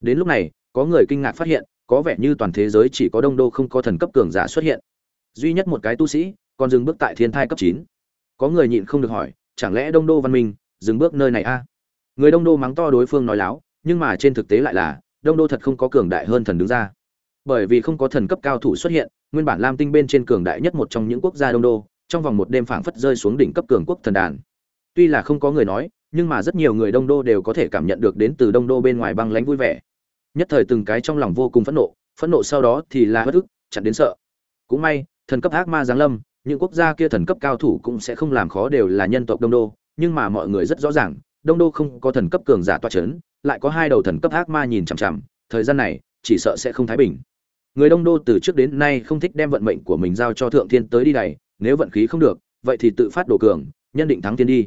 đến lúc này, có người kinh ngạc phát hiện, có vẻ như toàn thế giới chỉ có đông đô không có thần cấp cường giả xuất hiện. Duy nhất một cái tu sĩ, còn dừng bước tại thiên thai cấp chín. Có người nhịn không được hỏi, chẳng lẽ đông đô văn minh, dừng bước nơi này a? Người đông đô mắng to đối phương nói láo, nhưng mà trên thực tế lại là, đông đô thật không có cường đại hơn thần đứng ra. Bởi vì không có thần cấp cao thủ xuất hiện, nguyên bản lam tinh bên trên cường đại nhất một trong những quốc gia đông đô, trong vòng một đêm phảng phất rơi xuống đỉnh cấp cường quốc thần đàn. Tuy là không có người nói, nhưng mà rất nhiều người đông đô đều có thể cảm nhận được đến từ đông đô bên ngoài băng lãnh vui vẻ nhất thời từng cái trong lòng vô cùng phẫn nộ phẫn nộ sau đó thì là bất ức chặn đến sợ. Cũng may thần cấp ác ma giáng lâm những quốc gia kia thần cấp cao thủ cũng sẽ không làm khó đều là nhân tộc đông đô nhưng mà mọi người rất rõ ràng đông đô không có thần cấp cường giả toa c h ấ n lại có hai đầu thần cấp ác ma nhìn chằm chằm thời gian này chỉ sợ sẽ không thái bình. Người đông đô từ trước đến nay không thích đem vận mệnh của mình giao cho thượng thiên tới đi này, nếu vận khí không được vậy thì tự phát đồ cường nhân định thắng thiên đi.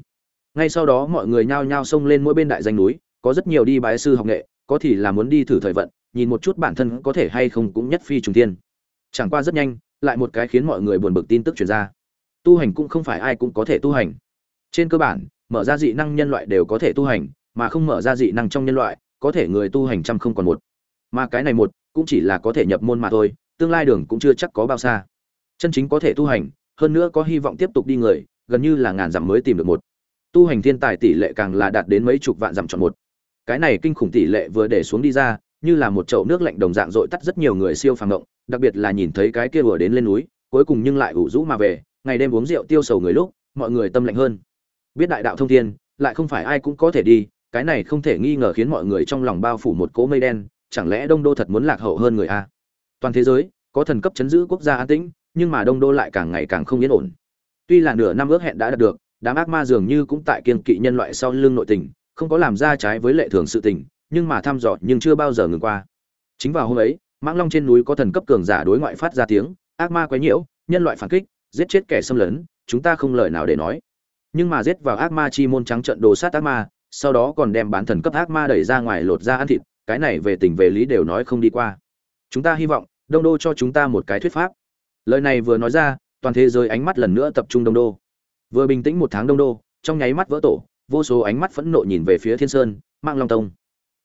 Ngay sau đó mọi người nhao nhao xông lên mỗi bên đại danh núi có rất nhiều đi bái sư học nghệ có thì là muốn đi thử thời vận, nhìn một chút bản thân có thể hay không cũng nhất phi trùng thiên. chẳng qua rất nhanh, lại một cái khiến mọi người buồn bực tin tức truyền ra. Tu hành cũng không phải ai cũng có thể tu hành. Trên cơ bản, mở ra dị năng nhân loại đều có thể tu hành, mà không mở ra dị năng trong nhân loại, có thể người tu hành trăm không còn một. Mà cái này một, cũng chỉ là có thể nhập môn mà thôi, tương lai đường cũng chưa chắc có bao xa. Chân chính có thể tu hành, hơn nữa có hy vọng tiếp tục đi người, gần như là ngàn dặm mới tìm được một. Tu hành thiên tài tỷ lệ càng là đạt đến mấy chục vạn dặm chọn một cái này kinh khủng tỷ lệ vừa để xuống đi ra, như là một chậu nước lạnh đồng dạng dội tắt rất nhiều người siêu phàm động, đặc biệt là nhìn thấy cái kia vừa đến lên núi, cuối cùng nhưng lại ủ rũ mà về, ngày đêm uống rượu tiêu sầu người lúc, mọi người tâm lạnh hơn. Biết đại đạo thông thiên, lại không phải ai cũng có thể đi, cái này không thể nghi ngờ khiến mọi người trong lòng bao phủ một cỗ mây đen, chẳng lẽ đông đô thật muốn lạc hậu hơn người a? Toàn thế giới, có thần cấp chấn giữ quốc gia an tĩnh, nhưng mà đông đô lại càng ngày càng không yên ổn. Tuy là nửa năm ước hẹn đã đạt được, đám ác ma dường như cũng tại kiên kỵ nhân loại sau lưng nội tình không có làm ra trái với lệ thường sự tình, nhưng mà thăm dò nhưng chưa bao giờ ngừng qua. Chính vào hôm ấy, mãng long trên núi có thần cấp cường giả đối ngoại phát ra tiếng, ác ma quấy nhiễu, nhân loại phản kích, giết chết kẻ xâm lấn, chúng ta không lời nào để nói. Nhưng mà giết vào ác ma chi môn trắng trận đồ sát ác ma, sau đó còn đem bán thần cấp ác ma đẩy ra ngoài lột ra ăn thịt, cái này về tình về lý đều nói không đi qua. Chúng ta hy vọng, đông đô cho chúng ta một cái thuyết pháp. Lời này vừa nói ra, toàn thế giới ánh mắt lần nữa tập trung đông đô. Vừa bình tĩnh một tháng đông đô, trong nháy mắt vỡ tổ vô số ánh mắt phẫn nộ nhìn về phía thiên sơn mang long tông.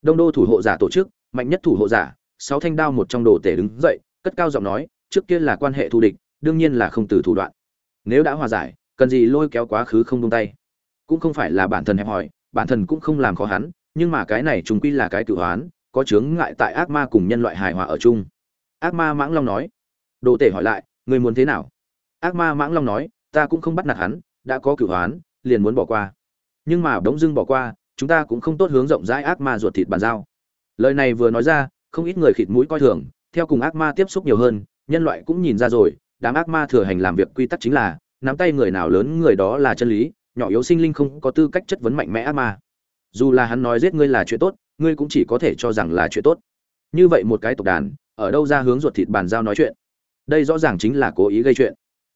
Đông đô thủ hộ giả tổ chức, mạnh nhất thủ hộ giả, sáu thanh đao một trong đồ tể đứng dậy, cất cao giọng nói, trước kia là quan hệ thù địch, đương nhiên là không từ thủ đoạn. Nếu đã hòa giải, cần gì lôi kéo quá khứ không buông tay? Cũng không phải là bản thân hẹp hòi, bản thân cũng không làm khó hắn, nhưng mà cái này trùng quy là cái cự hoán, có chướng ngại tại ác ma cùng nhân loại hài hòa ở chung. Ác ma mãng long nói, đồ tể hỏi lại, người muốn thế nào? Ác ma mãng long nói, ta cũng không bắt nạt hắn, đã có cửu hoán, liền muốn bỏ qua nhưng mà đống dưng bỏ qua, chúng ta cũng không tốt hướng rộng rãi ác ma ruột thịt bàn giao. Lời này vừa nói ra, không ít người khịt mũi coi thường, theo cùng ác ma tiếp xúc nhiều hơn, nhân loại cũng nhìn ra rồi, đám ác ma thừa hành làm việc quy tắc chính là, nắm tay người nào lớn người đó là chân lý, nhỏ yếu sinh linh không có tư cách chất vấn mạnh mẽ ác ma. Dù là hắn nói giết ngươi là chuyện tốt, ngươi cũng chỉ có thể cho rằng là chuyện tốt. Như vậy một cái tộc đàn, ở đâu ra hướng ruột thịt bàn giao nói chuyện? Đây rõ ràng chính là cố ý gây chuyện.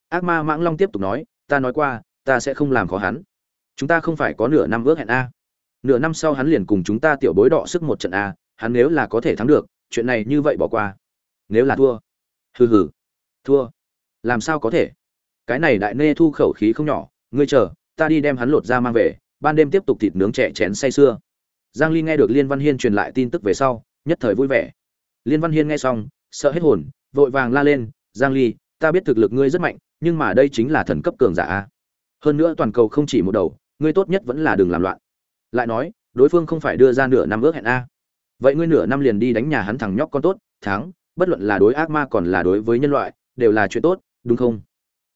Ác ma mãng long tiếp tục nói, ta nói qua, ta sẽ không làm khó hắn chúng ta không phải có nửa năm ước hẹn a. Nửa năm sau hắn liền cùng chúng ta tiểu bối đọ sức một trận a, hắn nếu là có thể thắng được, chuyện này như vậy bỏ qua. Nếu là thua. Hừ hừ. Thua. Làm sao có thể? Cái này đại nê thu khẩu khí không nhỏ, ngươi chờ, ta đi đem hắn lột ra mang về, ban đêm tiếp tục thịt nướng trẻ chén say sưa. Giang ly nghe được liên văn hiên truyền lại tin tức về sau, nhất thời vui vẻ. Liên văn hiên nghe xong, sợ hết hồn, vội vàng la lên, giang ly, ta biết thực lực ngươi rất mạnh, nhưng mà đây chính là thần cấp cường giả hơn nữa toàn cầu không chỉ một đầu ngươi tốt nhất vẫn là đừng làm loạn. Lại nói, đối phương không phải đưa ra nửa năm ước hẹn a. Vậy ngươi nửa năm liền đi đánh nhà hắn thằng nhóc con tốt, thắng, bất luận là đối ác ma còn là đối với nhân loại, đều là chuyện tốt, đúng không?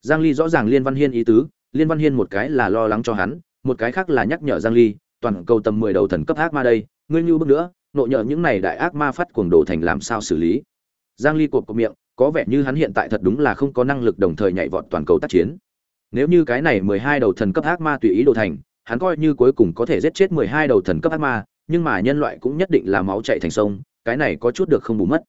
Giang ly rõ ràng liên văn hiên ý tứ, liên văn hiên một cái là lo lắng cho hắn, một cái khác là nhắc nhở giang ly, toàn cầu tầm 10 đầu thần cấp ác ma đây, ngươi như bước nữa, nộ nhờ những này đại ác ma phát cuồng đồ thành làm sao xử lý? Giang ly cột cột miệng, có vẻ như hắn hiện tại thật đúng là không có năng lực đồng thời nhảy vọt toàn cầu tác chiến nếu như cái này 12 đầu thần cấp ác ma tùy ý đồ thành, hắn coi như cuối cùng có thể giết chết 12 đầu thần cấp ác ma, nhưng mà nhân loại cũng nhất định là máu chảy thành sông, cái này có chút được không bù mất.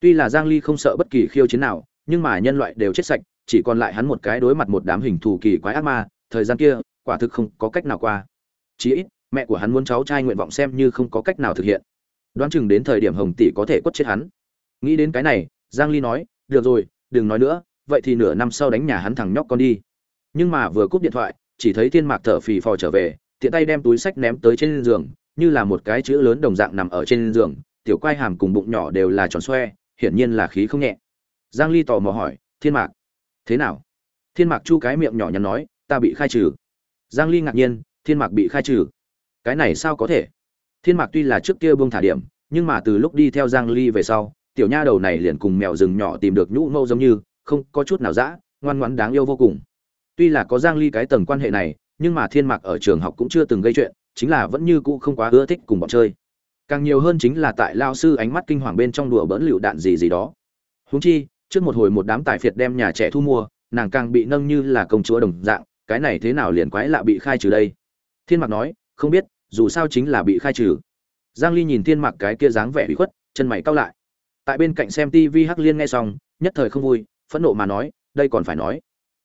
Tuy là giang ly không sợ bất kỳ khiêu chiến nào, nhưng mà nhân loại đều chết sạch, chỉ còn lại hắn một cái đối mặt một đám hình thù kỳ quái ác ma, thời gian kia, quả thực không có cách nào qua. Chí ít, mẹ của hắn muốn cháu trai nguyện vọng xem như không có cách nào thực hiện. Đoán chừng đến thời điểm hồng tỷ có thể quất chết hắn. Nghĩ đến cái này, giang ly nói, được rồi, đừng nói nữa, vậy thì nửa năm sau đánh nhà hắn thằng nhóc con đi nhưng mà vừa cúp điện thoại, chỉ thấy thiên mạc thở phì phò trở về, tiện tay đem túi sách ném tới trên giường, như là một cái chữ lớn đồng dạng nằm ở trên giường, tiểu quai hàm cùng bụng nhỏ đều là tròn xoe, hiển nhiên là khí không nhẹ. Giang ly tò mò hỏi, thiên mạc, thế nào? Thiên mạc chu cái miệng nhỏ nhắn nói, ta bị khai trừ. Giang ly ngạc nhiên, thiên mạc bị khai trừ? Cái này sao có thể? Thiên mạc tuy là trước kia buông thả điểm, nhưng mà từ lúc đi theo giang ly về sau, tiểu nha đầu này liền cùng mèo rừng nhỏ tìm được nhũ mâu giống như, không có chút nào dã, ngoan ngoãn đáng yêu vô cùng tuy là có giang ly cái tầng quan hệ này, nhưng mà thiên mạc ở trường học cũng chưa từng gây chuyện, chính là vẫn như cũ không quá ưa thích cùng bọn chơi. Càng nhiều hơn chính là tại lao sư ánh mắt kinh hoàng bên trong đùa bỡn lựu đạn gì gì đó. Huống chi, trước một hồi một đám tài phiệt đem nhà trẻ thu mua, nàng càng bị nâng như là công chúa đồng dạng, cái này thế nào liền quái lạ bị khai trừ đây? Thiên mạc nói, không biết, dù sao chính là bị khai trừ. Giang ly nhìn thiên mạc cái kia dáng vẻ bị khuất, chân mày cau lại. Tại bên cạnh xem tivi hắc liên nghe xong, nhất thời không vui, phẫn nộ mà nói, đây còn phải nói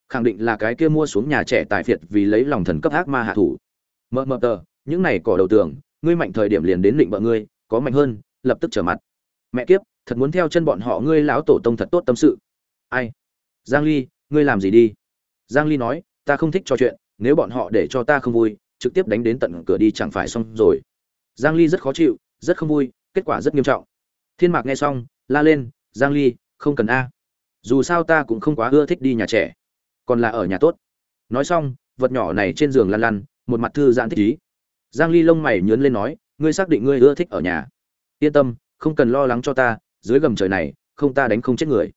khẳng định là cái kia mua xuống nhà trẻ tài phiệt vì lấy lòng thần cấp ác ma hạ thủ. Mờ mờ tờ, những này cỏ đầu tường, ngươi mạnh thời điểm liền đến định vợ ngươi, có mạnh hơn, lập tức trở mặt. Mẹ kiếp, thật muốn theo chân bọn họ ngươi lão tổ tông thật tốt tâm sự. Ai? Giang ly, ngươi làm gì đi? Giang ly nói, ta không thích trò chuyện, nếu bọn họ để cho ta không vui, trực tiếp đánh đến tận cửa đi chẳng phải xong rồi. Giang ly rất khó chịu, rất không vui, kết quả rất nghiêm trọng. Thiên mạc nghe xong, la lên, giang ly, không cần a. Dù sao ta cũng không quá ưa thích đi nhà trẻ còn là ở nhà tốt. Nói xong, vật nhỏ này trên giường lăn lăn, một mặt thư giãn thích ý. Giang ly lông mày nhướng lên nói, ngươi xác định ngươi ưa thích ở nhà. Yên tâm, không cần lo lắng cho ta, dưới gầm trời này, không ta đánh không chết người.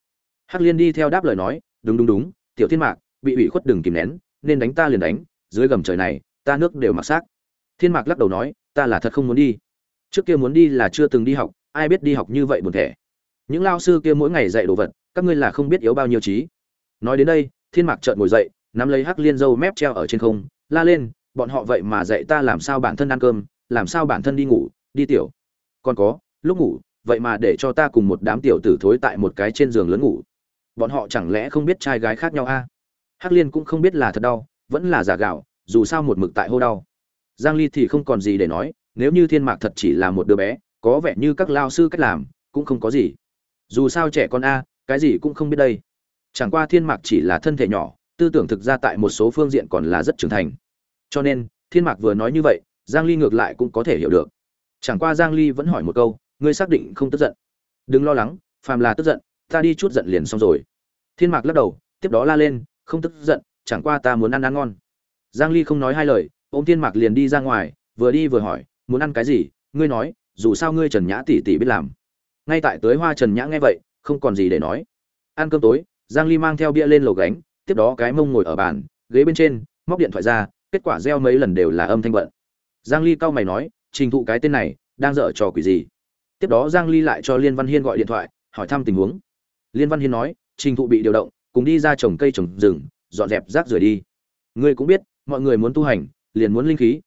Hắc liên đi theo đáp lời nói, đúng đúng đúng, tiểu thiên mạc, bị ủy khuất đừng kìm nén, nên đánh ta liền đánh, dưới gầm trời này, ta nước đều mặc xác. Thiên mạc lắc đầu nói, ta là thật không muốn đi. Trước kia muốn đi là chưa từng đi học, ai biết đi học như vậy buồn thẻ. Những lao sư kia mỗi ngày dạy đồ vật, các ngươi là không biết yếu bao nhiêu trí. Nói đến đây thiên mạc chợt ngồi dậy, nắm lấy hắc liên dâu mép treo ở trên không, la lên, bọn họ vậy mà dạy ta làm sao bản thân ăn cơm, làm sao bản thân đi ngủ, đi tiểu. Còn có, lúc ngủ, vậy mà để cho ta cùng một đám tiểu tử thối tại một cái trên giường lớn ngủ. Bọn họ chẳng lẽ không biết trai gái khác nhau a? Hắc liên cũng không biết là thật đau, vẫn là giả gạo, dù sao một mực tại hô đau. Giang ly thì không còn gì để nói, nếu như thiên mạc thật chỉ là một đứa bé, có vẻ như các lao sư cách làm, cũng không có gì. Dù sao trẻ con a, cái gì cũng không biết đây chẳng qua thiên mạc chỉ là thân thể nhỏ, tư tưởng thực ra tại một số phương diện còn là rất trưởng thành. Cho nên, thiên mạc vừa nói như vậy, giang ly ngược lại cũng có thể hiểu được. Chẳng qua giang ly vẫn hỏi một câu, ngươi xác định không tức giận? Đừng lo lắng, phàm là tức giận, ta đi chút giận liền xong rồi. Thiên mạc lắc đầu, tiếp đó la lên, không tức giận, chẳng qua ta muốn ăn ăn ngon. Giang ly không nói hai lời, ôm thiên mạc liền đi ra ngoài, vừa đi vừa hỏi, muốn ăn cái gì? Ngươi nói, dù sao ngươi trần nhã tỷ tỷ biết làm. Ngay tại tới hoa trần nhã nghe vậy, không còn gì để nói. Ăn cơm tối giang ly mang theo bia lên lầu gánh, tiếp đó cái mông ngồi ở bàn, ghế bên trên, móc điện thoại ra, kết quả gieo mấy lần đều là âm thanh bận. Giang ly cau mày nói, trình thụ cái tên này, đang dở trò quỷ gì? Tiếp đó giang ly lại cho liên văn hiên gọi điện thoại, hỏi thăm tình huống. Liên văn hiên nói, trình thụ bị điều động, cùng đi ra trồng cây trồng rừng, dọn dẹp rác rưởi đi. Ngươi cũng biết, mọi người muốn tu hành, liền muốn linh khí.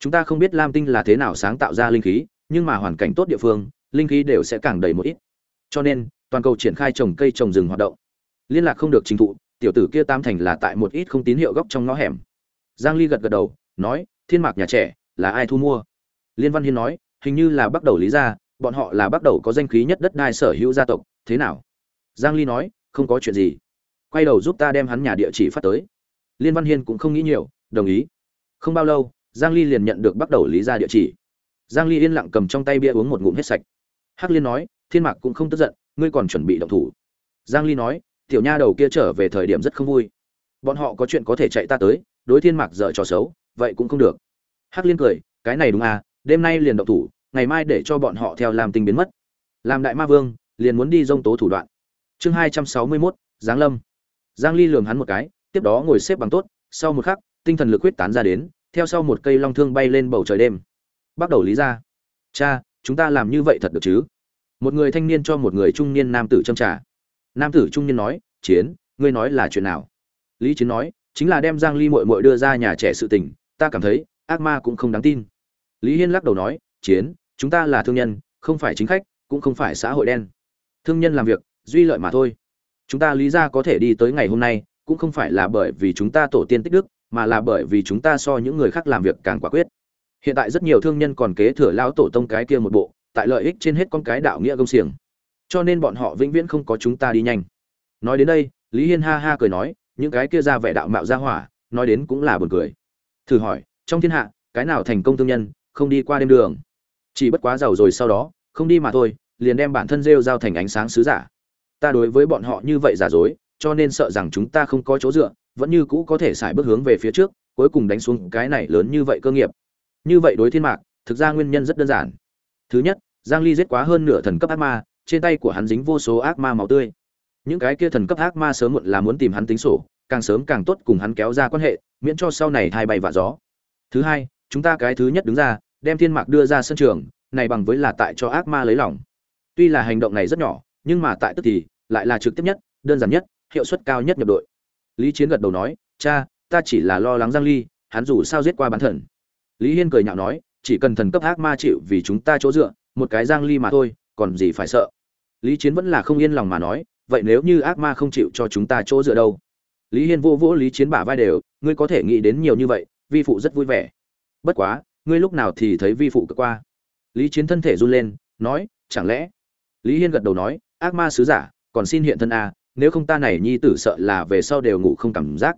Chúng ta không biết lam tinh là thế nào sáng tạo ra linh khí, nhưng mà hoàn cảnh tốt địa phương, linh khí đều sẽ càng đầy một ít. Cho nên, toàn cầu triển khai trồng cây trồng rừng hoạt động liên lạc không được trình thụ, tiểu tử kia tam thành là tại một ít không tín hiệu góc trong ngõ hẻm. Giang ly gật gật đầu, nói, thiên mạc nhà trẻ, là ai thu mua? Liên văn hiên nói, hình như là bắt đầu lý gia, bọn họ là bắt đầu có danh khí nhất đất đai sở hữu gia tộc, thế nào? Giang ly nói, không có chuyện gì. Quay đầu giúp ta đem hắn nhà địa chỉ phát tới. Liên văn hiên cũng không nghĩ nhiều, đồng ý. Không bao lâu, giang ly liền nhận được bắt đầu lý gia địa chỉ. Giang ly yên lặng cầm trong tay bia uống một ngụm hết sạch. Hắc liên nói, thiên mạc cũng không tức giận, ngươi còn chuẩn bị động thủ. Giang ly nói tiểu nha đầu kia trở về thời điểm rất không vui. Bọn họ có chuyện có thể chạy ta tới đối thiên mạc dở trò xấu vậy cũng không được. Hắc liên cười cái này đúng à đêm nay liền động thủ ngày mai để cho bọn họ theo làm tình biến mất. Làm đại ma vương liền muốn đi dông tố thủ đoạn. Chương hai trăm sáu mươi 261, giáng lâm. Giang ly lườm hắn một cái tiếp đó ngồi xếp bằng tốt sau một khắc tinh thần lực huyết tán ra đến theo sau một cây long thương bay lên bầu trời đêm. Bắt đầu lý ra. Cha chúng ta làm như vậy thật được chứ? Một người thanh niên cho một người trung niên nam tử châm trà nam tử trung niên nói, chiến, ngươi nói là chuyện nào? Lý chiến nói, chính là đem giang ly muội muội đưa ra nhà trẻ sự tình, ta cảm thấy, ác ma cũng không đáng tin. Lý hiên lắc đầu nói, chiến, chúng ta là thương nhân, không phải chính khách, cũng không phải xã hội đen. Thương nhân làm việc, duy lợi mà thôi. Chúng ta lý ra có thể đi tới ngày hôm nay, cũng không phải là bởi vì chúng ta tổ tiên tích đức, mà là bởi vì chúng ta so những người khác làm việc càng quả quyết. Hiện tại rất nhiều thương nhân còn kế thừa lão tổ tông cái kia một bộ, tại lợi ích trên hết con cái đạo nghĩa công xiềng cho nên bọn họ vĩnh viễn không có chúng ta đi nhanh. Nói đến đây, lý hiên ha ha cười nói, những cái kia ra vẻ đạo mạo ra hỏa, nói đến cũng là buồn cười. Thử hỏi, trong thiên hạ, cái nào thành công thương nhân, không đi qua đêm đường? Chỉ bất quá giàu rồi sau đó, không đi mà thôi, liền đem bản thân rêu giao thành ánh sáng sứ giả. Ta đối với bọn họ như vậy giả dối, cho nên sợ rằng chúng ta không có chỗ dựa, vẫn như cũ có thể xài bước hướng về phía trước, cuối cùng đánh xuống cái này lớn như vậy cơ nghiệp. Như vậy đối thiên mạc, thực ra nguyên nhân rất đơn giản. Thứ nhất, giang ly giết quá hơn nửa thần cấp ác ma trên tay của hắn dính vô số ác ma máu tươi. Những cái kia thần cấp ác ma sớm muộn là muốn tìm hắn tính sổ, càng sớm càng tốt cùng hắn kéo ra quan hệ, miễn cho sau này thay bay vạ gió. Thứ hai, chúng ta cái thứ nhất đứng ra, đem thiên mạc đưa ra sân trường, này bằng với là tại cho ác ma lấy lòng. Tuy là hành động này rất nhỏ, nhưng mà tại tức thì, lại là trực tiếp nhất, đơn giản nhất, hiệu suất cao nhất nhập đội. Lý chiến gật đầu nói, cha, ta chỉ là lo lắng giang ly, hắn dù sao giết qua bán thần. Lý hiên cười nhạo nói, chỉ cần thần cấp ác ma chịu vì chúng ta chỗ dựa, một cái giang ly mà thôi còn gì phải sợ? Lý chiến vẫn là không yên lòng mà nói, vậy nếu như ác ma không chịu cho chúng ta chỗ dựa đâu? Lý hiên vô vỗ lý chiến bả vai đều, ngươi có thể nghĩ đến nhiều như vậy, vi phụ rất vui vẻ. Bất quá, ngươi lúc nào thì thấy vi phụ cực qua? Lý chiến thân thể run lên, nói, chẳng lẽ? Lý hiên gật đầu nói, ác ma sứ giả, còn xin hiện thân a nếu không ta này nhi tử sợ là về sau đều ngủ không cảm giác.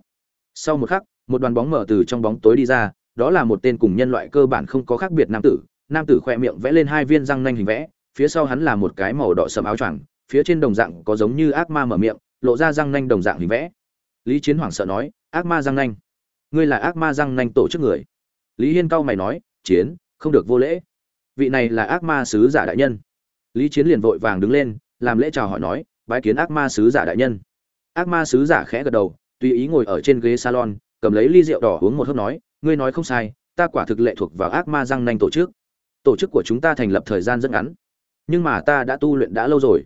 Sau một khắc, một đoàn bóng mở từ trong bóng tối đi ra, đó là một tên cùng nhân loại cơ bản không có khác biệt nam tử. Nam tử khoe miệng vẽ lên hai viên răng nanh hình vẽ phía sau hắn là một cái màu đỏ sầm áo choàng, phía trên đồng dạng có giống như ác ma mở miệng, lộ ra răng nanh đồng dạng hình vẽ. Lý chiến hoảng sợ nói, ác ma răng nanh? Ngươi là ác ma răng nanh tổ chức người? Lý hiên cao mày nói, chiến, không được vô lễ. Vị này là ác ma sứ giả đại nhân. Lý chiến liền vội vàng đứng lên, làm lễ chào hỏi nói, bái kiến ác ma sứ giả đại nhân. Ác ma sứ giả khẽ gật đầu, tùy ý ngồi ở trên ghế salon, cầm lấy ly rượu đỏ uống một hớp nói, ngươi nói không sai, ta quả thực lệ thuộc vào ác ma răng nanh tổ chức. Tổ chức của chúng ta thành lập thời gian rất ngắn nhưng mà ta đã tu luyện đã lâu rồi.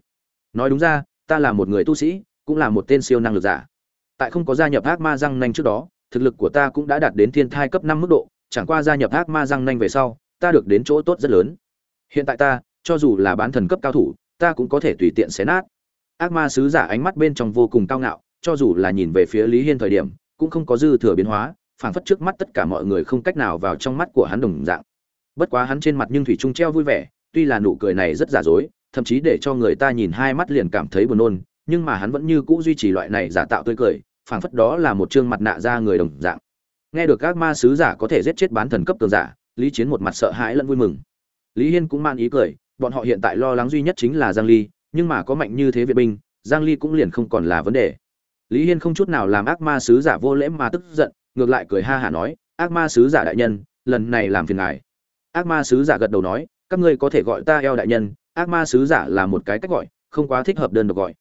Nói đúng ra, ta là một người tu sĩ, cũng là một tên siêu năng lực giả. Tại không có gia nhập ác ma răng nanh trước đó, thực lực của ta cũng đã đạt đến thiên thai cấp năm mức độ, chẳng qua gia nhập ác ma răng nanh về sau, ta được đến chỗ tốt rất lớn. Hiện tại ta, cho dù là bán thần cấp cao thủ, ta cũng có thể tùy tiện xé nát. Ác ma sứ giả ánh mắt bên trong vô cùng cao ngạo, cho dù là nhìn về phía lý hiên thời điểm, cũng không có dư thừa biến hóa, phảng phất trước mắt tất cả mọi người không cách nào vào trong mắt của hắn đồng dạng. Bất quá hắn trên mặt nhưng thủy trung treo vui vẻ tuy là nụ cười này rất giả dối, thậm chí để cho người ta nhìn hai mắt liền cảm thấy buồn nôn, nhưng mà hắn vẫn như cũ duy trì loại này giả tạo tươi cười, phảng phất đó là một trương mặt nạ ra người đồng dạng. Nghe được các ma sứ giả có thể giết chết bán thần cấp cường giả, lý chiến một mặt sợ hãi lẫn vui mừng. Lý hiên cũng man ý cười, bọn họ hiện tại lo lắng duy nhất chính là giang ly, nhưng mà có mạnh như thế Vệ binh, giang ly cũng liền không còn là vấn đề. Lý hiên không chút nào làm ác ma sứ giả vô lễ mà tức giận, ngược lại cười ha hả nói, ác ma sứ giả đại nhân, lần này làm phiền ngài. Ác ma sứ giả gật đầu nói các ngươi có thể gọi ta eo đại nhân, ác ma sứ giả là một cái cách gọi, không quá thích hợp đơn độc gọi.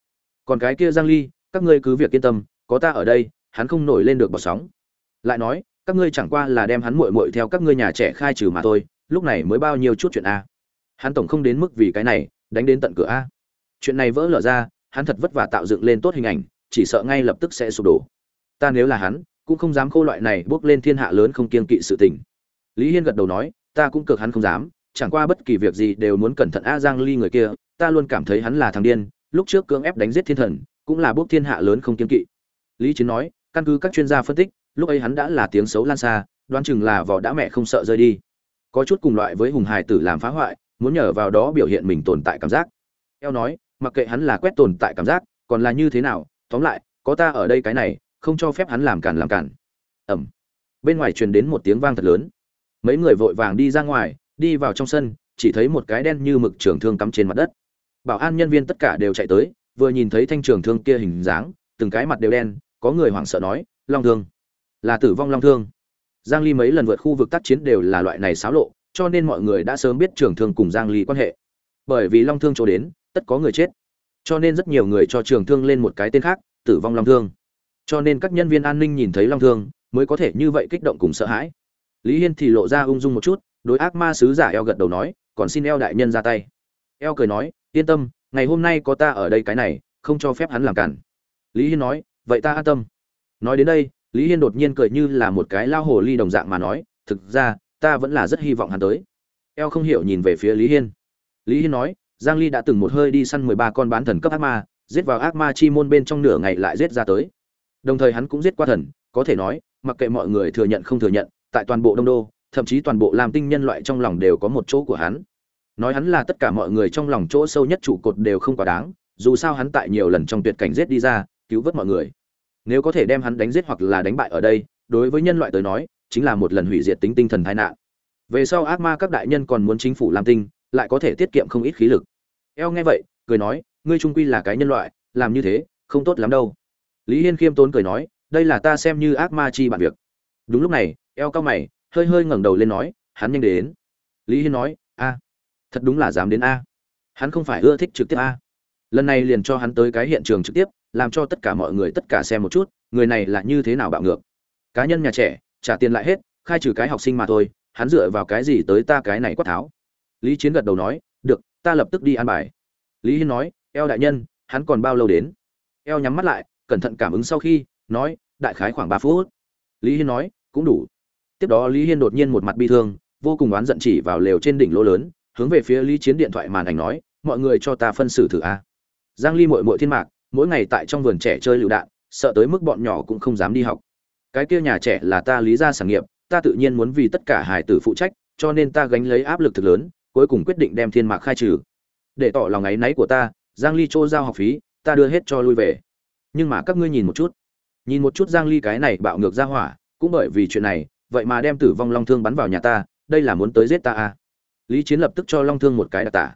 Còn cái kia giang ly, các ngươi cứ việc yên tâm, có ta ở đây, hắn không nổi lên được bọt sóng. Lại nói, các ngươi chẳng qua là đem hắn muội muội theo các ngươi nhà trẻ khai trừ mà thôi, lúc này mới bao nhiêu chút chuyện a. Hắn tổng không đến mức vì cái này, đánh đến tận cửa a. Chuyện này vỡ lở ra, hắn thật vất vả tạo dựng lên tốt hình ảnh, chỉ sợ ngay lập tức sẽ sụp đổ. Ta nếu là hắn, cũng không dám khô loại này bước lên thiên hạ lớn không kiên kỵ sự tình. Lý hiên gật đầu nói, ta cũng cực hắn không dám chẳng qua bất kỳ việc gì đều muốn cẩn thận a giang ly người kia, ta luôn cảm thấy hắn là thằng điên, lúc trước cưỡng ép đánh giết thiên thần, cũng là bước thiên hạ lớn không kiên kỵ. Lý chiến nói, căn cứ các chuyên gia phân tích, lúc ấy hắn đã là tiếng xấu lan xa, đoán chừng là vỏ đã mẹ không sợ rơi đi. Có chút cùng loại với hùng hài tử làm phá hoại, muốn nhờ vào đó biểu hiện mình tồn tại cảm giác. Eo nói, mặc kệ hắn là quét tồn tại cảm giác, còn là như thế nào, tóm lại, có ta ở đây cái này, không cho phép hắn làm cản làm cản ẩm. Bên ngoài truyền đến một tiếng vang thật lớn. Mấy người vội vàng đi ra ngoài đi vào trong sân, chỉ thấy một cái đen như mực trường thương cắm trên mặt đất. Bảo an nhân viên tất cả đều chạy tới, vừa nhìn thấy thanh trường thương kia hình dáng, từng cái mặt đều đen, có người hoảng sợ nói, long thương. Là tử vong long thương. Giang ly mấy lần vượt khu vực tác chiến đều là loại này xáo lộ, cho nên mọi người đã sớm biết trường thương cùng giang ly quan hệ. Bởi vì long thương chỗ đến, tất có người chết. Cho nên rất nhiều người cho trường thương lên một cái tên khác, tử vong long thương. Cho nên các nhân viên an ninh nhìn thấy long thương, mới có thể như vậy kích động cùng sợ hãi. Lý hiên thì lộ ra ung dung một chút đối ác ma sứ giả eo gật đầu nói, còn xin eo đại nhân ra tay. Eo cười nói, yên tâm, ngày hôm nay có ta ở đây cái này, không cho phép hắn làm cản. Lý hiên nói, vậy ta an tâm. Nói đến đây, lý hiên đột nhiên cười như là một cái lao hồ ly đồng dạng mà nói, thực ra, ta vẫn là rất hy vọng hắn tới. Eo không hiểu nhìn về phía lý hiên. Lý hiên nói, giang ly đã từng một hơi đi săn 13 con bán thần cấp ác ma, giết vào ác ma chi môn bên trong nửa ngày lại giết ra tới. Đồng thời hắn cũng giết qua thần, có thể nói, mặc kệ mọi người thừa nhận không thừa nhận, tại toàn bộ đông đô thậm chí toàn bộ làm tinh nhân loại trong lòng đều có một chỗ của hắn. Nói hắn là tất cả mọi người trong lòng chỗ sâu nhất trụ cột đều không quá đáng, dù sao hắn tại nhiều lần trong tuyệt cảnh giết đi ra, cứu vớt mọi người. Nếu có thể đem hắn đánh giết hoặc là đánh bại ở đây, đối với nhân loại tới nói, chính là một lần hủy diệt tính tinh thần tai nạn. Về sau ác ma các đại nhân còn muốn chính phủ làm tinh, lại có thể tiết kiệm không ít khí lực. Eo nghe vậy, cười nói, ngươi trung quy là cái nhân loại, làm như thế, không tốt lắm đâu. Lý hiên khiêm tốn cười nói, đây là ta xem như ác ma chi bạn việc. Đúng lúc này, eo cao mày hơi hơi ngẩng đầu lên nói, hắn nhanh đến. Lý hiên nói, a, thật đúng là dám đến a. Hắn không phải ưa thích trực tiếp a. Lần này liền cho hắn tới cái hiện trường trực tiếp, làm cho tất cả mọi người tất cả xem một chút, người này là như thế nào bạo ngược. Cá nhân nhà trẻ, trả tiền lại hết, khai trừ cái học sinh mà thôi, hắn dựa vào cái gì tới ta cái này quát tháo? Lý chiến gật đầu nói, được, ta lập tức đi ăn bài. Lý hiên nói, eo đại nhân, hắn còn bao lâu đến? Eo nhắm mắt lại, cẩn thận cảm ứng sau khi, nói, đại khái khoảng ba phút. Lý hiên nói, cũng đủ tiếp đó lý hiên đột nhiên một mặt bi thương, vô cùng oán giận chỉ vào lều trên đỉnh lỗ lớn, hướng về phía lý chiến điện thoại màn ảnh nói, mọi người cho ta phân xử thử a. Giang ly mội mội thiên mạc, mỗi ngày tại trong vườn trẻ chơi lựu đạn, sợ tới mức bọn nhỏ cũng không dám đi học. Cái kia nhà trẻ là ta lý ra sản nghiệp, ta tự nhiên muốn vì tất cả hải tử phụ trách, cho nên ta gánh lấy áp lực thực lớn, cuối cùng quyết định đem thiên mạc khai trừ. Để tỏ lòng áy náy của ta, giang ly chỗ giao học phí, ta đưa hết cho lui về. Nhưng mà các ngươi nhìn một chút. Nhìn một chút giang ly cái này bạo ngược ra hỏa, cũng bởi vì chuyện này vậy mà đem tử vong long thương bắn vào nhà ta, đây là muốn tới giết ta à? Lý chiến lập tức cho long thương một cái đặc tả.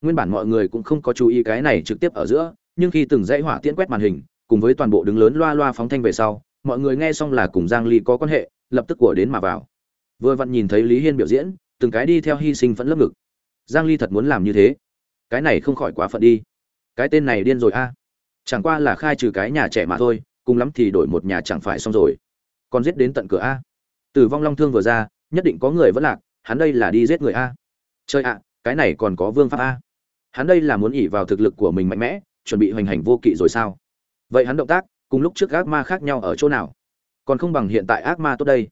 Nguyên bản mọi người cũng không có chú ý cái này trực tiếp ở giữa, nhưng khi từng dãy hỏa tiễn quét màn hình, cùng với toàn bộ đứng lớn loa loa phóng thanh về sau, mọi người nghe xong là cùng giang ly có quan hệ, lập tức của đến mà vào. Vừa vặn nhìn thấy lý hiên biểu diễn, từng cái đi theo hy sinh vẫn lấp ngực. Giang ly thật muốn làm như thế. Cái này không khỏi quá phận đi. Cái tên này điên rồi a. Chẳng qua là khai trừ cái nhà trẻ mà thôi, cùng lắm thì đổi một nhà chẳng phải xong rồi. Còn giết đến tận cửa a tử vong long thương vừa ra, nhất định có người vẫn lạc, hắn đây là đi giết người a. Chơi ạ, cái này còn có vương pháp a. Hắn đây là muốn ỉ vào thực lực của mình mạnh mẽ, chuẩn bị hoành hành vô kỵ rồi sao? Vậy hắn động tác, cùng lúc trước ác ma khác nhau ở chỗ nào? Còn không bằng hiện tại ác ma tốt đây.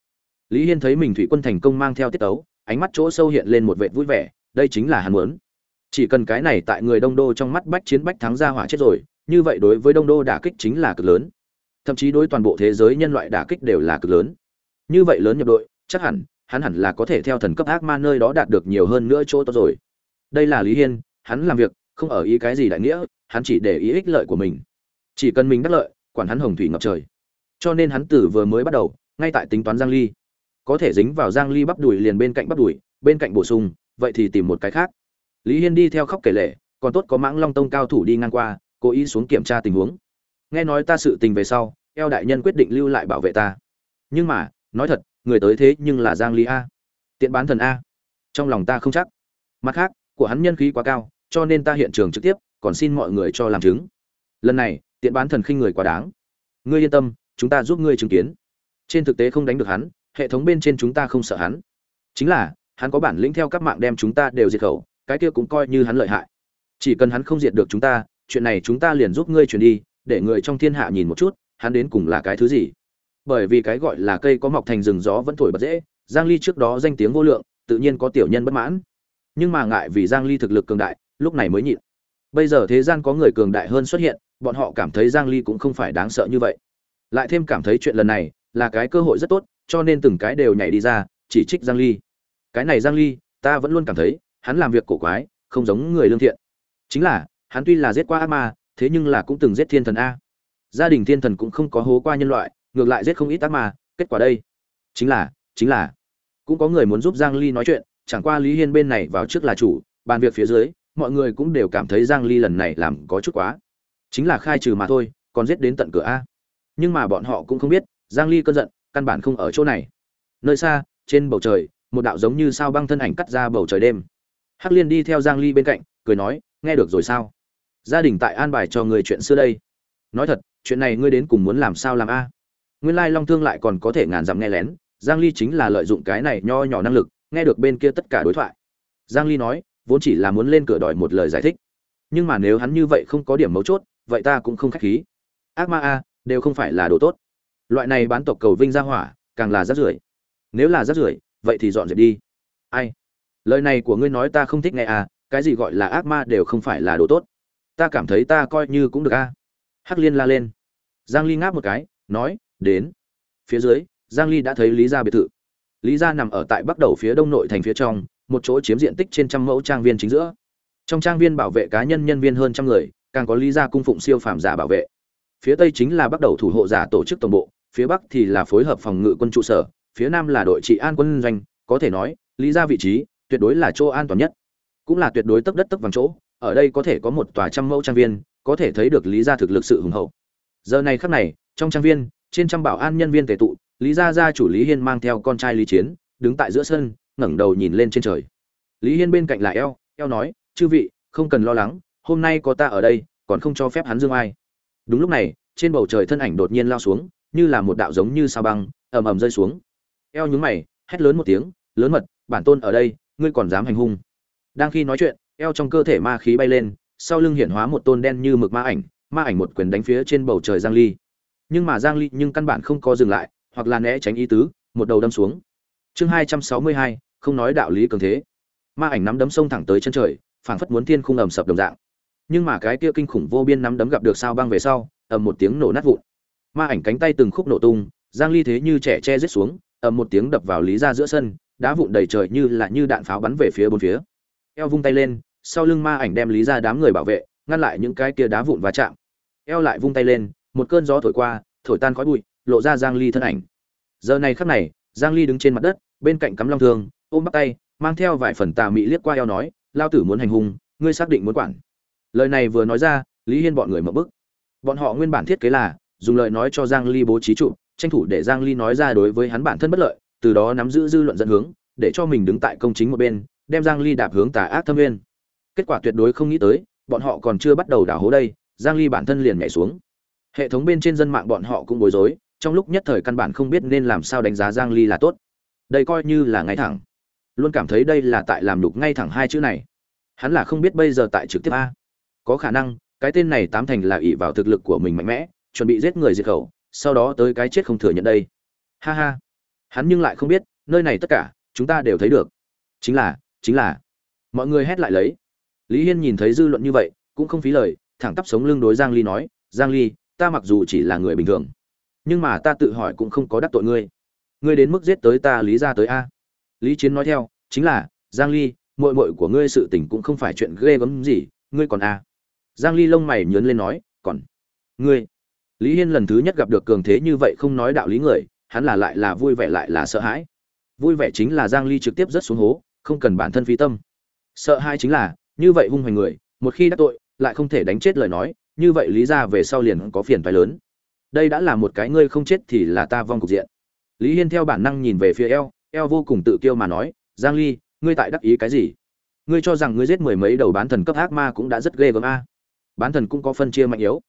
Lý hiên thấy mình thủy quân thành công mang theo tiết tấu, ánh mắt chỗ sâu hiện lên một vệ vui vẻ, đây chính là hắn muốn. Chỉ cần cái này tại người đông đô trong mắt bách chiến bách thắng ra hỏa chết rồi, như vậy đối với đông đô đả kích chính là cực lớn. Thậm chí đối toàn bộ thế giới nhân loại đả kích đều là cực lớn như vậy lớn nhập đội, chắc hẳn, hắn hẳn là có thể theo thần cấp ác ma nơi đó đạt được nhiều hơn nữa chỗ tốt rồi. Đây là lý hiên, hắn làm việc, không ở ý cái gì đại nghĩa, hắn chỉ để ý ích lợi của mình. Chỉ cần mình đắc lợi, quản hắn hồng thủy ngập trời. Cho nên hắn tử vừa mới bắt đầu, ngay tại tính toán giang ly. Có thể dính vào giang ly bắp đùi liền bên cạnh bắp đùi, bên cạnh bổ sung, vậy thì tìm một cái khác. Lý hiên đi theo khóc kể lệ còn tốt có mãng long tông cao thủ đi ngang qua, cố ý xuống kiểm tra tình huống. Nghe nói ta sự tình về sau, eo đại nhân quyết định lưu lại bảo vệ ta. Nhưng mà nói thật, người tới thế nhưng là giang ly a. Tiện bán thần a. Trong lòng ta không chắc. Mặt khác, của hắn nhân khí quá cao, cho nên ta hiện trường trực tiếp, còn xin mọi người cho làm chứng. Lần này, tiện bán thần khinh người quá đáng. Ngươi yên tâm, chúng ta giúp ngươi chứng kiến. Trên thực tế không đánh được hắn, hệ thống bên trên chúng ta không sợ hắn. Chính là, hắn có bản lĩnh theo các mạng đem chúng ta đều diệt khẩu, cái kia cũng coi như hắn lợi hại. Chỉ cần hắn không diệt được chúng ta, chuyện này chúng ta liền giúp ngươi chuyển đi, để người trong thiên hạ nhìn một chút, hắn đến cùng là cái thứ gì bởi vì cái gọi là cây có mọc thành rừng gió vẫn thổi bật dễ, giang ly trước đó danh tiếng vô lượng, tự nhiên có tiểu nhân bất mãn. Nhưng mà ngại vì giang ly thực lực cường đại, lúc này mới nhịn. Bây giờ thế gian có người cường đại hơn xuất hiện, bọn họ cảm thấy giang ly cũng không phải đáng sợ như vậy. Lại thêm cảm thấy chuyện lần này là cái cơ hội rất tốt, cho nên từng cái đều nhảy đi ra, chỉ trích giang ly. Cái này giang ly, ta vẫn luôn cảm thấy, hắn làm việc cổ quái, không giống người lương thiện. Chính là, hắn tuy là giết qua ác ma, thế nhưng là cũng từng giết thiên thần a. Gia đình thiên thần cũng không có hố qua nhân loại ngược lại giết không ít ác ma, kết quả đây. Chính là chính là. Cũng có người muốn giúp giang ly nói chuyện, chẳng qua lý hiên bên này vào trước là chủ, bàn việc phía dưới, mọi người cũng đều cảm thấy giang ly lần này làm có chút quá. Chính là khai trừ mà thôi, còn giết đến tận cửa a. Nhưng mà bọn họ cũng không biết, giang ly cơn giận, căn bản không ở chỗ này. Nơi xa, trên bầu trời, một đạo giống như sao băng thân ảnh cắt ra bầu trời đêm. Hắc liên đi theo giang ly bên cạnh, cười nói, nghe được rồi sao? Gia đình tại an bài cho người chuyện xưa đây. Nói thật, chuyện này ngươi đến cùng muốn làm sao làm a? Nguyên lai long thương lại còn có thể ngàn dặm nghe lén, giang ly chính là lợi dụng cái này nho nhỏ năng lực, nghe được bên kia tất cả đối thoại. Giang ly nói, vốn chỉ là muốn lên cửa đòi một lời giải thích. Nhưng mà nếu hắn như vậy không có điểm mấu chốt, vậy ta cũng không khách khí. Ác ma a, đều không phải là đồ tốt. Loại này bán tộc cầu vinh ra hỏa, càng là rác rưởi. Nếu là rác rưởi, vậy thì dọn dẹp đi. Ai? Lời này của ngươi nói ta không thích nghe à cái gì gọi là ác ma đều không phải là đồ tốt. Ta cảm thấy ta coi như cũng được a. Hắc liên la lên. Giang ly ngáp một cái, nói đến. Phía dưới, giang ly đã thấy lý gia biệt thự. Lý gia nằm ở tại bắc đầu phía đông nội thành phía trong, một chỗ chiếm diện tích trên trăm mẫu trang viên chính giữa. Trong trang viên bảo vệ cá nhân nhân viên hơn trăm người, càng có lý gia cung phụng siêu phàm giả bảo vệ. Phía tây chính là bắt đầu thủ hộ giả tổ chức tổng bộ, phía bắc thì là phối hợp phòng ngự quân trụ sở, phía nam là đội trị an quân doanh, có thể nói, lý gia vị trí tuyệt đối là chỗ an toàn nhất. Cũng là tuyệt đối tấp đất tấp vàng chỗ, ở đây có thể có một tòa trăm mẫu trang viên, có thể thấy được lý gia thực lực sự hùng hậu. Giờ này khắc này, trong trang viên trên trăm bảo an nhân viên tề tụ, lý gia gia chủ lý hiên mang theo con trai lý chiến, đứng tại giữa sân, ngẩng đầu nhìn lên trên trời. Lý hiên bên cạnh là eo eo nói, chư vị, không cần lo lắng, hôm nay có ta ở đây, còn không cho phép hắn dương ai. Đúng lúc này, trên bầu trời thân ảnh đột nhiên lao xuống, như là một đạo giống như sao băng, ầm ầm rơi xuống. Eo nhúng mày, hét lớn một tiếng, lớn mật, bản tôn ở đây, ngươi còn dám hành hung? Đang khi nói chuyện, eo trong cơ thể ma khí bay lên, sau lưng hiện hóa một tôn đen như mực ma ảnh ma ảnh một quyền đánh phía trên bầu trời giang ly nhưng mà giang ly nhưng căn bản không có dừng lại hoặc là né tránh ý tứ một đầu đâm xuống. Chương 262, không nói đạo lý cường thế. Ma ảnh nắm đấm sông thẳng tới chân trời phảng phất muốn thiên khung ầm sập đồng dạng. Nhưng mà cái kia kinh khủng vô biên nắm đấm gặp được sao băng về sau ầm một tiếng nổ nát vụn. Ma ảnh cánh tay từng khúc nổ tung giang ly thế như trẻ che rít xuống ầm một tiếng đập vào lý ra giữa sân đá vụn đầy trời như là như đạn pháo bắn về phía bốn phía. Eo vung tay lên sau lưng ma ảnh đem lý ra đám người bảo vệ ngăn lại những cái kia đá vụn va chạm. Eo lại vung tay lên một cơn gió thổi qua, thổi tan khói bụi, lộ ra giang ly thân ảnh. Giờ này khắc này, giang ly đứng trên mặt đất, bên cạnh cắm long thương, ôm bắt tay, mang theo vài phần tà mị liếc qua eo nói, lao tử muốn hành hung, ngươi xác định muốn quản. Lời này vừa nói ra, lý hiên bọn người mở bức. Bọn họ nguyên bản thiết kế là, dùng lời nói cho giang ly bố trí trụ, tranh thủ để giang ly nói ra đối với hắn bản thân bất lợi, từ đó nắm giữ dư luận dẫn hướng, để cho mình đứng tại công chính một bên, đem giang ly đạp hướng tà ác thâm nguyên. Kết quả tuyệt đối không nghĩ tới, bọn họ còn chưa bắt đầu đào hố đây, giang ly bản thân liền nhảy xuống hệ thống bên trên dân mạng bọn họ cũng bối rối, trong lúc nhất thời căn bản không biết nên làm sao đánh giá giang ly là tốt. Đây coi như là ngay thẳng. Luôn cảm thấy đây là tại làm nhục ngay thẳng hai chữ này. Hắn là không biết bây giờ tại trực tiếp a. Có khả năng, cái tên này tám thành là ỷ vào thực lực của mình mạnh mẽ, chuẩn bị giết người diệt khẩu, sau đó tới cái chết không thừa nhận đây. Ha ha. Hắn nhưng lại không biết, nơi này tất cả, chúng ta đều thấy được. Chính là chính là. Mọi người hét lại lấy. Lý hiên nhìn thấy dư luận như vậy, cũng không phí lời, thẳng tắp sống lưng đối giang ly nói, giang ly ta mặc dù chỉ là người bình thường, nhưng mà ta tự hỏi cũng không có đắc tội ngươi. Ngươi đến mức giết tới ta, lý ra tới a. Lý chiến nói theo, chính là, giang ly, muội muội của ngươi sự tình cũng không phải chuyện ghê gớm gì, ngươi còn a. Giang ly lông mày nhướng lên nói, còn ngươi. Lý hiên lần thứ nhất gặp được cường thế như vậy không nói đạo lý người, hắn là lại là vui vẻ lại là sợ hãi. Vui vẻ chính là giang ly trực tiếp rất xuống hố, không cần bản thân phí tâm. Sợ hãi chính là, như vậy hung hoành người, một khi đắc tội, lại không thể đánh chết lời nói như vậy lý ra về sau liền có phiền phái lớn. Đây đã là một cái ngươi không chết thì là ta vong cục diện. Lý hiên theo bản năng nhìn về phía eo eo vô cùng tự kiêu mà nói, giang ly, ngươi tại đắc ý cái gì? Ngươi cho rằng ngươi giết mười mấy đầu bán thần cấp ác ma cũng đã rất ghê gớm a. Bán thần cũng có phân chia mạnh yếu.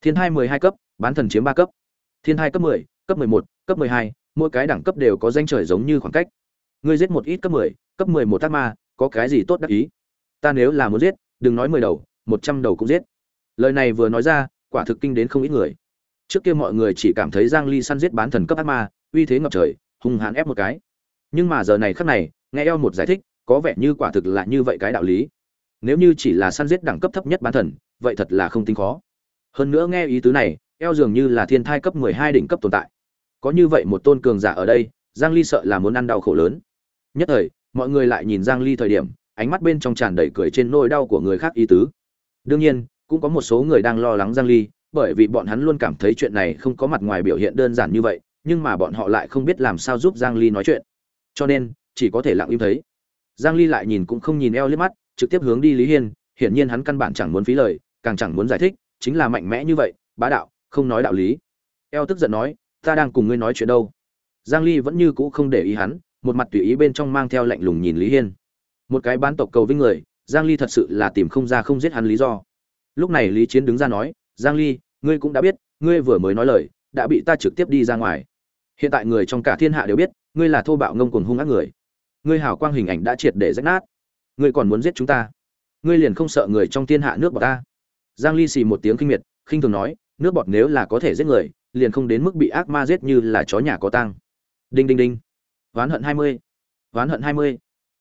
Thiên hai mười hai cấp, bán thần chiếm ba cấp. Thiên hai cấp mười cấp mười một, cấp mười hai, mỗi cái đẳng cấp đều có danh trời giống như khoảng cách. Ngươi giết một ít cấp mười cấp mười một ác ma, có cái gì tốt đắc ý? Ta nếu là muốn giết, đừng nói mười đầu, một trăm đầu cũng giết lời này vừa nói ra, quả thực kinh đến không ít người. Trước kia mọi người chỉ cảm thấy giang ly săn giết bán thần cấp ác ma, uy thế ngập trời, hung hãn ép một cái. Nhưng mà giờ này khắc này, nghe eo một giải thích, có vẻ như quả thực là như vậy cái đạo lý. Nếu như chỉ là săn giết đẳng cấp thấp nhất bán thần, vậy thật là không tính khó. Hơn nữa nghe ý tứ này, eo dường như là thiên thai cấp 12 đỉnh cấp tồn tại. Có như vậy một tôn cường giả ở đây, giang ly sợ là muốn ăn đau khổ lớn. Nhất thời, mọi người lại nhìn giang ly thời điểm, ánh mắt bên trong tràn đầy cười trên nỗi đau của người khác ý tứ. Đương nhiên cũng có một số người đang lo lắng giang ly, bởi vì bọn hắn luôn cảm thấy chuyện này không có mặt ngoài biểu hiện đơn giản như vậy, nhưng mà bọn họ lại không biết làm sao giúp giang ly nói chuyện. Cho nên, chỉ có thể lặng im thấy. Giang ly lại nhìn cũng không nhìn eo liếc mắt, trực tiếp hướng đi lý hiên, hiển nhiên hắn căn bản chẳng muốn phí lời, càng chẳng muốn giải thích, chính là mạnh mẽ như vậy, bá đạo, không nói đạo lý. Eo tức giận nói, ta đang cùng ngươi nói chuyện đâu? Giang ly vẫn như cũ không để ý hắn, một mặt tùy ý bên trong mang theo lạnh lùng nhìn lý hiên. Một cái bán tộc cầu với người, giang ly thật sự là tìm không ra không giết hắn lý do lúc này lý chiến đứng ra nói, giang ly, ngươi cũng đã biết, ngươi vừa mới nói lời, đã bị ta trực tiếp đi ra ngoài. Hiện tại người trong cả thiên hạ đều biết, ngươi là thô bạo ngông cuồng hung ác người. Ngươi hảo quang hình ảnh đã triệt để rách nát. Ngươi còn muốn giết chúng ta? Ngươi liền không sợ người trong thiên hạ nước bọt ta? Giang ly xì một tiếng kinh miệt, khinh thường nói, nước bọt nếu là có thể giết người, liền không đến mức bị ác ma giết như là chó nhà có tang. Đinh đinh đinh. Ván hận 20. ván hận 20.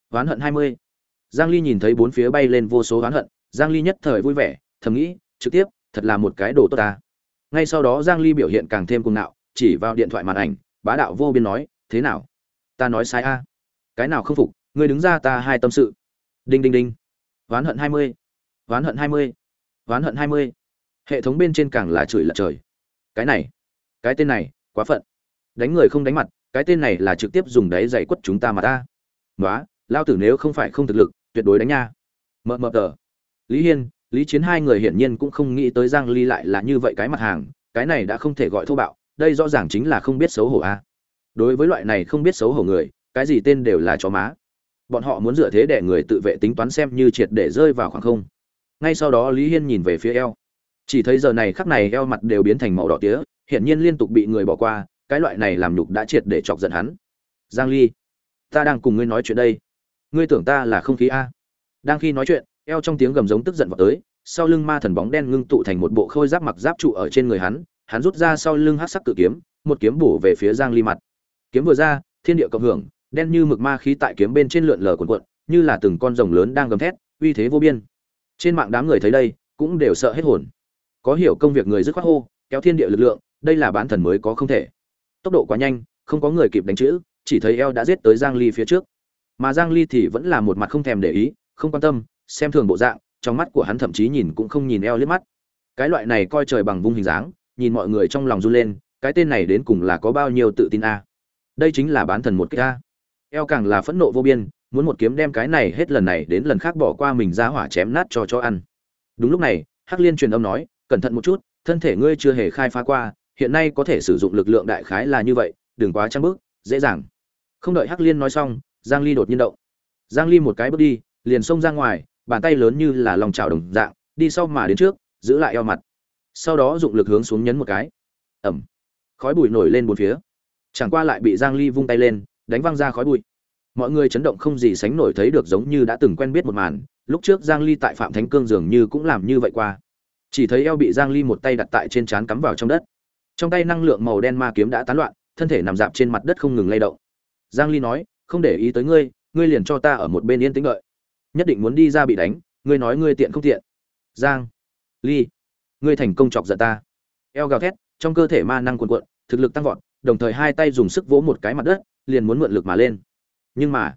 ván hận 20. giang ly nhìn thấy bốn phía bay lên vô số ván hận, giang ly nhất thời vui vẻ thầm nghĩ, trực tiếp, thật là một cái đồ tốt ta. Ngay sau đó giang ly biểu hiện càng thêm cuồng nạo chỉ vào điện thoại màn ảnh, bá đạo vô biên nói, thế nào? Ta nói sai a? Cái nào không phục? Ngươi đứng ra ta hai tâm sự. Đinh đinh đinh. Ván hận 20. ván hận 20. ván hận 20. hệ thống bên trên càng là chửi lật trời. Cái này, cái tên này, quá phận. Đánh người không đánh mặt, cái tên này là trực tiếp dùng đáy dày quất chúng ta mà ta. Nói lao tử nếu không phải không thực lực, tuyệt đối đánh nha. Mờ mờ tờ. Lý hiên lý chiến hai người hiển nhiên cũng không nghĩ tới giang ly lại là như vậy cái mặt hàng, cái này đã không thể gọi thô bạo, đây rõ ràng chính là không biết xấu hổ a. Đối với loại này không biết xấu hổ người, cái gì tên đều là chó má. Bọn họ muốn dựa thế để người tự vệ tính toán xem như triệt để rơi vào khoảng không. Ngay sau đó lý hiên nhìn về phía eo. Chỉ thấy giờ này khắc này eo mặt đều biến thành màu đỏ tía, hiển nhiên liên tục bị người bỏ qua, cái loại này làm nhục đã triệt để chọc giận hắn. Giang ly, ta đang cùng ngươi nói chuyện đây. Ngươi tưởng ta là không khí a? Đang khi nói chuyện eo trong tiếng gầm giống tức giận vào tới, sau lưng ma thần bóng đen ngưng tụ thành một bộ khôi giáp mặc giáp trụ ở trên người hắn hắn rút ra sau lưng hắc sắc cự kiếm, một kiếm bổ về phía giang ly mặt. Kiếm vừa ra, thiên địa cộng hưởng, đen như mực ma khí tại kiếm bên trên lượn lờ cuộn cuộn, như là từng con rồng lớn đang gầm thét, uy thế vô biên. Trên mạng đám người thấy đây, cũng đều sợ hết hồn. Có hiểu công việc người dứt khoát hô, kéo thiên địa lực lượng, đây là bán thần mới có không thể. Tốc độ quá nhanh, không có người kịp đánh chữ, chỉ thấy eo đã giết tới giang ly phía trước. Mà giang ly thì vẫn là một mặt không thèm để ý, không quan tâm xem thường bộ dạng, trong mắt của hắn thậm chí nhìn cũng không nhìn eo liếc mắt. Cái loại này coi trời bằng vung hình dáng, nhìn mọi người trong lòng run lên, cái tên này đến cùng là có bao nhiêu tự tin a? Đây chính là bán thần một cái a. Eo càng là phẫn nộ vô biên, muốn một kiếm đem cái này hết lần này đến lần khác bỏ qua mình ra hỏa chém nát cho cho ăn. Đúng lúc này, hắc liên truyền âm nói, cẩn thận một chút, thân thể ngươi chưa hề khai phá qua, hiện nay có thể sử dụng lực lượng đại khái là như vậy, đừng quá trăng bước, dễ dàng. Không đợi hắc liên nói xong, giang ly đột nhiên động. Giang ly một cái bước đi, liền xông ra ngoài bàn tay lớn như là lòng chảo đồng dạng, đi sau mà đến trước, giữ lại eo mặt. Sau đó dụng lực hướng xuống nhấn một cái. Ẩm. Khói bụi nổi lên bốn phía. Chẳng qua lại bị giang ly vung tay lên, đánh văng ra khói bụi. Mọi người chấn động không gì sánh nổi thấy được giống như đã từng quen biết một màn, lúc trước giang ly tại phạm thánh cương dường như cũng làm như vậy qua. Chỉ thấy eo bị giang ly một tay đặt tại trên trán cắm vào trong đất. Trong tay năng lượng màu đen ma kiếm đã tán loạn, thân thể nằm dạp trên mặt đất không ngừng lay động. Giang ly nói, không để ý tới ngươi ngươi liền cho ta ở một bên yên tĩnh đợi nhất định muốn đi ra bị đánh, ngươi nói ngươi tiện không tiện. Giang, ly, ngươi thành công chọc giận ta. Eo gào thét, trong cơ thể ma năng cuồn cuộn, thực lực tăng vọt, đồng thời hai tay dùng sức vỗ một cái mặt đất, liền muốn mượn lực mà lên. Nhưng mà,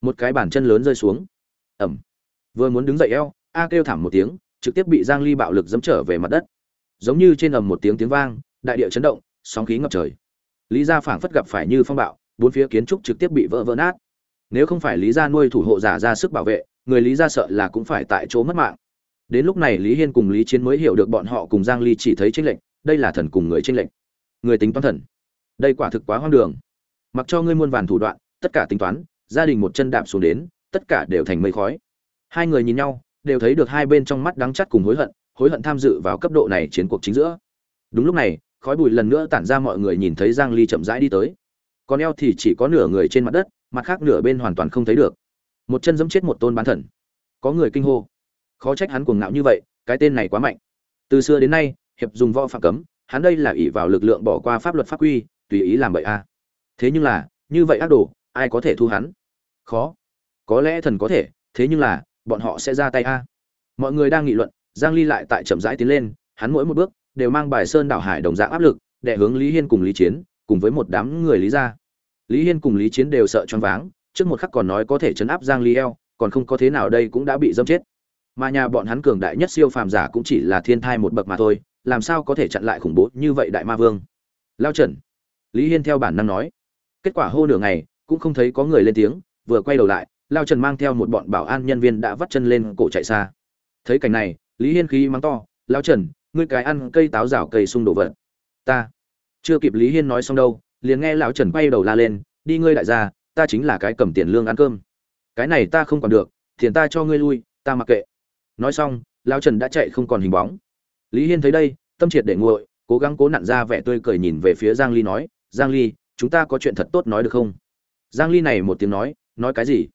một cái bàn chân lớn rơi xuống. Ẩm. Vừa muốn đứng dậy eo, a kêu thảm một tiếng, trực tiếp bị giang ly bạo lực dẫm trở về mặt đất. Giống như trên ầm một tiếng tiếng vang, đại địa chấn động, sóng khí ngập trời. Lý gia phảng phất gặp phải như phong bạo, bốn phía kiến trúc trực tiếp bị vỡ vỡ nát. Nếu không phải lý gia nuôi thủ hộ giả ra sức bảo vệ người lý ra sợ là cũng phải tại chỗ mất mạng. Đến lúc này lý hiên cùng lý chiến mới hiểu được bọn họ cùng giang ly chỉ thấy tranh lệnh đây là thần cùng người tranh lệnh người tính toán thần. Đây quả thực quá hoang đường. Mặc cho ngươi muôn vàn thủ đoạn, tất cả tính toán, gia đình một chân đạp xuống đến, tất cả đều thành mây khói. Hai người nhìn nhau, đều thấy được hai bên trong mắt đắng chắt cùng hối hận hối hận tham dự vào cấp độ này chiến cuộc chính giữa. Đúng lúc này, khói bụi lần nữa tản ra mọi người nhìn thấy giang ly chậm rãi đi tới. Còn eo thì chỉ có nửa người trên mặt đất, mặt khác nửa bên hoàn toàn không thấy được một chân giẫm chết một tôn bán thần. Có người kinh hô. Khó trách hắn cuồng ngạo như vậy, cái tên này quá mạnh. Từ xưa đến nay, hiệp dùng võ phạm cấm, hắn đây là ỷ vào lực lượng bỏ qua pháp luật pháp quy, tùy ý làm bậy a. Thế nhưng là, như vậy ác đồ, ai có thể thu hắn? Khó. Có lẽ thần có thể, thế nhưng là, bọn họ sẽ ra tay a. Mọi người đang nghị luận, giang ly lại tại chậm rãi tiến lên, hắn mỗi một bước đều mang bài sơn đảo hải đồng dạng áp lực, để hướng lý hiên cùng lý chiến, cùng với một đám người lý gia. Lý hiên cùng lý chiến đều sợ choáng váng trước một khắc còn nói có thể chấn áp giang ly còn không có thế nào đây cũng đã bị dâm chết. Mà nhà bọn hắn cường đại nhất siêu phàm giả cũng chỉ là thiên thai một bậc mà thôi, làm sao có thể chặn lại khủng bố như vậy đại ma vương? Lao trần, lý hiên theo bản năng nói. Kết quả hô nửa ngày, cũng không thấy có người lên tiếng, vừa quay đầu lại, lao trần mang theo một bọn bảo an nhân viên đã vắt chân lên cổ chạy xa. Thấy cảnh này, lý hiên khí mắng to Lão trần, ngươi cái ăn cây táo rào cây sung đổ vật. Ta. Chưa kịp lý hiên nói xong đâu, liền nghe lão trần quay đầu la lên, đi ngươi đại gia ta chính là cái cầm tiền lương ăn cơm. Cái này ta không còn được, tiền ta cho ngươi lui, ta mặc kệ. Nói xong, lão trần đã chạy không còn hình bóng. Lý hiên thấy đây, tâm triệt để nguội, cố gắng cố nặn ra vẻ tươi cười nhìn về phía giang ly nói, giang ly, chúng ta có chuyện thật tốt nói được không? Giang ly này một tiếng nói nói cái gì?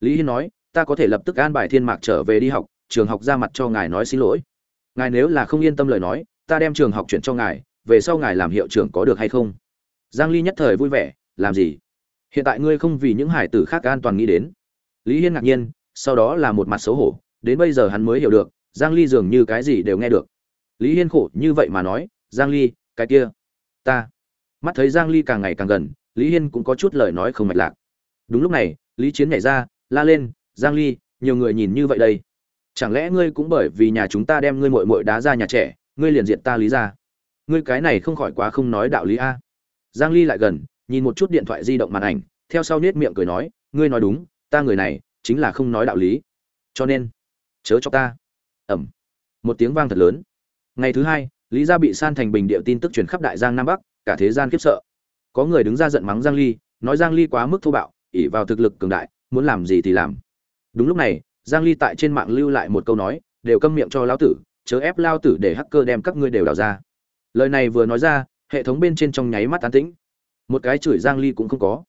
Lý hiên nói, ta có thể lập tức an bài thiên mạc trở về đi học, trường học ra mặt cho ngài nói xin lỗi. Ngài nếu là không yên tâm lời nói, ta đem trường học chuyển cho ngài, về sau ngài làm hiệu trưởng có được hay không? Giang ly nhất thời vui vẻ, làm gì? Hiện tại ngươi không vì những hải tử khác an toàn nghĩ đến. Lý hiên ngạc nhiên, sau đó là một mặt xấu hổ, đến bây giờ hắn mới hiểu được, giang ly dường như cái gì đều nghe được. Lý hiên khổ như vậy mà nói, giang ly, cái kia, ta. Mắt thấy giang ly càng ngày càng gần, lý hiên cũng có chút lời nói không mạch lạc. Đúng lúc này, lý chiến nhảy ra, la lên, giang ly, nhiều người nhìn như vậy đây. Chẳng lẽ ngươi cũng bởi vì nhà chúng ta đem ngươi mội mội đá ra nhà trẻ, ngươi liền diện ta lý ra ngươi cái này không khỏi quá không nói đạo lý a. Giang ly lại gần nhìn một chút điện thoại di động màn ảnh, theo sau nết miệng cười nói, ngươi nói đúng, ta người này chính là không nói đạo lý. Cho nên, chớ cho ta. Ẩm. Một tiếng vang thật lớn. Ngày thứ hai, lý gia bị san thành bình điệu tin tức truyền khắp đại giang nam bắc, cả thế gian khiếp sợ. Có người đứng ra giận mắng giang ly, nói giang ly quá mức thô bạo ỉ vào thực lực cường đại, muốn làm gì thì làm. Đúng lúc này, giang ly tại trên mạng lưu lại một câu nói, đều câm miệng cho lão tử, chớ ép lao tử để hacker đem các ngươi đều đào ra. Lời này vừa nói ra, hệ thống bên trên trong nháy mắt tán tĩnh một cái chửi giang ly cũng không có.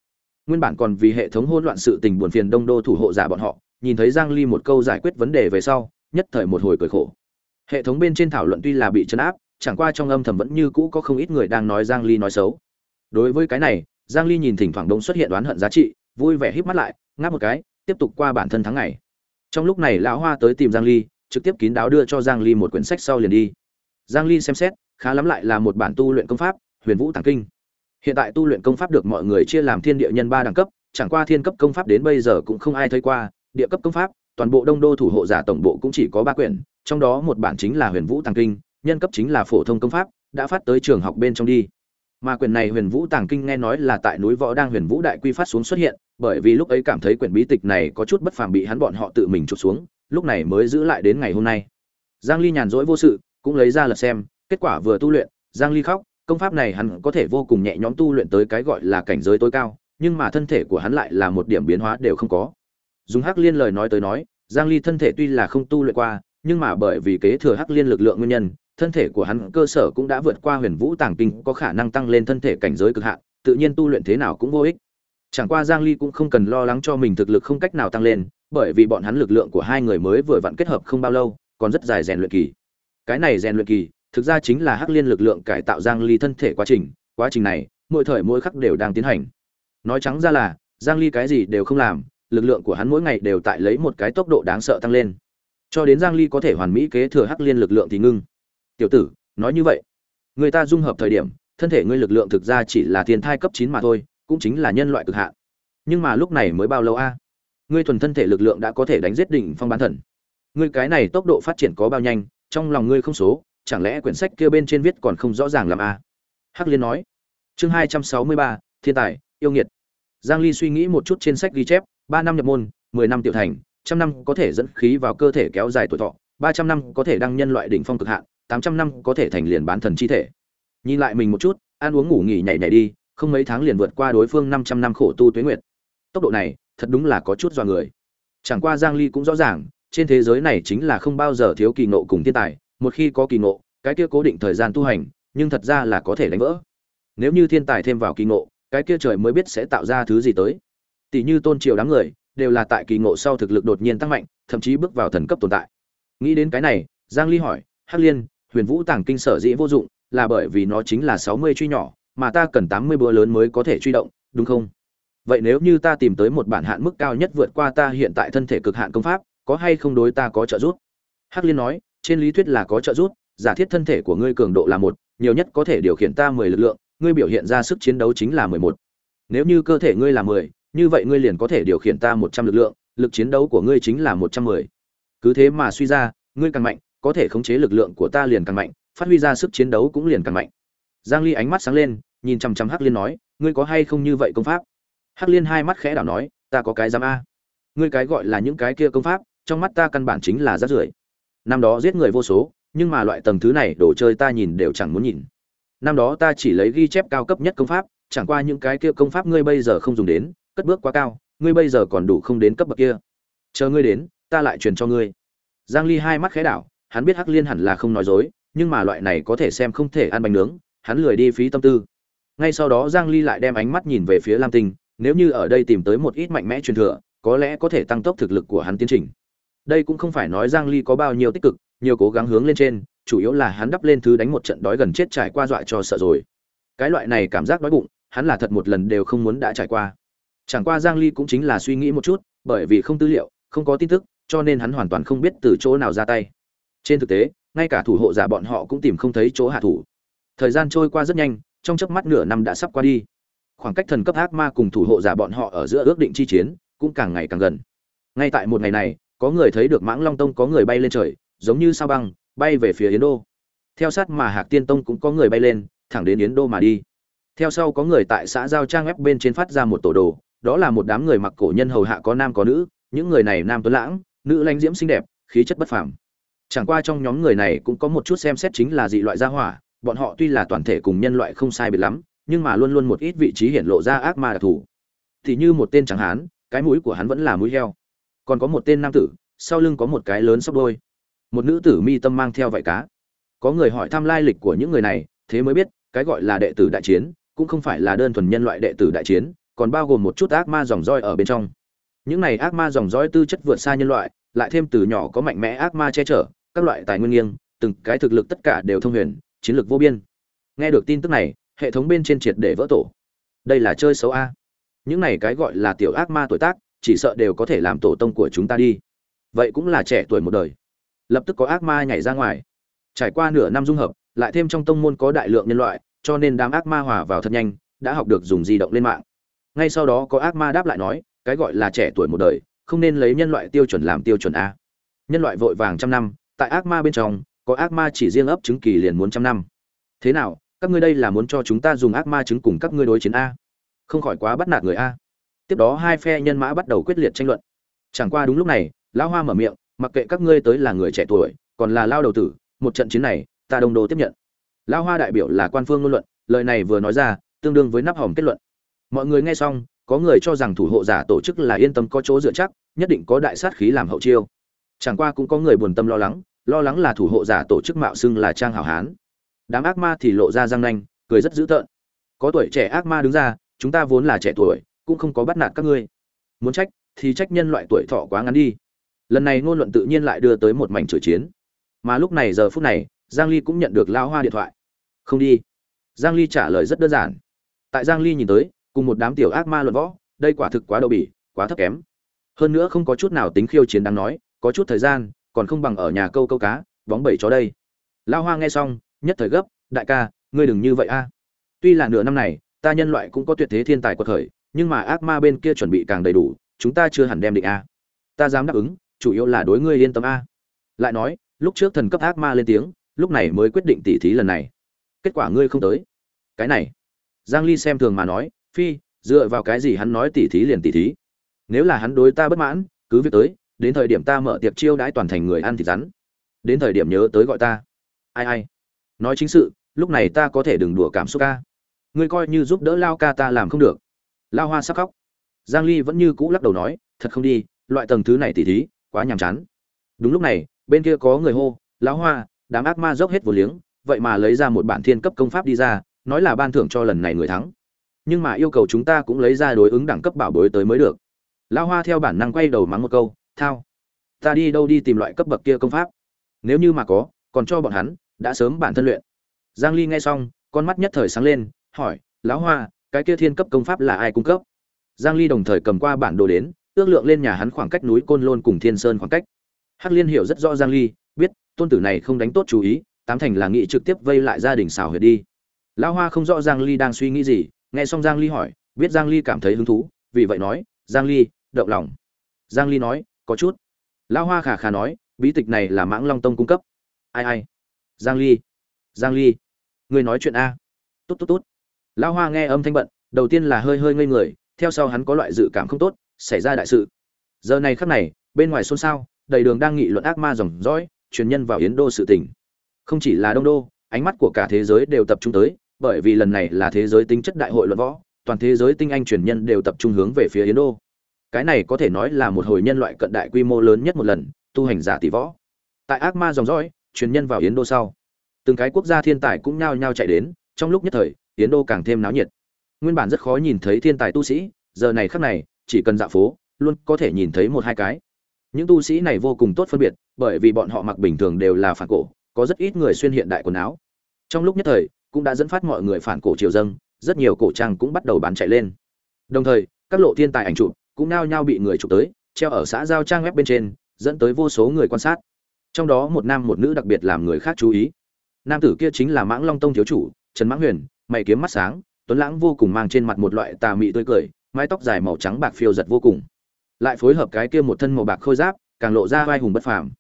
Nguyên bản còn vì hệ thống hỗn loạn sự tình buồn phiền đông đô thủ hộ giả bọn họ, nhìn thấy giang ly một câu giải quyết vấn đề về sau, nhất thời một hồi cười khổ. Hệ thống bên trên thảo luận tuy là bị chấn áp, chẳng qua trong âm thầm vẫn như cũ có không ít người đang nói giang ly nói xấu. Đối với cái này, giang ly nhìn thỉnh thoảng đông xuất hiện đoán hận giá trị, vui vẻ híp mắt lại, ngáp một cái, tiếp tục qua bản thân tháng ngày. Trong lúc này lão hoa tới tìm giang ly, trực tiếp kín đáo đưa cho giang ly một quyển sách sau liền đi. Giang ly xem xét, khá lắm lại là một bản tu luyện công pháp, huyền vũ tàng kinh hiện tại tu luyện công pháp được mọi người chia làm thiên địa nhân ba đẳng cấp, chẳng qua thiên cấp công pháp đến bây giờ cũng không ai thấy qua, địa cấp công pháp, toàn bộ đông đô thủ hộ giả tổng bộ cũng chỉ có ba quyển, trong đó một bản chính là huyền vũ tàng kinh, nhân cấp chính là phổ thông công pháp, đã phát tới trường học bên trong đi. Mà quyển này huyền vũ tàng kinh nghe nói là tại núi võ đang huyền vũ đại quy phát xuống xuất hiện, bởi vì lúc ấy cảm thấy quyển bí tịch này có chút bất phàm bị hắn bọn họ tự mình chụp xuống, lúc này mới giữ lại đến ngày hôm nay. Giang ly nhàn rỗi vô sự, cũng lấy ra lật xem, kết quả vừa tu luyện, giang ly khóc công pháp này hắn có thể vô cùng nhẹ nhõm tu luyện tới cái gọi là cảnh giới tối cao, nhưng mà thân thể của hắn lại là một điểm biến hóa đều không có. Dùng hắc liên lời nói tới nói, giang ly thân thể tuy là không tu luyện qua, nhưng mà bởi vì kế thừa hắc liên lực lượng nguyên nhân, thân thể của hắn cơ sở cũng đã vượt qua huyền vũ tàng kinh, có khả năng tăng lên thân thể cảnh giới cực hạn, tự nhiên tu luyện thế nào cũng vô ích. Chẳng qua giang ly cũng không cần lo lắng cho mình thực lực không cách nào tăng lên, bởi vì bọn hắn lực lượng của hai người mới vừa vặn kết hợp không bao lâu, còn rất dài rèn luyện kỳ. Cái này rèn luyện kỳ thực ra chính là hắc liên lực lượng cải tạo giang ly thân thể quá trình quá trình này, mỗi thời mỗi khắc đều đang tiến hành. Nói trắng ra là, giang ly cái gì đều không làm, lực lượng của hắn mỗi ngày đều tại lấy một cái tốc độ đáng sợ tăng lên. Cho đến giang ly có thể hoàn mỹ kế thừa hắc liên lực lượng thì ngưng. Tiểu tử, nói như vậy, người ta dung hợp thời điểm, thân thể ngươi lực lượng thực ra chỉ là thiên thai cấp 9 mà thôi, cũng chính là nhân loại cực hạn. Nhưng mà lúc này mới bao lâu a? Ngươi thuần thân thể lực lượng đã có thể đánh giết đỉnh phong bán thần. Ngươi cái này tốc độ phát triển có bao nhanh, trong lòng ngươi không số chẳng lẽ quyển sách kia bên trên viết còn không rõ ràng làm a à? hắc liên nói chương hai trăm sáu mươi ba thiên tài yêu nghiệt giang ly suy nghĩ một chút trên sách ghi chép ba năm nhập môn mười năm tiểu thành trăm năm có thể dẫn khí vào cơ thể kéo dài tuổi thọ ba trăm năm có thể đăng nhân loại đỉnh phong cực hạn tám trăm năm có thể thành liền bán thần chi thể nhìn lại mình một chút ăn uống ngủ nghỉ nhảy nhảy đi không mấy tháng liền vượt qua đối phương 500 năm khổ tu tuế nguyệt. Tốc độ này, thật đúng là có chút dọa người. Chẳng qua Giang Ly cũng rõ ràng, trên thế giới này chính là không bao giờ thiếu kỳ ngộ cùng thiên tài, một khi có kỳ ngộ, cái kia cố định thời gian tu hành, nhưng thật ra là có thể đánh vỡ. Nếu như thiên tài thêm vào kỳ ngộ, cái kia trời mới biết sẽ tạo ra thứ gì tới. Tỷ như tôn triều đám người, đều là tại kỳ ngộ sau thực lực đột nhiên tăng mạnh, thậm chí bước vào thần cấp tồn tại. Nghĩ đến cái này, Giang Ly hỏi, Hắc Liên, Huyền Vũ Tàng Kinh sở dĩ vô dụng, là bởi vì nó chính là 60 truy nhỏ, mà ta cần tám mươi bữa lớn mới có thể truy động, đúng không? Vậy nếu như ta tìm tới một bản hạn mức cao nhất vượt qua ta hiện tại thân thể cực hạn công pháp, có hay không đối ta có trợ giúp? Hắc Liên nói, trên lý thuyết là có trợ giúp, giả thiết thân thể của ngươi cường độ là một, nhiều nhất có thể điều khiển ta mười lực lượng, ngươi biểu hiện ra sức chiến đấu chính là mười một. Nếu như cơ thể ngươi là mười, như vậy ngươi liền có thể điều khiển ta một trăm lực lượng, lực chiến đấu của ngươi chính là một trăm mười. Cứ thế mà suy ra, ngươi càng mạnh, có thể khống chế lực lượng của ta liền càng mạnh, phát huy ra sức chiến đấu cũng liền càng mạnh. Giang Ly ánh mắt sáng lên, nhìn chằm chằm Hắc Liên nói, ngươi có hay không như vậy công pháp? Hắc Liên hai mắt khẽ đảo nói, ta có cái dám a. Ngươi cái gọi là những cái kia công pháp, trong mắt ta căn bản chính là rác rưởi. Năm đó giết người vô số, nhưng mà loại tầng thứ này đồ chơi ta nhìn đều chẳng muốn nhìn. Năm đó ta chỉ lấy ghi chép cao cấp nhất công pháp, chẳng qua những cái kia công pháp ngươi bây giờ không dùng đến, cất bước quá cao, ngươi bây giờ còn đủ không đến cấp bậc kia. Chờ ngươi đến, ta lại truyền cho ngươi. Giang Ly hai mắt khẽ đảo, hắn biết Hắc Liên hẳn là không nói dối, nhưng mà loại này có thể xem không thể ăn bánh nướng, hắn lười đi phí tâm tư ngay sau đó giang ly lại đem ánh mắt nhìn về phía lam tinh nếu như ở đây tìm tới một ít mạnh mẽ truyền thừa có lẽ có thể tăng tốc thực lực của hắn tiến trình đây cũng không phải nói giang ly có bao nhiêu tích cực, nhiều cố gắng hướng lên trên, chủ yếu là hắn đắp lên thứ đánh một trận đói gần chết trải qua dọa cho sợ rồi. Cái loại này cảm giác đói bụng, hắn là thật một lần đều không muốn đã trải qua. Chẳng qua giang ly cũng chính là suy nghĩ một chút, bởi vì không tư liệu, không có tin tức, cho nên hắn hoàn toàn không biết từ chỗ nào ra tay. Trên thực tế, ngay cả thủ hộ giả bọn họ cũng tìm không thấy chỗ hạ thủ. Thời gian trôi qua rất nhanh, trong chớp mắt nửa năm đã sắp qua đi. Khoảng cách thần cấp ác ma cùng thủ hộ giả bọn họ ở giữa ước định chi chiến cũng càng ngày càng gần. Ngay tại một ngày này có người thấy được mãng long tông có người bay lên trời, giống như sao băng, bay về phía yến đô. Theo sát mà hạc tiên tông cũng có người bay lên, thẳng đến yến đô mà đi. Theo sau có người tại xã giao trang web bên trên phát ra một tổ đồ, đó là một đám người mặc cổ nhân hầu hạ có nam có nữ, những người này nam tuấn lãng, nữ lãnh diễm xinh đẹp, khí chất bất phàm. Chẳng qua trong nhóm người này cũng có một chút xem xét chính là dị loại gia hỏa, bọn họ tuy là toàn thể cùng nhân loại không sai biệt lắm, nhưng mà luôn luôn một ít vị trí hiển lộ ra ác ma đặc thù. Thì như một tên chẳng hán, cái mũi của hắn vẫn là mũi heo còn có một tên nam tử, sau lưng có một cái lớn sóc đôi một nữ tử mi tâm mang theo vải cá. Có người hỏi thăm lai lịch của những người này, thế mới biết, cái gọi là đệ tử đại chiến, cũng không phải là đơn thuần nhân loại đệ tử đại chiến, còn bao gồm một chút ác ma dòng roi ở bên trong. Những này ác ma dòng dõi tư chất vượt xa nhân loại, lại thêm từ nhỏ có mạnh mẽ ác ma che chở, các loại tài nguyên nghiêng, từng cái thực lực tất cả đều thông huyền, chiến lược vô biên. Nghe được tin tức này, hệ thống bên trên triệt để vỡ tổ. Đây là chơi xấu a. Những này cái gọi là tiểu ác ma tuổi tác chỉ sợ đều có thể làm tổ tông của chúng ta đi. Vậy cũng là trẻ tuổi một đời. Lập tức có ác ma nhảy ra ngoài. Trải qua nửa năm dung hợp, lại thêm trong tông môn có đại lượng nhân loại, cho nên đám ác ma hòa vào thật nhanh, đã học được dùng di động lên mạng. Ngay sau đó có ác ma đáp lại nói, cái gọi là trẻ tuổi một đời, không nên lấy nhân loại tiêu chuẩn làm tiêu chuẩn a. Nhân loại vội vàng trăm năm, tại ác ma bên trong, có ác ma chỉ riêng ấp trứng kỳ liền muốn trăm năm. Thế nào, các ngươi đây là muốn cho chúng ta dùng ác ma trứng cùng các ngươi đối chiến a? Không khỏi quá bắt nạt người a tiếp đó hai phe nhân mã bắt đầu quyết liệt tranh luận. Chẳng qua đúng lúc này, lão hoa mở miệng, mặc kệ các ngươi tới là người trẻ tuổi, còn là lao đầu tử, một trận chiến này, ta đồng đồ tiếp nhận. Lão hoa đại biểu là quan phương ngôn luận, lời này vừa nói ra, tương đương với nắp hòm kết luận. Mọi người nghe xong, có người cho rằng thủ hộ giả tổ chức là yên tâm có chỗ dựa chắc, nhất định có đại sát khí làm hậu chiêu. Chẳng qua cũng có người buồn tâm lo lắng lo lắng là thủ hộ giả tổ chức mạo xưng là trang hảo hán. Đám ác ma thì lộ ra răng nanh, cười rất dữ tợn. Có tuổi trẻ ác ma đứng ra, chúng ta vốn là trẻ tuổi cũng không có bắt nạt các ngươi. Muốn trách, thì trách nhân loại tuổi thọ quá ngắn đi. Lần này ngôn luận tự nhiên lại đưa tới một mảnh chửi chiến. Mà lúc này giờ phút này, giang ly cũng nhận được lao hoa điện thoại. Không đi. Giang ly trả lời rất đơn giản. Tại giang ly nhìn tới, cùng một đám tiểu ác ma luận võ, đây quả thực quá đậu bỉ, quá thấp kém. Hơn nữa không có chút nào tính khiêu chiến đáng nói, có chút thời gian, còn không bằng ở nhà câu câu cá, bóng bẩy chó đây. Lao hoa nghe xong, nhất thời gấp, đại ca, ngươi đừng như vậy a. Tuy là nửa năm này, ta nhân loại cũng có tuyệt thế thiên tài của thời nhưng mà ác ma bên kia chuẩn bị càng đầy đủ, chúng ta chưa hẳn đem định a. Ta dám đáp ứng, chủ yếu là đối ngươi yên tâm a. Lại nói, lúc trước thần cấp ác ma lên tiếng, lúc này mới quyết định tỉ thí lần này. Kết quả ngươi không tới. Cái này. Giang ly xem thường mà nói, phi, dựa vào cái gì hắn nói tỉ thí liền tỉ thí? Nếu là hắn đối ta bất mãn, cứ việc tới, đến thời điểm ta mở tiệc chiêu đãi toàn thành người ăn thịt rắn. Đến thời điểm nhớ tới gọi ta. Ai ai. Nói chính sự, lúc này ta có thể đừng đùa cảm xúc ca ngươi coi như giúp đỡ lao ca ta làm không được lao hoa sắc khóc. Giang ly vẫn như cũ lắc đầu nói, thật không đi, loại tầng thứ này tỉ thí, quá nhàm chán. Đúng lúc này, bên kia có người hô, lão hoa, đám ác ma dốc hết vô liếng, vậy mà lấy ra một bản thiên cấp công pháp đi ra, nói là ban thưởng cho lần này người thắng. Nhưng mà yêu cầu chúng ta cũng lấy ra đối ứng đẳng cấp bảo bối tới mới được. Lão hoa theo bản năng quay đầu mắng một câu, thao, ta đi đâu đi tìm loại cấp bậc kia công pháp? Nếu như mà có, còn cho bọn hắn, đã sớm bản thân luyện. Giang ly nghe xong, con mắt nhất thời sáng lên, hỏi, lão hoa cái kia thiên cấp công pháp là ai cung cấp? Giang ly đồng thời cầm qua bản đồ đến, ước lượng lên nhà hắn khoảng cách núi côn lôn cùng thiên sơn khoảng cách. Hắc liên hiểu rất rõ giang ly, biết, tôn tử này không đánh tốt chú ý, tám thành là nghị trực tiếp vây lại gia đình xào huyệt đi. Lão hoa không rõ giang ly đang suy nghĩ gì, nghe xong giang ly hỏi, biết giang ly cảm thấy hứng thú, vì vậy nói, giang ly, động lòng. Giang ly nói, có chút. Lão hoa khả khả nói, bí tịch này là mãng long tông cung cấp. Ai ai? Giang ly giang ly, người nói chuyện a. Tốt tốt tốt lão hoa nghe âm thanh bận, đầu tiên là hơi hơi ngây người, theo sau hắn có loại dự cảm không tốt, xảy ra đại sự. Giờ này khắc này, bên ngoài xôn xao, đầy đường đang nghị luận ác ma dòng dõi, truyền nhân vào yến đô sự tình. Không chỉ là đông đô, ánh mắt của cả thế giới đều tập trung tới, bởi vì lần này là thế giới tính chất đại hội luận võ, toàn thế giới tinh anh truyền nhân đều tập trung hướng về phía yến đô. Cái này có thể nói là một hồi nhân loại cận đại quy mô lớn nhất một lần, tu hành giả tỷ võ. Tại ác ma dòng dõi, truyền nhân vào yến đô sau, từng cái quốc gia thiên tài cũng nhao nhao chạy đến, trong lúc nhất thời yến đô càng thêm náo nhiệt. Nguyên bản rất khó nhìn thấy thiên tài tu sĩ, giờ này khắc này, chỉ cần dạo phố, luôn có thể nhìn thấy một hai cái. Những tu sĩ này vô cùng tốt phân biệt, bởi vì bọn họ mặc bình thường đều là phản cổ, có rất ít người xuyên hiện đại quần áo. Trong lúc nhất thời, cũng đã dẫn phát mọi người phản cổ triều dâng, rất nhiều cổ trang cũng bắt đầu bán chạy lên. Đồng thời, các lộ thiên tài ảnh chụp cũng nao nhao bị người chụp tới, treo ở xã giao trang web bên trên, dẫn tới vô số người quan sát. Trong đó một nam một nữ đặc biệt làm người khác chú ý. Nam tử kia chính là mãng long tông thiếu chủ, trần mãng huyền mày kiếm mắt sáng, tuấn lãng vô cùng mang trên mặt một loại tà mị tươi cười, mái tóc dài màu trắng bạc phiêu giật vô cùng. Lại phối hợp cái kia một thân màu bạc khôi giáp, càng lộ ra vai hùng bất phàm.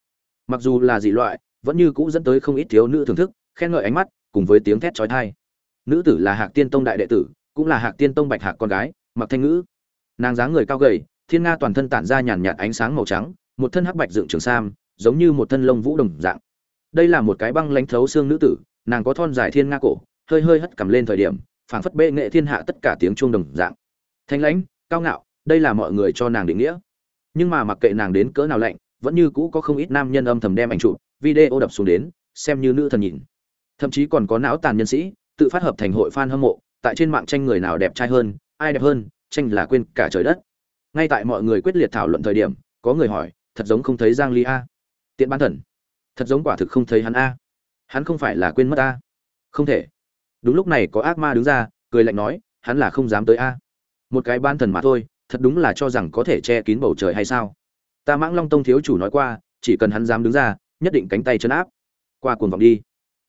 Mặc dù là dị loại, vẫn như cũ dẫn tới không ít thiếu nữ thưởng thức, khen ngợi ánh mắt, cùng với tiếng thét chói tai. Nữ tử là hạc tiên tông đại đệ tử, cũng là hạc tiên tông bạch hạc con gái, mặc thanh ngữ. Nàng dáng người cao gầy, thiên nga toàn thân tản ra nhàn nhạt ánh sáng màu trắng, một thân hắc bạch dựng trường sam, giống như một thân lông vũ đồng dạng. Đây là một cái băng lãnh thấu xương nữ tử, nàng có thon dài thiên nga cổ hơi hơi hất cầm lên thời điểm, phảng phất bệ nghệ thiên hạ tất cả tiếng chuông đồng dạng. Thanh lãnh, cao ngạo, đây là mọi người cho nàng định nghĩa. Nhưng mà mặc kệ nàng đến cỡ nào lạnh, vẫn như cũ có không ít nam nhân âm thầm đem ảnh chụp, video đập xuống đến, xem như nữ thần nhìn. Thậm chí còn có não tàn nhân sĩ, tự phát hợp thành hội fan hâm mộ, tại trên mạng tranh người nào đẹp trai hơn, ai đẹp hơn, tranh là quên cả trời đất. Ngay tại mọi người quyết liệt thảo luận thời điểm, có người hỏi, thật giống không thấy giang ly a. Tiện ban thần. Thật giống quả thực không thấy hắn a. Hắn không phải là quên mất a. Không thể đúng lúc này có ác ma đứng ra, cười lạnh nói, hắn là không dám tới a. Một cái ban thần mà thôi, thật đúng là cho rằng có thể che kín bầu trời hay sao? Ta mãng long tông thiếu chủ nói qua, chỉ cần hắn dám đứng ra, nhất định cánh tay chân áp. Qua cuồng vọng đi.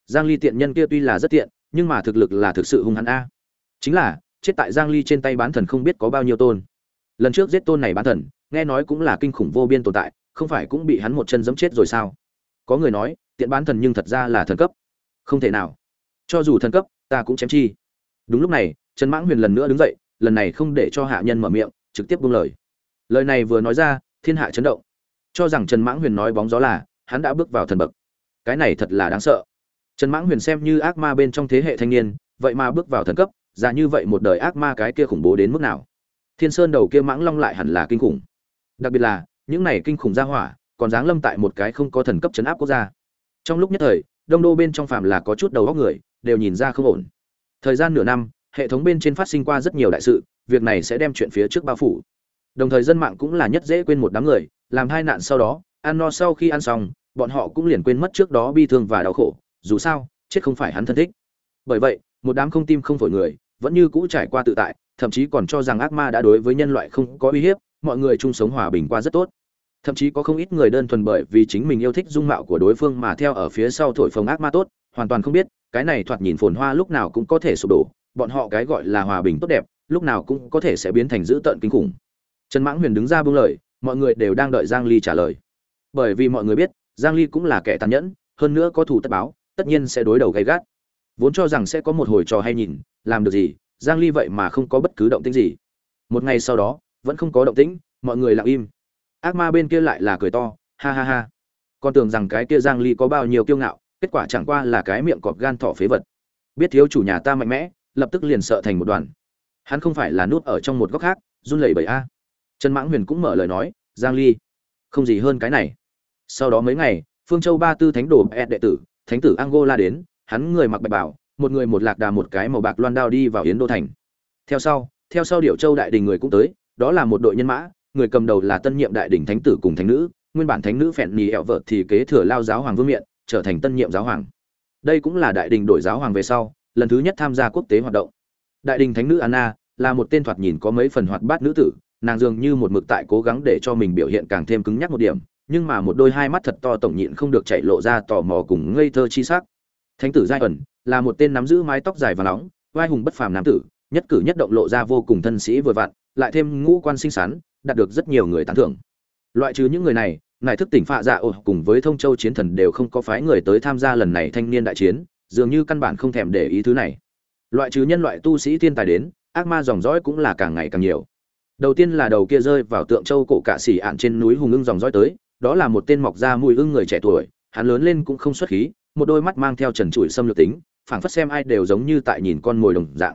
Giang ly tiện nhân kia tuy là rất tiện, nhưng mà thực lực là thực sự hung hắn a. Chính là, chết tại giang ly trên tay bán thần không biết có bao nhiêu tôn. Lần trước giết tôn này bán thần, nghe nói cũng là kinh khủng vô biên tồn tại, không phải cũng bị hắn một chân giẫm chết rồi sao? Có người nói, tiện bán thần nhưng thật ra là thần cấp. Không thể nào. Cho dù thần cấp ta cũng chém chi. Đúng lúc này, trần mãng huyền lần nữa đứng dậy, lần này không để cho hạ nhân mở miệng, trực tiếp buông lời. Lời này vừa nói ra, thiên hạ chấn động. Cho rằng trần mãng huyền nói bóng gió là, hắn đã bước vào thần bậc. Cái này thật là đáng sợ. Trần mãng huyền xem như ác ma bên trong thế hệ thanh niên, vậy mà bước vào thần cấp, ra như vậy một đời ác ma cái kia khủng bố đến mức nào? Thiên sơn đầu kia mãng long lại hẳn là kinh khủng. Đặc biệt là, những này kinh khủng ra hỏa, còn giáng lâm tại một cái không có thần cấp chấn áp quốc gia. Trong lúc nhất thời, đông đô bên trong phàm là có chút đầu óc người đều nhìn ra không ổn. Thời gian nửa năm, hệ thống bên trên phát sinh qua rất nhiều đại sự, việc này sẽ đem chuyện phía trước bao phủ. Đồng thời dân mạng cũng là nhất dễ quên một đám người, làm hai nạn sau đó, ăn no sau khi ăn xong, bọn họ cũng liền quên mất trước đó bi thương và đau khổ, dù sao, chết không phải hắn thân thích. Bởi vậy, một đám không tim không phổi người, vẫn như cũ trải qua tự tại, thậm chí còn cho rằng ác ma đã đối với nhân loại không có uy hiếp, mọi người chung sống hòa bình qua rất tốt. Thậm chí có không ít người đơn thuần bởi vì chính mình yêu thích dung mạo của đối phương mà theo ở phía sau thổi phồng ác ma tốt, hoàn toàn không biết cái này thoạt nhìn phồn hoa lúc nào cũng có thể sụp đổ, bọn họ cái gọi là hòa bình tốt đẹp, lúc nào cũng có thể sẽ biến thành dữ tợn kinh khủng. Trần mãng huyền đứng ra buông lời, mọi người đều đang đợi giang ly trả lời. Bởi vì mọi người biết, giang ly cũng là kẻ tàn nhẫn, hơn nữa có thủ tất báo, tất nhiên sẽ đối đầu gay gắt. Vốn cho rằng sẽ có một hồi trò hay nhìn, làm được gì, giang ly vậy mà không có bất cứ động tĩnh gì. Một ngày sau đó, vẫn không có động tĩnh, mọi người lặng im. Ác ma bên kia lại là cười to, ha ha ha. Con tưởng rằng cái kia giang ly có bao nhiêu kiêu ngạo kết quả chẳng qua là cái miệng cọp gan thỏ phế vật. Biết thiếu chủ nhà ta mạnh mẽ, lập tức liền sợ thành một đoàn. Hắn không phải là nút ở trong một góc khác, run lẩy bẩy a. Trần mãng huyền cũng mở lời nói, giang ly, không gì hơn cái này. Sau đó mấy ngày, phương châu ba tư thánh đồ e đệ tử, thánh tử angola đến, hắn người mặc bạch bảo, một người một lạc đà một cái màu bạc loan đao đi vào yến đô thành. Theo sau theo sau điệu châu đại đình người cũng tới, đó là một đội nhân mã, người cầm đầu là tân nhiệm đại đình thánh tử cùng thánh nữ, nguyên bản thánh nữ phèn nhì ẹo vợ thì kế thừa lao giáo hoàng vương miện trở thành tân nhiệm giáo hoàng. Đây cũng là đại đình đổi giáo hoàng về sau, lần thứ nhất tham gia quốc tế hoạt động. Đại đình thánh nữ anna là một tên thoạt nhìn có mấy phần hoạt bát nữ tử, nàng dường như một mực tại cố gắng để cho mình biểu hiện càng thêm cứng nhắc một điểm, nhưng mà một đôi hai mắt thật to tổng nhịn không được chạy lộ ra tò mò cùng ngây thơ chi sắc. Thánh tử giai ẩn là một tên nắm giữ mái tóc dài và nóng, vai hùng bất phàm nam tử, nhất cử nhất động lộ ra vô cùng thân sĩ vừa vặn, lại thêm ngũ quan xinh xắn, đạt được rất nhiều người tán thưởng. Loại trừ những người này ngài thức tỉnh phạ dạ ổ cùng với thông châu chiến thần đều không có phái người tới tham gia lần này thanh niên đại chiến, dường như căn bản không thèm để ý thứ này. Loại trừ nhân loại tu sĩ thiên tài đến, ác ma dòng dõi cũng là càng ngày càng nhiều. Đầu tiên là đầu kia rơi vào tượng châu cổ cạ xỉ ạn trên núi hùng ưng dòng dõi tới, đó là một tên mọc ra mùi ưng người trẻ tuổi, hắn lớn lên cũng không xuất khí, một đôi mắt mang theo trần trụi xâm lược tính, phảng phất xem ai đều giống như tại nhìn con mồi đồng dạng.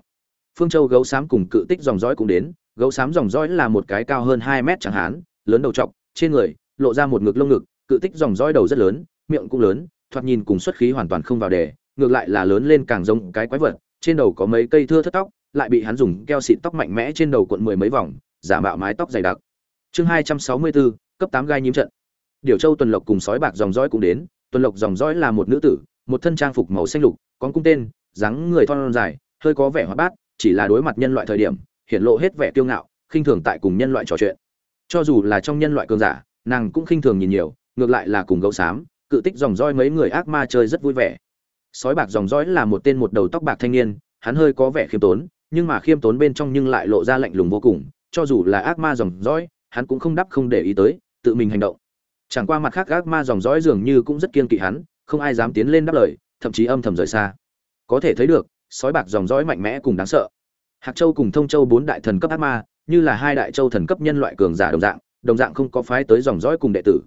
Phương châu gấu xám cùng cự tích dòng dõi cũng đến, gấu xám dòng dõi là một cái cao hơn hai mét chẳng hán, lớn đầu trọc, trên người lộ ra một ngực lông ngực, cự tích dòng dõi đầu rất lớn, miệng cũng lớn, thoạt nhìn cùng xuất khí hoàn toàn không vào đề, ngược lại là lớn lên càng giống cái quái vật, trên đầu có mấy cây thưa thất tóc, lại bị hắn dùng keo xịt tóc mạnh mẽ trên đầu cuộn mười mấy vòng, giả mạo mái tóc dày đặc. Chương hai trăm sáu mươi bốn, cấp tám gai nhím trận. Điều châu tuần lộc cùng sói bạc dòng dõi cũng đến, tuần lộc dòng dõi là một nữ tử, một thân trang phục màu xanh lục con cung tên, dáng người thon dài, hơi có vẻ hoạt bát, chỉ là đối mặt nhân loại thời điểm, hiện lộ hết vẻ kiêu ngạo, khinh thường tại cùng nhân loại trò chuyện. Cho dù là trong nhân loại cường giả nàng cũng khinh thường nhìn nhiều, ngược lại là cùng gấu xám, cự tích dòng roi mấy người ác ma chơi rất vui vẻ. Sói bạc dòng dõi là một tên một đầu tóc bạc thanh niên, hắn hơi có vẻ khiêm tốn, nhưng mà khiêm tốn bên trong nhưng lại lộ ra lạnh lùng vô cùng, cho dù là ác ma dòng dõi, hắn cũng không đắp không để ý tới, tự mình hành động. Chẳng qua mặt khác ác ma dòng dõi dường như cũng rất kiên kỵ hắn, không ai dám tiến lên đáp lời, thậm chí âm thầm rời xa. Có thể thấy được, sói bạc dòng dõi mạnh mẽ cùng đáng sợ. Hạc châu cùng thông châu bốn đại thần cấp ác ma, như là hai đại châu thần cấp nhân loại cường giả đồng dạng đồng dạng không có phái tới dòng dõi cùng đệ tử.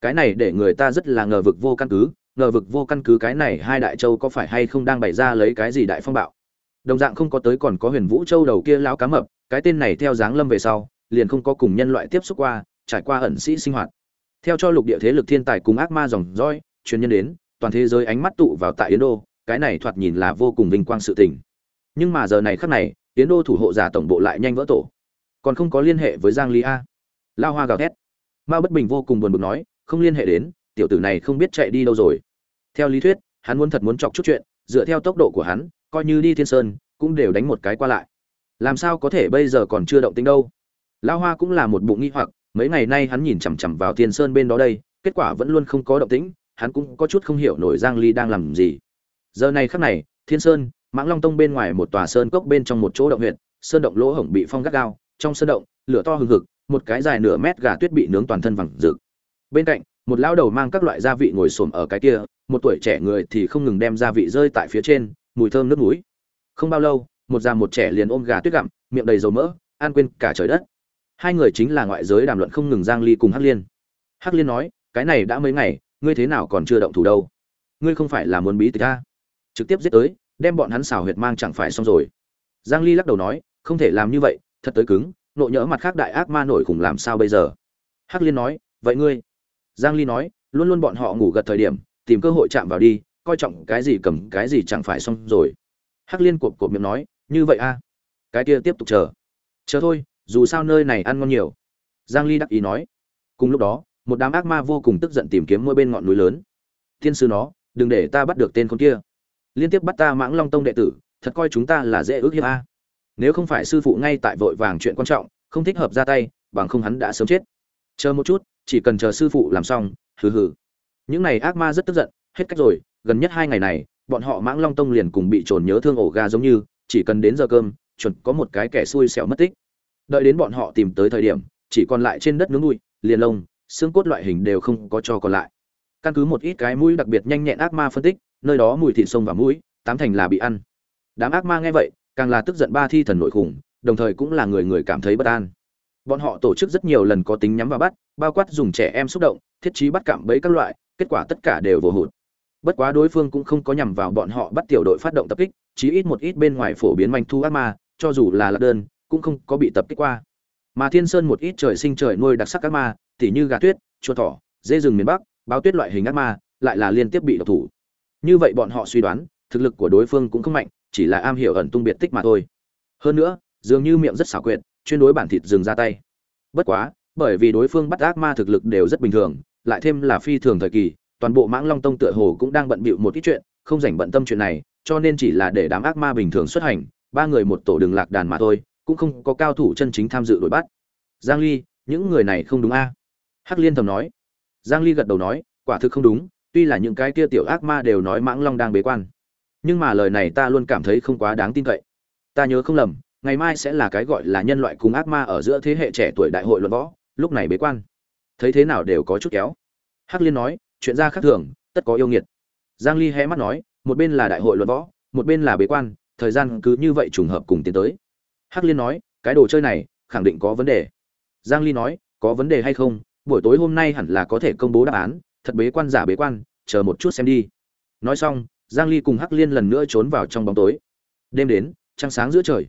Cái này để người ta rất là ngờ vực vô căn cứ, ngờ vực vô căn cứ cái này hai đại châu có phải hay không đang bày ra lấy cái gì đại phong bạo. Đồng dạng không có tới còn có huyền vũ châu đầu kia lão cá mập, cái tên này theo dáng lâm về sau, liền không có cùng nhân loại tiếp xúc qua, trải qua ẩn sĩ sinh hoạt. Theo cho lục địa thế lực thiên tài cùng ác ma dòng roi truyền nhân đến, toàn thế giới ánh mắt tụ vào tại yến đô, cái này thoạt nhìn là vô cùng vinh quang sự tình. Nhưng mà giờ này khắc này, yến đô thủ hộ giả tổng bộ lại nhanh vỡ tổ. Còn không có liên hệ với giang ly a lao hoa gào thét. Mao bất bình vô cùng buồn bực nói, không liên hệ đến, tiểu tử này không biết chạy đi đâu rồi. Theo lý thuyết, hắn muốn thật muốn chọc chút chuyện, dựa theo tốc độ của hắn, coi như đi thiên sơn, cũng đều đánh một cái qua lại. Làm sao có thể bây giờ còn chưa động tính đâu? Lao hoa cũng là một bụng nghi hoặc, mấy ngày nay hắn nhìn chằm chằm vào thiên sơn bên đó đây, kết quả vẫn luôn không có động tĩnh, hắn cũng có chút không hiểu nổi giang ly đang làm gì. Giờ này khắc này, thiên sơn, mãng long tông bên ngoài một tòa sơn cốc bên trong một chỗ động huyện sơn động lỗ hổng bị phong gắt gao, trong sơn động, lửa to hừng hực một cái dài nửa mét gà tuyết bị nướng toàn thân vàng rực. Bên cạnh, một lão đầu mang các loại gia vị ngồi xổm ở cái kia, một tuổi trẻ người thì không ngừng đem gia vị rơi tại phía trên, mùi thơm nước núi không bao lâu, một già một trẻ liền ôm gà tuyết gặm, miệng đầy dầu mỡ an quên cả trời đất. Hai người chính là ngoại giới đàm luận không ngừng giang ly cùng hắc liên. Hắc liên nói, cái này đã mấy ngày, ngươi thế nào còn chưa động thủ đâu? Ngươi không phải là muốn bí tịch ta? Trực tiếp giết tới, đem bọn hắn xào huyệt mang chẳng phải xong rồi. Giang ly lắc đầu nói, không thể làm như vậy, thật tới cứng nộ nhỡ mặt khác đại ác ma nổi khủng làm sao bây giờ? Hắc liên nói, vậy ngươi? Giang ly nói, luôn luôn bọn họ ngủ gật thời điểm, tìm cơ hội chạm vào đi, coi trọng cái gì cầm cái gì chẳng phải xong rồi. Hắc liên cộp cộp miệng nói, như vậy a à? cái kia tiếp tục chờ. Chờ thôi, dù sao nơi này ăn ngon nhiều. Giang ly đắc ý nói. Cùng lúc đó, một đám ác ma vô cùng tức giận tìm kiếm mỗi bên ngọn núi lớn. Thiên sư nó, đừng để ta bắt được tên con kia. Liên tiếp bắt ta mãng long tông đệ tử, thật coi chúng ta là dễ ước hiếp a nếu không phải sư phụ ngay tại vội vàng chuyện quan trọng, không thích hợp ra tay, bằng không hắn đã sớm chết. Chờ một chút, chỉ cần chờ sư phụ làm xong, hừ hừ. Những này ác ma rất tức giận, hết cách rồi, gần nhất hai ngày này, bọn họ mãng long tông liền cùng bị trồn nhớ thương ổ ga giống như, chỉ cần đến giờ cơm, chuẩn có một cái kẻ xui xẻo mất tích. Đợi đến bọn họ tìm tới thời điểm, chỉ còn lại trên đất nướng bụi, liền lông, xương cốt loại hình đều không có cho còn lại. Căn cứ một ít cái mũi đặc biệt nhanh nhẹn ác ma phân tích, nơi đó mùi thịt sông và mũi, tám thành là bị ăn. Đám ác ma nghe vậy càng là tức giận ba thi thần nội khủng, đồng thời cũng là người người cảm thấy bất an. Bọn họ tổ chức rất nhiều lần có tính nhắm vào bắt, bao quát dùng trẻ em xúc động, thiết trí bắt cạm bẫy các loại, kết quả tất cả đều vô hụt. Bất quá đối phương cũng không có nhằm vào bọn họ bắt tiểu đội phát động tập kích, chí ít một ít bên ngoài phổ biến manh thu ác ma, cho dù là lạc đơn, cũng không có bị tập kích qua. Mà thiên sơn một ít trời sinh trời nuôi đặc sắc ác ma, tỉ như gà tuyết, chua thỏ, dê rừng miền bắc, báo tuyết loại hình ác ma, lại là liên tiếp bị độc thủ. Như vậy bọn họ suy đoán, thực lực của đối phương cũng không mạnh chỉ là am hiểu ẩn tung biệt tích mà thôi. Hơn nữa, dường như miệng rất xảo quyệt, chuyên đối bản thịt dừng ra tay. Bất quá, bởi vì đối phương bắt ác ma thực lực đều rất bình thường, lại thêm là phi thường thời kỳ, toàn bộ mãng long tông tựa hồ cũng đang bận bịu một ít chuyện, không dành bận tâm chuyện này, cho nên chỉ là để đám ác ma bình thường xuất hành, ba người một tổ đường lạc đàn mà thôi, cũng không có cao thủ chân chính tham dự đuổi bắt. Giang ly, những người này không đúng a? Hắc liên thầm nói. Giang ly gật đầu nói, quả thực không đúng, tuy là những cái kia tiểu ác ma đều nói mãng long đang bế quan nhưng mà lời này ta luôn cảm thấy không quá đáng tin cậy. Ta nhớ không lầm, ngày mai sẽ là cái gọi là nhân loại cùng ác ma ở giữa thế hệ trẻ tuổi đại hội luận võ, lúc này bế quan. Thấy thế nào đều có chút kéo. Hắc liên nói, chuyện ra khác thường, tất có yêu nghiệt. Giang ly hé mắt nói, một bên là đại hội luận võ, một bên là bế quan, thời gian cứ như vậy trùng hợp cùng tiến tới. Hắc liên nói, cái đồ chơi này, khẳng định có vấn đề. Giang ly nói, có vấn đề hay không? Buổi tối hôm nay hẳn là có thể công bố đáp án, thật bế quan giả bế quan, chờ một chút xem đi. Nói xong giang ly cùng hắc liên lần nữa trốn vào trong bóng tối. Đêm đến, trăng sáng giữa trời.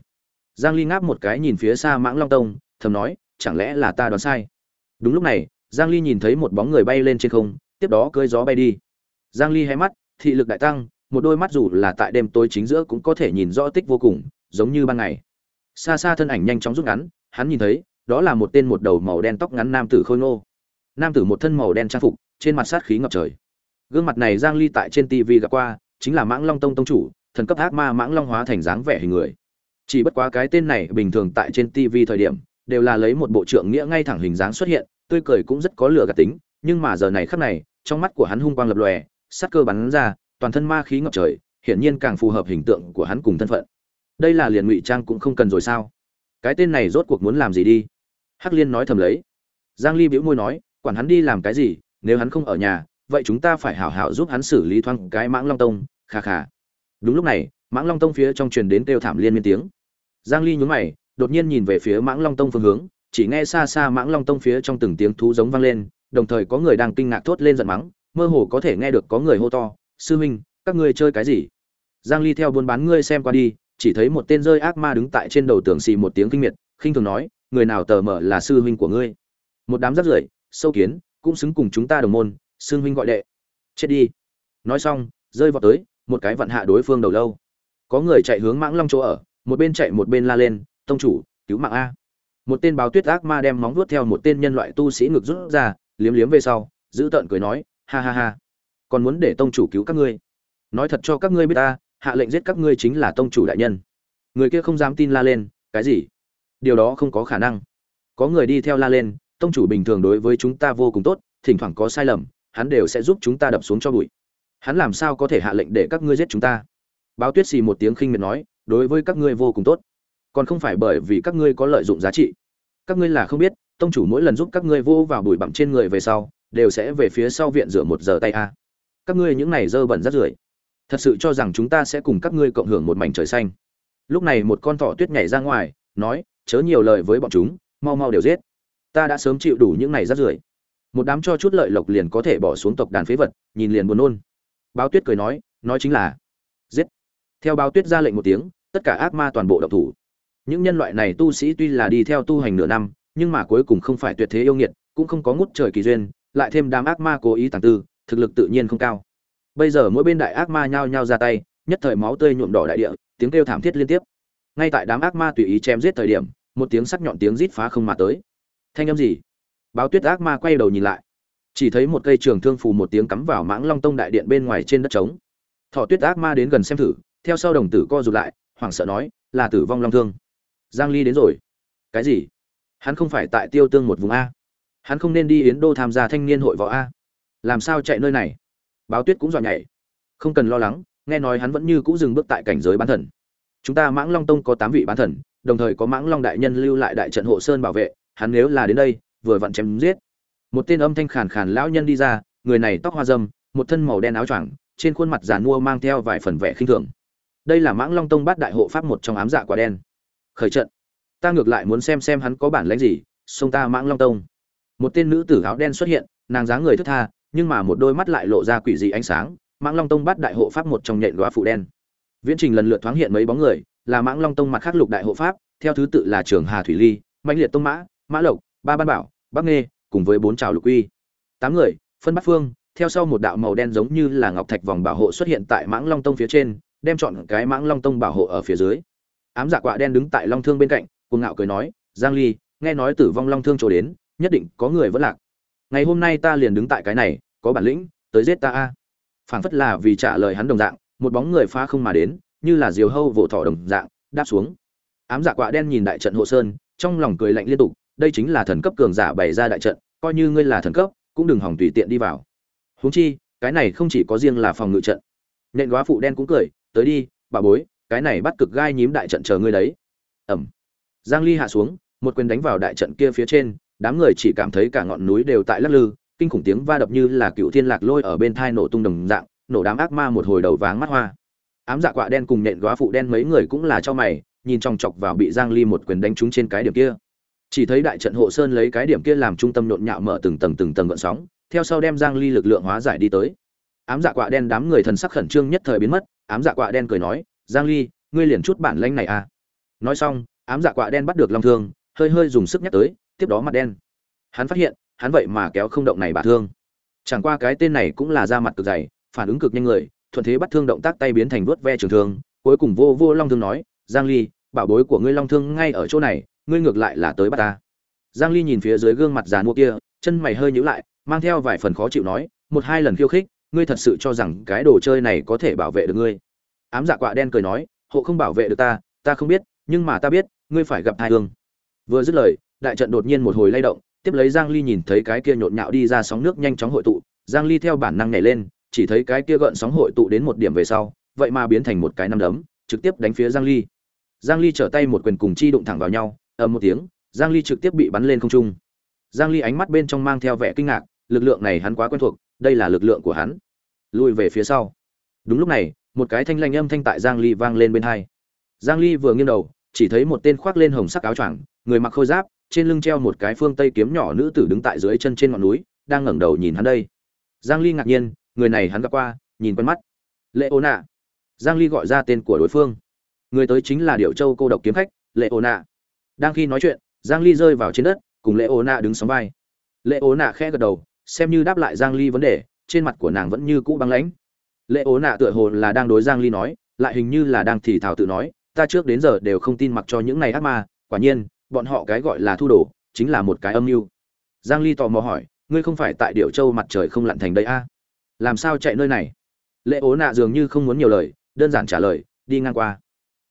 Giang ly ngáp một cái nhìn phía xa mãng long tông, thầm nói, chẳng lẽ là ta đoán sai? Đúng lúc này, giang ly nhìn thấy một bóng người bay lên trên không, tiếp đó cưỡi gió bay đi. Giang ly hé mắt, thị lực đại tăng, một đôi mắt dù là tại đêm tối chính giữa cũng có thể nhìn rõ tích vô cùng, giống như ban ngày. Xa xa thân ảnh nhanh chóng rút ngắn, hắn nhìn thấy, đó là một tên một đầu màu đen tóc ngắn nam tử khôi ngô. Nam tử một thân màu đen trang phục, trên mặt sát khí ngập trời. Gương mặt này giang ly tại trên tv gặp qua chính là mãng long tông tông chủ, thần cấp ác ma mãng long hóa thành dáng vẻ hình người. Chỉ bất quá cái tên này bình thường tại trên tv thời điểm, đều là lấy một bộ trượng nghĩa ngay thẳng hình dáng xuất hiện, tươi cười cũng rất có lửa gạt tính, nhưng mà giờ này khắc này, trong mắt của hắn hung quang lập lòe sát cơ bắn ra, toàn thân ma khí ngập trời, hiển nhiên càng phù hợp hình tượng của hắn cùng thân phận. Đây là liền ngụy trang cũng không cần rồi sao? Cái tên này rốt cuộc muốn làm gì đi? Hắc liên nói thầm lấy. Giang ly bĩu môi nói, quản hắn đi làm cái gì, nếu hắn không ở nhà vậy chúng ta phải hảo hảo giúp hắn xử lý thoáng cái mãng long tông, kha kha. Đúng lúc này, mãng long tông phía trong truyền đến kêu thảm liên miên tiếng. Giang ly nhún mày, đột nhiên nhìn về phía mãng long tông phương hướng, chỉ nghe xa xa mãng long tông phía trong từng tiếng thú giống vang lên, đồng thời có người đang kinh ngạc thốt lên giận mắng, mơ hồ có thể nghe được có người hô to, sư huynh, các ngươi chơi cái gì? Giang ly theo buôn bán ngươi xem qua đi, chỉ thấy một tên rơi ác ma đứng tại trên đầu tường xì một tiếng kinh miệt, khinh thường nói, người nào tờ mở là sư huynh của ngươi? Một đám rác rưởi, sâu kiến, cũng xứng cùng chúng ta đồng môn xương huynh gọi đệ. Chết đi. Nói xong, rơi vào tới một cái vặn hạ đối phương đầu lâu. Có người chạy hướng mãng long chỗ ở, một bên chạy một bên la lên, tông chủ, cứu mạng a. Một tên báo tuyết ác ma đem móng vuốt theo một tên nhân loại tu sĩ ngực rút ra, liếm liếm về sau, giữ tợn cười nói, ha ha ha. Còn muốn để tông chủ cứu các ngươi? Nói thật cho các ngươi biết ta, hạ lệnh giết các ngươi chính là tông chủ đại nhân. Người kia không dám tin la lên, cái gì? Điều đó không có khả năng. Có người đi theo la lên, tông chủ bình thường đối với chúng ta vô cùng tốt, thỉnh thoảng có sai lầm hắn đều sẽ giúp chúng ta đập xuống cho bụi. Hắn làm sao có thể hạ lệnh để các ngươi giết chúng ta? Báo tuyết xì một tiếng khinh miệt nói, đối với các ngươi vô cùng tốt. Còn không phải bởi vì các ngươi có lợi dụng giá trị. Các ngươi là không biết, tông chủ mỗi lần giúp các ngươi vô vào bụi bặm trên người về sau, đều sẽ về phía sau viện rửa một giờ tay a. Các ngươi những này dơ bẩn rắt rưởi. Thật sự cho rằng chúng ta sẽ cùng các ngươi cộng hưởng một mảnh trời xanh. Lúc này một con thỏ tuyết nhảy ra ngoài, nói, chớ nhiều lời với bọn chúng, mau mau đều giết. Ta đã sớm chịu đủ những này rắt rưởi một đám cho chút lợi lộc liền có thể bỏ xuống tộc đàn phế vật, nhìn liền buồn nôn. Báo tuyết cười nói nói chính là, giết. Theo báo tuyết ra lệnh một tiếng, tất cả ác ma toàn bộ độc thủ. Những nhân loại này tu sĩ tuy là đi theo tu hành nửa năm, nhưng mà cuối cùng không phải tuyệt thế yêu nghiệt, cũng không có ngút trời kỳ duyên, lại thêm đám ác ma cố ý tàng tư, thực lực tự nhiên không cao. Bây giờ mỗi bên đại ác ma nhao nhao ra tay, nhất thời máu tươi nhuộm đỏ đại địa, tiếng kêu thảm thiết liên tiếp. Ngay tại đám ác ma tùy ý chém giết thời điểm, một tiếng sắc nhọn tiếng rít phá không mà tới. Thanh âm gì? Báo tuyết ác ma quay đầu nhìn lại. Chỉ thấy một cây trường thương phù một tiếng cắm vào mãng long tông đại điện bên ngoài trên đất trống. Thọ tuyết ác ma đến gần xem thử, theo sau đồng tử co rụt lại, hoảng sợ nói, là tử vong long thương. Giang ly đến rồi. Cái gì? Hắn không phải tại tiêu tương một vùng a? Hắn không nên đi yến đô tham gia thanh niên hội võ a? Làm sao chạy nơi này? Báo tuyết cũng dọa nhảy. Không cần lo lắng, nghe nói hắn vẫn như cũ dừng bước tại cảnh giới bán thần. Chúng ta mãng long tông có tám vị bán thần, đồng thời có mãng long đại nhân lưu lại đại trận hộ sơn bảo vệ, hắn nếu là đến đây vừa vặn chém giết. Một tên âm thanh khàn khàn lão nhân đi ra, người này tóc hoa dâm một thân màu đen áo choàng, trên khuôn mặt giàn mua mang theo vài phần vẻ khinh thường. Đây là mãng long tông bát đại hộ pháp một trong ám dạ quả đen. Khởi trận. Ta ngược lại muốn xem xem hắn có bản lãnh gì, xông ta mãng long tông. Một tên nữ tử áo đen xuất hiện, nàng dáng người thức tha, nhưng mà một đôi mắt lại lộ ra quỷ dị ánh sáng, mãng long tông bát đại hộ pháp một trong nhện góa phụ đen. Viễn trình lần lượt thoáng hiện mấy bóng người, là mãng long tông mặt khác lục đại hộ pháp, theo thứ tự là trường hà thủy ly mạnh liệt tông mã mã lộc ba ban bảo, bắc nghê, cùng với bốn trào lục uy. Tám người, phân bắt phương, theo sau một đạo màu đen giống như là ngọc thạch vòng bảo hộ xuất hiện tại mãng long tông phía trên, đem chọn cái mãng long tông bảo hộ ở phía dưới. Ám dạ quạ đen đứng tại long thương bên cạnh, cuồng ngạo cười nói, giang ly, nghe nói tử vong long thương trổ đến, nhất định có người vẫn lạc. Ngày hôm nay ta liền đứng tại cái này, có bản lĩnh, tới giết ta a. Phảng phất là vì trả lời hắn đồng dạng, một bóng người phá không mà đến, như là diều hâu vỗ thỏ đồng dạng, đáp xuống. Ám dạ quạ đen nhìn đại trận hộ sơn, trong lòng cười lạnh liên tục đây chính là thần cấp cường giả bày ra đại trận, coi như ngươi là thần cấp, cũng đừng hỏng tùy tiện đi vào. Huống chi, cái này không chỉ có riêng là phòng ngự trận. Nện góa phụ đen cũng cười, tới đi, bà bối, cái này bắt cực gai nhím đại trận chờ ngươi đấy. Ẩm giang ly hạ xuống, một quyền đánh vào đại trận kia phía trên, đám người chỉ cảm thấy cả ngọn núi đều tại lắc lư, kinh khủng tiếng va đập như là cựu thiên lạc lôi ở bên thai nổ tung đồng dạng, nổ đám ác ma một hồi đầu váng mắt hoa. Ám dạ quạ đen cùng nện góa phụ đen mấy người cũng là cho mày, nhìn chòng chọc vào bị giang ly một quyền đánh trúng trên cái điểm kia chỉ thấy đại trận hộ sơn lấy cái điểm kia làm trung tâm nhộn nhạo mở từng tầng từng tầng gợn sóng, theo sau đem giang ly lực lượng hóa giải đi tới. Ám dạ quạ đen đám người thần sắc khẩn trương nhất thời biến mất, ám dạ quạ đen cười nói, giang ly, ngươi liền chút bản lãnh này à? Nói xong, ám dạ quạ đen bắt được long thương, hơi hơi dùng sức nhắc tới, tiếp đó mặt đen. Hắn phát hiện, hắn vậy mà kéo không động này bà thương. Chẳng qua cái tên này cũng là da mặt cực dày, phản ứng cực nhanh người, thuận thế bắt thương động tác tay biến thành vuốt ve trường thương, cuối cùng vô vô long thương nói, giang ly, bảo bối của ngươi long thương ngay ở chỗ này ngươi ngược lại là tới bắt ta. Giang ly nhìn phía dưới gương mặt già mua kia, chân mày hơi nhíu lại, mang theo vài phần khó chịu nói, một hai lần khiêu khích, ngươi thật sự cho rằng cái đồ chơi này có thể bảo vệ được ngươi? Ám dạ quạ đen cười nói, hộ không bảo vệ được ta ta không biết, nhưng mà ta biết, ngươi phải gặp hai hương. Vừa dứt lời, đại trận đột nhiên một hồi lay động, tiếp lấy giang ly nhìn thấy cái kia nhộn nhạo đi ra sóng nước nhanh chóng hội tụ, giang ly theo bản năng nhảy lên, chỉ thấy cái kia gợn sóng hội tụ đến một điểm về sau, vậy mà biến thành một cái năm đấm, trực tiếp đánh phía giang ly. Giang ly trở tay một quyền cùng chi đụng thẳng vào nhau ầm một tiếng, giang ly trực tiếp bị bắn lên không trung. Giang ly ánh mắt bên trong mang theo vẻ kinh ngạc, lực lượng này hắn quá quen thuộc, đây là lực lượng của hắn. Lùi về phía sau. Đúng lúc này, một cái thanh lanh âm thanh tại giang ly vang lên bên hai. Giang ly vừa nghiêng đầu, chỉ thấy một tên khoác lên hồng sắc áo choàng, người mặc khôi giáp, trên lưng treo một cái phương tây kiếm nhỏ nữ tử đứng tại dưới chân trên ngọn núi, đang ngẩng đầu nhìn hắn đây. Giang ly ngạc nhiên, người này hắn gặp qua, nhìn quen mắt. Lệ nạ giang ly gọi ra tên của đối phương. Người tới chính là điệu châu cô độc kiếm khách lệ nạ đang khi nói chuyện, giang ly rơi vào trên đất, cùng lệ ố nạ đứng sóng vai. Lệ ố nạ khẽ gật đầu, xem như đáp lại giang ly vấn đề, trên mặt của nàng vẫn như cũ băng lãnh. Lệ ố nạ tựa hồ là đang đối giang ly nói, lại hình như là đang thì thảo tự nói, ta trước đến giờ đều không tin mặc cho những này ác ma, quả nhiên, bọn họ cái gọi là thu đồ, chính là một cái âm mưu. Giang ly tò mò hỏi, ngươi không phải tại điệu châu mặt trời không lặn thành đây a? À? làm sao chạy nơi này? Lệ ố nạ dường như không muốn nhiều lời, đơn giản trả lời, đi ngang qua.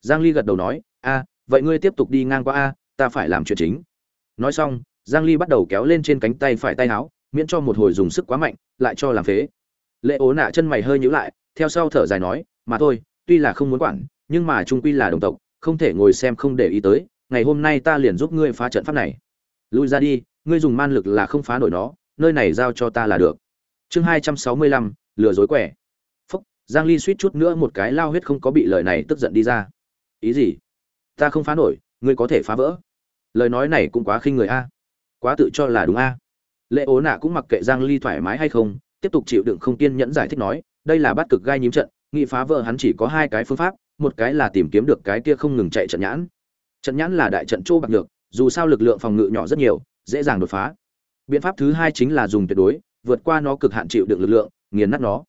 Giang ly gật đầu nói, a, vậy ngươi tiếp tục đi ngang qua a ta phải làm chuyện chính. Nói xong, giang ly bắt đầu kéo lên trên cánh tay phải tay áo, miễn cho một hồi dùng sức quá mạnh, lại cho làm phế. Lệ ố nạ chân mày hơi nhíu lại, theo sau thở dài nói, mà thôi, tuy là không muốn quản, nhưng mà trung quy là đồng tộc, không thể ngồi xem không để ý tới, ngày hôm nay ta liền giúp ngươi phá trận pháp này. Lui ra đi, ngươi dùng man lực là không phá nổi nó, nơi này giao cho ta là được. Chương hai trăm sáu mươi lăm, lừa dối quẻ. Phúc, giang ly suýt chút nữa một cái lao huyết không có bị lời này tức giận đi ra. Ý gì? Ta không phá nổi, ngươi có thể phá vỡ lời nói này cũng quá khinh người a. Quá tự cho là đúng a. Lệ ố nạ cũng mặc kệ giang ly thoải mái hay không, tiếp tục chịu đựng không kiên nhẫn giải thích nói, đây là bắt cực gai nhím trận, nghị phá vỡ hắn chỉ có hai cái phương pháp, một cái là tìm kiếm được cái kia không ngừng chạy trận nhãn. Trận nhãn là đại trận châu bạc được dù sao lực lượng phòng ngự nhỏ rất nhiều, dễ dàng đột phá. Biện pháp thứ hai chính là dùng tuyệt đối, vượt qua nó cực hạn chịu đựng lực lượng, nghiền nát nó.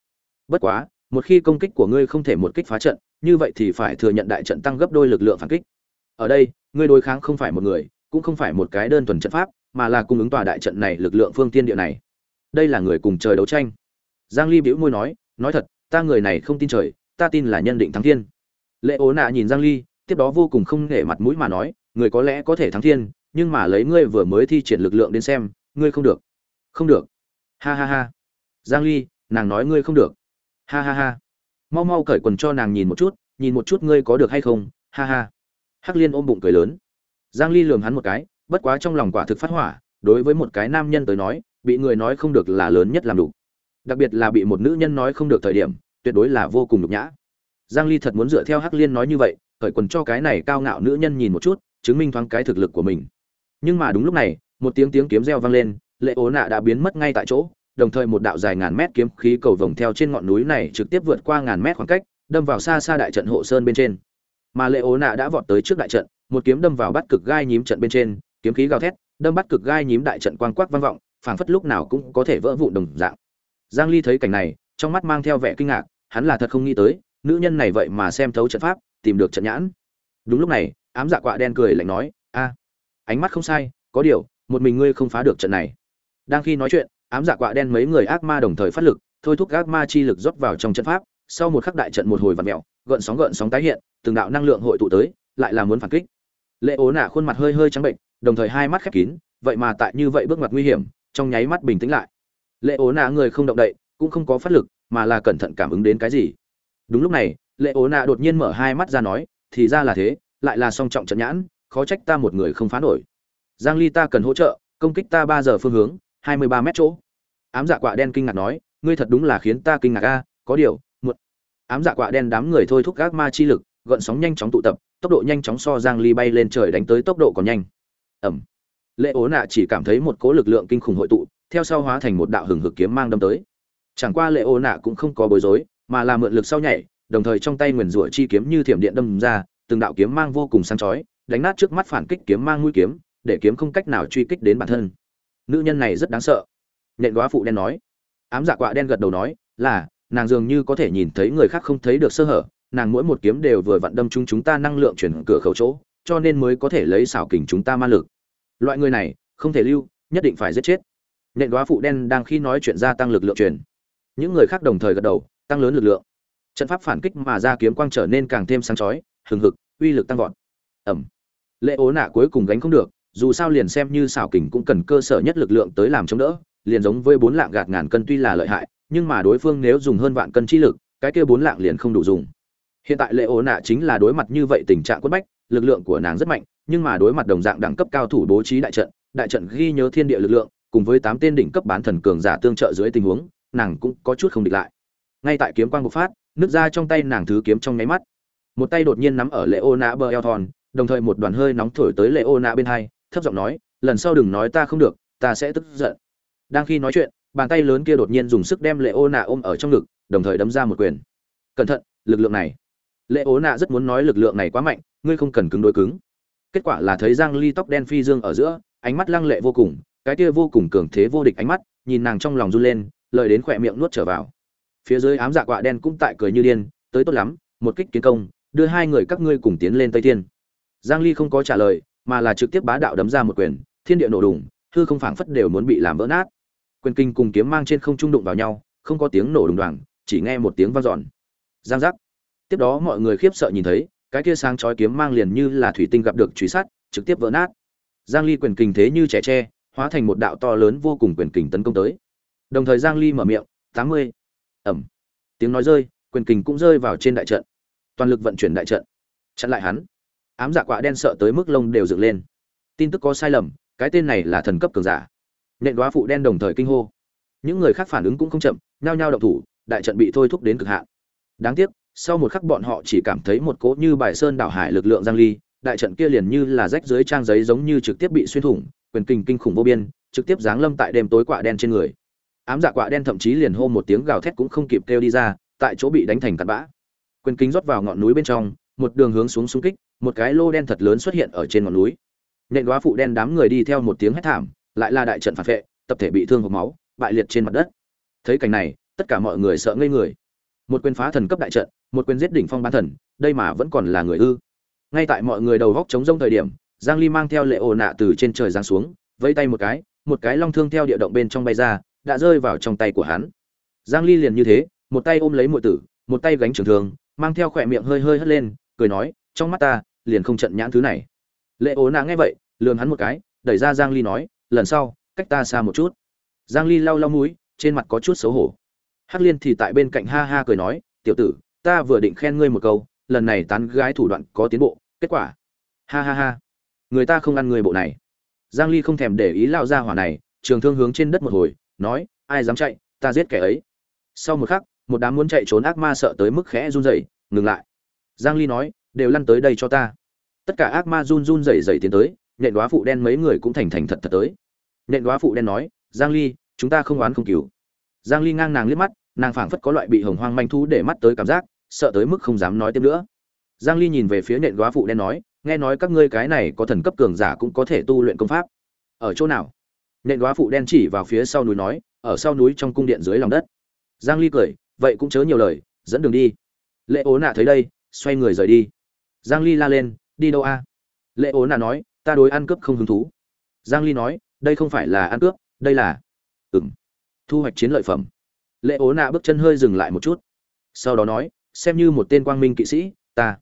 Bất quá, một khi công kích của ngươi không thể một kích phá trận, như vậy thì phải thừa nhận đại trận tăng gấp đôi lực lượng phản kích ở đây, ngươi đối kháng không phải một người, cũng không phải một cái đơn thuần trận pháp, mà là cung ứng tòa đại trận này lực lượng phương tiên địa này. Đây là người cùng trời đấu tranh. Giang ly bĩu môi nói nói thật, ta người này không tin trời, ta tin là nhân định thắng thiên. Lệ ố nạ nhìn giang ly, tiếp đó vô cùng không nể mặt mũi mà nói, người có lẽ có thể thắng thiên, nhưng mà lấy ngươi vừa mới thi triển lực lượng đến xem, ngươi không được. Không được. Ha ha ha. Giang ly, nàng nói ngươi không được. Ha ha ha. Mau mau cởi quần cho nàng nhìn một chút, nhìn một chút ngươi có được hay không. Ha ha hắc liên ôm bụng cười lớn. Giang ly lườm hắn một cái, bất quá trong lòng quả thực phát hỏa, đối với một cái nam nhân tới nói, bị người nói không được là lớn nhất làm đủ. Đặc biệt là bị một nữ nhân nói không được thời điểm, tuyệt đối là vô cùng nhục nhã. Giang ly thật muốn dựa theo hắc liên nói như vậy cởi quần cho cái này cao ngạo nữ nhân nhìn một chút, chứng minh thoáng cái thực lực của mình. Nhưng mà đúng lúc này, một tiếng tiếng kiếm reo vang lên, lệ ố nạ đã biến mất ngay tại chỗ, đồng thời một đạo dài ngàn mét kiếm khí cầu vồng theo trên ngọn núi này trực tiếp vượt qua ngàn mét khoảng cách, đâm vào xa xa đại trận hộ sơn bên trên mà lệ ố nạ đã vọt tới trước đại trận, một kiếm đâm vào bắt cực gai nhím trận bên trên, kiếm khí gào thét, đâm bắt cực gai nhím đại trận quang quắc vang vọng, phảng phất lúc nào cũng có thể vỡ vụn đồng dạng. Giang ly thấy cảnh này, trong mắt mang theo vẻ kinh ngạc, hắn là thật không nghĩ tới, nữ nhân này vậy mà xem thấu trận pháp, tìm được trận nhãn. Đúng lúc này, ám dạ quạ đen cười lạnh nói, a, ánh mắt không sai, có điều, một mình ngươi không phá được trận này. Đang khi nói chuyện, ám dạ quạ đen mấy người ác ma đồng thời phát lực, thôi thúc ác ma chi lực rót vào trong trận pháp sau một khắc đại trận một hồi vặn mèo, gợn sóng gợn sóng tái hiện, từng đạo năng lượng hội tụ tới, lại là muốn phản kích. Lệ ố nạ khuôn mặt hơi hơi trắng bệnh, đồng thời hai mắt khép kín, vậy mà tại như vậy bước ngoặt nguy hiểm, trong nháy mắt bình tĩnh lại. Lệ ố nạ người không động đậy, cũng không có phát lực, mà là cẩn thận cảm ứng đến cái gì. Đúng lúc này, lệ ố nạ đột nhiên mở hai mắt ra nói, thì ra là thế, lại là song trọng trận nhãn, khó trách ta một người không phá nổi. Giang ly ta cần hỗ trợ, công kích ta ba giờ phương hướng 23 mét chỗ. Ám dạ quạ đen kinh ngạc nói, ngươi thật đúng là khiến ta kinh ngạc a, có điều ám dạ quạ đen đám người thôi thúc gác ma chi lực gợn sóng nhanh chóng tụ tập, tốc độ nhanh chóng so giang ly bay lên trời đánh tới tốc độ còn nhanh. Ẩm. Lệ ố nạ chỉ cảm thấy một cỗ lực lượng kinh khủng hội tụ, theo sau hóa thành một đạo hừng hực kiếm mang đâm tới. Chẳng qua lệ ố nạ cũng không có bối rối, mà là mượn lực sau nhảy, đồng thời trong tay nguyền rủa chi kiếm như thiểm điện đâm ra, từng đạo kiếm mang vô cùng sáng chói, đánh nát trước mắt phản kích kiếm mang mũi kiếm, để kiếm không cách nào truy kích đến bản thân. Nữ nhân này rất đáng sợ. Nhện góa phụ đen nói. Ám dạ quạ đen gật đầu nói, là nàng dường như có thể nhìn thấy người khác không thấy được sơ hở, nàng mỗi một kiếm đều vừa vặn đâm chung chúng ta năng lượng chuyển cửa khẩu chỗ, cho nên mới có thể lấy xảo kình chúng ta ma lực. Loại người này, không thể lưu, nhất định phải giết chết. Nện đoá phụ đen đang khi nói chuyện gia tăng lực lượng truyền. Những người khác đồng thời gật đầu, tăng lớn lực lượng. Trận pháp phản kích mà ra kiếm quang trở nên càng thêm sáng chói, hừng hực, uy lực tăng vọt. Ẩm. Lệ ố nạ cuối cùng gánh không được, dù sao liền xem như xảo kình cũng cần cơ sở nhất lực lượng tới làm chống đỡ, liền giống với bốn lạng gạt ngàn cân tuy là lợi hại nhưng mà đối phương nếu dùng hơn vạn cân chi lực, cái kia bốn lạng liền không đủ dùng. Hiện tại lệ ố nạ chính là đối mặt như vậy tình trạng quất bách, lực lượng của nàng rất mạnh, nhưng mà đối mặt đồng dạng đẳng cấp cao thủ bố trí đại trận đại trận ghi nhớ thiên địa lực lượng, cùng với tám tên đỉnh cấp bán thần cường giả tương trợ dưới tình huống, nàng cũng có chút không địch lại. Ngay tại kiếm quang bộc phát, nước ra trong tay nàng thứ kiếm trong nháy mắt. Một tay đột nhiên nắm ở lệ ô nạ bờ eo thòn đồng thời một đoàn hơi nóng thổi tới lệ ô nạ bên hai, thấp giọng nói, lần sau đừng nói ta không được, ta sẽ tức giận. Đang khi nói chuyện bàn tay lớn kia đột nhiên dùng sức đem lệ ô nạ ôm ở trong ngực, đồng thời đấm ra một quyền. Cẩn thận, lực lượng này. Lệ ô nạ rất muốn nói lực lượng này quá mạnh, ngươi không cần cứng đối cứng. Kết quả là thấy giang ly tóc đen phi dương ở giữa, ánh mắt lăng lệ vô cùng, cái kia vô cùng cường thế vô địch ánh mắt, nhìn nàng trong lòng run lên, lời đến khỏe miệng nuốt trở vào. Phía dưới ám dạ quạ đen cũng tại cười như điên, tới tốt lắm, một kích kiến công, đưa hai người các ngươi cùng tiến lên tây thiên. Giang ly không có trả lời, mà là trực tiếp bá đạo đấm ra một quyền, thiên địa nổ đùng, hư không phảng phất đều muốn bị làm vỡ nát quyền kinh cùng kiếm mang trên không trung đụng vào nhau, không có tiếng nổ đùng đoàng, chỉ nghe một tiếng vang dọn. Giang giác. Tiếp đó mọi người khiếp sợ nhìn thấy, cái kia sáng chói kiếm mang liền như là thủy tinh gặp được truy sát, trực tiếp vỡ nát. Giang ly quyền kình thế như trẻ tre, hóa thành một đạo to lớn vô cùng quyền kình tấn công tới. Đồng thời giang ly mở miệng 80. ầm. tiếng nói rơi, quyền kình cũng rơi vào trên đại trận. Toàn lực vận chuyển đại trận. Chặn lại hắn. Ám dạ quạ đen sợ tới mức lông đều dựng lên. Tin tức có sai lầm, cái tên này là thần cấp cường giả nện đoá phụ đen đồng thời kinh hô. Những người khác phản ứng cũng không chậm, nhao nhao động thủ, đại trận bị thôi thúc đến cực hạn. Đáng tiếc, sau một khắc bọn họ chỉ cảm thấy một cỗ như bài sơn đảo hải lực lượng giang ly, đại trận kia liền như là rách dưới trang giấy giống như trực tiếp bị xuyên thủng, quyền kinh kinh khủng vô biên, trực tiếp giáng lâm tại đêm tối quạ đen trên người. Ám dạ quạ đen thậm chí liền hô một tiếng gào thét cũng không kịp kêu đi ra, tại chỗ bị đánh thành cặn bã. Quyền kinh rót vào ngọn núi bên trong, một đường hướng xuống xung kích, một cái lô đen thật lớn xuất hiện ở trên ngọn núi. Nện đoá phụ đen đám người đi theo một tiếng hét thảm lại là đại trận phản vệ, tập thể bị thương hộc máu, bại liệt trên mặt đất. Thấy cảnh này, tất cả mọi người sợ ngây người. Một quyền phá thần cấp đại trận, một quyền giết đỉnh phong bán thần, đây mà vẫn còn là người ư? Ngay tại mọi người đầu góc chống rông thời điểm, giang ly mang theo lệ ồ nạ từ trên trời giáng xuống, vẫy tay một cái một cái long thương theo địa động bên trong bay ra, đã rơi vào trong tay của hắn. Giang ly liền như thế, một tay ôm lấy muội tử, một tay gánh trường thương, mang theo khỏe miệng hơi hơi hất lên, cười nói, trong mắt ta, liền không trận nhãn thứ này. Lệ ồ nạ nghe vậy, lườm hắn một cái, đẩy ra giang ly nói lần sau, cách ta xa một chút. Giang ly lau lau mũi, trên mặt có chút xấu hổ. Hắc liên thì tại bên cạnh ha ha cười nói, tiểu tử, ta vừa định khen ngươi một câu, lần này tán gái thủ đoạn có tiến bộ, kết quả. Ha ha ha. Người ta không ăn người bộ này. Giang ly không thèm để ý lao ra hỏa này, trường thương hướng trên đất một hồi, nói, ai dám chạy, ta giết kẻ ấy. Sau một khắc, một đám muốn chạy trốn ác ma sợ tới mức khẽ run rẩy, ngừng lại. Giang ly nói, đều lăn tới đây cho ta. Tất cả ác ma run run rẩy rẩy tiến tới nện đóa phụ đen mấy người cũng thành thành thật thật tới nện đoá phụ đen nói, giang ly, chúng ta không oán không cứu giang ly ngang nàng liếc mắt, nàng phảng phất có loại bị hồng hoang manh thú để mắt tới cảm giác, sợ tới mức không dám nói tiếp nữa. Giang ly nhìn về phía nện đoá phụ đen nói, nghe nói các ngươi cái này có thần cấp cường giả cũng có thể tu luyện công pháp. Ở chỗ nào? Nện đoá phụ đen chỉ vào phía sau núi nói, ở sau núi trong cung điện dưới lòng đất. Giang ly cười, vậy cũng chớ nhiều lời, dẫn đường đi. Lệ ố nạ thấy đây, xoay người rời đi. Giang ly la lên, đi đâu a? Lệ ố nạ nói, ta đối ăn cướp không hứng thú. Giang ly nói đây không phải là ăn cướp, đây là, ừm, thu hoạch chiến lợi phẩm. Lệ ố nạ bước chân hơi dừng lại một chút, sau đó nói, xem như một tên quang minh kỵ sĩ, ta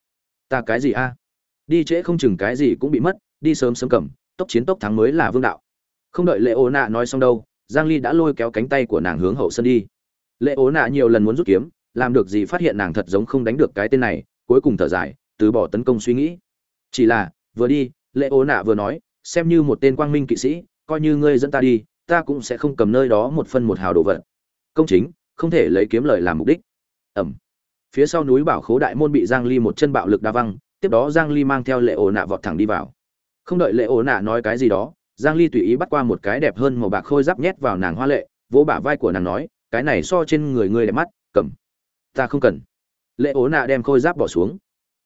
ta cái gì a? Đi trễ không chừng cái gì cũng bị mất, đi sớm sớm cầm, tốc chiến tốc thắng mới là vương đạo. Không đợi lệ ố nạ nói xong đâu, giang ly đã lôi kéo cánh tay của nàng hướng hậu sân đi. Lệ ố nạ nhiều lần muốn rút kiếm, làm được gì phát hiện nàng thật giống không đánh được cái tên này, cuối cùng thở dài, từ bỏ tấn công suy nghĩ. Chỉ là, vừa đi, lệ ố nạ vừa nói, xem như một tên quang minh kỵ sĩ coi như ngươi dẫn ta đi, ta cũng sẽ không cầm nơi đó một phân một hào đồ vật. Công chính, không thể lấy kiếm lời làm mục đích. Ẩm. Phía sau núi bảo khố đại môn bị giang ly một chân bạo lực đa văng, tiếp đó giang ly mang theo lệ ổ nạ vọt thẳng đi vào. Không đợi lệ ổ nạ nói cái gì đó, giang ly tùy ý bắt qua một cái đẹp hơn màu bạc khôi giáp nhét vào nàng hoa lệ, vỗ bả vai của nàng nói, cái này so trên người ngươi đẹp mắt, cầm. Ta không cần. Lệ ổ nạ đem khôi giáp bỏ xuống.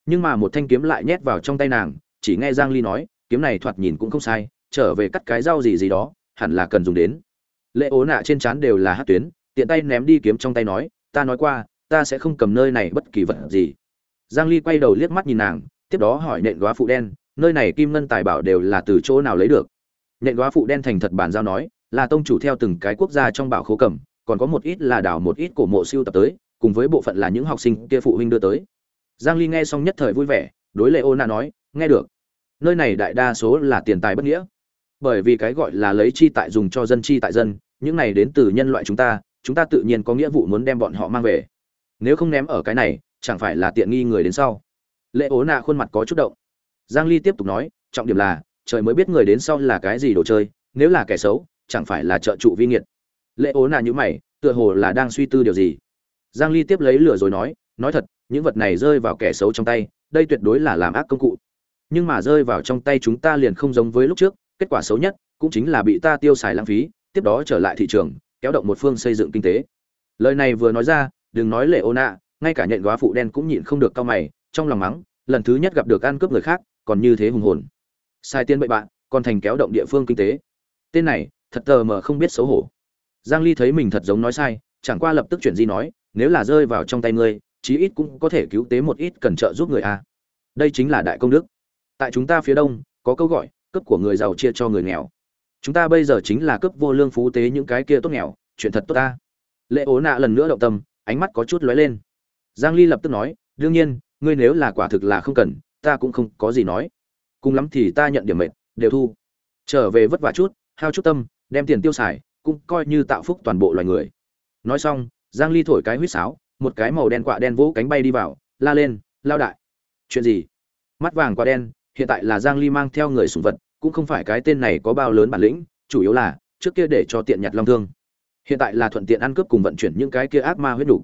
Nhưng mà một thanh kiếm lại nhét vào trong tay nàng, chỉ nghe giang ly nói, kiếm này thoạt nhìn cũng không sai trở về cắt cái rau gì gì đó, hẳn là cần dùng đến. Lệ ố nạ trên trán đều là hát tuyến, tiện tay ném đi kiếm trong tay nói, ta nói qua, ta sẽ không cầm nơi này bất kỳ vật gì. Giang ly quay đầu liếc mắt nhìn nàng, tiếp đó hỏi nện góa phụ đen, nơi này kim ngân tài bảo đều là từ chỗ nào lấy được? Nện góa phụ đen thành thật bản giao nói, là tông chủ theo từng cái quốc gia trong bảo khố cầm, còn có một ít là đảo một ít cổ mộ siêu tập tới, cùng với bộ phận là những học sinh kia phụ huynh đưa tới. Giang ly nghe xong nhất thời vui vẻ, đối lệ ô nạ nói, nghe được. Nơi này đại đa số là tiền tài bất nghĩa bởi vì cái gọi là lấy chi tại dùng cho dân chi tại dân, những này đến từ nhân loại chúng ta chúng ta tự nhiên có nghĩa vụ muốn đem bọn họ mang về. Nếu không ném ở cái này, chẳng phải là tiện nghi người đến sau. Lệ ố nạ khuôn mặt có chút động. Giang ly tiếp tục nói, trọng điểm là, trời mới biết người đến sau là cái gì đồ chơi, nếu là kẻ xấu, chẳng phải là trợ trụ vi nghiệt. Lệ ố nạ như mày, tựa hồ là đang suy tư điều gì. Giang ly tiếp lấy lửa rồi nói nói thật, những vật này rơi vào kẻ xấu trong tay, đây tuyệt đối là làm ác công cụ. Nhưng mà rơi vào trong tay chúng ta liền không giống với lúc trước kết quả xấu nhất cũng chính là bị ta tiêu xài lãng phí, tiếp đó trở lại thị trường, kéo động một phương xây dựng kinh tế. Lời này vừa nói ra, đừng nói lệ ô nạ, ngay cả nhện góa phụ đen cũng nhịn không được cao mày, trong lòng mắng, lần thứ nhất gặp được ăn cướp người khác, còn như thế hùng hồn. Sai tiên bậy bạn, còn thành kéo động địa phương kinh tế. Tên này, thật tờ mờ không biết xấu hổ. Giang ly thấy mình thật giống nói sai, chẳng qua lập tức chuyển di nói, nếu là rơi vào trong tay ngươi, chí ít cũng có thể cứu tế một ít cần trợ giúp người a. Đây chính là đại công đức. Tại chúng ta phía đông, có câu gọi cấp của người giàu chia cho người nghèo. Chúng ta bây giờ chính là cấp vô lương phú tế những cái kia tốt nghèo chuyện thật tốt ta. Lệ ố nạ lần nữa động tâm ánh mắt có chút lóe lên. Giang ly lập tức nói đương nhiên ngươi nếu là quả thực là không cần ta cũng không có gì nói. Cùng lắm thì ta nhận điểm mệt, đều thu. Trở về vất vả chút hao chút tâm đem tiền tiêu xài cũng coi như tạo phúc toàn bộ loài người. Nói xong giang ly thổi cái huýt sáo một cái màu đen quạ đen vỗ cánh bay đi vào la lên lao đại. Chuyện gì? Mắt vàng quạ đen hiện tại là giang ly mang theo người sủng vật, cũng không phải cái tên này có bao lớn bản lĩnh, chủ yếu là, trước kia để cho tiện nhặt long thương. Hiện tại là thuận tiện ăn cướp cùng vận chuyển những cái kia ác ma huyết đủ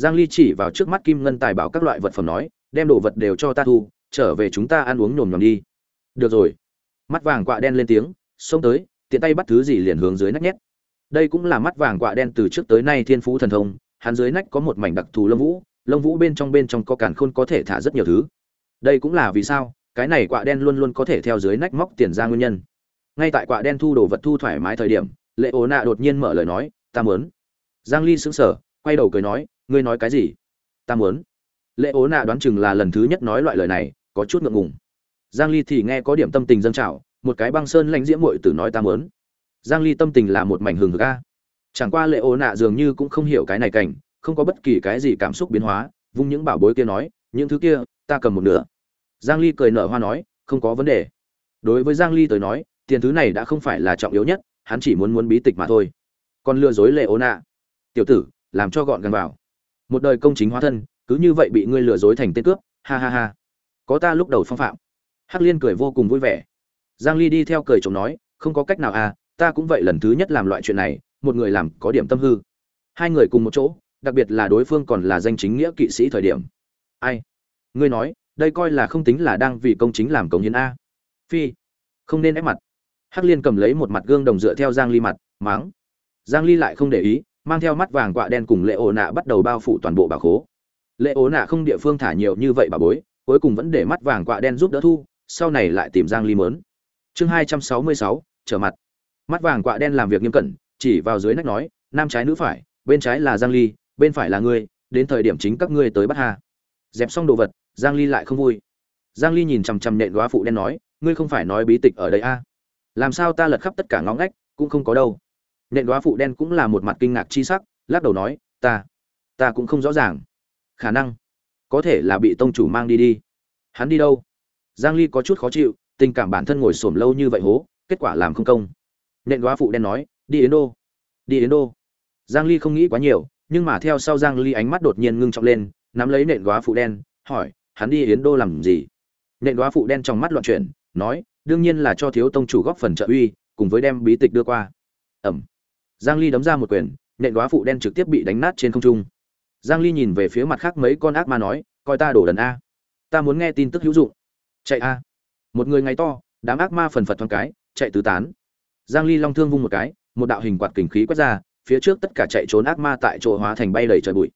giang ly chỉ vào trước mắt kim ngân tài bảo các loại vật phẩm nói, đem đồ vật đều cho ta thu, trở về chúng ta ăn uống nhồm nhòm đi. Được rồi. Mắt vàng quạ đen lên tiếng, xông tới, tiện tay bắt thứ gì liền hướng dưới nách nhét. Đây cũng là mắt vàng quạ đen từ trước tới nay thiên phú thần thông, hắn dưới nách có một mảnh đặc thù lông vũ lông vũ bên trong bên trong có càn khôn có thể thả rất nhiều thứ. Đây cũng là vì sao? Cái này quạ đen luôn luôn có thể theo dưới nách móc tiền ra nguyên nhân. Ngay tại quạ đen thu đồ vật thu thoải mái thời điểm, lệ ố nạ đột nhiên mở lời nói, ta muốn. Giang ly sững sờ, quay đầu cười nói, ngươi nói cái gì? Ta muốn. Lệ ố nạ đoán chừng là lần thứ nhất nói loại lời này, có chút ngượng ngùng. Giang ly thì nghe có điểm tâm tình dâng trào, một cái băng sơn lãnh diễm muội tử nói ta muốn. Giang ly tâm tình là một mảnh hừng hực a. Chẳng qua lệ ố nạ dường như cũng không hiểu cái này cảnh, không có bất kỳ cái gì cảm xúc biến hóa, vung những bảo bối kia nói, những thứ kia, ta cầm một nửa giang ly cười nở hoa nói, không có vấn đề. Đối với giang ly tới nói, tiền thứ này đã không phải là trọng yếu nhất, hắn chỉ muốn muốn bí tịch mà thôi. Còn lừa dối lệ ố nạ. Tiểu tử, làm cho gọn gàng vào. Một đời công chính hóa thân, cứ như vậy bị ngươi lừa dối thành tên cướp, ha ha ha. Có ta lúc đầu phong phạm. Hắc liên cười vô cùng vui vẻ. Giang ly đi theo cười chồng nói, không có cách nào à ta cũng vậy lần thứ nhất làm loại chuyện này, một người làm có điểm tâm hư. Hai người cùng một chỗ, đặc biệt là đối phương còn là danh chính nghĩa kỵ sĩ thời điểm. Ai? Ngươi nói đây coi là không tính là đang vì công chính làm công hiến a. Phi không nên ép mặt. Hắc liên cầm lấy một mặt gương đồng dựa theo giang ly mặt máng giang ly lại không để ý mang theo mắt vàng quạ đen cùng lệ ổ nạ bắt đầu bao phủ toàn bộ bà khố. Lệ ổ nạ không địa phương thả nhiều như vậy bà bối cuối cùng vẫn để mắt vàng quạ đen giúp đỡ thu sau này lại tìm giang ly mớn. Chương 266, trở mặt. Mắt vàng quạ đen làm việc nghiêm cẩn chỉ vào dưới nách nói nam trái nữ phải bên trái là giang ly bên phải là ngươi đến thời điểm chính các ngươi tới bắt hà dẹp xong đồ vật giang ly lại không vui. Giang ly nhìn chằm chằm nện Đóa phụ đen nói, ngươi không phải nói bí tịch ở đây a à? làm sao ta lật khắp tất cả ngõ ngách, cũng không có đâu. Nện Đóa phụ đen cũng là một mặt kinh ngạc chi sắc, lắc đầu nói, ta ta cũng không rõ ràng. Khả năng có thể là bị tông chủ mang đi đi. Hắn đi đâu? Giang ly có chút khó chịu, tình cảm bản thân ngồi xổm lâu như vậy hố, kết quả làm không công. Nện Đóa phụ đen nói, đi yến đô, đi yến đô. Giang ly không nghĩ quá nhiều, nhưng mà theo sau giang ly ánh mắt đột nhiên ngưng trọng lên, nắm lấy nện Đóa phụ đen, hỏi hắn đi yến đô làm gì? Nện đoá phụ đen trong mắt loạn chuyển, nói, đương nhiên là cho thiếu tông chủ góp phần trợ uy, cùng với đem bí tịch đưa qua. Ẩm. Giang ly đấm ra một quyền, nện đoá phụ đen trực tiếp bị đánh nát trên không trung. Giang ly nhìn về phía mặt khác mấy con ác ma nói, coi ta đổ đần a. Ta muốn nghe tin tức hữu dụng. Chạy a. Một người ngày to, đám ác ma phần phật thoáng cái, chạy tứ tán. Giang ly long thương vung một cái, một đạo hình quạt kình khí quét ra, phía trước tất cả chạy trốn ác ma tại chỗ hóa thành bay đầy trời bụi.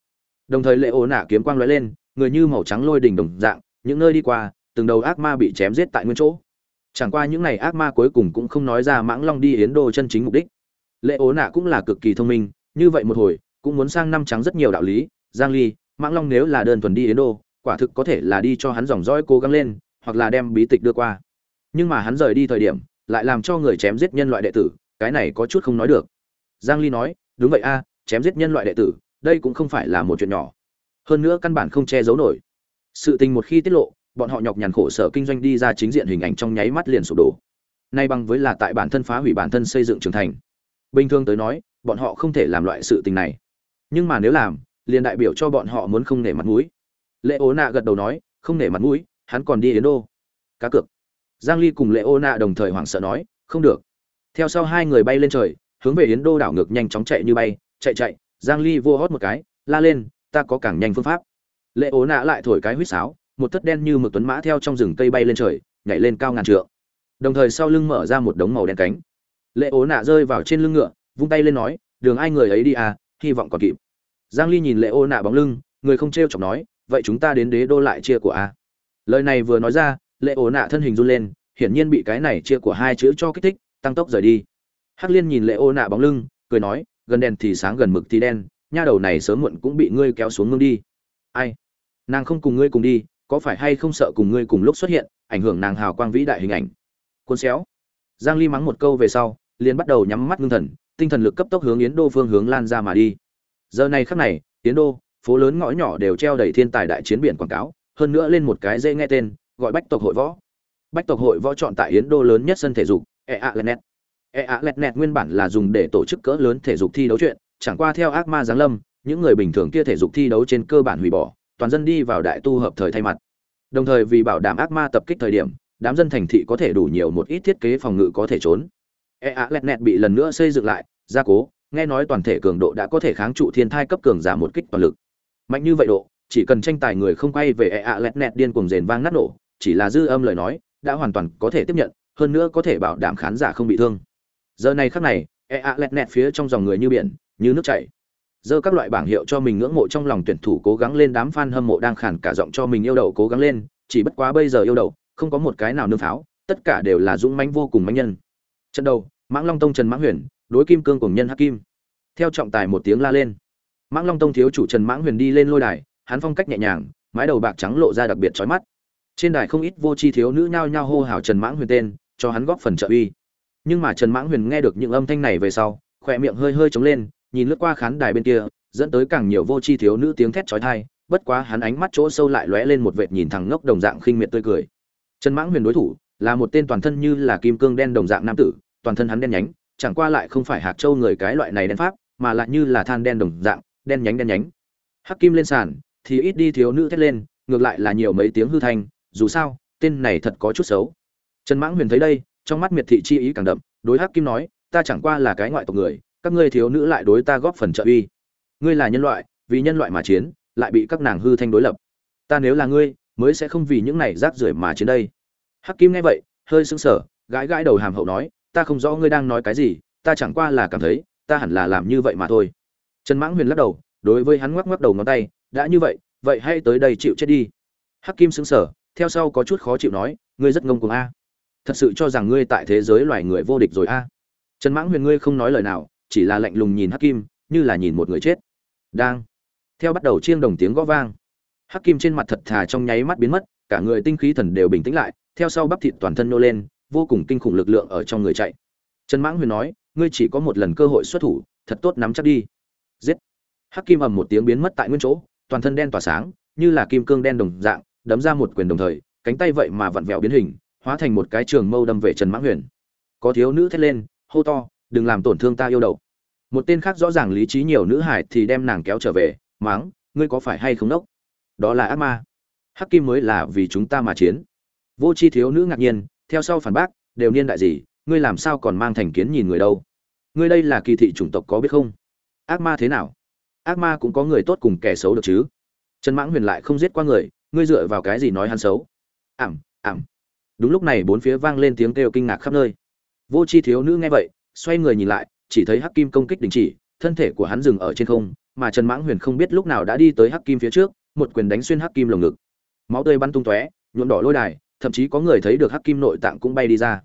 Đồng thời lệ ố nạ kiếm quang lóe lên người như màu trắng lôi đỉnh đồng dạng, những nơi đi qua, từng đầu ác ma bị chém giết tại nguyên chỗ. Chẳng qua những này ác ma cuối cùng cũng không nói ra mãng long đi yến đô chân chính mục đích. Lệ ố nạ cũng là cực kỳ thông minh, như vậy một hồi, cũng muốn sang năm trắng rất nhiều đạo lý. Giang ly, mãng long nếu là đơn thuần đi yến đô, quả thực có thể là đi cho hắn dòng dõi cố gắng lên, hoặc là đem bí tịch đưa qua. Nhưng mà hắn rời đi thời điểm, lại làm cho người chém giết nhân loại đệ tử, cái này có chút không nói được. Giang ly nói, đúng vậy a, chém giết nhân loại đệ tử, đây cũng không phải là một chuyện nhỏ hơn nữa căn bản không che giấu nổi. Sự tình một khi tiết lộ, bọn họ nhọc nhằn khổ sở kinh doanh đi ra chính diện hình ảnh trong nháy mắt liền sụp đổ. Nay bằng với là tại bản thân phá hủy bản thân xây dựng trưởng thành. Bình thường tới nói, bọn họ không thể làm loại sự tình này. Nhưng mà nếu làm, liền đại biểu cho bọn họ muốn không nể mặt mũi. Lệ ố nạ gật đầu nói, không nể mặt mũi, hắn còn đi đến đô. Cá cược. Giang ly cùng lệ ô nạ đồng thời hoảng sợ nói, không được. Theo sau hai người bay lên trời, hướng về yến đô đảo ngược nhanh chóng chạy như bay, chạy chạy. Giang ly vô hót một cái, la lên ta có càng nhanh phương pháp. Lệ ố nạ lại thổi cái huýt sáo, một thất đen như mực tuấn mã theo trong rừng cây bay lên trời, nhảy lên cao ngàn trượng. Đồng thời sau lưng mở ra một đống màu đen cánh. Lệ ố nạ rơi vào trên lưng ngựa, vung tay lên nói, đường ai người ấy đi à hy vọng còn kịp. Giang ly nhìn lệ ô nạ bóng lưng, người không trêu chọc nói, vậy chúng ta đến đế đô lại chia của a. Lời này vừa nói ra, lệ ổ nạ thân hình run lên, hiển nhiên bị cái này chia của hai chữ cho kích thích, tăng tốc rời đi. Hắc liên nhìn lệ ô nạ bóng lưng, cười nói, gần đèn thì sáng, gần mực thì đen nha đầu này sớm muộn cũng bị ngươi kéo xuống ngưng đi. Ai? Nàng không cùng ngươi cùng đi, có phải hay không sợ cùng ngươi cùng lúc xuất hiện, ảnh hưởng nàng hào quang vĩ đại hình ảnh? Côn xéo. Giang ly mắng một câu về sau, liền bắt đầu nhắm mắt ngưng thần, tinh thần lực cấp tốc hướng yến đô phương hướng lan ra mà đi. Giờ này khắc này, yến đô, phố lớn ngõ nhỏ đều treo đầy thiên tài đại chiến biển quảng cáo, hơn nữa lên một cái dễ nghe tên, gọi bách tộc hội võ. Bách tộc hội võ chọn tại yến đô lớn nhất sân thể dục e a lẹt e a lẹt nguyên bản là dùng để tổ chức cỡ lớn thể dục thi đấu chuyện chẳng qua theo ác ma giáng lâm, những người bình thường kia thể dục thi đấu trên cơ bản hủy bỏ, toàn dân đi vào đại tu hợp thời thay mặt. Đồng thời vì bảo đảm ác ma tập kích thời điểm, đám dân thành thị có thể đủ nhiều một ít thiết kế phòng ngự có thể trốn. E a lẹt bị lần nữa xây dựng lại, gia cố, nghe nói toàn thể cường độ đã có thể kháng trụ thiên thai cấp cường giả một kích toàn lực. Mạnh như vậy độ, chỉ cần tranh tài người không quay về e a lẹt nẹt điên cuồng rền vang nát nổ, chỉ là dư âm lời nói, đã hoàn toàn có thể tiếp nhận, hơn nữa có thể bảo đảm khán giả không bị thương. Giờ này khắc này e a lẹt nẹt phía trong dòng người như biển, như nước chảy. Dơ các loại bảng hiệu cho mình ngưỡng mộ trong lòng tuyển thủ cố gắng lên đám fan hâm mộ đang khản cả giọng cho mình yêu đậu cố gắng lên, chỉ bất quá bây giờ yêu đậu, không có một cái nào nương pháo, tất cả đều là dũng mãnh vô cùng mãnh nhân. Trận đầu, mãng long tông trần mãng huyền, đối kim cương cùng nhân hắc kim. Theo trọng tài một tiếng la lên. Mãng long tông thiếu chủ trần mãng huyền đi lên lôi đài, hắn phong cách nhẹ nhàng, mái đầu bạc trắng lộ ra đặc biệt chói mắt. Trên đài không ít vô tri thiếu nữ nhao nhao hô hào trần mãng huyền tên, cho hắn góp phần trợ uy nhưng mà trần mãng huyền nghe được những âm thanh này về sau, khỏe miệng hơi hơi trống lên, nhìn lướt qua khán đài bên kia, dẫn tới càng nhiều vô tri thiếu nữ tiếng thét chói tai, bất quá hắn ánh mắt chỗ sâu lại lóe lên một vệt nhìn thẳng ngốc đồng dạng khinh miệt tươi cười. Trần mãng huyền đối thủ, là một tên toàn thân như là kim cương đen đồng dạng nam tử, toàn thân hắn đen nhánh, chẳng qua lại không phải hạt châu người cái loại này đen pháp, mà lại như là than đen đồng dạng, đen nhánh đen nhánh. Hắc kim lên sàn, thì ít đi thiếu nữ thét lên, ngược lại là nhiều mấy tiếng hư thanh, dù sao, tên này thật có chút xấu. Trần mãng huyền thấy đây trong mắt miệt thị chi ý càng đậm, đối hắc kim nói, ta chẳng qua là cái ngoại tộc người, các ngươi thiếu nữ lại đối ta góp phần trợ uy. Ngươi là nhân loại, vì nhân loại mà chiến, lại bị các nàng hư thanh đối lập. Ta nếu là ngươi, mới sẽ không vì những này rác rưởi mà chiến đây. Hắc kim nghe vậy, hơi sững sờ, gãi gãi đầu hàm hậu nói, ta không rõ ngươi đang nói cái gì, ta chẳng qua là cảm thấy, ta hẳn là làm như vậy mà thôi. Trần mãng huyền lắc đầu, đối với hắn ngoắc ngoắc đầu ngón tay, đã như vậy vậy hãy tới đây chịu chết đi. Hắc kim sững sờ, theo sau có chút khó chịu nói, ngươi rất ngông cuồng a thật sự cho rằng ngươi tại thế giới loài người vô địch rồi a. Trần mãng huyền ngươi không nói lời nào, chỉ là lạnh lùng nhìn hắc kim, như là nhìn một người chết. Đang. Theo bắt đầu chiêng đồng tiếng gõ vang. Hắc kim trên mặt thật thà trong nháy mắt biến mất, cả người tinh khí thần đều bình tĩnh lại, theo sau bắp thịt toàn thân nô lên, vô cùng kinh khủng lực lượng ở trong người chạy. Trần mãng huyền nói, ngươi chỉ có một lần cơ hội xuất thủ, thật tốt nắm chắc đi. Giết. Hắc kim ầm một tiếng biến mất tại nguyên chỗ, toàn thân đen tỏa sáng, như là kim cương đen đồng dạng, đấm ra một quyền đồng thời, cánh tay vậy mà vặn vẹo biến hình hóa thành một cái trường mâu đâm về trần mãng huyền. Có thiếu nữ thét lên, hô to, đừng làm tổn thương ta yêu đầu một tên khác rõ ràng lý trí nhiều nữ hải thì đem nàng kéo trở về máng ngươi có phải hay không nốc? đó là ác ma. Hắc kim mới là vì chúng ta mà chiến. Vô c h i thiếu nữ ngạc nhiên, theo sau phản bác, đều niên đại gì, ngươi làm sao còn mang thành kiến nhìn người đâu? Ngươi đây là kỳ thị chủng tộc có biết không? Ác ma thế nào? Ác ma cũng có người tốt cùng kẻ xấu được chứ? Trần mãng huyền lại không giết qua người, ngươi dựa vào cái gì nói hắn xấu? Ảm ảm đúng lúc này bốn phía vang lên tiếng kêu kinh ngạc khắp nơi. Vô c h i thiếu nữ nghe vậy, xoay người nhìn lại, chỉ thấy hắc kim công kích đình chỉ, thân thể của hắn dừng ở trên không, mà trần mãng huyền không biết lúc nào đã đi tới hắc kim phía trước, một quyền đánh xuyên hắc kim lồng ngực. Máu tươi bắn tung tóe, nhuộm đỏ lôi đài, thậm chí có người thấy được hắc kim nội tạng cũng bay đi ra.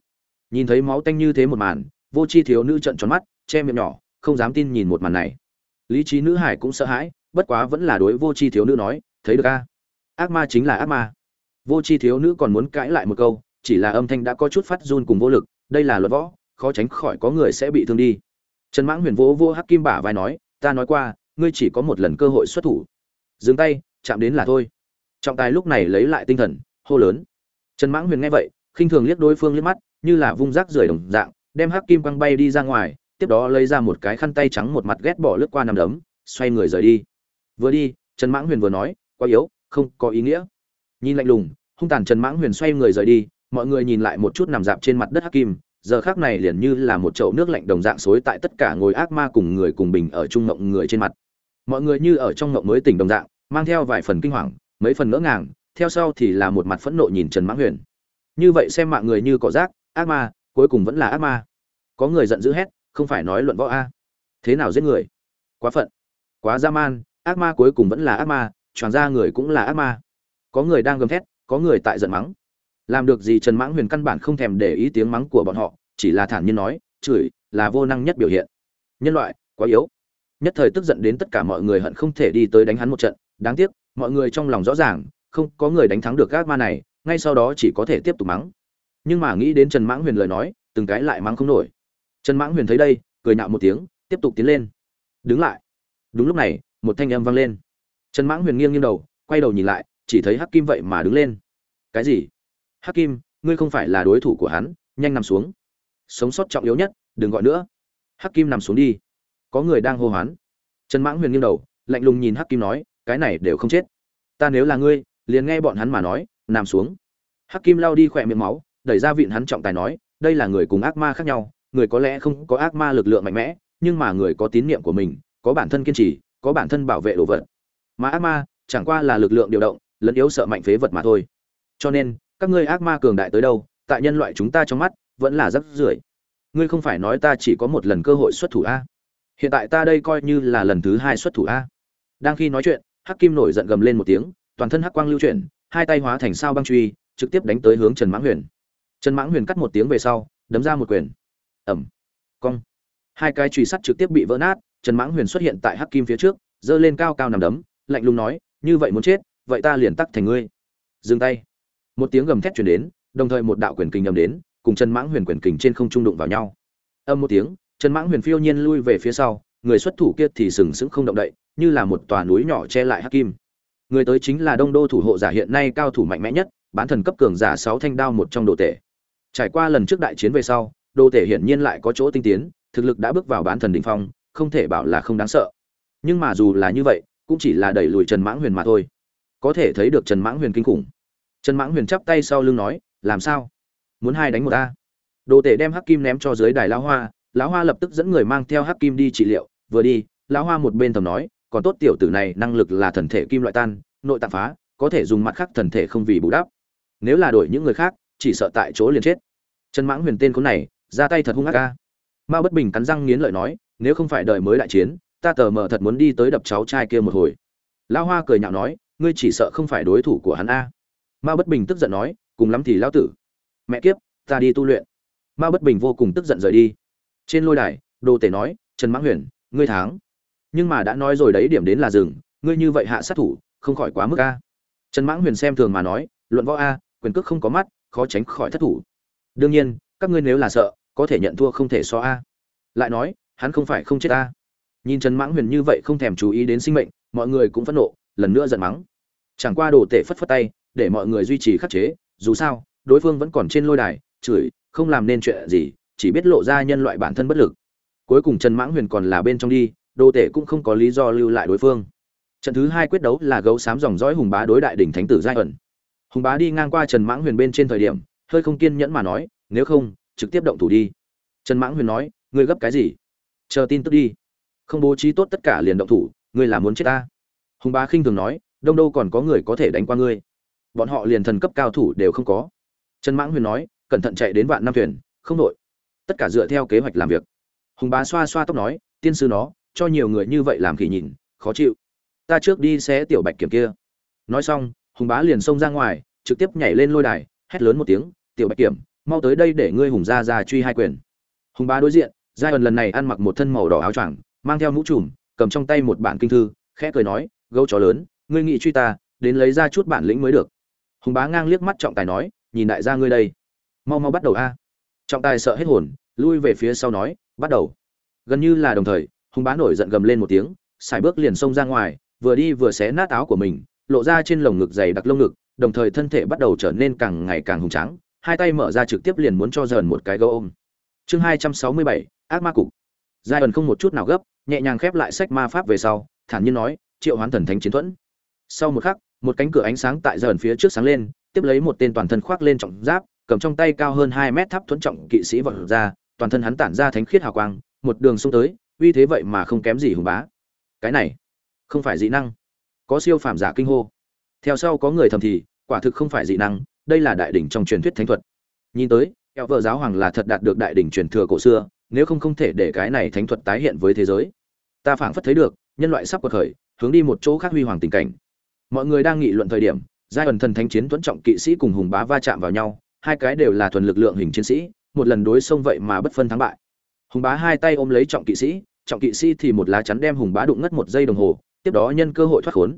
Nhìn thấy máu tanh như thế một màn, vô c h i thiếu nữ trận tròn mắt, che miệng nhỏ, không dám tin nhìn một màn này. Lý trí nữ hải cũng sợ hãi, bất quá vẫn là đối vô c h i thiếu nữ nói, thấy được a? Ác ma chính là ác ma vô c h i thiếu nữ còn muốn cãi lại một câu, chỉ là âm thanh đã có chút phát run cùng vô lực, đây là luật võ, khó tránh khỏi có người sẽ bị thương đi. Trần mãng huyền vỗ vô hắc kim bả vai nói, ta nói qua, ngươi chỉ có một lần cơ hội xuất thủ. Dừng tay, chạm đến là thôi. Trọng tài lúc này lấy lại tinh thần, hô lớn. Trần mãng huyền nghe vậy, khinh thường liếc đối phương liếc mắt, như là vung rác rưởi đồng dạng, đem hắc kim quăng bay đi ra ngoài, tiếp đó lấy ra một cái khăn tay trắng một mặt ghét bỏ lướt qua nằm đấm, xoay người rời đi. Vừa đi, trần mãng huyền vừa nói, quá yếu, không có ý nghĩa nhìn lạnh lùng, hung tàn trần mãng huyền xoay người rời đi, mọi người nhìn lại một chút nằm dạp trên mặt đất hắc kim, giờ khác này liền như là một chậu nước lạnh đồng dạng xối tại tất cả ngồi ác ma cùng người cùng bình ở trung ngộng người trên mặt. Mọi người như ở trong ngộng mới tỉnh đồng dạng, mang theo vài phần kinh hoàng, mấy phần ngỡ ngàng, theo sau thì là một mặt phẫn nộ nhìn trần mãng huyền. Như vậy xem mạng người như cỏ rác, ác ma, cuối cùng vẫn là ác ma. Có người giận dữ hét, không phải nói luận võ a. Thế nào giết người? Quá phận. Quá dã man, ác ma cuối cùng vẫn là ác ma tròn ra người cũng là ác ma có người đang gầm thét, có người tại giận mắng. Làm được gì trần mãng huyền căn bản không thèm để ý tiếng mắng của bọn họ, chỉ là thản nhiên nói, chửi là vô năng nhất biểu hiện. Nhân loại, quá yếu. Nhất thời tức giận đến tất cả mọi người hận không thể đi tới đánh hắn một trận. Đáng tiếc, mọi người trong lòng rõ ràng, không có người đánh thắng được ác ma này, ngay sau đó chỉ có thể tiếp tục mắng. Nhưng mà nghĩ đến trần mãng huyền lời nói, từng cái lại mắng không nổi. Trần mãng huyền thấy đây, cười nhạo một tiếng, tiếp tục tiến lên. Đứng lại. Đúng lúc này, một thanh âm vang lên. Trần mãng huyền nghiêng nghiêng đầu, quay đầu nhìn lại chỉ thấy hắc kim vậy mà đứng lên. Cái gì? Hắc kim, ngươi không phải là đối thủ của hắn, nhanh nằm xuống. Sống sót trọng yếu nhất, đừng gọi nữa. Hắc kim nằm xuống đi. Có người đang hô hoán. Trần mãng huyền nghiêng đầu, lạnh lùng nhìn hắc kim nói, cái này đều không chết. Ta nếu là ngươi, liền nghe bọn hắn mà nói, nằm xuống. Hắc kim lao đi khỏe miệng máu, đẩy ra vịn hắn trọng tài nói, đây là người cùng ác ma khác nhau, người có lẽ không có ác ma lực lượng mạnh mẽ, nhưng mà người có tín niệm của mình, có bản thân kiên trì, có bản thân bảo vệ đồ vật. Mà ác ma, chẳng qua là lực lượng điều động lẫn yếu sợ mạnh phế vật mà thôi. Cho nên, các ngươi ác ma cường đại tới đâu, tại nhân loại chúng ta trong mắt, vẫn là rất rưởi. Ngươi không phải nói ta chỉ có một lần cơ hội xuất thủ a? Hiện tại ta đây coi như là lần thứ hai xuất thủ a. Đang khi nói chuyện, hắc kim nổi giận gầm lên một tiếng, toàn thân hắc quang lưu chuyển, hai tay hóa thành sao băng truy, trực tiếp đánh tới hướng trần mãng huyền. Trần mãng huyền cắt một tiếng về sau, đấm ra một quyền. Ẩm cong. Hai cái truy sắt trực tiếp bị vỡ nát, trần mãng huyền xuất hiện tại hắc kim phía trước, giơ lên cao cao nằm đấm, lạnh lùng nói, như vậy muốn chết vậy ta liền tắc thành ngươi. Dừng tay. Một tiếng gầm thét truyền đến, đồng thời một đạo quyền kình nhầm đến, cùng chân mãng huyền quyền kình trên không trung đụng vào nhau. Âm một tiếng, chân mãng huyền phiêu nhiên lui về phía sau, người xuất thủ kia thì sừng sững không động đậy, như là một tòa núi nhỏ che lại hắc kim. Người tới chính là đông đô thủ hộ giả hiện nay cao thủ mạnh mẽ nhất, bán thần cấp cường giả sáu thanh đao một trong đồ tể. Trải qua lần trước đại chiến về sau, đồ tể hiển nhiên lại có chỗ tinh tiến, thực lực đã bước vào bán thần đỉnh phong, không thể bảo là không đáng sợ. Nhưng mà dù là như vậy, cũng chỉ là đẩy lùi trần mãng huyền mà thôi có thể thấy được trần mãng huyền kinh khủng. Trần mãng huyền chắp tay sau lưng nói, làm sao? Muốn hai đánh một ta? Đồ tể đem hắc kim ném cho dưới đài lão hoa lão hoa lập tức dẫn người mang theo hắc kim đi trị liệu. Vừa đi, lão hoa một bên thầm nói, còn tốt tiểu tử này năng lực là thần thể kim loại tan, nội tạng phá, có thể dùng mặt khác thần thể không vì bù đắp. Nếu là đổi những người khác, chỉ sợ tại chỗ liền chết. Trần mãng huyền tên con này, ra tay thật hung ác ca. Mao bất bình cắn răng nghiến lợi nói, nếu không phải đợi mới đại chiến, ta tờ mờ thật muốn đi tới đập cháu trai kia một hồi. Lão hoa cười nhạo nói ngươi chỉ sợ không phải đối thủ của hắn a. Mao bất bình tức giận nói, cùng lắm thì lão tử. Mẹ kiếp, ta đi tu luyện. Mao bất bình vô cùng tức giận rời đi. Trên lôi đài, đồ tể nói, trần mãng huyền, ngươi thắng. Nhưng mà đã nói rồi đấy, điểm đến là rừng ngươi như vậy hạ sát thủ, không khỏi quá mức a. Trần mãng huyền xem thường mà nói, luận võ a, quyền cước không có mắt, khó tránh khỏi thất thủ. Đương nhiên, các ngươi nếu là sợ, có thể nhận thua không thể so a. Lại nói, hắn không phải không chết a. Nhìn trần mãng huyền như vậy không thèm chú ý đến sinh mệnh, mọi người cũng phẫn nộ, lần nữa giận mắng chẳng qua đồ tể phất phất tay, để mọi người duy trì khắc chế, dù sao, đối phương vẫn còn trên lôi đài, chửi, không làm nên chuyện gì, chỉ biết lộ ra nhân loại bản thân bất lực. Cuối cùng trần mãng huyền còn là bên trong đi, đồ tể cũng không có lý do lưu lại đối phương. Trận thứ hai quyết đấu là gấu xám dòng dõi hùng bá đối đại đỉnh thánh tử giai ẩn. Hùng bá đi ngang qua trần mãng huyền bên trên thời điểm, hơi không kiên nhẫn mà nói, nếu không, trực tiếp động thủ đi. Trần mãng huyền nói, ngươi gấp cái gì? Chờ tin tức đi. Không bố trí tốt tất cả liền động thủ, ngươi là muốn chết ta? Hùng bá khinh thường nói đông đâu còn có người có thể đánh qua ngươi. Bọn họ liền thần cấp cao thủ đều không có. Trần mãng huyền nói, cẩn thận chạy đến vạn năm thuyền, không đội. Tất cả dựa theo kế hoạch làm việc. Hùng bá xoa xoa tóc nói, tiên sư nó, cho nhiều người như vậy làm kỳ nhìn, khó chịu. Ta trước đi xé tiểu bạch kiểm kia. Nói xong, hùng bá liền xông ra ngoài, trực tiếp nhảy lên lôi đài, hét lớn một tiếng, tiểu bạch kiểm, mau tới đây để ngươi hùng ra ra truy hai quyền. Hùng bá đối diện giai ẩn lần này ăn mặc một thân màu đỏ áo choàng, mang theo mũ trùm, cầm trong tay một bản kinh thư, khẽ cười nói, gấu chó lớn ngươi nghị truy ta, đến lấy ra chút bản lĩnh mới được. Hùng bá ngang liếc mắt trọng tài nói, nhìn đại gia ngươi đây. Mau mau bắt đầu a. Trọng tài sợ hết hồn, lui về phía sau nói, bắt đầu. Gần như là đồng thời, hùng bá nổi giận gầm lên một tiếng xài bước liền xông ra ngoài, vừa đi vừa xé nát áo của mình, lộ ra trên lồng ngực dày đặc lông ngực, đồng thời thân thể bắt đầu trở nên càng ngày càng hùng tráng, hai tay mở ra trực tiếp liền muốn cho dần một cái gấu ôm. Chương hai trăm sáu mươi bảy, ác ma cục. Giai ẩn không một chút nào gấp, nhẹ nhàng khép lại sách ma pháp về sau, thản nhiên nói, triệu hoán thần thánh chiến thuẫn sau một khắc, một cánh cửa ánh sáng tại dần phía trước sáng lên, tiếp lấy một tên toàn thân khoác lên trọng giáp, cầm trong tay cao hơn hai mét tháp thuẫn trọng kỵ sĩ vọt ra, toàn thân hắn tản ra thánh khiết hào quang, một đường xông tới, uy thế vậy mà không kém gì hùng bá. Cái này, không phải dị năng, có siêu phàm giả kinh hô. Theo sau có người thầm thì, quả thực không phải dị năng, đây là đại đỉnh trong truyền thuyết thánh thuật. Nhìn tới eo vợ giáo hoàng là thật đạt được đại đỉnh truyền thừa cổ xưa, nếu không không thể để cái này thánh thuật tái hiện với thế giới. Ta phảng phất thấy được, nhân loại sắp cuộc khởi, hướng đi một chỗ khác huy hoàng tình cảnh mọi người đang nghị luận thời điểm, giai ẩn thần thánh chiến tuấn trọng kỵ sĩ cùng hùng bá va chạm vào nhau, hai cái đều là thuần lực lượng hình chiến sĩ, một lần đối xông vậy mà bất phân thắng bại. Hùng bá hai tay ôm lấy trọng kỵ sĩ, trọng kỵ sĩ thì một lá chắn đem hùng bá đụng ngất một giây đồng hồ, tiếp đó nhân cơ hội thoát khốn.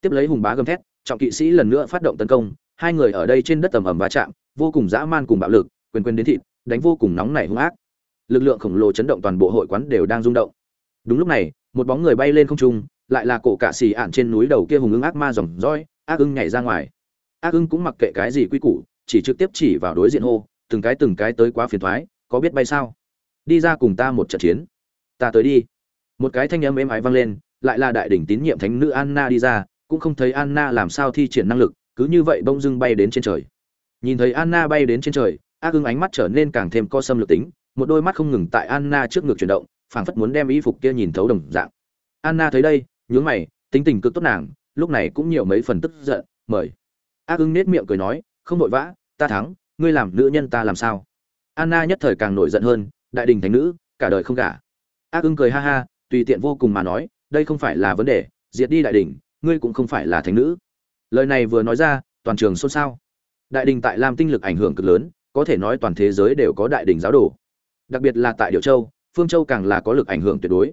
Tiếp lấy hùng bá gầm thét, trọng kỵ sĩ lần nữa phát động tấn công, hai người ở đây trên đất tầm ẩm va chạm, vô cùng dã man cùng bạo lực, quyền quyền đến thịt, đánh vô cùng nóng nảy hung ác. Lực lượng khổng lồ chấn động toàn bộ hội quán đều đang rung động. Đúng lúc này, một bóng người bay lên không trung lại là cổ cạ xì ạn trên núi đầu kia hùng ưng ác ma dòng roi ác ưng nhảy ra ngoài. Ác ưng cũng mặc kệ cái gì quy củ, chỉ trực tiếp chỉ vào đối diện hô, từng cái từng cái tới quá phiền thoái, có biết bay sao? Đi ra cùng ta một trận chiến. Ta tới đi. Một cái thanh âm êm ái vang lên, lại là đại đỉnh tín nhiệm thánh nữ anna đi ra, cũng không thấy anna làm sao thi triển năng lực, cứ như vậy bông dưng bay đến trên trời. Nhìn thấy anna bay đến trên trời, ác ưng ánh mắt trở nên càng thêm co xâm lược tính, một đôi mắt không ngừng tại anna trước ngực chuyển động, phảng phất muốn đem y phục kia nhìn thấu đồng dạng. Anna thấy đây nhướng mày, tính tình cực tốt nàng, lúc này cũng nhiều mấy phần tức giận, mời. Ác ưng nết miệng cười nói, không vội vã, ta thắng, ngươi làm nữ nhân ta làm sao? Anna nhất thời càng nổi giận hơn, đại đình thánh nữ, cả đời không cả ác ưng cười ha ha, tùy tiện vô cùng mà nói, đây không phải là vấn đề, diệt đi đại đình, ngươi cũng không phải là thánh nữ. Lời này vừa nói ra, toàn trường xôn xao. Đại đình tại lam tinh lực ảnh hưởng cực lớn, có thể nói toàn thế giới đều có đại đình giáo đồ. Đặc biệt là tại điệu châu, phương châu càng là có lực ảnh hưởng tuyệt đối.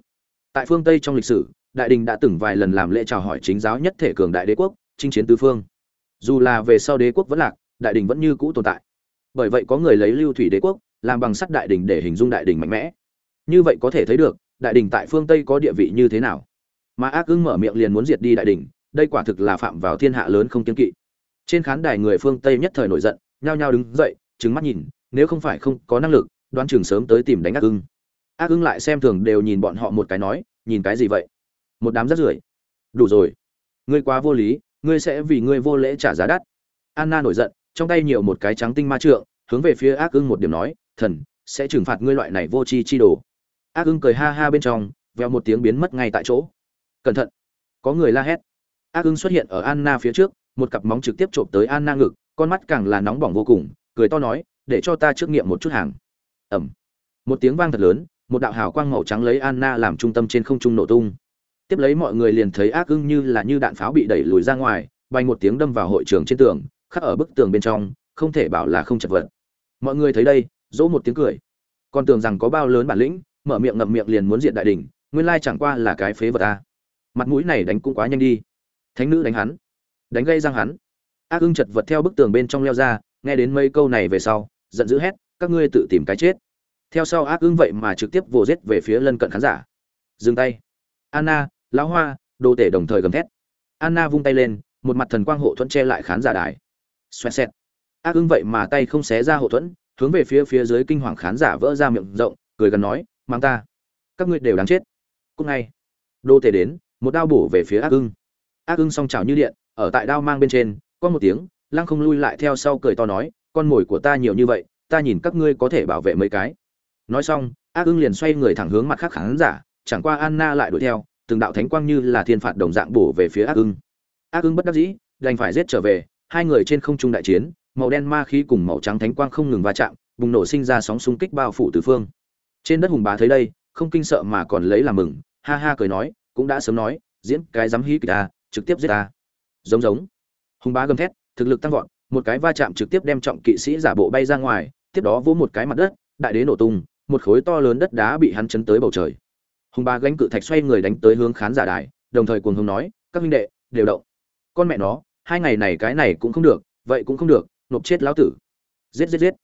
Tại phương tây trong lịch sử đại đình đã từng vài lần làm lễ chào hỏi chính giáo nhất thể cường đại đế quốc, chinh chiến tứ phương. Dù là về sau đế quốc vẫn lạc, đại đình vẫn như cũ tồn tại. Bởi vậy có người lấy lưu thủy đế quốc, làm bằng sắt đại đình để hình dung đại đình mạnh mẽ. Như vậy có thể thấy được, đại đình tại phương tây có địa vị như thế nào. Mà ác ưng mở miệng liền muốn diệt đi đại đình, đây quả thực là phạm vào thiên hạ lớn không kiên kỵ. Trên khán đài người phương tây nhất thời nổi giận, nhao nhao đứng dậy trứng mắt nhìn, nếu không phải không có năng lực, đoán chừng sớm tới tìm đánh ác ưng ác ưng lại xem thường đều nhìn bọn họ một cái nói, nhìn cái gì vậy? Một đám rất rưởi. Đủ rồi. Ngươi quá vô lý, ngươi sẽ vì ngươi vô lễ trả giá đắt. Anna nổi giận, trong tay nhiều một cái trắng tinh ma trượng, hướng về phía ác ưng một điểm nói, thần, sẽ trừng phạt ngươi loại này vô tri chi đồ. Ác ưng cười ha ha bên trong veo một tiếng biến mất ngay tại chỗ. Cẩn thận, có người la hét. Ác ưng xuất hiện ở anna phía trước, một cặp móng trực tiếp trộm tới anna ngực, con mắt càng là nóng bỏng vô cùng, cười to nói, để cho ta trước nghiệm một chút hàng. Ẩm. Một tiếng vang thật lớn, một đạo hào quang màu trắng lấy anna làm trung tâm trên không trung nổ tung tiếp lấy mọi người liền thấy ác ưng như là như đạn pháo bị đẩy lùi ra ngoài, bay một tiếng đâm vào hội trường trên tường, khắc ở bức tường bên trong, không thể bảo là không chật vật. Mọi người thấy đây, dỗ một tiếng cười. Còn tưởng rằng có bao lớn bản lĩnh, mở miệng ngậm miệng liền muốn diện đại đỉnh, nguyên lai chẳng qua là cái phế vật ta mặt mũi này đánh cũng quá nhanh đi. Thánh nữ đánh hắn. Đánh gây răng hắn. Ác ưng chật vật theo bức tường bên trong leo ra, nghe đến mấy câu này về sau, giận dữ hét, các ngươi tự tìm cái chết. Theo sau ác ưng vậy mà trực tiếp vồ giết về phía lân cận khán giả. Dừng tay. Anna lão hoa, đồ tể đồng thời gầm thét. Anna vung tay lên, một mặt thần quang hộ thuẫn che lại khán giả đài. Xoẹt xẹt. Ác ưng vậy mà tay không xé ra hộ thuẫn, hướng về phía phía dưới kinh hoàng khán giả vỡ ra miệng rộng, cười gần nói, mang ta. Các ngươi đều đáng chết. Cúc ngay. Đô tể đến, một đao bổ về phía ác ưng. Ác ưng song trào như điện, ở tại đao mang bên trên, có một tiếng, lăng không lui lại theo sau cười to nói, con mồi của ta nhiều như vậy, ta nhìn các ngươi có thể bảo vệ mấy cái. Nói xong, ác ưng liền xoay người thẳng hướng mặt khác khán giả, chẳng qua anna lại đuổi theo từng đạo thánh quang như là thiên phạt đồng dạng bổ về phía ác ưng. Ác ưng bất đắc dĩ, đành phải giết trở về, hai người trên không trung đại chiến, màu đen ma khí cùng màu trắng thánh quang không ngừng va chạm, bùng nổ sinh ra sóng xung kích bao phủ tứ phương. Trên đất hùng bá thấy đây, không kinh sợ mà còn lấy làm mừng, ha ha cười nói, cũng đã sớm nói, diễn cái dám hí kịch ta, trực tiếp giết ta. Giống giống. Hùng bá gầm thét, thực lực tăng vọt, một cái va chạm trực tiếp đem trọng kỵ sĩ giả bộ bay ra ngoài, tiếp đó vỗ một cái mặt đất, đại đế nổ tung, một khối to lớn đất đá bị hắn chấn tới bầu trời hùng bá gánh cự thạch xoay người đánh tới hướng khán giả đài, đồng thời cuồng hùng nói, các huynh đệ, đều động. Con mẹ nó, hai ngày này cái này cũng không được, vậy cũng không được, nộp chết lão tử. Giết giết giết.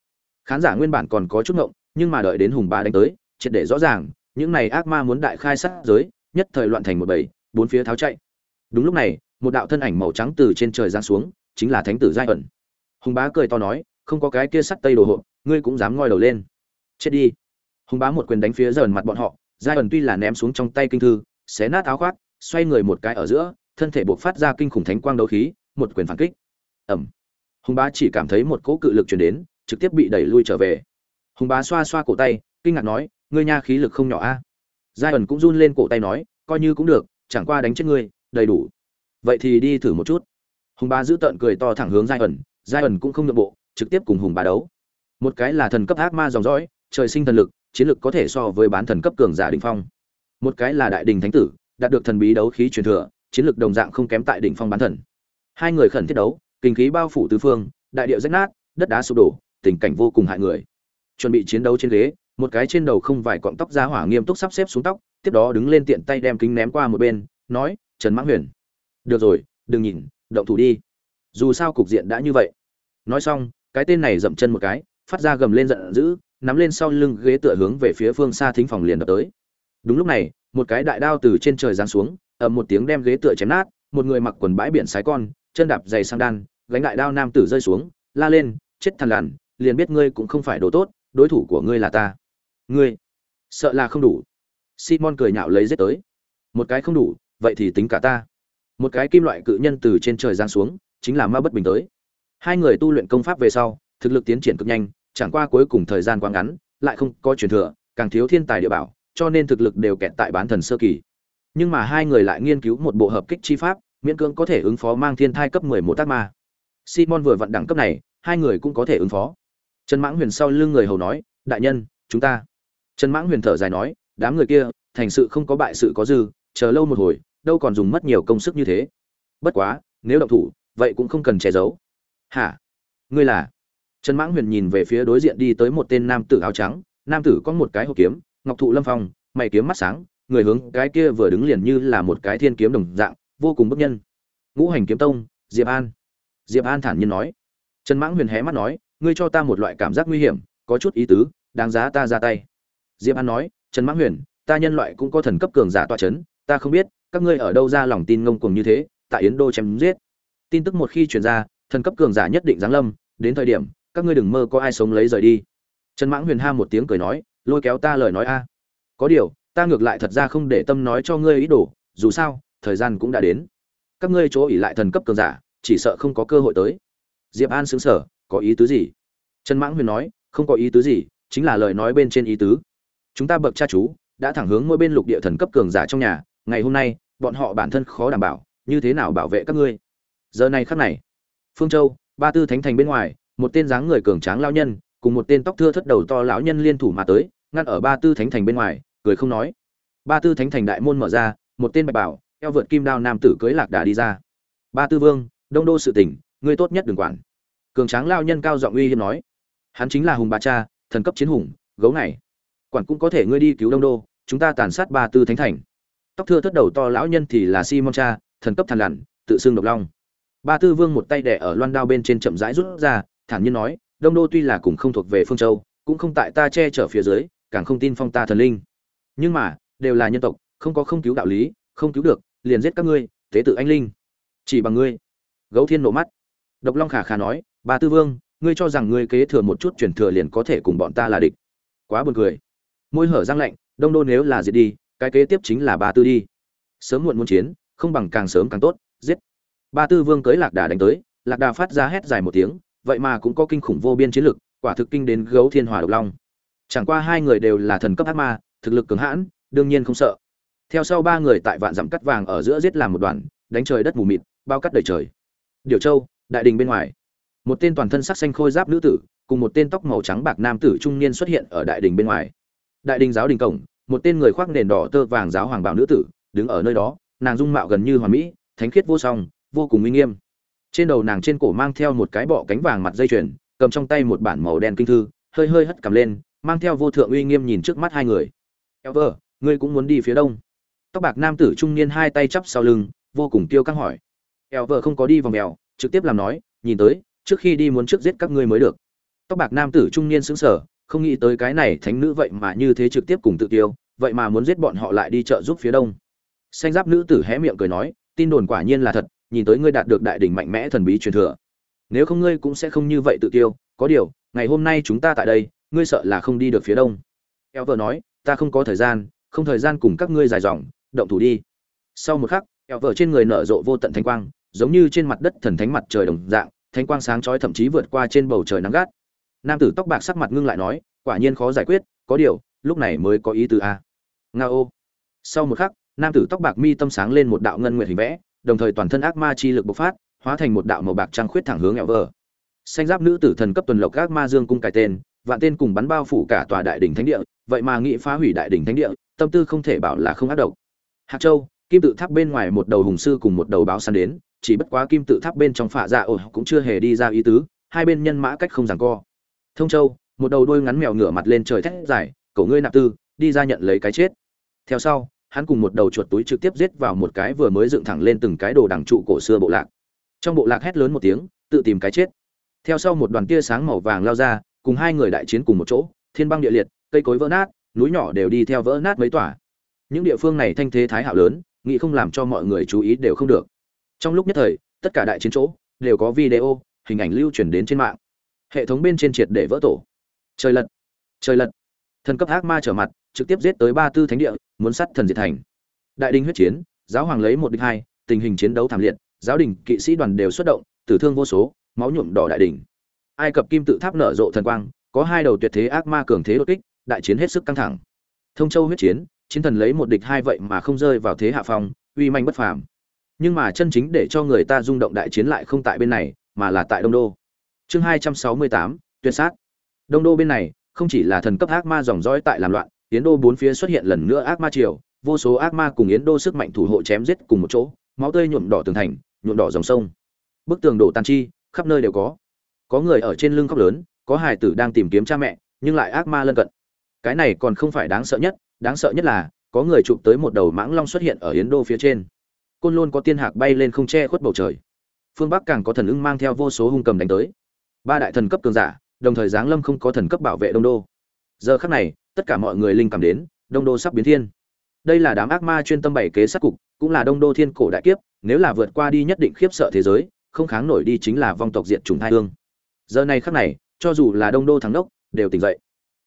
Khán giả nguyên bản còn có chút ngộng, nhưng mà đợi đến hùng bá đánh tới, triệt để rõ ràng, những này ác ma muốn đại khai sát giới, nhất thời loạn thành một bầy, bốn phía tháo chạy. Đúng lúc này, một đạo thân ảnh màu trắng từ trên trời giáng xuống, chính là thánh tử giai ẩn. Hùng bá cười to nói, không có cái kia sắt tây đồ hộ, ngươi cũng dám ngoi đầu lên. Chết đi. Hùng bá một quyền đánh phía dần mặt bọn họ giai ẩn tuy là ném xuống trong tay kinh thư, xé nát áo khoác, xoay người một cái ở giữa, thân thể buộc phát ra kinh khủng thánh quang đấu khí, một quyền phản kích. Ẩm hùng bá chỉ cảm thấy một cỗ cự lực chuyển đến, trực tiếp bị đẩy lui trở về. Hùng bá xoa xoa cổ tay, kinh ngạc nói, ngươi nha khí lực không nhỏ a. Giai ẩn cũng run lên cổ tay nói, coi như cũng được, chẳng qua đánh chết ngươi, đầy đủ. Vậy thì đi thử một chút. Hùng bá giữ tợn cười to thẳng hướng giai ẩn giai ẩn cũng không nhượng bộ, trực tiếp cùng hùng bá đấu. Một cái là thần cấp ác ma dòng dõi, trời sinh thần lực chiến lược có thể so với bán thần cấp cường giả đỉnh phong. Một cái là đại đình thánh tử, đạt được thần bí đấu khí truyền thừa, chiến lược đồng dạng không kém tại đỉnh phong bán thần. Hai người khẩn thiết đấu, kinh khí bao phủ tứ phương, đại địa rách nát, đất đá sụp đổ, tình cảnh vô cùng hại người. Chuẩn bị chiến đấu trên ghế, một cái trên đầu không vài cọng tóc ra hỏa nghiêm túc sắp xếp xuống tóc, tiếp đó đứng lên tiện tay đem kính ném qua một bên, nói: "Trần Mãng Huyền, được rồi, đừng nhìn, động thủ đi. Dù sao cục diện đã như vậy." Nói xong, cái tên này dậm chân một cái, phát ra gầm lên giận dữ, nắm lên sau lưng ghế tựa hướng về phía phương xa thính phòng liền đập tới. Đúng lúc này, một cái đại đao từ trên trời giáng xuống, ầm một tiếng đem ghế tựa chém nát, một người mặc quần bãi biển sái con, chân đạp giày sang đan, gánh đại đao nam tử rơi xuống, la lên, chết thằn lằn, liền biết ngươi cũng không phải đồ tốt, đối thủ của ngươi là ta. Ngươi, sợ là không đủ. Simon cười nhạo lấy giết tới. Một cái không đủ, vậy thì tính cả ta. Một cái kim loại cự nhân từ trên trời giáng xuống, chính là ma bất bình tới. Hai người tu luyện công pháp về sau, thực lực tiến triển cực nhanh, chẳng qua cuối cùng thời gian quá ngắn, lại không có truyền thừa, càng thiếu thiên tài địa bảo, cho nên thực lực đều kẹt tại bán thần sơ kỳ. Nhưng mà hai người lại nghiên cứu một bộ hợp kích chi pháp, miễn cưỡng có thể ứng phó mang thiên thai cấp 11 tác ma. Simon vừa vận đẳng cấp này, hai người cũng có thể ứng phó. Trần Mãng Huyền sau lưng người hầu nói, đại nhân, chúng ta. Trần Mãng Huyền thở dài nói, đám người kia, thành sự không có bại sự có dư, chờ lâu một hồi, đâu còn dùng mất nhiều công sức như thế. Bất quá, nếu động thủ, vậy cũng không cần che giấu. Hả? Ngươi là? Trần Mãng Huyền nhìn về phía đối diện đi tới một tên nam tử áo trắng, nam tử có một cái hộp kiếm, ngọc thụ lâm phong, mày kiếm mắt sáng, người hướng cái kia vừa đứng liền như là một cái thiên kiếm đồng dạng, vô cùng bức nhân. Ngũ Hành kiếm tông, Diệp An. Diệp An thản nhiên nói. Trần Mãng Huyền hé mắt nói, ngươi cho ta một loại cảm giác nguy hiểm, có chút ý tứ, đáng giá ta ra tay. Diệp An nói, Trần Mãng Huyền, ta nhân loại cũng có thần cấp cường giả tọa chấn, ta không biết các ngươi ở đâu ra lòng tin ngông cuồng như thế, tại Yến Đô chém giết. Tin tức một khi truyền ra, thần cấp cường giả nhất định giáng lâm, đến thời điểm các ngươi đừng mơ có ai sống lấy rời đi. Trần mãng huyền ha một tiếng cười nói, lôi kéo ta lời nói a. Có điều, ta ngược lại thật ra không để tâm nói cho ngươi ý đồ, dù sao, thời gian cũng đã đến. Các ngươi chỗ ỉ lại thần cấp cường giả, chỉ sợ không có cơ hội tới. Diệp an xứng sở có ý tứ gì? Trần mãng huyền nói, không có ý tứ gì, chính là lời nói bên trên ý tứ. Chúng ta bậc cha chú, đã thẳng hướng mỗi bên lục địa thần cấp cường giả trong nhà, ngày hôm nay, bọn họ bản thân khó đảm bảo, như thế nào bảo vệ các ngươi? Giờ này khắc này, phương châu, ba tư thánh thành bên ngoài một tên dáng người cường tráng lao nhân, cùng một tên tóc thưa thất đầu to lão nhân liên thủ mà tới, ngăn ở ba tư thánh thành bên ngoài, cười không nói. Ba tư thánh thành đại môn mở ra, một tên bạch bảo, eo vượt kim đao nam tử cưới lạc đà đi ra. Ba tư vương, đông đô sự tỉnh, ngươi tốt nhất đừng quản. Cường tráng lao nhân cao giọng uy hiếp nói. Hắn chính là hùng bà cha, thần cấp chiến hùng, gấu này quản cũng có thể ngươi đi cứu đông đô, chúng ta tàn sát ba tư thánh thành. Tóc thưa thất đầu to lão nhân thì là simon cha, thần cấp thằn lằn, tự xưng độc long. Ba tư vương một tay đẻ ở loan đao bên trên chậm rãi rút ra thản nhiên nói, đông đô tuy là cùng không thuộc về phương châu, cũng không tại ta che chở phía dưới, càng không tin phong ta thần linh. Nhưng mà, đều là nhân tộc, không có không cứu đạo lý, không cứu được, liền giết các ngươi, tế tự anh linh. Chỉ bằng ngươi. Gấu thiên nổ mắt. Độc long khả khả nói, ba tư vương, ngươi cho rằng ngươi kế thừa một chút truyền thừa liền có thể cùng bọn ta là địch. Quá buồn cười. Môi hở răng lạnh, đông đô nếu là diệt đi, cái kế tiếp chính là ba tư đi. Sớm muộn muốn chiến, không bằng càng sớm càng tốt, giết. Ba tư vương cưới lạc đà đánh tới, lạc đà phát ra hét dài một tiếng vậy mà cũng có kinh khủng vô biên chiến lực, quả thực kinh đến gấu thiên hỏa độc long. Chẳng qua hai người đều là thần cấp ác ma, thực lực cường hãn, đương nhiên không sợ. Theo sau ba người tại vạn dặm cắt vàng ở giữa giết làm một đoàn, đánh trời đất mù mịt, bao cắt đầy trời. Điều Châu, đại đình bên ngoài, một tên toàn thân sắc xanh khôi giáp nữ tử, cùng một tên tóc màu trắng bạc nam tử trung niên xuất hiện ở đại đình bên ngoài. Đại đình giáo đình cổng, một tên người khoác nền đỏ tơ vàng giáo hoàng bào nữ tử, đứng ở nơi đó, nàng dung mạo gần như hoàn mỹ, thánh khiết vô song, vô cùng uy nghiêm trên đầu nàng trên cổ mang theo một cái bọ cánh vàng mặt dây chuyền cầm trong tay một bản màu đen kinh thư hơi hơi hất cầm lên mang theo vô thượng uy nghiêm nhìn trước mắt hai người. Elver, ngươi cũng muốn đi phía đông. Tóc bạc nam tử trung niên hai tay chắp sau lưng vô cùng tiêu căng hỏi. Elver không có đi vòng mèo trực tiếp làm nói nhìn tới trước khi đi muốn trước giết các ngươi mới được. Tóc bạc nam tử trung niên sững sờ không nghĩ tới cái này thánh nữ vậy mà như thế trực tiếp cùng tự tiêu vậy mà muốn giết bọn họ lại đi chợ giúp phía đông. Xanh giáp nữ tử hé miệng cười nói tin đồn quả nhiên là thật nhìn tới ngươi đạt được đại đỉnh mạnh mẽ thần bí truyền thừa. Nếu không ngươi cũng sẽ không như vậy tự tiêu có điều, ngày hôm nay chúng ta tại đây, ngươi sợ là không đi được phía đông. Elver vợ nói, ta không có thời gian, không thời gian cùng các ngươi dài dòng, động thủ đi. Sau một khắc Elver vợ trên người nở rộ vô tận thánh quang, giống như trên mặt đất thần thánh mặt trời đồng dạng, thánh quang sáng chói thậm chí vượt qua trên bầu trời nắng gắt. Nam tử tóc bạc sắc mặt ngưng lại nói, quả nhiên khó giải quyết, có điều, lúc này mới có ý tứ a. Ngao. sau một khắc, nam tử tóc bạc mi tâm sáng lên một đạo ngân nguyệt hình vẽ đồng thời toàn thân ác ma chi lực bộc phát, hóa thành một đạo màu bạc trăng khuyết thẳng hướng eo vờ. Xanh giáp nữ tử thần cấp tuần lộc ác ma dương cung cài tên, vạn tên cùng bắn bao phủ cả tòa đại đỉnh thánh địa vậy mà nghị phá hủy đại đỉnh thánh địa tâm tư không thể bảo là không ác độc. Hạc châu kim tự tháp bên ngoài một đầu hùng sư cùng một đầu báo săn đến chỉ bất quá kim tự tháp bên trong phạ dạ ổ cũng chưa hề đi ra ý tứ hai bên nhân mã cách không giằng co. Thông châu một đầu đuôi ngắn mèo ngửa mặt lên trời thét dài cậu ngươi nạp tư đi ra nhận lấy cái chết. Theo sau hắn cùng một đầu chuột túi trực tiếp giết vào một cái vừa mới dựng thẳng lên từng cái đồ đằng trụ cổ xưa bộ lạc. Trong bộ lạc hét lớn một tiếng, tự tìm cái chết. Theo sau một đoàn tia sáng màu vàng lao ra, cùng hai người đại chiến cùng một chỗ, thiên băng địa liệt, cây cối vỡ nát, núi nhỏ đều đi theo vỡ nát mấy tòa. Những địa phương này thanh thế thái hạo lớn, nghĩ không làm cho mọi người chú ý đều không được. Trong lúc nhất thời, tất cả đại chiến chỗ, đều có video, hình ảnh lưu truyền đến trên mạng. Hệ thống bên trên triệt để vỡ tổ. Trời lật trời lật thần cấp ác ma trở mặt, trực tiếp giết tới ba tư thánh địa, muốn sát thần diệt thành. Đại đình huyết chiến, giáo hoàng lấy một địch hai, tình hình chiến đấu thảm liệt, giáo đình, kỵ sĩ đoàn đều xuất động, tử thương vô số, máu nhuộm đỏ đại đình. Ai cập kim tự tháp nở rộ thần quang, có hai đầu tuyệt thế ác ma cường thế đột kích, đại chiến hết sức căng thẳng. Thông châu huyết chiến chiến thần lấy một địch hai vậy mà không rơi vào thế hạ phong, uy manh bất phàm. Nhưng mà chân chính để cho người ta rung động đại chiến lại không tại bên này, mà là tại đông đô. Chương hai trăm sáu mươi tám, tuyệt sát. Đông đô bên này không chỉ là thần cấp ác ma dòng dõi tại làm loạn, yến đô bốn phía xuất hiện lần nữa ác ma triều, vô số ác ma cùng yến đô sức mạnh thủ hộ chém giết cùng một chỗ, máu tươi nhuộm đỏ tường thành, nhuộm đỏ dòng sông. Bức tường đổ tan chi, khắp nơi đều có. Có người ở trên lưng khóc lớn, có hài tử đang tìm kiếm cha mẹ, nhưng lại ác ma lân cận. Cái này còn không phải đáng sợ nhất, đáng sợ nhất là, có người chụp tới một đầu mãng long xuất hiện ở yến đô phía trên. Côn lôn có tiên hạc bay lên không che khuất bầu trời. Phương bắc càng có thần ưng mang theo vô số hung cầm đánh tới. Ba đại thần cấp cường giả đồng thời giáng lâm không có thần cấp bảo vệ đông đô. Giờ khắc này, tất cả mọi người linh cảm đến, đông đô sắp biến thiên. Đây là đám ác ma chuyên tâm bảy kế sát cục, cũng là đông đô thiên cổ đại kiếp, nếu là vượt qua đi nhất định khiếp sợ thế giới, không kháng nổi đi chính là vong tộc diện trùng hai hương. Giờ này khắc này, cho dù là đông đô thắng đốc, đều tỉnh dậy.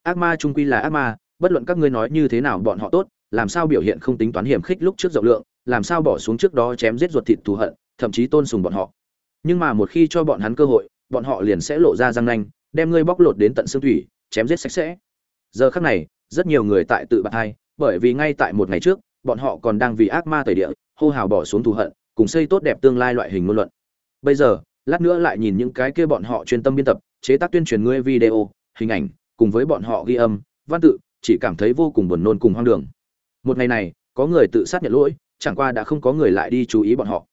Ác ma trung quy là ác ma, bất luận các ngươi nói như thế nào bọn họ tốt, làm sao biểu hiện không tính toán hiểm khích lúc trước rộng lượng, làm sao bỏ xuống trước đó chém giết ruột thịt thù hận, thậm chí tôn sùng bọn họ. Nhưng mà một khi cho bọn hắn cơ hội, bọn họ liền sẽ lộ ra răng nanh đem ngươi bóc lột đến tận xương thủy, chém giết sạch sẽ. Giờ khắc này, rất nhiều người tại tự bạc hai, bởi vì ngay tại một ngày trước, bọn họ còn đang vì ác ma tẩy địa, hô hào bỏ xuống thù hận, cùng xây tốt đẹp tương lai loại hình ngôn luận. Bây giờ, lát nữa lại nhìn những cái kia bọn họ chuyên tâm biên tập, chế tác tuyên truyền ngươi video, hình ảnh, cùng với bọn họ ghi âm, văn tự, chỉ cảm thấy vô cùng buồn nôn cùng hoang đường. Một ngày này, có người tự sát nhận lỗi, chẳng qua đã không có người lại đi chú ý bọn họ.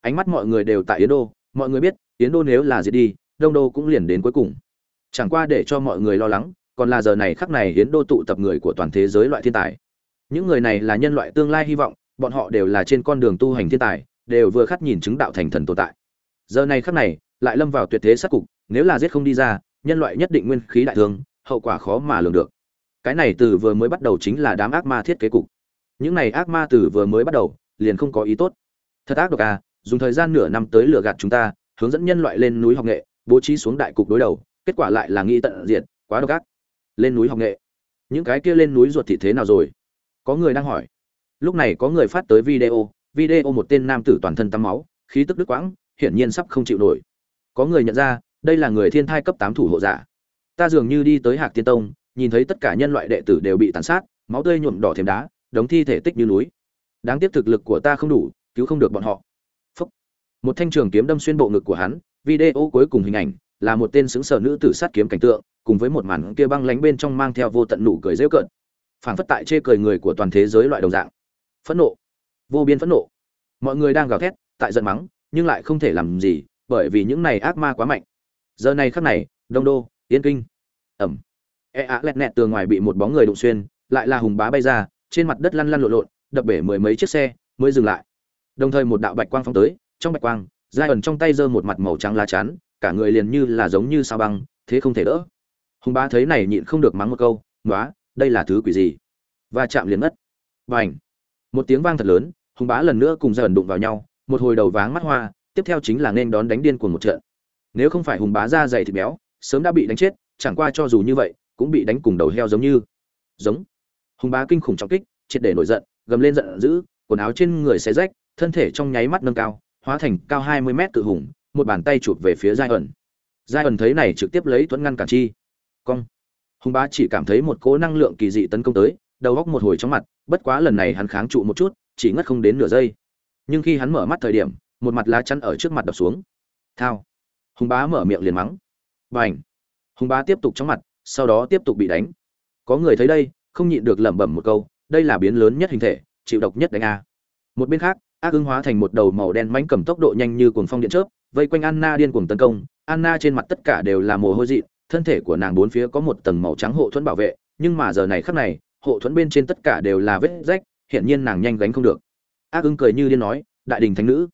Ánh mắt mọi người đều tại yến đô, mọi người biết, yến đô nếu là diệt đi, đông đô cũng liền đến cuối cùng chẳng qua để cho mọi người lo lắng, còn là giờ này khắc này hiến đô tụ tập người của toàn thế giới loại thiên tài. Những người này là nhân loại tương lai hy vọng, bọn họ đều là trên con đường tu hành thiên tài, đều vừa khắc nhìn chứng đạo thành thần tồn tại. Giờ này khắc này, lại lâm vào tuyệt thế sát cục, nếu là giết không đi ra, nhân loại nhất định nguyên khí đại thương, hậu quả khó mà lường được. Cái này từ vừa mới bắt đầu chính là đám ác ma thiết kế cục. Những này ác ma từ vừa mới bắt đầu, liền không có ý tốt. Thật ác độc à dùng thời gian nửa năm tới lừa gạt chúng ta, hướng dẫn nhân loại lên núi học nghệ, bố trí xuống đại cục đối đầu kết quả lại là nghĩ tận diệt, quá độc ác. Lên núi học nghệ. Những cái kia lên núi ruột thì thế nào rồi? Có người đang hỏi. Lúc này có người phát tới video video một tên nam tử toàn thân tắm máu, khí tức đứt quãng, hiển nhiên sắp không chịu nổi. Có người nhận ra, đây là người thiên thai cấp tám thủ hộ giả. Ta dường như đi tới hạc tiên tông, nhìn thấy tất cả nhân loại đệ tử đều bị tàn sát, máu tươi nhuộm đỏ thềm đá, đống thi thể tích như núi. Đáng tiếc thực lực của ta không đủ, cứu không được bọn họ. Phúc. một thanh trường kiếm đâm xuyên bộ ngực của hắn, video cuối cùng hình ảnh là một tên xứng sở nữ tử sát kiếm cảnh tượng cùng với một màn kia băng lánh bên trong mang theo vô tận nụ cười giễu cợt phảng phất tại chê cười người của toàn thế giới loại đồng dạng. Phẫn nộ. Vô biên phẫn nộ. Mọi người đang gào thét tại giận mắng nhưng lại không thể làm gì bởi vì những này ác ma quá mạnh. Giờ này khắc này đông đô yên kinh. Ầm, e á lẹt nẹt tường ngoài bị một bóng người đụng xuyên lại là hùng bá bay ra trên mặt đất lăn lăn lộn lộn đập bể mười mấy chiếc xe mới dừng lại. Đồng thời một đạo bạch quang phóng tới trong bạch quang giai ẩn trong tay giơ một mặt màu trắng lá chắn cả người liền như là giống như sao băng, thế không thể đỡ. Hùng bá thấy này nhịn không được mắng một câu nói đây là thứ quỷ gì? Và chạm liền mất và ảnh một tiếng vang thật lớn, hùng bá lần nữa cùng giai đụng vào nhau, một hồi đầu váng mắt hoa, tiếp theo chính là nên đón đánh điên cuồng một trận. Nếu không phải hùng bá ra dày thịt béo, sớm đã bị đánh chết, chẳng qua cho dù như vậy, cũng bị đánh cùng đầu heo giống như. Giống! Hùng bá kinh khủng trọng kích, triệt để nổi giận, gầm lên giận dữ, quần áo trên người xé rách, thân thể trong nháy mắt nâng cao, hóa thành cao hai mươi mét cự hùng một bàn tay chụp về phía giai ẩn giai ẩn thấy này trực tiếp lấy tuấn ngăn cản chi. Cong. Hùng bá chỉ cảm thấy một cỗ năng lượng kỳ dị tấn công tới, đầu góc một hồi trong mặt, bất quá lần này hắn kháng trụ một chút, chỉ ngất không đến nửa giây. Nhưng khi hắn mở mắt thời điểm, một mặt lá chắn ở trước mặt đập xuống. Thao. Hùng bá mở miệng liền mắng. B à n h hùng bá tiếp tục trong mặt, sau đó tiếp tục bị đánh. Có người thấy đây, không nhịn được lẩm bẩm một câu, đây là biến lớn nhất hình thể, chịu độc nhất đánh a. Một bên khác, ác ứng hóa thành một đầu màu đen mánh cầm tốc độ nhanh như cuồng phong điện chớp vây quanh anna điên cuồng tấn công. Anna trên mặt tất cả đều là mồ hôi dị thân thể của nàng bốn phía có một tầng màu trắng hộ thuẫn bảo vệ, nhưng mà giờ này khắc này, hộ thuẫn bên trên tất cả đều là vết rách hiện nhiên nàng nhanh gánh không được. Ác ứng cười như điên nói, đại đình thánh nữ,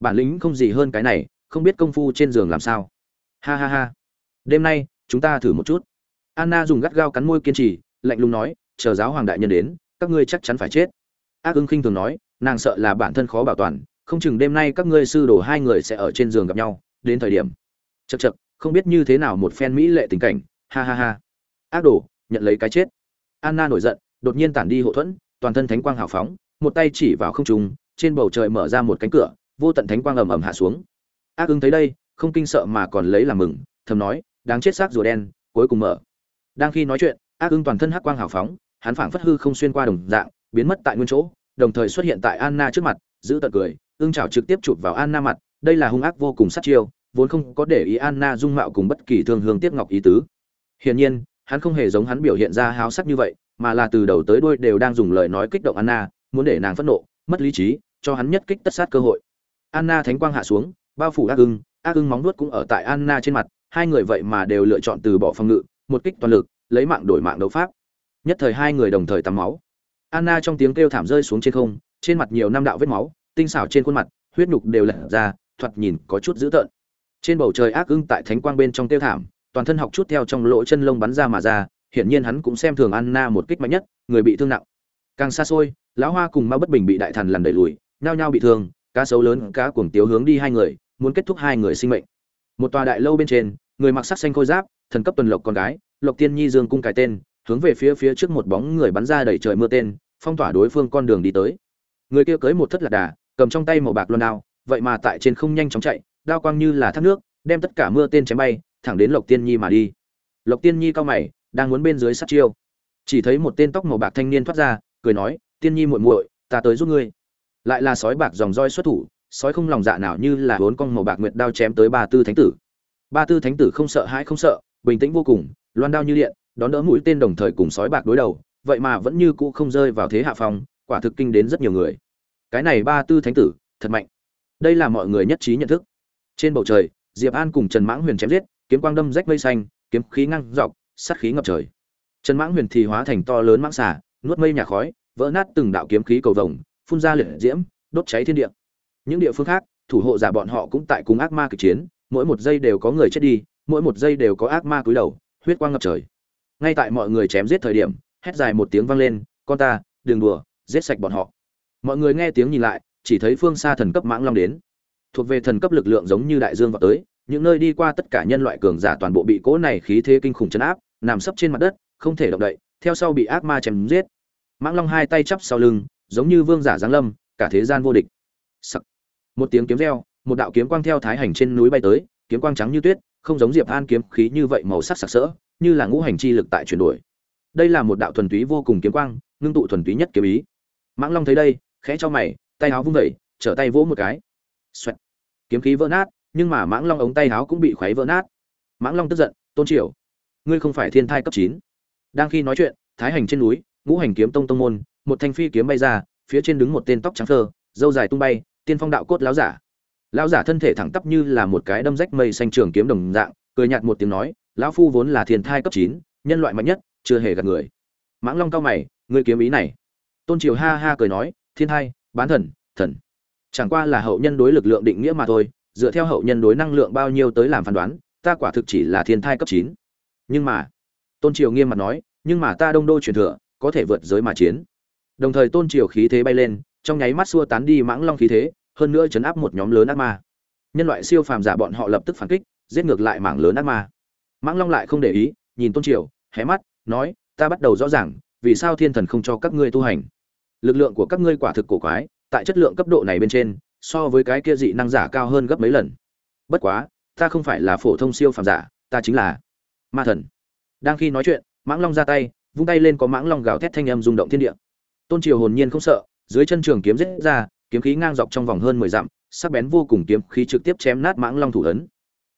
bản lĩnh không gì hơn cái này, không biết công phu trên giường làm sao. Ha ha ha. Đêm nay, chúng ta thử một chút. Anna dùng gắt gao cắn môi kiên trì, lạnh lùng nói, chờ giáo hoàng đại nhân đến, các ngươi chắc chắn phải chết. Ác ưng khinh thường nói, nàng sợ là bản thân khó bảo toàn không chừng đêm nay các ngươi sư đồ hai người sẽ ở trên giường gặp nhau, đến thời điểm. Chật chật không biết như thế nào một phen mỹ lệ tình cảnh, ha ha ha. Ác đồ, nhận lấy cái chết. Anna nổi giận, đột nhiên tản đi hộ thuẫn, toàn thân thánh quang hào phóng, một tay chỉ vào không trung, trên bầu trời mở ra một cánh cửa, vô tận thánh quang ầm ầm hạ xuống. Ác ứng thấy đây, không kinh sợ mà còn lấy làm mừng, thầm nói, đáng chết xác rùa đen, cuối cùng mở. Đang khi nói chuyện, ác ứng toàn thân hắc quang hào phóng, hắn phảng phất hư không xuyên qua đồng dạng, biến mất tại nguyên chỗ, đồng thời xuất hiện tại anna trước mặt, giữ tận cười ưng chảo trực tiếp chụp vào anna mặt, đây là hung ác vô cùng sát chiêu, vốn không có để ý anna dung mạo cùng bất kỳ thương hương tiếc ngọc ý tứ. Hiển nhiên, hắn không hề giống hắn biểu hiện ra háo sắc như vậy, mà là từ đầu tới đuôi đều đang dùng lời nói kích động anna, muốn để nàng phẫn nộ, mất lý trí, cho hắn nhất kích tất sát cơ hội. Anna thánh quang hạ xuống, bao phủ ác ưng ác ưng móng nuốt cũng ở tại anna trên mặt, hai người vậy mà đều lựa chọn từ bỏ phòng ngự, một kích toàn lực, lấy mạng đổi mạng đấu pháp. Nhất thời hai người đồng thời tắm máu. Anna trong tiếng kêu thảm rơi xuống trên không, trên mặt nhiều năm đạo vết máu tinh xảo trên khuôn mặt, huyết nhục đều lật ra, thoạt nhìn có chút dữ tợn. Trên bầu trời ác ưng tại thánh quang bên trong tiêu thảm, toàn thân học chút theo trong lỗ chân lông bắn ra mà ra, hiển nhiên hắn cũng xem thường anna một kích mạnh nhất, người bị thương nặng. Càng xa xôi, lão hoa cùng ma bất bình bị đại thần làm đẩy lùi, nhao nhao bị thương, cá sấu lớn, cá cuồng tiếu hướng đi hai người, muốn kết thúc hai người sinh mệnh. Một tòa đại lâu bên trên, người mặc sắc xanh khôi giáp, thần cấp tuần lộc con gái, lộc tiên nhi dương cung cái tên, hướng về phía phía trước một bóng người bắn ra đẩy trời mưa tên, phong tỏa đối phương con đường đi tới. Người kia cưới một thất lạc đà cầm trong tay màu bạc loan đao, vậy mà tại trên không nhanh chóng chạy, đao quang như là thác nước, đem tất cả mưa tên chém bay, thẳng đến lộc tiên nhi mà đi. Lộc tiên nhi cao mày, đang muốn bên dưới sát chiêu. Chỉ thấy một tên tóc màu bạc thanh niên thoát ra, cười nói, tiên nhi muội muội, ta tới giúp ngươi. Lại là sói bạc dòng roi xuất thủ, sói không lòng dạ nào như là bốn con màu bạc nguyệt đao chém tới ba tư thánh tử. Ba tư thánh tử không sợ hãi không sợ, bình tĩnh vô cùng, loan đao như điện, đón đỡ mũi tên đồng thời cùng sói bạc đối đầu, vậy mà vẫn như cũ không rơi vào thế hạ phong, quả thực kinh đến rất nhiều người cái này ba tư thánh tử, thật mạnh. Đây là mọi người nhất trí nhận thức. Trên bầu trời, diệp an cùng trần mãng huyền chém giết, kiếm quang đâm rách mây xanh, kiếm khí ngăng dọc sắt khí ngập trời. Trần mãng huyền thì hóa thành to lớn mãng xả nuốt mây nhà khói, vỡ nát từng đạo kiếm khí cầu vồng, phun ra liệt diễm, đốt cháy thiên địa. Những địa phương khác, thủ hộ giả bọn họ cũng tại cùng ác ma kịch chiến, mỗi một giây đều có người chết đi, mỗi một giây đều có ác ma cúi đầu, huyết quang ngập trời. Ngay tại mọi người chém giết thời điểm, hét dài một tiếng vang lên, con ta, đừng đùa, giết sạch bọn họ mọi người nghe tiếng nhìn lại, chỉ thấy phương xa thần cấp mãng long đến. Thuộc về thần cấp lực lượng giống như đại dương vào tới, những nơi đi qua tất cả nhân loại cường giả toàn bộ bị cỗ này khí thế kinh khủng chấn áp, nằm sấp trên mặt đất, không thể động đậy, theo sau bị ác ma chém giết. Mãng long hai tay chắp sau lưng, giống như vương giả giáng lâm, cả thế gian vô địch. Sắc. một tiếng kiếm reo, một đạo kiếm quang theo thái hành trên núi bay tới, kiếm quang trắng như tuyết, không giống diệp an kiếm khí như vậy màu sắc sặc sỡ, như là ngũ hành chi lực tại chuyển đổi. Đây là một đạo thuần túy vô cùng kiếm quang, ngưng tụ thuần túy nhất kiếm ý. Mãng long thấy đây khẽ cho mày, tay áo vung vẩy trở tay vỗ một cái. Xoẹt. kiếm khí vỡ nát, nhưng mà mãng long ống tay áo cũng bị khoáy vỡ nát. Mãng long tức giận, tôn triều, ngươi không phải thiên thai cấp chín. Đang khi nói chuyện, thái hành trên núi, ngũ hành kiếm tông tông môn, một thanh phi kiếm bay ra, phía trên đứng một tên tóc trắng phơ dâu dài tung bay, tiên phong đạo cốt láo giả. Lão giả thân thể thẳng tắp như là một cái đâm rách mây xanh trường kiếm đồng dạng, cười nhạt một tiếng nói, lão phu vốn là thiên thai cấp chín, nhân loại mạnh nhất, chưa hề gạt người. Mãng long cao mày, ngươi kiếm ý này. Tôn triều ha ha cười nói thiên thai bán thần thần. Chẳng qua là hậu nhân đối lực lượng định nghĩa mà thôi, dựa theo hậu nhân đối năng lượng bao nhiêu tới làm phán đoán, ta quả thực chỉ là thiên thai cấp chín. Nhưng mà, tôn triều nghiêm mặt nói, nhưng mà ta đông đô truyền thừa, có thể vượt giới mà chiến. Đồng thời tôn triều khí thế bay lên, trong nháy mắt xua tán đi mãng long khí thế, hơn nữa chấn áp một nhóm lớn ác ma. Nhân loại siêu phàm giả bọn họ lập tức phản kích, giết ngược lại mảng lớn ác ma. Mãng long lại không để ý, nhìn tôn triều, hé mắt, nói, ta bắt đầu rõ ràng, vì sao thiên thần không cho các ngươi tu hành? Lực lượng của các ngươi quả thực cổ quái, tại chất lượng cấp độ này bên trên, so với cái kia dị năng giả cao hơn gấp mấy lần. Bất quá, ta không phải là phổ thông siêu phàm giả, ta chính là ma thần. Đang khi nói chuyện, mãng long ra tay, vung tay lên có mãng long gào thét thanh âm rung động thiên địa. Tôn triều hồn nhiên không sợ, dưới chân trường kiếm rết ra, kiếm khí ngang dọc trong vòng hơn mười dặm, sắc bén vô cùng kiếm khí trực tiếp chém nát mãng long thủ ấn.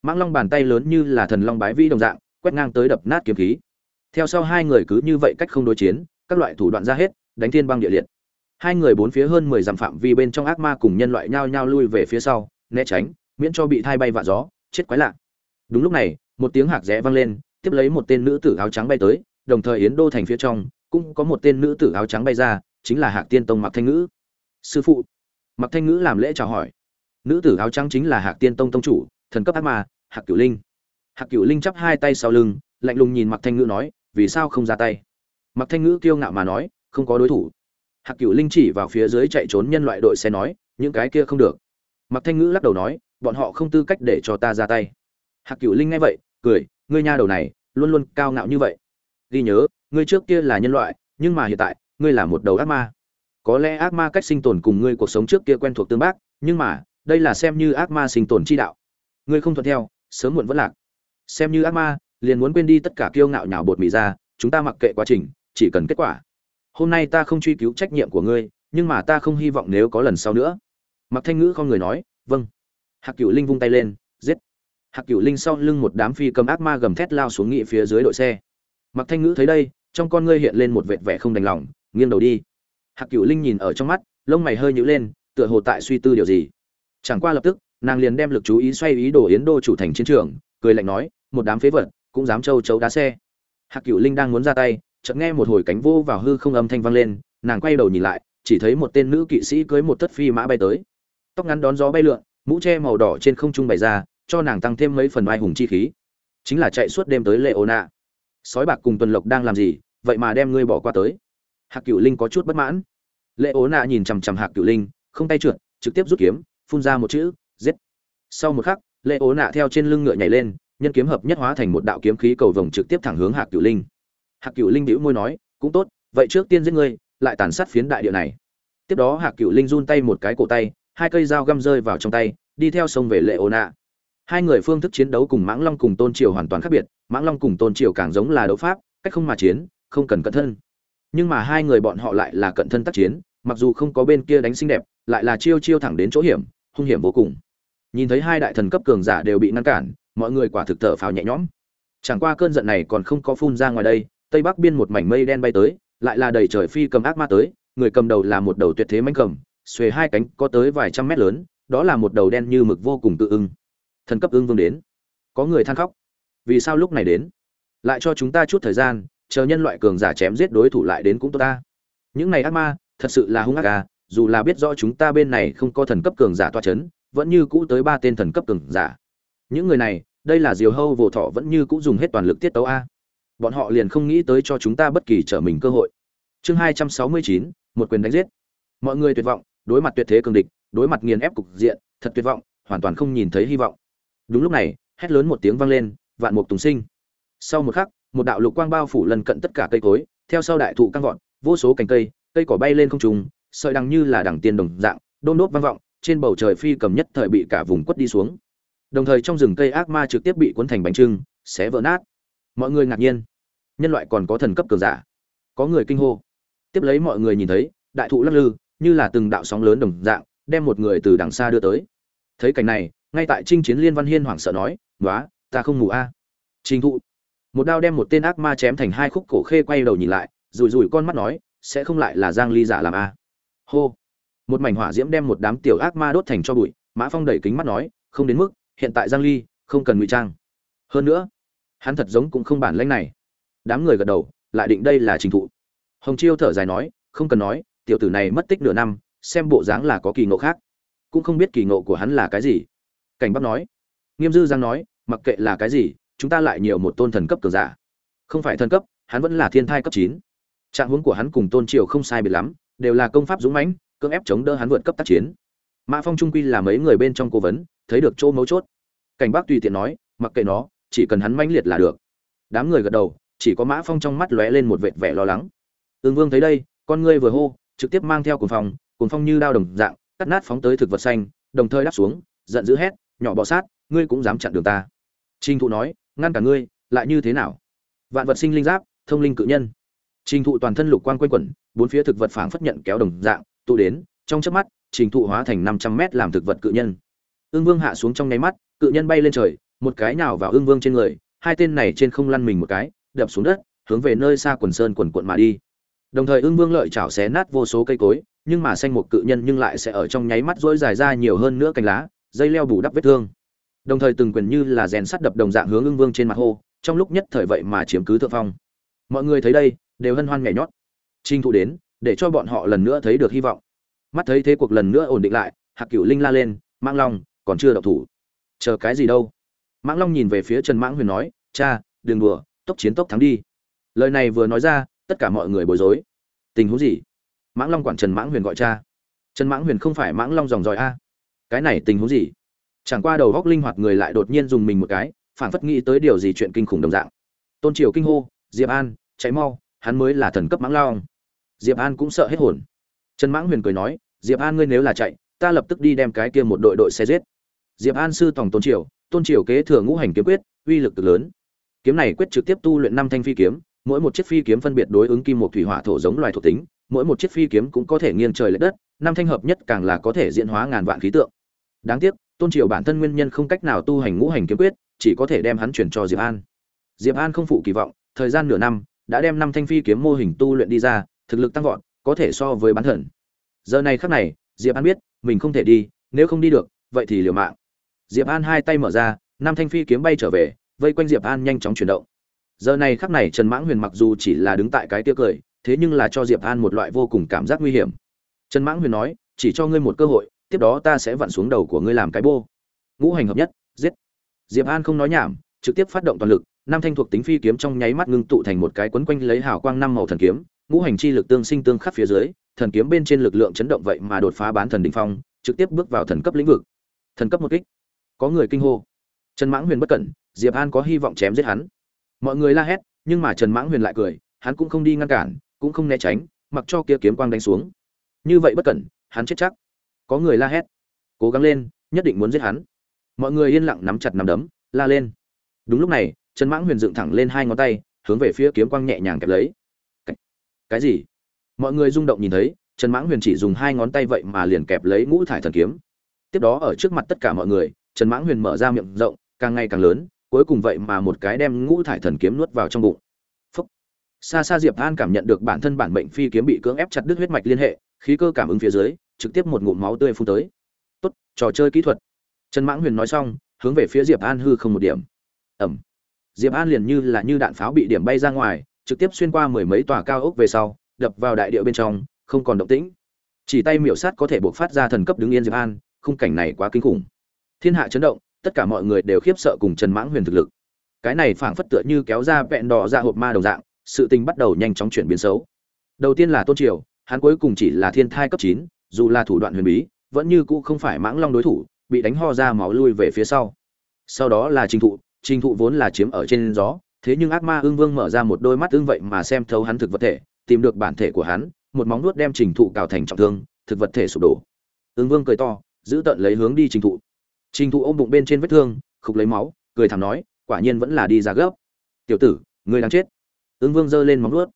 Mãng long bàn tay lớn như là thần long bái vĩ đồng dạng, quét ngang tới đập nát kiếm khí. Theo sau hai người cứ như vậy cách không đối chiến, các loại thủ đoạn ra hết, đánh thiên băng địa liệt hai người bốn phía hơn mười dặm phạm vi bên trong ác ma cùng nhân loại nhao nhao lui về phía sau, né tránh, miễn cho bị thai bay vạ gió, chết quái lạ. Đúng lúc này, một tiếng hạc rẽ vang lên, tiếp lấy một tên nữ tử áo trắng bay tới, đồng thời yến đô thành phía trong cũng có một tên nữ tử áo trắng bay ra, chính là hạc tiên tông mặc thanh ngữ. Sư phụ. Mặc thanh ngữ làm lễ chào hỏi. Nữ tử áo trắng chính là hạc tiên tông tông chủ, thần cấp ác ma, hạc cửu linh. Hạc cửu linh chắp hai tay sau lưng, lạnh lùng nhìn mặc thanh ngữ nói, vì sao không ra tay? Mặc thanh ngữ kiêu ngạo mà nói, không có đối thủ hạc cửu linh chỉ vào phía dưới chạy trốn nhân loại đội xe nói, những cái kia không được. Mặc thanh ngữ lắc đầu nói, bọn họ không tư cách để cho ta ra tay. Hạc cửu linh nghe vậy, cười, ngươi nha đầu này, luôn luôn cao ngạo như vậy. Ghi nhớ, ngươi trước kia là nhân loại, nhưng mà hiện tại, ngươi là một đầu ác ma. Có lẽ ác ma cách sinh tồn cùng ngươi cuộc sống trước kia quen thuộc tương bác, nhưng mà, đây là xem như ác ma sinh tồn chi đạo. Ngươi không thuận theo, sớm muộn vẫn lạc. Xem như ác ma, liền muốn quên đi tất cả kiêu ngạo nhào bột mì ra, chúng ta mặc kệ quá trình, chỉ cần kết quả hôm nay ta không truy cứu trách nhiệm của ngươi, nhưng mà ta không hy vọng nếu có lần sau nữa. Mặc thanh ngữ không người nói vâng. Hạc cựu linh vung tay lên, giết. Hạc cựu linh sau lưng một đám phi cầm ác ma gầm thét lao xuống nghị phía dưới đội xe. Mặc thanh ngữ thấy đây, trong con ngươi hiện lên một vệt vẻ không đành lòng, nghiêng đầu đi. Hạc cựu linh nhìn ở trong mắt, lông mày hơi nhữ lên, tựa hồ tại suy tư điều gì. Chẳng qua lập tức, nàng liền đem lực chú ý xoay ý đồ yến đô chủ thành chiến trường, cười lạnh nói, một đám phế vật, cũng dám châu chấu đá xe. Hạc cựu linh đang muốn ra tay chợt nghe một hồi cánh vô vào hư không âm thanh vang lên, nàng quay đầu nhìn lại, chỉ thấy một tên nữ kỵ sĩ cưỡi một thất phi mã bay tới. Tóc ngắn đón gió bay lượn, mũ che màu đỏ trên không trung bày ra, cho nàng tăng thêm mấy phần oai hùng chi khí. Chính là chạy suốt đêm tới lệ nạ sói bạc cùng tuần lộc đang làm gì, vậy mà đem ngươi bỏ qua tới. Hạc cửu linh có chút bất mãn. Lệ ố nạ nhìn chằm chằm hạc cửu linh, không tay trượt, trực tiếp rút kiếm, phun ra một chữ, giết. Sau một khắc lệ ố nạ theo trên lưng ngựa nhảy lên, nhân kiếm hợp nhất hóa thành một đạo kiếm khí cầu vồng trực tiếp thẳng hướng hạc cửu linh hạc cửu linh bĩu môi nói, cũng tốt, vậy trước tiên giết ngươi, lại tàn sát phiến đại địa này. Tiếp đó hạc cửu linh run tay một cái cổ tay, hai cây dao găm rơi vào trong tay, đi theo sông về lệ ố nạ hai người phương thức chiến đấu cùng mãng long cùng tôn triều hoàn toàn khác biệt, mãng long cùng tôn triều càng giống là đấu pháp, cách không mà chiến, không cần cận thân. Nhưng mà hai người bọn họ lại là cận thân tác chiến, mặc dù không có bên kia đánh xinh đẹp, lại là chiêu chiêu thẳng đến chỗ hiểm, hung hiểm vô cùng. Nhìn thấy hai đại thần cấp cường giả đều bị ngăn cản, mọi người quả thực thở phào nhẹ nhõm. Chẳng qua cơn giận này còn không có phun ra ngoài đây tây bắc biên một mảnh mây đen bay tới, lại là đầy trời phi cầm ác ma tới, người cầm đầu là một đầu tuyệt thế mánh cầm, xuề hai cánh có tới vài trăm mét lớn, đó là một đầu đen như mực vô cùng tự ưng. Thần cấp ưng vương đến. Có người than khóc. Vì sao lúc này đến? Lại cho chúng ta chút thời gian, chờ nhân loại cường giả chém giết đối thủ lại đến cũng tốt ta. Những này ác ma, thật sự là hung ác à dù là biết rõ chúng ta bên này không có thần cấp cường giả toa chấn, vẫn như cũ tới ba tên thần cấp cường giả. Những người này, đây là diều hâu vồ thọ vẫn như cũ dùng hết toàn lực tiết tấu a bọn họ liền không nghĩ tới cho chúng ta bất kỳ trở mình cơ hội. Chương hai trăm sáu mươi chín, một quyền đánh giết. Mọi người tuyệt vọng, đối mặt tuyệt thế cường địch, đối mặt nghiền ép cục diện, thật tuyệt vọng, hoàn toàn không nhìn thấy hy vọng. Đúng lúc này, hét lớn một tiếng vang lên, vạn mục tùng sinh. Sau một khắc, một đạo lục quang bao phủ lần cận tất cả cây cối, theo sau đại thụ căng vọt, vô số cành cây cây cỏ bay lên không trung, sợi đằng như là đằng tiên đồng dạng, đôn đốt vang vọng, trên bầu trời phi cầm nhất thời bị cả vùng quất đi xuống. Đồng thời trong rừng cây ác ma trực tiếp bị cuốn thành bánh trưng, xé vỡ nát. Mọi người ngạc nhiên nhân loại còn có thần cấp cường giả. Có người kinh hô. Tiếp lấy mọi người nhìn thấy, đại thụ lắc lư, như là từng đạo sóng lớn đồng dạng, đem một người từ đằng xa đưa tới. Thấy cảnh này, ngay tại trinh chiến liên văn hiên hoảng sợ nói nói ta không ngủ a. À. trình thụ. Một đao đem một tên ác ma chém thành hai khúc cổ khê quay đầu nhìn lại, rủi rủi con mắt nói, sẽ không lại là giang ly giả làm a? Hô. Một mảnh hỏa diễm đem một đám tiểu ác ma đốt thành cho bụi, mã phong đẩy kính mắt nói, không đến mức, hiện tại giang ly không cần ngụy trang. Hơn nữa, hắn thật giống cũng không bản lãnh này đám người gật đầu, lại định đây là trình thụ. Hồng chiêu thở dài nói, không cần nói, tiểu tử này mất tích nửa năm, xem bộ dáng là có kỳ ngộ khác. Cũng không biết kỳ ngộ của hắn là cái gì. Cảnh bắc nói, nghiêm dư giang nói, mặc kệ là cái gì, chúng ta lại nhiều một tôn thần cấp cường giả. Không phải thần cấp, hắn vẫn là thiên thai cấp chín. Trạng huống của hắn cùng tôn triều không sai biệt lắm, đều là công pháp dũng mãnh, cưỡng ép chống đỡ hắn vượt cấp tác chiến. Mã phong trung quy là mấy người bên trong cố vấn, thấy được chỗ mấu chốt. Cảnh bác tùy tiện nói, mặc kệ nó, chỉ cần hắn mãnh liệt là được. Đám người gật đầu chỉ có mã phong trong mắt lóe lên một vệt vẻ lo lắng. Ương vương thấy đây, con ngươi vừa hô, trực tiếp mang theo cuồng phong cuồng phong như đao đồng dạng, cắt nát phóng tới thực vật xanh, đồng thời đáp xuống, giận dữ hét, nhỏ bọ sát, ngươi cũng dám chặn đường ta. Trình thụ nói, ngăn cả ngươi, lại như thế nào? Vạn vật sinh linh giáp, thông linh cự nhân. Trình thụ toàn thân lục quang quanh quẩn, bốn phía thực vật phảng phất nhận kéo đồng dạng, tụ đến, trong chớp mắt, trình thụ hóa thành năm trăm mét làm thực vật cự nhân. Ương vương hạ xuống trong nháy mắt, cự nhân bay lên trời, một cái nào vào ương vương trên người, hai tên này trên không lăn mình một cái đập xuống đất, hướng về nơi xa quần sơn quần cuộn mà đi. Đồng thời ưng vương lợi chảo xé nát vô số cây cối, nhưng mà xanh một cự nhân nhưng lại sẽ ở trong nháy mắt rỗi dài ra nhiều hơn nữa cành lá, dây leo bù đắp vết thương. Đồng thời từng quyền như là rèn sắt đập đồng dạng hướng ưng vương trên mặt hô, trong lúc nhất thời vậy mà chiếm cứ thượng phong. Mọi người thấy đây, đều hân hoan nhảy nhót. Trinh thụ đến, để cho bọn họ lần nữa thấy được hy vọng. Mắt thấy thế cuộc lần nữa ổn định lại, hạc cửu linh la lên, mãng long, còn chưa động thủ. Chờ cái gì đâu? Mãng long nhìn về phía trần mãng huyền nói, cha, đừng đùa tốc chiến tốc thắng đi. Lời này vừa nói ra, tất cả mọi người bối rối. Tình huống gì? Mãng long quản trần mãng huyền gọi cha. Trần mãng huyền không phải mãng long dòng dòi a. Cái này tình huống gì? Chẳng qua đầu góc linh hoạt người lại đột nhiên dùng mình một cái phản phất nghĩ tới điều gì chuyện kinh khủng đồng dạng. Tôn triều kinh hô, diệp an, chạy mau, hắn mới là thần cấp mãng long. Diệp an cũng sợ hết hồn. Trần mãng huyền cười nói, diệp an ngươi nếu là chạy, ta lập tức đi đem cái kia một đội đội xe giết. Diệp an sư tòng tôn triều tôn triều kế thừa ngũ hành kiếm quyết, uy lực cực lớn kiếm này quyết trực tiếp tu luyện năm thanh phi kiếm, mỗi một chiếc phi kiếm phân biệt đối ứng kim một thủy hỏa thổ giống loài thuộc tính, mỗi một chiếc phi kiếm cũng có thể nghiêng trời lệch đất, năm thanh hợp nhất càng là có thể diễn hóa ngàn vạn khí tượng. Đáng tiếc, tôn triều bản thân nguyên nhân không cách nào tu hành ngũ hành kiếm quyết, chỉ có thể đem hắn chuyển cho diệp an. Diệp an không phụ kỳ vọng, thời gian nửa năm, đã đem năm thanh phi kiếm mô hình tu luyện đi ra, thực lực tăng vọt, có thể so với bán thần. Giờ này khắc này, diệp an biết, mình không thể đi, nếu không đi được, vậy thì liều mạng. Diệp an hai tay mở ra, năm thanh phi kiếm bay trở về vây quanh diệp an nhanh chóng chuyển động. Giờ này khắc này trần mãng huyền mặc dù chỉ là đứng tại cái tia cười, thế nhưng là cho diệp an một loại vô cùng cảm giác nguy hiểm. Trần mãng huyền nói, chỉ cho ngươi một cơ hội, tiếp đó ta sẽ vặn xuống đầu của ngươi làm cái bô. Ngũ hành hợp nhất, giết. Diệp an không nói nhảm, trực tiếp phát động toàn lực, năm thanh thuộc tính phi kiếm trong nháy mắt ngưng tụ thành một cái quấn quanh lấy hào quang năm màu thần kiếm, ngũ hành chi lực tương sinh tương khắc phía dưới, thần kiếm bên trên lực lượng chấn động vậy mà đột phá bán thần đỉnh phong, trực tiếp bước vào thần cấp lĩnh vực. Thần cấp một kích. Có người kinh hô. Trần mãng huyền bất cẩn diệp an có hy vọng chém giết hắn. Mọi người la hét nhưng mà trần mãng huyền lại cười hắn cũng không đi ngăn cản cũng không né tránh mặc cho kia kiếm quang đánh xuống. Như vậy bất cẩn hắn chết chắc. Có người la hét cố gắng lên nhất định muốn giết hắn. Mọi người yên lặng nắm chặt nắm đấm la lên. Đúng lúc này trần mãng huyền dựng thẳng lên hai ngón tay hướng về phía kiếm quang nhẹ nhàng kẹp lấy. Cái, cái gì? Mọi người rung động nhìn thấy trần mãng huyền chỉ dùng hai ngón tay vậy mà liền kẹp lấy ngũ thải thần kiếm. Tiếp đó ở trước mặt tất cả mọi người trần mãng huyền mở ra miệng rộng càng ngày càng lớn cuối cùng vậy mà một cái đem ngũ thải thần kiếm nuốt vào trong bụng. Phúc. xa xa diệp an cảm nhận được bản thân bản mệnh phi kiếm bị cưỡng ép chặt đứt huyết mạch liên hệ, khí cơ cảm ứng phía dưới, trực tiếp một ngụm máu tươi phun tới. Tốt, trò chơi kỹ thuật. Trần mãng huyền nói xong, hướng về phía diệp an hư không một điểm. Ẩm. Diệp an liền như là như đạn pháo bị điểm bay ra ngoài, trực tiếp xuyên qua mười mấy tòa cao ốc về sau, đập vào đại địa bên trong, không còn động tĩnh. Chỉ tay miểu sát có thể buộc phát ra thần cấp đứng yên diệp an, khung cảnh này quá kinh khủng. Thiên hạ chấn động tất cả mọi người đều khiếp sợ cùng trần mãng huyền thực lực. Cái này phảng phất tựa như kéo ra vẹn đỏ ra hộp ma đồng dạng, sự tình bắt đầu nhanh chóng chuyển biến xấu. Đầu tiên là tôn triều, hắn cuối cùng chỉ là thiên thai cấp chín, dù là thủ đoạn huyền bí, vẫn như cũ không phải mãng long đối thủ, bị đánh ho ra máu lui về phía sau. Sau đó là trình thụ trình thụ vốn là chiếm ở trên gió, thế nhưng ác ma ưng vương mở ra một đôi mắt ương vậy mà xem thấu hắn thực vật thể, tìm được bản thể của hắn, một móng nuốt đem trình thụ cào thành trọng thương, thực vật thể sụp đổ. Ưng vương cười to, giữ tận lấy hướng đi trình thụ trình thụ ôm bụng bên trên vết thương khục lấy máu cười thảm nói quả nhiên vẫn là đi ra gấp. Tiểu tử ngươi đang chết. Ương vương giơ lên móng vuốt.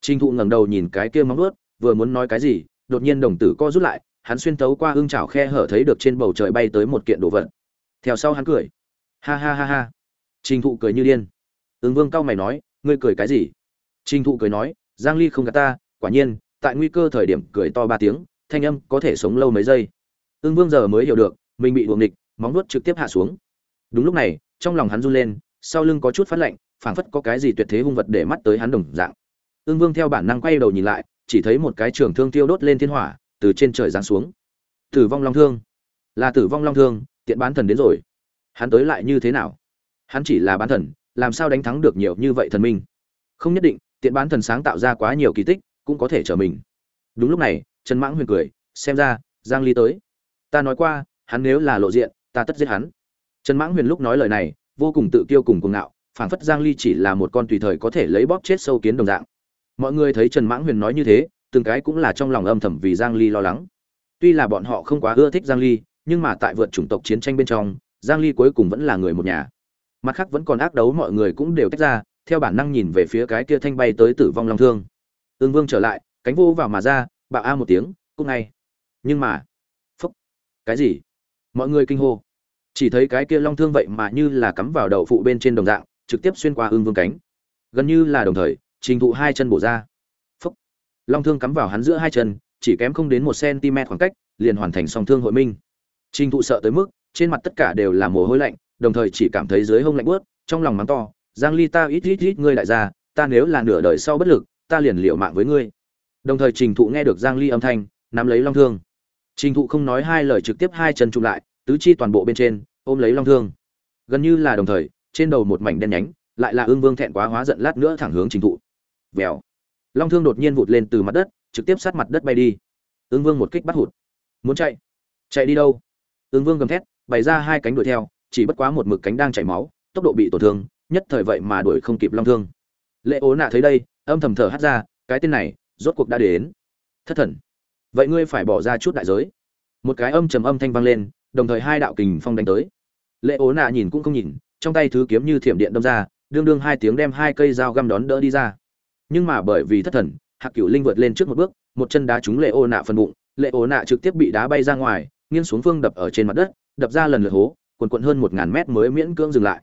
trình thụ ngẩng đầu nhìn cái kia móng vuốt, vừa muốn nói cái gì đột nhiên đồng tử co rút lại hắn xuyên tấu qua ương chảo khe hở thấy được trên bầu trời bay tới một kiện đồ vật. Theo sau hắn cười. Ha ha ha ha. Trình thụ cười như điên. Ương vương cao mày nói ngươi cười cái gì? Trình thụ cười nói giang ly không gạt ta quả nhiên tại nguy cơ thời điểm cười to ba tiếng thanh âm có thể sống lâu mấy giây. Ưng vương giờ mới hiểu được mình bị đuổi nghịch, móng nuốt trực tiếp hạ xuống. Đúng lúc này, trong lòng hắn run lên, sau lưng có chút phát lạnh, phảng phất có cái gì tuyệt thế hung vật để mắt tới hắn đồng dạng. Ương vương theo bản năng quay đầu nhìn lại, chỉ thấy một cái trường thương tiêu đốt lên thiên hỏa, từ trên trời giáng xuống. Tử vong long thương. Là tử vong long thương, tiện bán thần đến rồi. Hắn tới lại như thế nào? Hắn chỉ là bán thần, làm sao đánh thắng được nhiều như vậy thần minh? Không nhất định, tiện bán thần sáng tạo ra quá nhiều kỳ tích, cũng có thể trở mình. Đúng lúc này, trần mãng huyền cười, xem ra, giang ly tới. Ta nói qua, hắn nếu là lộ diện ta tất giết hắn. Trần mãng huyền lúc nói lời này, vô cùng tự kiêu cùng cuồng ngạo, phảng phất giang ly chỉ là một con tùy thời có thể lấy bóp chết sâu kiến đồng dạng. Mọi người thấy trần mãng huyền nói như thế, từng cái cũng là trong lòng âm thầm vì giang ly lo lắng. Tuy là bọn họ không quá ưa thích giang ly, nhưng mà tại vượt chủng tộc chiến tranh bên trong, giang ly cuối cùng vẫn là người một nhà. Mặt khác vẫn còn ác đấu mọi người cũng đều tách ra, theo bản năng nhìn về phía cái kia thanh bay tới tử vong long thương. Ương vương trở lại, cánh vô vào mà ra bạo a một tiếng cũng ngay. Nhưng mà, phúc, cái gì? Mọi người kinh hô. Chỉ thấy cái kia long thương vậy mà như là cắm vào đầu phụ bên trên đồng dạng, trực tiếp xuyên qua ương vương cánh. Gần như là đồng thời, trình thụ hai chân bổ ra. Phúc. Long thương cắm vào hắn giữa hai chân, chỉ kém không đến một cm khoảng cách, liền hoàn thành song thương hội minh. Trình thụ sợ tới mức, trên mặt tất cả đều là mồ hôi lạnh, đồng thời chỉ cảm thấy dưới hông lạnh bớt trong lòng mắng to, giang ly ta ít ít ít ngươi đại gia, ta nếu là nửa đời sau bất lực, ta liền liều mạng với ngươi. Đồng thời trình thụ nghe được giang ly âm thanh, nắm lấy long thương trình thụ không nói hai lời trực tiếp hai chân chụm lại, tứ chi toàn bộ bên trên, ôm lấy long thương. Gần như là đồng thời, trên đầu một mảnh đen nhánh, lại là Ưng vương thẹn quá hóa giận lát nữa thẳng hướng trình thụ. Vèo. Long thương đột nhiên vụt lên từ mặt đất, trực tiếp sát mặt đất bay đi. Ưng vương một kích bắt hụt. Muốn chạy? Chạy đi đâu? Ưng vương gầm thét, bày ra hai cánh đuổi theo, chỉ bất quá một mực cánh đang chảy máu, tốc độ bị tổn thương, nhất thời vậy mà đuổi không kịp long thương. Lệ ố nạ thấy đây, âm thầm thở hắt ra, cái tên này, rốt cuộc đã đến. Thất thần vậy ngươi phải bỏ ra chút đại giới. Một cái âm trầm âm thanh vang lên, đồng thời hai đạo kình phong đánh tới. Lệ ố nạ nhìn cũng không nhìn, trong tay thứ kiếm như thiểm điện đâm ra, đương đương hai tiếng đem hai cây dao găm đón đỡ đi ra. Nhưng mà bởi vì thất thần, hạc cửu linh vượt lên trước một bước, một chân đá trúng lệ ô nạ phần bụng, lệ ô nạ trực tiếp bị đá bay ra ngoài, nghiêng xuống phương đập ở trên mặt đất, đập ra lần lượt hố quần quận hơn một ngàn mét mới miễn cưỡng dừng lại.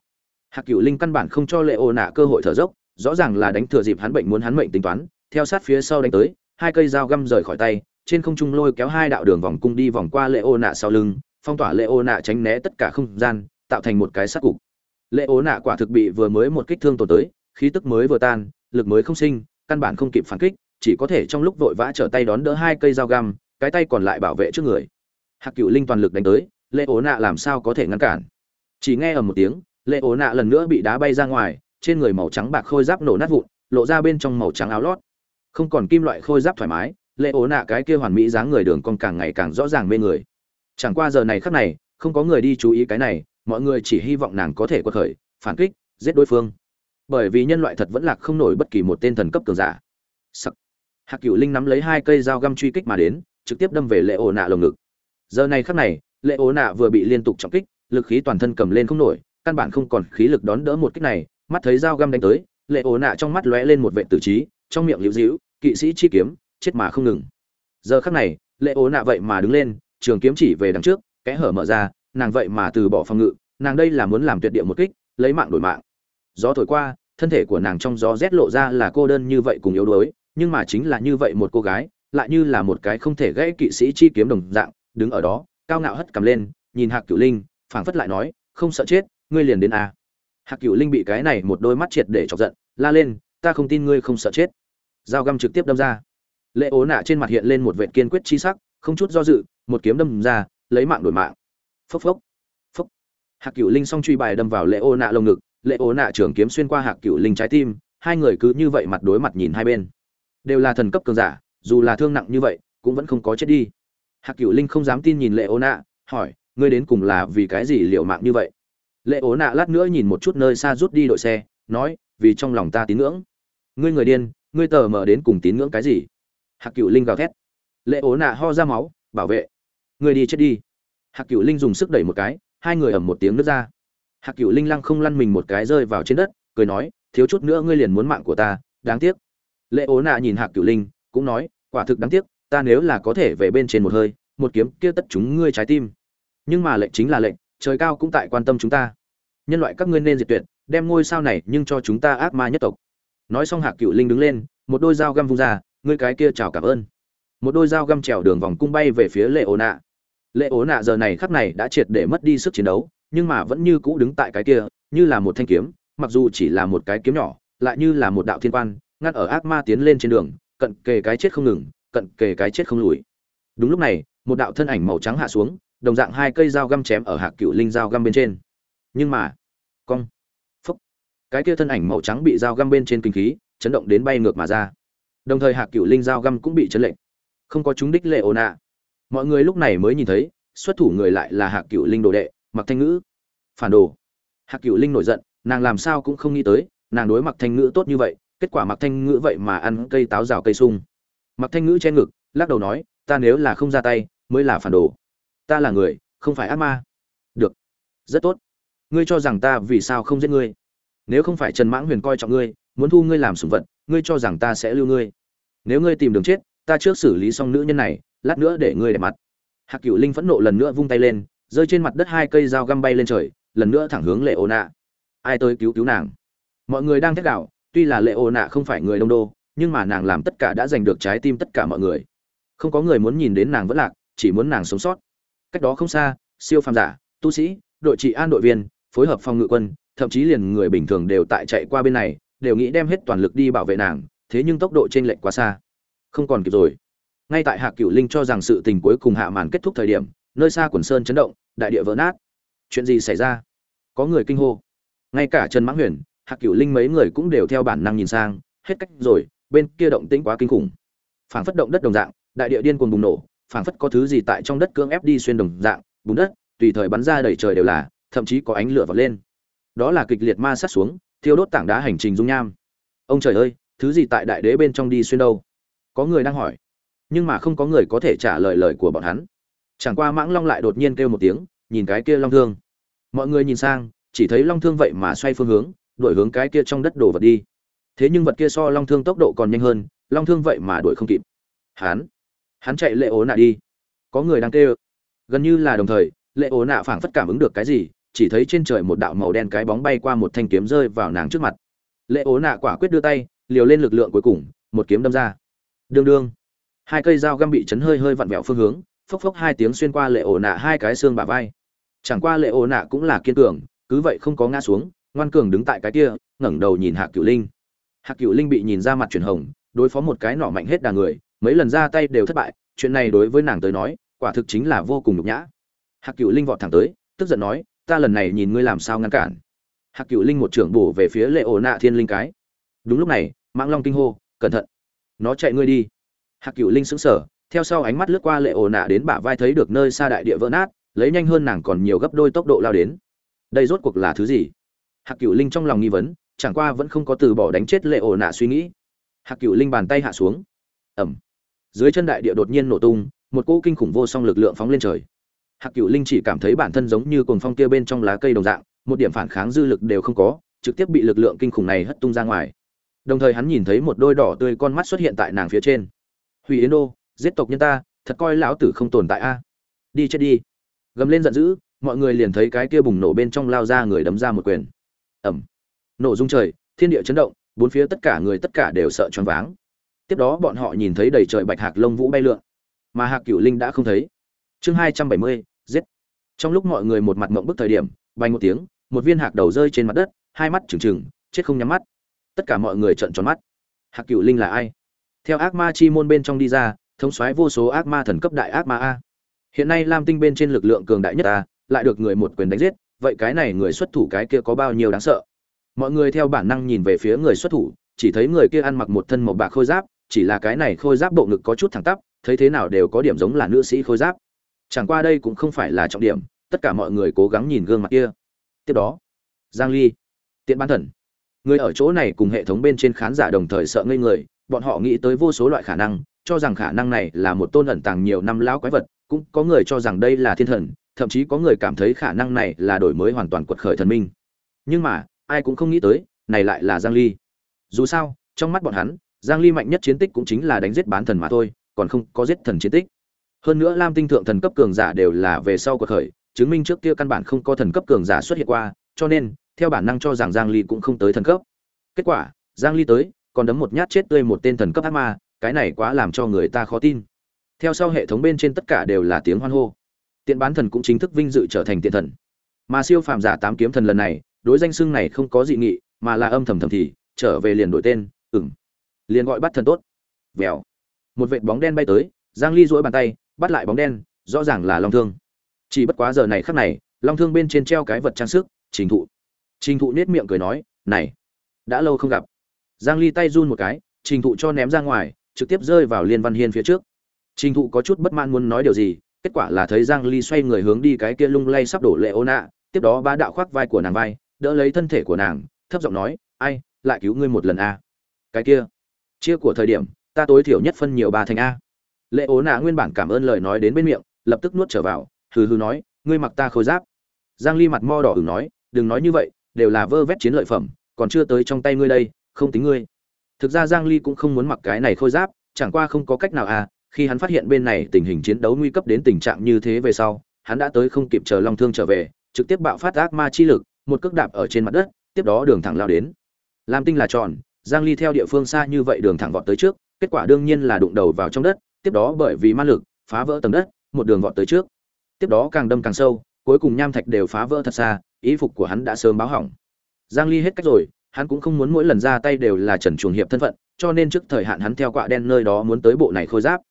Hạc cửu linh căn bản không cho lệ ô nạ cơ hội thở dốc, rõ ràng là đánh thừa dịp hắn bệnh muốn hắn mệnh tính toán, theo sát phía sau đánh tới, hai cây dao găm rời khỏi tay trên không trung lôi kéo hai đạo đường vòng cung đi vòng qua lệ ô nạ sau lưng, phong tỏa lệ ô nạ tránh né tất cả không gian, tạo thành một cái sát cục. Lệ ô nạ quả thực bị vừa mới một kích thương tổn tới, khí tức mới vừa tan, lực mới không sinh, căn bản không kịp phản kích, chỉ có thể trong lúc vội vã trở tay đón đỡ hai cây dao găm, cái tay còn lại bảo vệ trước người. Hạc cựu linh toàn lực đánh tới lệ ố nạ làm sao có thể ngăn cản? Chỉ nghe ở một tiếng lệ ố nạ lần nữa bị đá bay ra ngoài, trên người màu trắng bạc khôi giáp nổ nát vụn, lộ ra bên trong màu trắng áo lót. Không còn kim loại khôi giáp thoải mái lệ ố nạ cái kia hoàn mỹ dáng người đường con càng ngày càng rõ ràng mê người. Chẳng qua giờ này khắc này, không có người đi chú ý cái này, mọi người chỉ hy vọng nàng có thể quật khởi, phản kích, giết đối phương. Bởi vì nhân loại thật vẫn lạc không nổi bất kỳ một tên thần cấp cường giả. Sắc. hạc Cựu linh nắm lấy hai cây dao găm truy kích mà đến, trực tiếp đâm về lệ ổ nạ lồng ngực. Giờ này khắc này lệ ổ nạ vừa bị liên tục trọng kích, lực khí toàn thân cầm lên không nổi, căn bản không còn khí lực đón đỡ một kích này, mắt thấy dao găm đánh tới lệ ổ nạ trong mắt lóe lên một vệ tử trí, trong miệng liễu dĩu kỵ sĩ chi kiếm chết mà không ngừng. Giờ khắc này, lệ ố nạ vậy mà đứng lên, trường kiếm chỉ về đằng trước, kẽ hở mở ra, nàng vậy mà từ bỏ phòng ngự, nàng đây là muốn làm tuyệt địa một kích, lấy mạng đổi mạng. Gió thổi qua, thân thể của nàng trong gió rét lộ ra là cô đơn như vậy cùng yếu đuối, nhưng mà chính là như vậy một cô gái, lại như là một cái không thể gãy kỵ sĩ chi kiếm đồng dạng, đứng ở đó, cao ngạo hất cầm lên, nhìn hạc cửu linh, phảng phất lại nói, không sợ chết, ngươi liền đến a. À. hạc cửu linh bị cái này một đôi mắt triệt để chọc giận, la lên, ta không tin ngươi không sợ chết. Dao găm trực tiếp đâm ra lệ ố nạ trên mặt hiện lên một vệ kiên quyết chi sắc, không chút do dự, một kiếm đâm ra, lấy mạng đổi mạng. Phốc phốc phốc. Hạc cửu linh song truy bài đâm vào lệ ô nạ lồng ngực lệ ô nạ trường kiếm xuyên qua hạc cửu linh trái tim, hai người cứ như vậy mặt đối mặt nhìn hai bên. Đều là thần cấp cường giả, dù là thương nặng như vậy, cũng vẫn không có chết đi. Hạc cửu linh không dám tin nhìn lệ ô nạ, hỏi, ngươi đến cùng là vì cái gì liệu mạng như vậy? Lệ ố nạ lát nữa nhìn một chút nơi xa rút đi đội xe, nói, vì trong lòng ta tín ngưỡng. Ngươi người điên, ngươi tờ mờ đến cùng tín ngưỡng cái gì? Hạc Cựu linh gào thét. Lệ ố nạ ho ra máu, bảo vệ. Ngươi đi chết đi. Hạc Cựu linh dùng sức đẩy một cái, hai người ầm một tiếng nước ra. Hạc Cựu linh lăng không lăn mình một cái rơi vào trên đất, cười nói, thiếu chút nữa ngươi liền muốn mạng của ta, đáng tiếc. Lệ ố nạ nhìn hạc Cựu linh, cũng nói, quả thực đáng tiếc, ta nếu là có thể về bên trên một hơi, một kiếm kia tất chúng ngươi trái tim. Nhưng mà lệnh chính là lệnh, trời cao cũng tại quan tâm chúng ta. Nhân loại các ngươi nên diệt tuyệt, đem ngôi sao này nhưng cho chúng ta ác ma nhất tộc. Nói xong hạc cựu linh đứng lên, một đôi dao găm vung ra ngươi cái kia chào cảm ơn. Một đôi dao găm trèo đường vòng cung bay về phía lệ ố nạ. Lệ ố nạ giờ này khắc này đã triệt để mất đi sức chiến đấu, nhưng mà vẫn như cũ đứng tại cái kia, như là một thanh kiếm, mặc dù chỉ là một cái kiếm nhỏ, lại như là một đạo thiên quan, ngắt ở ác ma tiến lên trên đường, cận kề cái chết không ngừng, cận kề cái chết không lùi. Đúng lúc này, một đạo thân ảnh màu trắng hạ xuống, đồng dạng hai cây dao găm chém ở hạc cựu linh dao găm bên trên. Nhưng mà, cong phúc cái kia thân ảnh màu trắng bị dao găm bên trên kinh khí, chấn động đến bay ngược mà ra đồng thời hạc cựu linh dao găm cũng bị chấn lệnh. Không có chúng đích lệ ồn ạ. Mọi người lúc này mới nhìn thấy, xuất thủ người lại là hạc cựu linh đồ đệ mặc thanh ngữ. Phản đồ. Hạc cựu linh nổi giận, nàng làm sao cũng không nghĩ tới, nàng đối mặc thanh ngữ tốt như vậy, kết quả mặc thanh ngữ vậy mà ăn cây táo rào cây sung. Mặc thanh ngữ che ngực, lắc đầu nói, ta nếu là không ra tay, mới là phản đồ. Ta là người, không phải ác ma. Được. Rất tốt. Ngươi cho rằng ta vì sao không giết ngươi? Nếu không phải trần mãng huyền coi trọng ngươi muốn thu ngươi làm sủng vật, ngươi cho rằng ta sẽ lưu ngươi. Nếu ngươi tìm đường chết, ta trước xử lý xong nữ nhân này, lát nữa để ngươi đẹp mặt. Hạc cựu linh phẫn nộ lần nữa vung tay lên, rơi trên mặt đất hai cây dao găm bay lên trời, lần nữa thẳng hướng lệ ô nạ ai tới cứu cứu nàng? Mọi người đang thét đạo tuy là lệ ổ nạ không phải người đông đô, nhưng mà nàng làm tất cả đã giành được trái tim tất cả mọi người. Không có người muốn nhìn đến nàng vẫn lạc, chỉ muốn nàng sống sót. Cách đó không xa, siêu phàm giả, tu sĩ, đội trị an đội viên, phối hợp phòng ngự quân, thậm chí liền người bình thường đều tại chạy qua bên này đều nghĩ đem hết toàn lực đi bảo vệ nàng, thế nhưng tốc độ trên lệch quá xa. Không còn kịp rồi. Ngay tại hạ cửu linh cho rằng sự tình cuối cùng hạ màn kết thúc thời điểm, nơi xa quần sơn chấn động, đại địa vỡ nát. Chuyện gì xảy ra? Có người kinh hô. Ngay cả trần mãng huyền hạ cửu linh mấy người cũng đều theo bản năng nhìn sang, hết cách rồi, bên kia động tĩnh quá kinh khủng. Phảng phất động đất đồng dạng, đại địa điên cuồng bùng nổ, phảng phất có thứ gì tại trong đất cưỡng ép đi xuyên đồng dạng, bùn đất, tùy thời bắn ra đầy trời đều là, thậm chí có ánh lửa vọt lên. Đó là kịch liệt ma sát xuống thiêu đốt tảng đá hành trình dung nham. Ông trời ơi, thứ gì tại đại đế bên trong đi xuyên đâu? Có người đang hỏi. Nhưng mà không có người có thể trả lời lời của bọn hắn. Chẳng qua mãng long lại đột nhiên kêu một tiếng, nhìn cái kia long thương. Mọi người nhìn sang, chỉ thấy long thương vậy mà xoay phương hướng đổi hướng cái kia trong đất đổ vật đi. Thế nhưng vật kia so long thương tốc độ còn nhanh hơn, long thương vậy mà đuổi không kịp. Hắn hắn chạy lệ ố nạ đi. Có người đang kêu. Gần như là đồng thời, lệ ố nạ phảng phất cảm ứng được cái gì chỉ thấy trên trời một đạo màu đen cái bóng bay qua một thanh kiếm rơi vào nàng trước mặt. Lệ ố nạ quả quyết đưa tay, liều lên lực lượng cuối cùng, một kiếm đâm ra. Đương đương. Hai cây dao găm bị chấn hơi hơi vặn vẹo phương hướng, phốc phốc hai tiếng xuyên qua lệ ổ nạ hai cái xương bả vai. Chẳng qua lệ ổ nạ cũng là kiên cường, cứ vậy không có ngã xuống, ngoan cường đứng tại cái kia, ngẩng đầu nhìn hạ cửu linh. Hạ cửu linh bị nhìn ra mặt chuyển hồng, đối phó một cái nỏ mạnh hết đà người, mấy lần ra tay đều thất bại, chuyện này đối với nàng tới nói, quả thực chính là vô cùng nhục nhã. Hạ cửu linh vọt thẳng tới, tức giận nói ta lần này nhìn ngươi làm sao ngăn cản. Hạc Cựu linh một trưởng bổ về phía lệ ổ nạ thiên linh cái. Đúng lúc này, mãng long kinh hô, cẩn thận, nó chạy ngươi đi. Hạc cựu linh sững sờ, theo sau ánh mắt lướt qua lệ ổ nạ đến bả vai thấy được nơi xa đại địa vỡ nát, lấy nhanh hơn nàng còn nhiều gấp đôi tốc độ lao đến. Đây rốt cuộc là thứ gì? Hạc cựu linh trong lòng nghi vấn, chẳng qua vẫn không có từ bỏ đánh chết lệ ổ nạ suy nghĩ. Hạc cựu linh bàn tay hạ xuống. Ẩm dưới chân đại địa đột nhiên nổ tung, một cỗ kinh khủng vô song lực lượng phóng lên trời hạc cựu linh chỉ cảm thấy bản thân giống như cồn phong kia bên trong lá cây đồng dạng, một điểm phản kháng dư lực đều không có, trực tiếp bị lực lượng kinh khủng này hất tung ra ngoài. Đồng thời hắn nhìn thấy một đôi đỏ tươi con mắt xuất hiện tại nàng phía trên. Hủy yến đô, giết tộc nhân ta, thật coi lão tử không tồn tại a. Đi chết đi. Gầm lên giận dữ, mọi người liền thấy cái kia bùng nổ bên trong lao ra người đấm ra một quyền. Ẩm nổ rung trời, thiên địa chấn động, bốn phía tất cả người tất cả đều sợ choáng váng. Tiếp đó bọn họ nhìn thấy đầy trời bạch hạc lông vũ bay lượn, mà hạc cửu linh đã không thấy chương hai trăm bảy mươi, giết. Trong lúc mọi người một mặt mộng bức thời điểm, bay một tiếng, một viên hạc đầu rơi trên mặt đất, hai mắt trừng trừng, chết không nhắm mắt. Tất cả mọi người trợn tròn mắt. Hạc cửu linh là ai? Theo ác ma chi môn bên trong đi ra, thống soái vô số ác ma thần cấp đại ác ma a. Hiện nay lam tinh bên trên lực lượng cường đại nhất a, lại được người một quyền đánh giết, vậy cái này người xuất thủ cái kia có bao nhiêu đáng sợ? Mọi người theo bản năng nhìn về phía người xuất thủ, chỉ thấy người kia ăn mặc một thân màu bạc khôi giáp, chỉ là cái này khôi giáp bộ ngực có chút thẳng tắp, thấy thế nào đều có điểm giống là nữ sĩ khôi giáp chẳng qua đây cũng không phải là trọng điểm, tất cả mọi người cố gắng nhìn gương mặt kia. Tiếp đó, giang ly tiện ban thần. Người ở chỗ này cùng hệ thống bên trên khán giả đồng thời sợ ngây người, bọn họ nghĩ tới vô số loại khả năng, cho rằng khả năng này là một tôn ẩn tàng nhiều năm lão quái vật, cũng có người cho rằng đây là thiên thần, thậm chí có người cảm thấy khả năng này là đổi mới hoàn toàn quật khởi thần minh. Nhưng mà, ai cũng không nghĩ tới, này lại là giang ly. Dù sao, trong mắt bọn hắn, giang ly mạnh nhất chiến tích cũng chính là đánh giết bán thần mà thôi, còn không có giết thần chiến tích hơn nữa lam tinh thượng thần cấp cường giả đều là về sau cuộc khởi, chứng minh trước kia căn bản không có thần cấp cường giả xuất hiện qua, cho nên, theo bản năng cho rằng giang ly cũng không tới thần cấp. Kết quả, giang ly tới, còn đấm một nhát chết tươi một tên thần cấp ác ma, cái này quá làm cho người ta khó tin. Theo sau hệ thống bên trên tất cả đều là tiếng hoan hô. Tiện bán thần cũng chính thức vinh dự trở thành tiện thần. Mà siêu phàm giả tám kiếm thần lần này, đối danh xưng này không có dị nghị, mà là âm thầm thầm thì, trở về liền đổi tên ừng liền gọi bắt thần tốt. Vèo. Một vệt bóng đen bay tới, giang ly duỗi bàn tay bắt lại bóng đen, rõ ràng là long thương. Chỉ bất quá giờ này khắc này, long thương bên trên treo cái vật trang sức, trình thụ. Trình thụ nết miệng cười nói, này, đã lâu không gặp. Giang ly tay run một cái, trình thụ cho ném ra ngoài, trực tiếp rơi vào liên văn hiên phía trước. Trình thụ có chút bất mãn muốn nói điều gì, kết quả là thấy giang ly xoay người hướng đi cái kia lung lay sắp đổ lệ ô nạ, tiếp đó ba đạo khoác vai của nàng vai, đỡ lấy thân thể của nàng, thấp giọng nói, ai, lại cứu ngươi một lần a. Cái kia, chia của thời điểm, ta tối thiểu nhất phân nhiều ba thành a lệ ố nạ nguyên bản cảm ơn lời nói đến bên miệng, lập tức nuốt trở vào, hừ hừ nói, ngươi mặc ta khôi giáp. Giang ly mặt mo đỏ ửng nói, đừng nói như vậy, đều là vơ vét chiến lợi phẩm, còn chưa tới trong tay ngươi đây, không tính ngươi. Thực ra giang ly cũng không muốn mặc cái này khôi giáp, chẳng qua không có cách nào à khi hắn phát hiện bên này tình hình chiến đấu nguy cấp đến tình trạng như thế về sau, hắn đã tới không kịp chờ long thương trở về, trực tiếp bạo phát ác ma chi lực, một cước đạp ở trên mặt đất, tiếp đó đường thẳng lao đến. Lam tinh là tròn, giang ly theo địa phương xa như vậy đường thẳng vọt tới trước, kết quả đương nhiên là đụng đầu vào trong đất tiếp đó bởi vì ma lực, phá vỡ tầng đất, một đường vọt tới trước. Tiếp đó càng đâm càng sâu, cuối cùng nham thạch đều phá vỡ thật xa ý phục của hắn đã sớm báo hỏng. Giang ly hết cách rồi, hắn cũng không muốn mỗi lần ra tay đều là trần chuồng hiệp thân phận, cho nên trước thời hạn hắn theo quạ đen nơi đó muốn tới bộ này khôi giáp.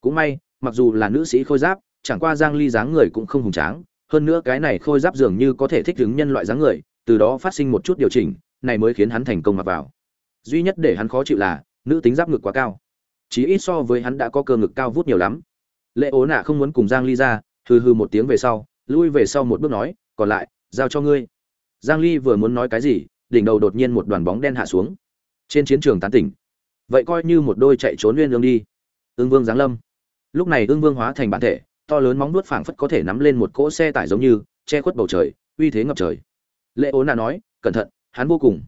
Cũng may, mặc dù là nữ sĩ khôi giáp, chẳng qua giang ly dáng người cũng không hùng tráng, hơn nữa cái này khôi giáp dường như có thể thích ứng nhân loại dáng người, từ đó phát sinh một chút điều chỉnh, này mới khiến hắn thành công mặc vào. Duy nhất để hắn khó chịu là, nữ tính giáp ngực quá cao chí ít so với hắn đã có cơ ngực cao vút nhiều lắm. Lệ ố nạ không muốn cùng giang ly ra, hừ hừ một tiếng về sau, lui về sau một bước nói, còn lại, giao cho ngươi. Giang ly vừa muốn nói cái gì, đỉnh đầu đột nhiên một đoàn bóng đen hạ xuống. Trên chiến trường tán tỉnh. Vậy coi như một đôi chạy trốn nguyên lương đi. Ương vương giáng lâm. Lúc này ương vương hóa thành bản thể, to lớn móng nuốt phảng phất có thể nắm lên một cỗ xe tải giống như, che khuất bầu trời, uy thế ngập trời. Lệ ố nạ nói, cẩn thận, hắn vô cùng.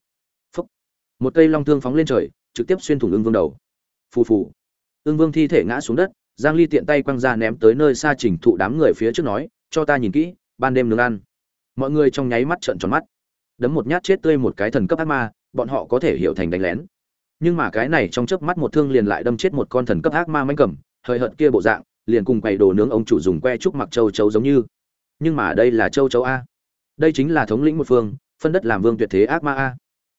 Phúc. Một cây long thương phóng lên trời, trực tiếp xuyên thủng ương vương đầu. Phù phù. Ưng vương thi thể ngã xuống đất, giang ly tiện tay quăng ra ném tới nơi xa trình thụ đám người phía trước nói, cho ta nhìn kỹ, ban đêm nướng ăn. Mọi người trong nháy mắt trợn tròn mắt. Đấm một nhát chết tươi một cái thần cấp ác ma, bọn họ có thể hiểu thành đánh lén. Nhưng mà cái này trong chớp mắt một thương liền lại đâm chết một con thần cấp ác ma manh cầm, hơi hợt kia bộ dạng, liền cùng quầy đồ nướng ông chủ dùng que trúc mặc châu chấu giống như. Nhưng mà đây là châu chấu a. Đây chính là thống lĩnh một phương, phân đất làm vương tuyệt thế ác ma a.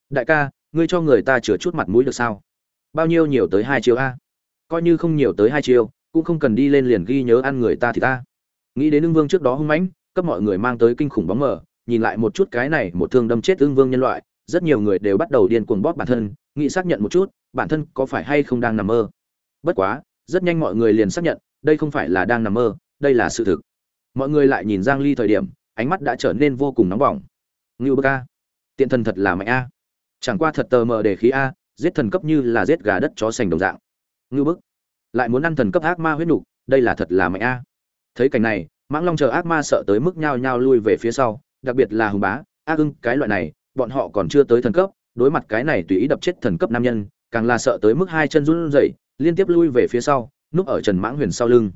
Đại ca, ngươi cho người ta chừa chút mặt mũi được sao? Bao nhiêu nhiều tới hai chiêu a coi như không nhiều tới hai chiêu, cũng không cần đi lên liền ghi nhớ ăn người ta thì ta. Nghĩ đến ưng vương trước đó hung mãnh, cấp mọi người mang tới kinh khủng bóng mờ, nhìn lại một chút cái này một thương đâm chết ưng vương nhân loại, rất nhiều người đều bắt đầu điên cuồng bóp bản thân, nghĩ xác nhận một chút, bản thân có phải hay không đang nằm mơ. Bất quá, rất nhanh mọi người liền xác nhận, đây không phải là đang nằm mơ, đây là sự thực. Mọi người lại nhìn giang ly thời điểm, ánh mắt đã trở nên vô cùng nóng bỏng. Ngưu bơ ca tiện thần thật là mạnh a. Chẳng qua thật tờ mờ để khí a, giết thần cấp như là giết gà đất chó sành đồng dạng ngưu bức. Lại muốn ăn thần cấp ác ma huyết nục, đây là thật là mạnh a. Thấy cảnh này, mãng long chờ ác ma sợ tới mức nhao nhao lui về phía sau, đặc biệt là hùng bá, ác ưng, cái loại này, bọn họ còn chưa tới thần cấp, đối mặt cái này tùy ý đập chết thần cấp nam nhân, càng là sợ tới mức hai chân run rẩy, liên tiếp lui về phía sau, núp ở trần mãng huyền sau lưng.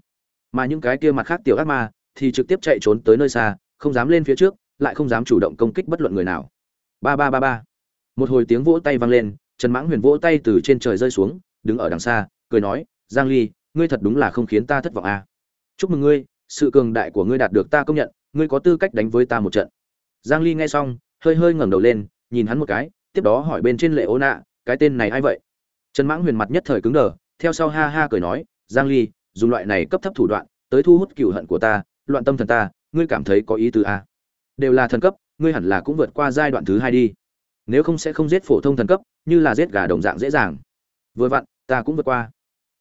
Mà những cái kia mặt khác tiểu ác ma, thì trực tiếp chạy trốn tới nơi xa, không dám lên phía trước, lại không dám chủ động công kích bất luận người nào. Ba ba ba ba. Một hồi tiếng vỗ tay vang lên, trần mãng huyền vỗ tay từ trên trời rơi xuống, đứng ở đằng xa cười nói, giang ly, ngươi thật đúng là không khiến ta thất vọng à. chúc mừng ngươi, sự cường đại của ngươi đạt được ta công nhận, ngươi có tư cách đánh với ta một trận. Giang ly nghe xong, hơi hơi ngẩng đầu lên, nhìn hắn một cái, tiếp đó hỏi bên trên lệ ô nạ, cái tên này ai vậy? Trần mãng huyền mặt nhất thời cứng đờ, theo sau ha ha cười nói, giang ly, dùng loại này cấp thấp thủ đoạn, tới thu hút cựu hận của ta, loạn tâm thần ta, ngươi cảm thấy có ý tứ à? đều là thần cấp, ngươi hẳn là cũng vượt qua giai đoạn thứ hai đi. Nếu không sẽ không giết phổ thông thần cấp, như là giết gà đồng dạng dễ dàng. Vừa vặn, ta cũng vượt qua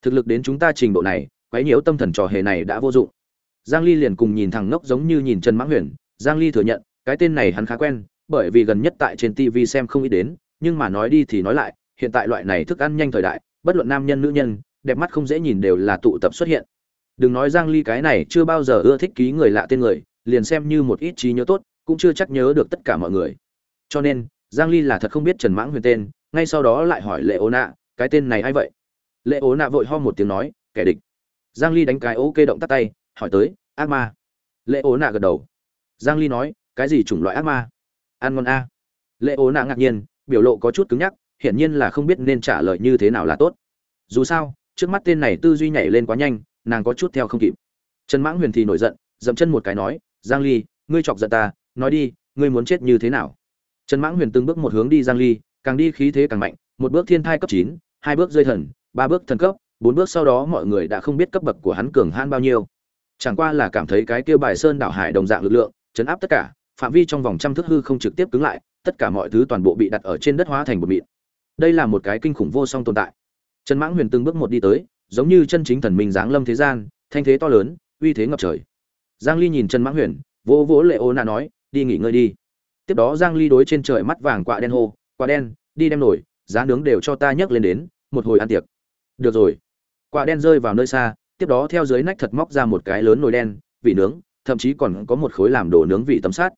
thực lực đến chúng ta trình độ này, quấy nhiễu tâm thần trò hề này đã vô dụng. Giang ly liền cùng nhìn thằng ngốc giống như nhìn trần mãng huyền. Giang ly thừa nhận, cái tên này hắn khá quen, bởi vì gần nhất tại trên tv xem không ít đến, nhưng mà nói đi thì nói lại, hiện tại loại này thức ăn nhanh thời đại, bất luận nam nhân, nữ nhân, đẹp mắt không dễ nhìn đều là tụ tập xuất hiện. Đừng nói giang ly cái này chưa bao giờ ưa thích ký người lạ tên người, liền xem như một ít trí nhớ tốt, cũng chưa chắc nhớ được tất cả mọi người. Cho nên, giang ly là thật không biết trần mãng huyền tên, ngay sau đó lại hỏi lệ ô nạ cái tên này ai vậy? Lệ ố nạ vội ho một tiếng nói kẻ địch. Giang ly đánh cái ok động tắt tay hỏi tới ác ma? Lệ ố nạ gật đầu. Giang ly nói cái gì chủng loại ác ma? Ăn ngon a. Lệ ố nạ ngạc nhiên biểu lộ có chút cứng nhắc hiển nhiên là không biết nên trả lời như thế nào là tốt. Dù sao trước mắt tên này tư duy nhảy lên quá nhanh nàng có chút theo không kịp. Trần mãng huyền thì nổi giận dậm chân một cái nói giang ly ngươi chọc giận ta nói đi ngươi muốn chết như thế nào? Trần mãng huyền từng bước một hướng đi giang ly càng đi khí thế càng mạnh một bước thiên thai cấp 9, hai bước rơi thần ba bước thần cấp, bốn bước sau đó mọi người đã không biết cấp bậc của hắn cường hãn bao nhiêu. Chẳng qua là cảm thấy cái kia bài sơn đảo hải đồng dạng lực lượng, chấn áp tất cả, phạm vi trong vòng trăm thước hư không trực tiếp cứng lại, tất cả mọi thứ toàn bộ bị đặt ở trên đất hóa thành một mịn. Đây là một cái kinh khủng vô song tồn tại. Trần mãng huyền từng bước một đi tới, giống như chân chính thần minh giáng lâm thế gian, thanh thế to lớn, uy thế ngập trời. Giang ly nhìn trần mãng huyền, vỗ vỗ lệ ô na nói, đi nghỉ ngơi đi. Tiếp đó giang ly đối trên trời mắt vàng quạ đen hô, quạ đen, đi đem nổi, giá nướng đều cho ta nhấc lên đến, một hồi ăn tiệc được rồi. Quả đen rơi vào nơi xa, tiếp đó theo dưới nách thật móc ra một cái lớn nồi đen, vị nướng, thậm chí còn có một khối làm đồ nướng vị tấm sát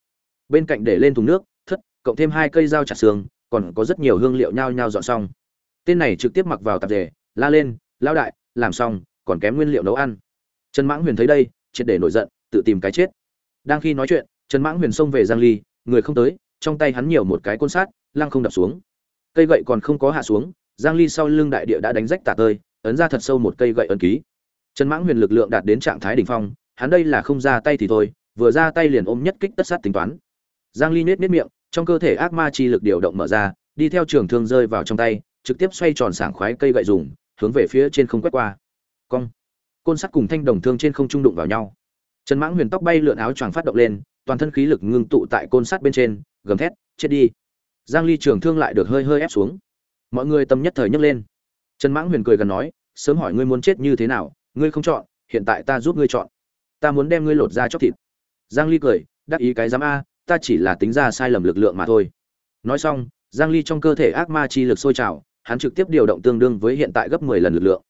bên cạnh để lên thùng nước, thất, cộng thêm hai cây dao chặt xương, còn có rất nhiều hương liệu nhao nhao dọn xong. Tên này trực tiếp mặc vào tạp dề, la lên lao đại, làm xong, còn kém nguyên liệu nấu ăn. Trần mãng huyền thấy đây, triệt để nổi giận, tự tìm cái chết. Đang khi nói chuyện, trần mãng huyền xông về giang ly, người không tới, trong tay hắn nhiều một cái côn sát lăng không đập xuống. Cây gậy còn không có hạ xuống giang ly sau lưng đại địa đã đánh rách tả tơi, ấn ra thật sâu một cây gậy ấn ký. Trần mãng huyền lực lượng đạt đến trạng thái đỉnh phong, hắn đây là không ra tay thì thôi, vừa ra tay liền ôm nhất kích tất sát tính toán. Giang ly nết nết miệng, trong cơ thể ác ma chi lực điều động mở ra, đi theo trường thương rơi vào trong tay, trực tiếp xoay tròn sảng khoái cây gậy dùng, hướng về phía trên không quét qua. Cong. Côn sắt cùng thanh đồng thương trên không trung đụng vào nhau. Trần mãng huyền tóc bay lượn áo choàng phát động lên, toàn thân khí lực ngưng tụ tại côn sắt bên trên, gầm thét, chết đi. Giang ly trường thương lại được hơi hơi ép xuống mọi người tâm nhất thời nhấc lên. Trần mãng huyền cười gần nói, sớm hỏi ngươi muốn chết như thế nào, ngươi không chọn, hiện tại ta giúp ngươi chọn. Ta muốn đem ngươi lột ra chóc thịt. Giang ly cười, đắc ý cái dám a, ta chỉ là tính ra sai lầm lực lượng mà thôi. Nói xong, giang ly trong cơ thể ác ma chi lực sôi trào, hắn trực tiếp điều động tương đương với hiện tại gấp 10 lần lực lượng.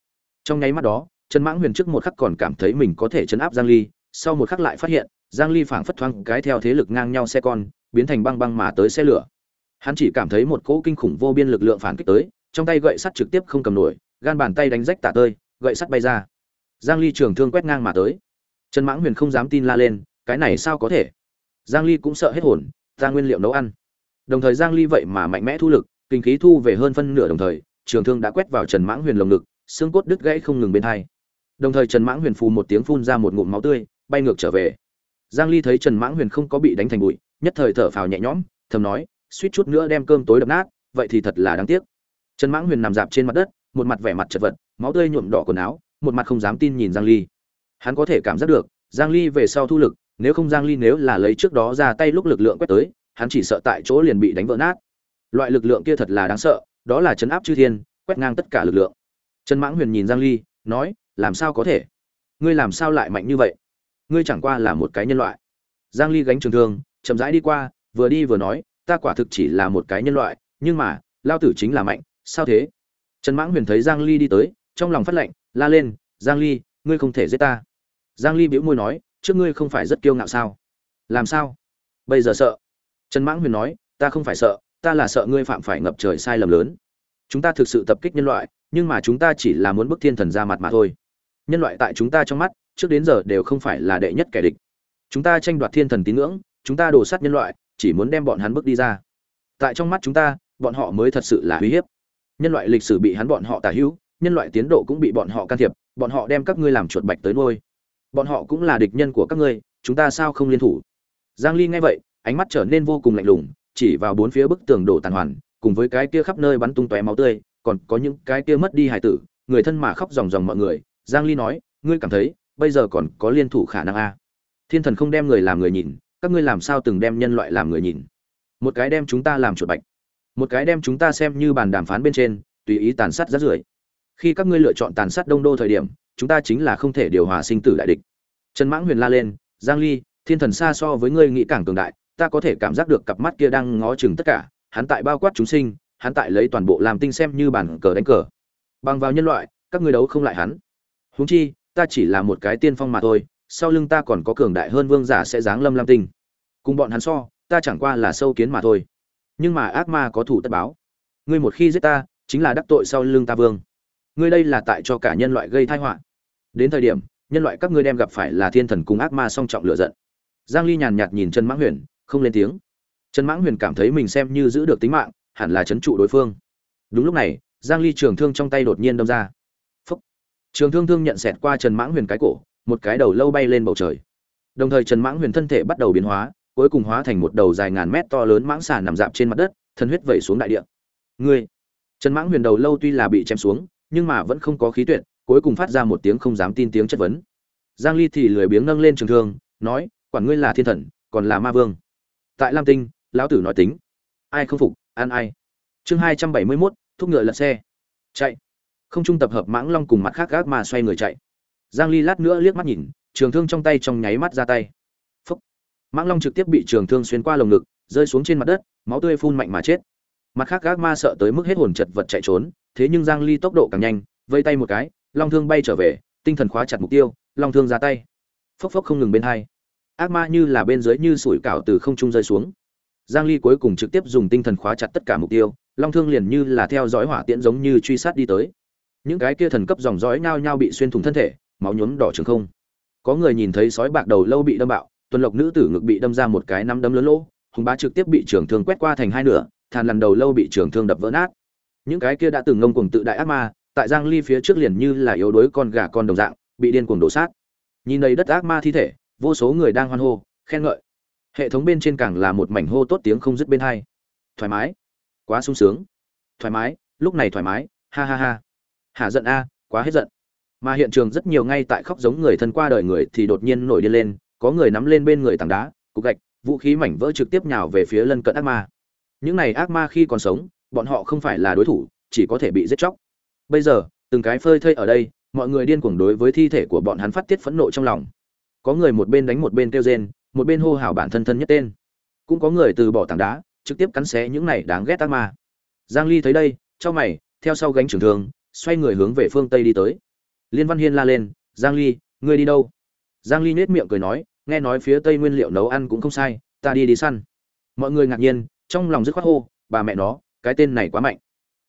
Trong nháy mắt đó, trần mãng huyền trước một khắc còn cảm thấy mình có thể chấn áp giang ly, sau một khắc lại phát hiện, giang ly phảng phất thoáng cái theo thế lực ngang nhau xe con, biến thành băng băng mà tới xe lửa hắn chỉ cảm thấy một cỗ kinh khủng vô biên lực lượng phản kích tới, trong tay gậy sắt trực tiếp không cầm nổi, gan bàn tay đánh rách tả tơi, gậy sắt bay ra. Giang ly trường thương quét ngang mà tới. Trần mãng huyền không dám tin la lên, cái này sao có thể? Giang ly cũng sợ hết hồn ra nguyên liệu nấu ăn. Đồng thời giang ly vậy mà mạnh mẽ thu lực, kinh khí thu về hơn phân nửa đồng thời, trường thương đã quét vào trần mãng huyền lồng ngực, xương cốt đứt gãy không ngừng bên hai. Đồng thời trần mãng huyền phù một tiếng phun ra một ngụm máu tươi, bay ngược trở về. Giang ly thấy trần mãng huyền không có bị đánh thành bụi, nhất thời thở phào nhẹ nhõm, thầm nói suýt chút nữa đem cơm tối đập nát, vậy thì thật là đáng tiếc. Trần mãng huyền nằm dạp trên mặt đất, một mặt vẻ mặt chật vật, máu tươi nhuộm đỏ quần áo, một mặt không dám tin nhìn giang ly. Hắn có thể cảm giác được, giang ly về sau thu lực, nếu không giang ly nếu là lấy trước đó ra tay lúc lực lượng quét tới, hắn chỉ sợ tại chỗ liền bị đánh vỡ nát. Loại lực lượng kia thật là đáng sợ, đó là chấn áp chư thiên, quét ngang tất cả lực lượng. Trần mãng huyền nhìn giang ly, nói, làm sao có thể? Ngươi làm sao lại mạnh như vậy? Ngươi chẳng qua là một cái nhân loại. Giang ly gánh trường thương, chậm rãi đi qua, vừa đi vừa nói ta quả thực chỉ là một cái nhân loại, nhưng mà, lao tử chính là mạnh, sao thế? Trần mãng huyền thấy giang ly đi tới, trong lòng phát lệnh, la lên, giang ly, ngươi không thể giết ta. Giang ly bĩu môi nói, trước ngươi không phải rất kiêu ngạo sao? Làm sao? Bây giờ sợ? Trần mãng huyền nói, ta không phải sợ, ta là sợ ngươi phạm phải ngập trời sai lầm lớn. Chúng ta thực sự tập kích nhân loại, nhưng mà chúng ta chỉ là muốn bức thiên thần ra mặt mà thôi. Nhân loại tại chúng ta trong mắt, trước đến giờ đều không phải là đệ nhất kẻ địch. Chúng ta tranh đoạt thiên thần tín ngưỡng, chúng ta đổ sát nhân loại chỉ muốn đem bọn hắn bước đi ra. Tại trong mắt chúng ta, bọn họ mới thật sự là uy hiếp. Nhân loại lịch sử bị hắn bọn họ tả hữu, nhân loại tiến độ cũng bị bọn họ can thiệp, bọn họ đem các ngươi làm chuột bạch tới nuôi. Bọn họ cũng là địch nhân của các ngươi, chúng ta sao không liên thủ? Giang ly nghe vậy, ánh mắt trở nên vô cùng lạnh lùng, chỉ vào bốn phía bức tường đổ tàn hoàn, cùng với cái kia khắp nơi bắn tung tóe máu tươi, còn có những cái kia mất đi hài tử, người thân mà khóc ròng ròng mọi người. Giang ly nói, ngươi cảm thấy, bây giờ còn có liên thủ khả năng a thiên thần không đem người làm người nhìn các ngươi làm sao từng đem nhân loại làm người nhìn? Một cái đem chúng ta làm chuột bạch. Một cái đem chúng ta xem như bàn đàm phán bên trên, tùy ý tàn sát rất rưởi. Khi các ngươi lựa chọn tàn sát đông đô thời điểm, chúng ta chính là không thể điều hòa sinh tử đại địch. Trần mãng huyền la lên, giang ly, thiên thần xa so với ngươi nghĩ càng cường đại, ta có thể cảm giác được cặp mắt kia đang ngó chừng tất cả, hắn tại bao quát chúng sinh, hắn tại lấy toàn bộ làm tinh xem như bản cờ đánh cờ. Bằng vào nhân loại, các ngươi đấu không lại hắn. Huống chi, ta chỉ là một cái tiên phong mà thôi sau lưng ta còn có cường đại hơn vương giả sẽ giáng lâm lam tinh. Cùng bọn hắn so, ta chẳng qua là sâu kiến mà thôi. Nhưng mà ác ma có thủ tất báo. Ngươi một khi giết ta, chính là đắc tội sau lưng ta vương. Ngươi đây là tại cho cả nhân loại gây tai họa. Đến thời điểm, nhân loại các ngươi đem gặp phải là thiên thần cùng ác ma song trọng lựa giận. Giang ly nhàn nhạt nhìn trần mãng huyền, không lên tiếng. Trần mãng huyền cảm thấy mình xem như giữ được tính mạng, hẳn là chấn trụ đối phương. Đúng lúc này, giang ly trường thương trong tay đột nhiên đâm ra. Phúc. trường thương thương nhận xẹt qua trần mãng huyền cái cổ một cái đầu lâu bay lên bầu trời. Đồng thời trần mãng huyền thân thể bắt đầu biến hóa cuối cùng hóa thành một đầu dài ngàn mét to lớn mãng xà nằm dạp trên mặt đất thân huyết vẩy xuống đại địa. Ngươi! Trần mãng huyền đầu lâu tuy là bị chém xuống nhưng mà vẫn không có khí tuyệt cuối cùng phát ra một tiếng không dám tin tiếng chất vấn. Giang ly thì lười biếng nâng lên trường thương nói quản ngươi là thiên thần còn là ma vương. Tại lam tinh lão tử nói tính. Ai không phục ăn ai. Chương 271, thúc ngựa lật xe. Chạy. Không trung tập hợp mãng long cùng mặt khác gác mà xoay người chạy giang ly lát nữa liếc mắt nhìn, trường thương trong tay trong nháy mắt ra tay. Phúc. mãng long trực tiếp bị trường thương xuyên qua lồng ngực, rơi xuống trên mặt đất, máu tươi phun mạnh mà chết. Mặt khác gác ma sợ tới mức hết hồn chật vật chạy trốn, thế nhưng giang ly tốc độ càng nhanh, vây tay một cái, long thương bay trở về, tinh thần khóa chặt mục tiêu, long thương ra tay. Phốc phốc không ngừng bên hai. Ác ma như là bên dưới như sủi cảo từ không trung rơi xuống. Giang ly cuối cùng trực tiếp dùng tinh thần khóa chặt tất cả mục tiêu, long thương liền như là theo dõi hỏa tiễn giống như truy sát đi tới. Những cái kia thần cấp dòng dõi nhao nhao bị xuyên thủng thân thể máu nhuốm đỏ trường không. Có người nhìn thấy sói bạc đầu lâu bị đâm bạo, tuần lộc nữ tử ngực bị đâm ra một cái nắm đấm lớn lỗ, hùng bá trực tiếp bị trường thương quét qua thành hai nửa, thàn lằn đầu lâu bị trường thương đập vỡ nát. Những cái kia đã từng ngông cuồng tự đại ác ma, tại giang ly phía trước liền như là yếu đuối con gà con đồng dạng, bị điên cuồng đổ sát. Nhìn đầy đất ác ma thi thể, vô số người đang hoan hô, khen ngợi. Hệ thống bên trên càng là một mảnh hô tốt tiếng không dứt bên hai. Thoải mái. Quá sung sướng. Thoải mái. Lúc này thoải mái. Ha ha ha. Hạ giận a, quá hết giận mà hiện trường rất nhiều ngay tại khóc giống người thân qua đời người thì đột nhiên nổi điên lên, có người nắm lên bên người tảng đá, cục gạch, vũ khí mảnh vỡ trực tiếp nhào về phía lân cận ác ma. Những này ác ma khi còn sống, bọn họ không phải là đối thủ, chỉ có thể bị giết chóc. Bây giờ, từng cái phơi thây ở đây, mọi người điên cuồng đối với thi thể của bọn hắn phát tiết phẫn nộ trong lòng. Có người một bên đánh một bên kêu rên, một bên hô hào bản thân thân nhất tên. Cũng có người từ bỏ tảng đá, trực tiếp cắn xé những này đáng ghét ác ma. Giang ly thấy đây, cho mày, theo sau gánh trưởng thường xoay người hướng về phương tây đi tới liên văn hiên la lên, giang ly, ngươi đi đâu? Giang ly nhếch miệng cười nói, nghe nói phía tây nguyên liệu nấu ăn cũng không sai, ta đi đi săn. Mọi người ngạc nhiên, trong lòng dứt khoát hô, bà mẹ nó, cái tên này quá mạnh.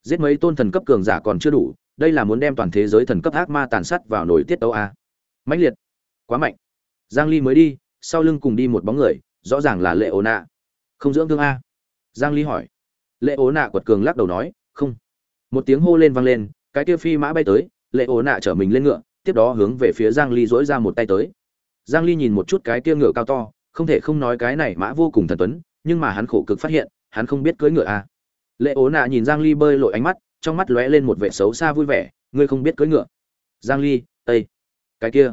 Giết mấy tôn thần cấp cường giả còn chưa đủ, đây là muốn đem toàn thế giới thần cấp ác ma tàn sát vào nổi tiết tấu a. Mãnh liệt, quá mạnh. Giang ly mới đi, sau lưng cùng đi một bóng người, rõ ràng là lệ ố nạ. Không dưỡng thương a? Giang ly hỏi. Lệ ố nạ quật cường lắc đầu nói, không. Một tiếng hô lên vang lên, cái kia phi mã bay tới lệ ố nạ chở mình lên ngựa, tiếp đó hướng về phía giang ly dỗi ra một tay tới. Giang ly nhìn một chút cái kia ngựa cao to, không thể không nói cái này mã vô cùng thần tuấn, nhưng mà hắn khổ cực phát hiện, hắn không biết cưỡi ngựa à? lệ ố nạ nhìn giang ly bơi lội ánh mắt, trong mắt lóe lên một vẻ xấu xa vui vẻ, ngươi không biết cưỡi ngựa? Giang ly tây cái kia,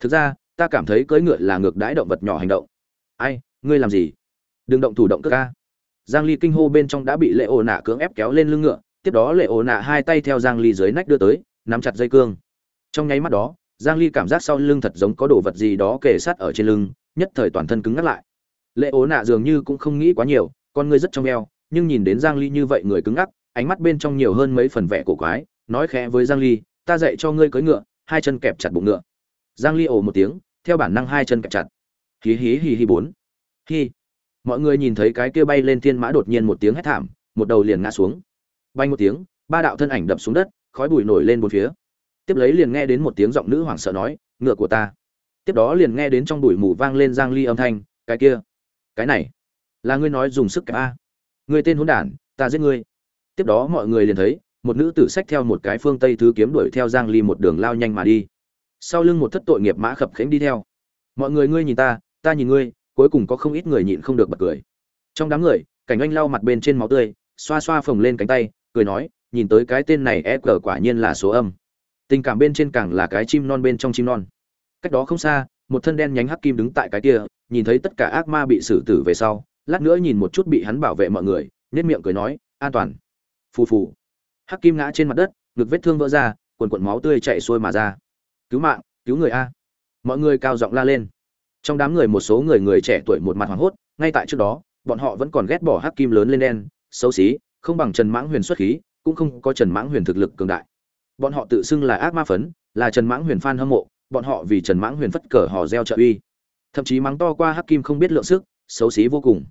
thực ra, ta cảm thấy cưỡi ngựa là ngược đãi động vật nhỏ hành động. Ai, ngươi làm gì? Đừng động thủ động cơ ca giang ly kinh hô bên trong đã bị lệ ố nạ cưỡng ép kéo lên lưng ngựa, tiếp đó lệ ố nạ hai tay theo giang ly dưới nách đưa tới nắm chặt dây cương. Trong nháy mắt đó, giang ly cảm giác sau lưng thật giống có đồ vật gì đó kề sát ở trên lưng, nhất thời toàn thân cứng ngắc lại. Lệ ố nạ dường như cũng không nghĩ quá nhiều, con ngươi rất trong eo, nhưng nhìn đến giang ly như vậy người cứng ngắc, ánh mắt bên trong nhiều hơn mấy phần vẻ cổ quái, nói khẽ với giang ly, ta dạy cho ngươi cưỡi ngựa, hai chân kẹp chặt bụng ngựa. Giang ly ồ một tiếng, theo bản năng hai chân kẹp chặt. Hí hí hí hí bốn. Hí. Mọi người nhìn thấy cái kia bay lên thiên mã đột nhiên một tiếng hét thảm, một đầu liền ngã xuống. Bay một tiếng, ba đạo thân ảnh đập xuống đất khói bụi nổi lên bốn phía. Tiếp lấy liền nghe đến một tiếng giọng nữ hoảng sợ nói, ngựa của ta. Tiếp đó liền nghe đến trong bụi mù vang lên giang ly âm thanh, cái kia, cái này, là ngươi nói dùng sức cả a. Ngươi tên hỗn đản, ta giết ngươi. Tiếp đó mọi người liền thấy, một nữ tử xách theo một cái phương tây thứ kiếm đuổi theo giang ly một đường lao nhanh mà đi. Sau lưng một thất tội nghiệp mã khập khiễng đi theo. Mọi người ngươi nhìn ta ta nhìn ngươi, cuối cùng có không ít người nhịn không được bật cười. Trong đám người, cảnh anh lau mặt bên trên máu tươi, xoa xoa phồng lên cánh tay, cười nói nhìn tới cái tên này e cờ quả nhiên là số âm. Tình cảm bên trên càng là cái chim non bên trong chim non. Cách đó không xa, một thân đen nhánh hắc kim đứng tại cái kia, nhìn thấy tất cả ác ma bị xử tử về sau, lát nữa nhìn một chút bị hắn bảo vệ mọi người nết miệng cười nói, an toàn. Phù phù. Hắc kim ngã trên mặt đất, ngực vết thương vỡ ra, quần quần máu tươi chạy xuôi mà ra. Cứu mạng, cứu người a. Mọi người cao giọng la lên. Trong đám người một số người người trẻ tuổi một mặt hoảng hốt, ngay tại trước đó, bọn họ vẫn còn ghét bỏ hắc kim lớn lên đen, xấu xí, không bằng trần mãng huyền xuất khí cũng không có trần mãng huyền thực lực cường đại. Bọn họ tự xưng là ác ma phấn, là trần mãng huyền phan hâm mộ, bọn họ vì trần mãng huyền phất cờ họ gieo trợ uy. Thậm chí mắng to qua hắc kim không biết lượng sức, xấu xí vô cùng.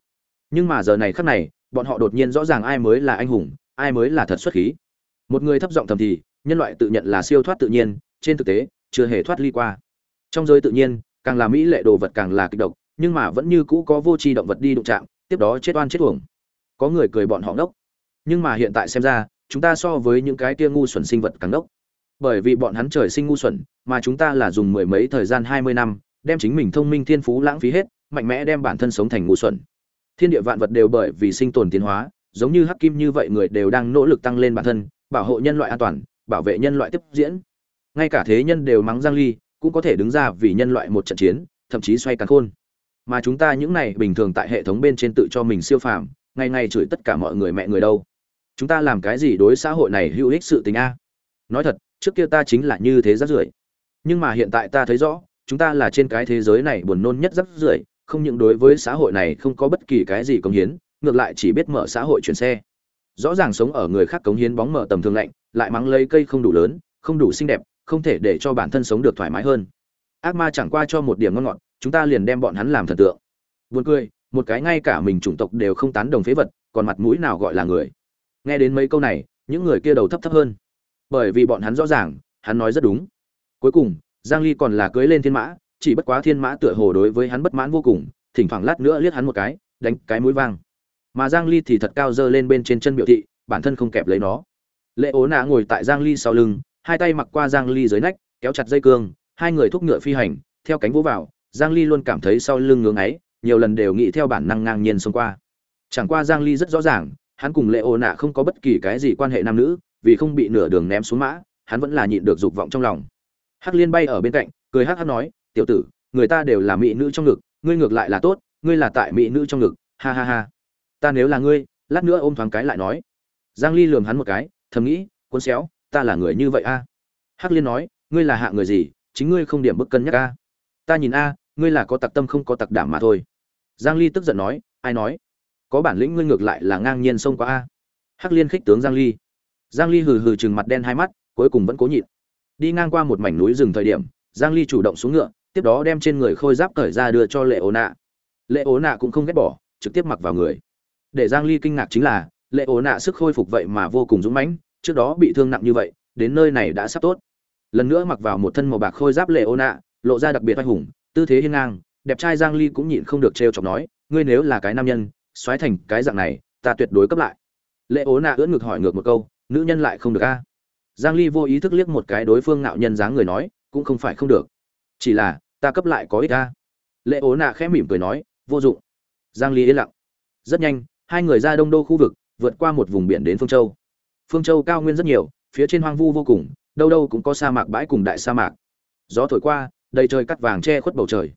Nhưng mà giờ này khắc này, bọn họ đột nhiên rõ ràng ai mới là anh hùng, ai mới là thật xuất khí. Một người thấp giọng thầm thì, nhân loại tự nhận là siêu thoát tự nhiên, trên thực tế, chưa hề thoát ly qua. Trong giới tự nhiên, càng là mỹ lệ đồ vật càng là kịch độc, nhưng mà vẫn như cũ có vô tri động vật đi đụng chạm, tiếp đó chết oan chết uổng. Có người cười bọn họ ngốc. Nhưng mà hiện tại xem ra chúng ta so với những cái kia ngu xuẩn sinh vật càng đốc. Bởi vì bọn hắn trời sinh ngu xuẩn, mà chúng ta là dùng mười mấy thời gian hai mươi năm, đem chính mình thông minh thiên phú lãng phí hết, mạnh mẽ đem bản thân sống thành ngu xuẩn. Thiên địa vạn vật đều bởi vì sinh tồn tiến hóa, giống như hắc kim như vậy người đều đang nỗ lực tăng lên bản thân, bảo hộ nhân loại an toàn, bảo vệ nhân loại tiếp diễn. Ngay cả thế nhân đều mắng giang ly, cũng có thể đứng ra vì nhân loại một trận chiến, thậm chí xoay càn khôn. Mà chúng ta những này bình thường tại hệ thống bên trên tự cho mình siêu phàm, ngày ngày chửi tất cả mọi người mẹ người đâu chúng ta làm cái gì đối xã hội này hữu ích sự tình a? Nói thật, trước kia ta chính là như thế rất rưởi. Nhưng mà hiện tại ta thấy rõ, chúng ta là trên cái thế giới này buồn nôn nhất rất rưởi, không những đối với xã hội này không có bất kỳ cái gì công hiến, ngược lại chỉ biết mở xã hội chuyển xe. Rõ ràng sống ở người khác cống hiến bóng mở tầm thường lạnh, lại mắng lấy cây không đủ lớn, không đủ xinh đẹp, không thể để cho bản thân sống được thoải mái hơn. Ác ma chẳng qua cho một điểm ngon ngọt, chúng ta liền đem bọn hắn làm thần tượng. Buồn cười, một cái ngay cả mình chủng tộc đều không tán đồng phế vật, còn mặt mũi nào gọi là người? Nghe đến mấy câu này, những người kia đầu thấp thấp hơn. Bởi vì bọn hắn rõ ràng, hắn nói rất đúng. Cuối cùng, giang ly còn là cưới lên thiên mã, chỉ bất quá thiên mã tựa hồ đối với hắn bất mãn vô cùng, thỉnh thoảng lát nữa liếc hắn một cái, đánh cái mũi vang. Mà giang ly thì thật cao dơ lên bên trên chân biểu thị, bản thân không kẹp lấy nó. Lệ ố nạ ngồi tại giang ly sau lưng, hai tay mặc qua giang ly dưới nách, kéo chặt dây cương, hai người thúc ngựa phi hành, theo cánh vỗ vào, giang ly luôn cảm thấy sau lưng ngưỡng ấy nhiều lần đều nghĩ theo bản năng ngang nhiên xông qua. Chẳng qua giang ly rất rõ ràng hắn cùng lệ ô nạ không có bất kỳ cái gì quan hệ nam nữ, vì không bị nửa đường ném xuống mã, hắn vẫn là nhịn được dục vọng trong lòng. Hắc liên bay ở bên cạnh, cười hắc hắc nói, tiểu tử, người ta đều là mỹ nữ trong ngực, ngươi ngược lại là tốt, ngươi là tại mỹ nữ trong ngực, ha ha ha. Ta nếu là ngươi, lát nữa ôm thoáng cái lại nói. Giang ly lườm hắn một cái, thầm nghĩ, cuốn xéo, ta là người như vậy a? Hắc liên nói, ngươi là hạ người gì, chính ngươi không điểm bức cân nhắc a? Ta nhìn a, ngươi là có tặc tâm không có tặc đảm mà thôi. Giang ly tức giận nói, ai nói? Có bản lĩnh ngươi ngược lại là ngang nhiên xông qua a. Hắc liên khích tướng giang ly. Giang ly hừ hừ chừng mặt đen hai mắt, cuối cùng vẫn cố nhịn. Đi ngang qua một mảnh núi rừng thời điểm, giang ly chủ động xuống ngựa, tiếp đó đem trên người khôi giáp cởi ra đưa cho lệ ố nạ. Lệ ố nạ cũng không ghét bỏ, trực tiếp mặc vào người. Để giang ly kinh ngạc chính là, lệ ố nạ sức khôi phục vậy mà vô cùng dũng mãnh, trước đó bị thương nặng như vậy, đến nơi này đã sắp tốt. Lần nữa mặc vào một thân màu bạc khôi giáp lệ ố nạ, lộ ra đặc biệt oai hùng, tư thế hiên ngang, đẹp trai giang ly cũng nhịn không được trêu chọc nói, ngươi nếu là cái nam nhân xoáy thành cái dạng này, ta tuyệt đối cấp lại. Lệ ố nạ ưỡn ngực hỏi ngược một câu, nữ nhân lại không được a. Giang ly vô ý thức liếc một cái đối phương ngạo nhân dáng người nói, cũng không phải không được. Chỉ là, ta cấp lại có ích a. Lệ ố nạ khẽ mỉm cười nói, vô dụng. Giang ly yên lặng. Rất nhanh, hai người ra đông đô khu vực, vượt qua một vùng biển đến phương châu. Phương châu cao nguyên rất nhiều, phía trên hoang vu vô cùng, đâu đâu cũng có sa mạc bãi cùng đại sa mạc. Gió thổi qua, đầy trời cắt vàng che khuất bầu trời.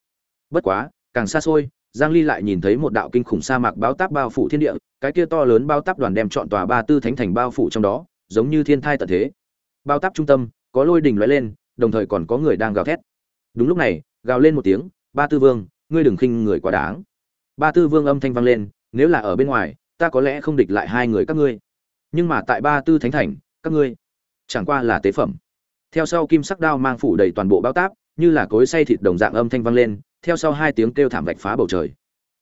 Bất quá, càng xa xôi giang ly lại nhìn thấy một đạo kinh khủng sa mạc báo táp bao phủ thiên địa, cái kia to lớn bao táp đoàn đem chọn tòa ba tư thánh thành bao phủ trong đó, giống như thiên thai tận thế. Bao táp trung tâm, có lôi đỉnh lóe lên, đồng thời còn có người đang gào thét. Đúng lúc này, gào lên một tiếng, ba tư vương, ngươi đừng khinh người quá đáng. Ba tư vương âm thanh vang lên, nếu là ở bên ngoài, ta có lẽ không địch lại hai người các ngươi. Nhưng mà tại ba tư thánh thành, các ngươi chẳng qua là tế phẩm. Theo sau kim sắc đao mang phủ đầy toàn bộ bao táp, như là cối xay thịt đồng dạng âm thanh vang lên theo sau hai tiếng kêu thảm vạch phá bầu trời.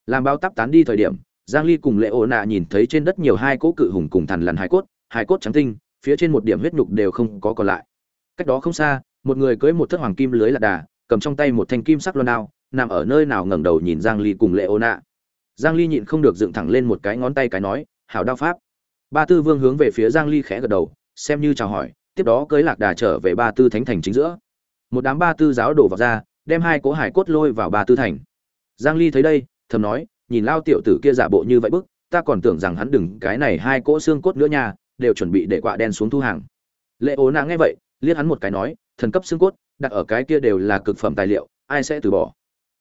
Làm bao tắp tán đi thời điểm, giang ly cùng lệ ổ nạ nhìn thấy trên đất nhiều hai cỗ cự hùng cùng thằn lằn hai cốt hai cốt trắng tinh, phía trên một điểm huyết nhục đều không có còn lại. Cách đó không xa, một người cưỡi một thất hoàng kim lưới lạc đà, cầm trong tay một thanh kim sắc loan đao, nằm ở nơi nào ngẩng đầu nhìn giang ly cùng lệ ổ nạ. Giang ly nhịn không được dựng thẳng lên một cái ngón tay cái nói, hảo đao pháp. Ba tư vương hướng về phía giang ly khẽ gật đầu, xem như chào hỏi, tiếp đó cưới lạc đà trở về ba tư thánh thành chính giữa. Một đám ba tư giáo đổ vào ra đem hai cỗ hải cốt lôi vào ba tư thành. Giang ly thấy đây, thầm nói, nhìn lao tiểu tử kia giả bộ như vậy bức, ta còn tưởng rằng hắn đừng cái này hai cỗ xương cốt nữa nha, đều chuẩn bị để quạ đen xuống thu hàng. Lệ ố nàng nghe vậy, liếc hắn một cái nói, thần cấp xương cốt, đặt ở cái kia đều là cực phẩm tài liệu, ai sẽ từ bỏ?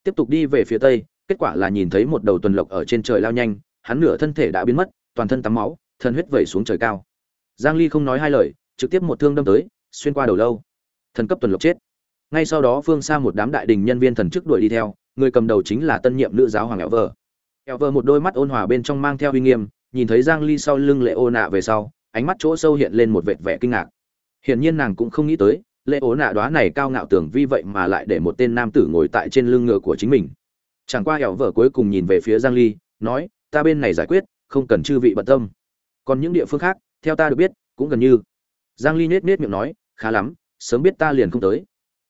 Tiếp tục đi về phía tây, kết quả là nhìn thấy một đầu tuần lộc ở trên trời lao nhanh, hắn nửa thân thể đã biến mất, toàn thân tắm máu, thần huyết vẩy xuống trời cao. Giang ly không nói hai lời, trực tiếp một thương đâm tới, xuyên qua đầu lâu. Thần cấp tuần lộc chết ngay sau đó phương xa một đám đại đình nhân viên thần chức đuổi đi theo, người cầm đầu chính là tân nhiệm nữ giáo hoàng éo vờ éo vờ một đôi mắt ôn hòa bên trong mang theo uy nghiêm, nhìn thấy giang ly sau lưng lệ ô nạ về sau, ánh mắt chỗ sâu hiện lên một vệt vẻ kinh ngạc. Hiển nhiên nàng cũng không nghĩ tới, lệ ô nạ đoá này cao ngạo tưởng vi vậy mà lại để một tên nam tử ngồi tại trên lưng ngựa của chính mình. Chẳng qua eo vờ cuối cùng nhìn về phía giang ly, nói, ta bên này giải quyết, không cần chư vị bận tâm. Còn những địa phương khác, theo ta được biết, cũng gần như. Giang ly nết nết miệng nói, khá lắm, sớm biết ta liền không tới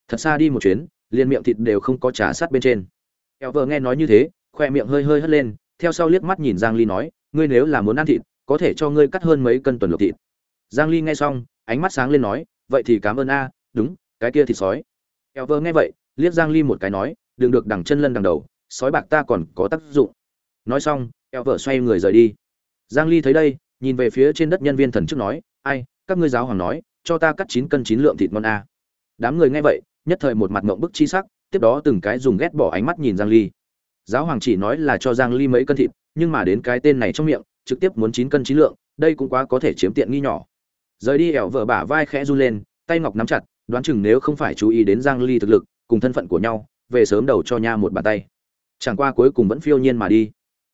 thật xa đi một chuyến, liền miệng thịt đều không có trà sát bên trên. Eo vợ nghe nói như thế, khoe miệng hơi hơi hất lên, theo sau liếc mắt nhìn giang ly nói, ngươi nếu là muốn ăn thịt, có thể cho ngươi cắt hơn mấy cân tuần lộc thịt. Giang ly nghe xong, ánh mắt sáng lên nói, vậy thì cảm ơn a, đúng, cái kia thịt sói. Eo vợ nghe vậy, liếc giang ly một cái nói, đừng được đằng chân lân đằng đầu, sói bạc ta còn có tác dụng. Nói xong eo vợ xoay người rời đi. Giang ly thấy đây, nhìn về phía trên đất nhân viên thần chức nói, ai, các ngươi giáo hoàng nói, cho ta cắt 9 cân 9 lượng thịt ngon a. Đám người nghe vậy nhất thời một mặt ngộng bức chi sắc, tiếp đó từng cái dùng ghét bỏ ánh mắt nhìn giang ly. Giáo hoàng chỉ nói là cho giang ly mấy cân thịt, nhưng mà đến cái tên này trong miệng, trực tiếp muốn 9 cân 9 lượng, đây cũng quá có thể chiếm tiện nghi nhỏ. Rời đi ẻo vợ bả vai khẽ run lên, tay ngọc nắm chặt, đoán chừng nếu không phải chú ý đến giang ly thực lực, cùng thân phận của nhau, về sớm đầu cho nha một bàn tay. Chẳng qua cuối cùng vẫn phiêu nhiên mà đi.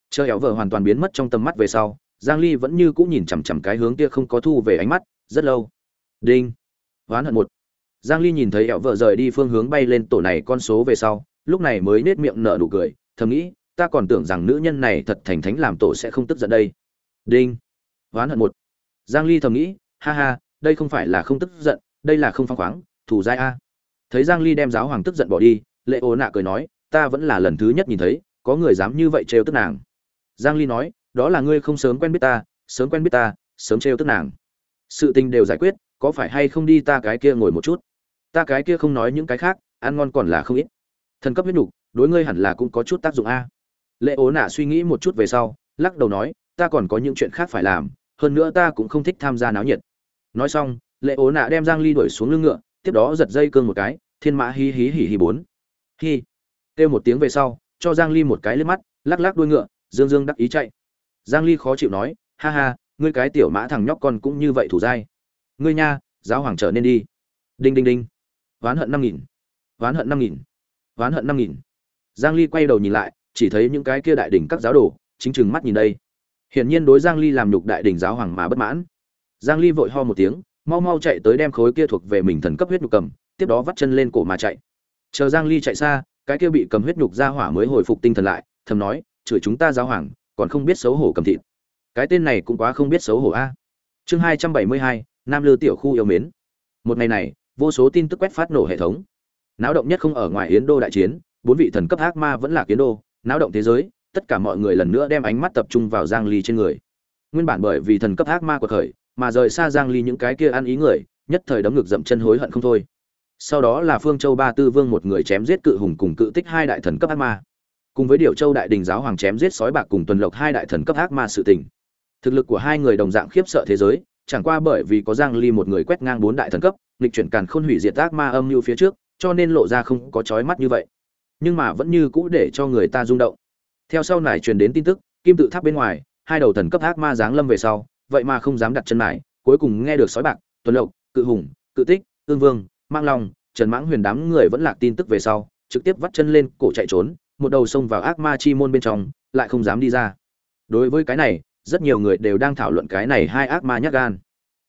Chờ ẻo vợ hoàn toàn biến mất trong tầm mắt về sau, giang ly vẫn như cũng nhìn chằm chằm cái hướng kia không có thu về ánh mắt, rất lâu. Đinh. Hoán hận một. Giang Ly nhìn thấy ẻo vợ rời đi phương hướng bay lên tổ này con số về sau, lúc này mới nết miệng nở nụ cười, thầm nghĩ, ta còn tưởng rằng nữ nhân này thật thành thánh làm tổ sẽ không tức giận đây. Đinh. Ván hận một. Giang Ly thầm nghĩ, ha ha, đây không phải là không tức giận, đây là không phóng khoáng, thủ giai a. Thấy Giang Ly đem giáo hoàng tức giận bỏ đi, Lệ Ô nạ cười nói, ta vẫn là lần thứ nhất nhìn thấy, có người dám như vậy trêu tức nàng. Giang Ly nói, đó là ngươi không sớm quen biết ta sớm quen biết ta sớm trêu tức nàng sự tình đều giải quyết có phải hay không đi ta cái kia ngồi một chút ta cái kia không nói những cái khác, ăn ngon còn là không ít. Thần cấp huyết nhục đối ngươi hẳn là cũng có chút tác dụng a. Lệ ố nạ suy nghĩ một chút về sau, lắc đầu nói, ta còn có những chuyện khác phải làm, hơn nữa ta cũng không thích tham gia náo nhiệt. Nói xong, lệ ố nạ đem giang ly đuổi xuống lưng ngựa, tiếp đó giật dây cương một cái, thiên mã hí hí hỉ hỉ bốn. Hí kêu một tiếng về sau, cho giang ly một cái lên mắt, lắc lắc đuôi ngựa, dương dương đắc ý chạy. Giang ly khó chịu nói, ha ha, ngươi cái tiểu mã thằng nhóc con cũng như vậy thủ dai. Ngươi nha, giáo hoàng trở nên đi. Đinh đinh đinh ván hận năm nghìn. Ván hận năm nghìn. Ván hận năm nghìn. Giang ly quay đầu nhìn lại chỉ thấy những cái kia đại đỉnh các giáo đồ chính chừng mắt nhìn đây. Hiển nhiên đối giang ly làm nhục đại đỉnh giáo hoàng mà bất mãn. Giang ly vội ho một tiếng mau mau chạy tới đem khối kia thuộc về mình thần cấp huyết nhục cầm tiếp đó vắt chân lên cổ mà chạy. Chờ giang ly chạy xa cái kia bị cầm huyết nhục ra hỏa mới hồi phục tinh thần lại thầm nói chửi chúng ta giáo hoàng còn không biết xấu hổ cầm thịt. Cái tên này cũng quá không biết xấu hổ a. Chương 272, nam lư tiểu khu yêu mến. Một ngày này vô số tin tức quét phát nổ hệ thống. Náo động nhất không ở ngoài yến đô đại chiến, bốn vị thần cấp ác ma vẫn là kiến đô, náo động thế giới, tất cả mọi người lần nữa đem ánh mắt tập trung vào giang ly trên người. Nguyên bản bởi vì thần cấp ác ma của khởi, mà rời xa giang ly những cái kia ăn ý người, nhất thời đấm ngực dậm chân hối hận không thôi. Sau đó là phương châu ba tư vương một người chém giết cự hùng cùng cự tích hai đại thần cấp ác ma. Cùng với điều châu đại đình giáo hoàng chém giết sói bạc cùng tuần lộc hai đại thần cấp ác ma sự tình. Thực lực của hai người đồng dạng khiếp sợ thế giới chẳng qua bởi vì có giang ly một người quét ngang bốn đại thần cấp, nghịch chuyển càn khôn hủy diệt ác ma âm như phía trước, cho nên lộ ra không có chói mắt như vậy. Nhưng mà vẫn như cũ để cho người ta rung động. Theo sau này truyền đến tin tức, kim tự tháp bên ngoài, hai đầu thần cấp ác ma giáng lâm về sau, vậy mà không dám đặt chân lại cuối cùng nghe được sói bạc, tuần lộc, cự hùng, cự tích, tương vương mang long, trần mãng huyền đám người vẫn lạc tin tức về sau, trực tiếp vắt chân lên, cổ chạy trốn, một đầu xông vào ác ma chi môn bên trong, lại không dám đi ra. Đối với cái này rất nhiều người đều đang thảo luận cái này hai ác ma nhát gan.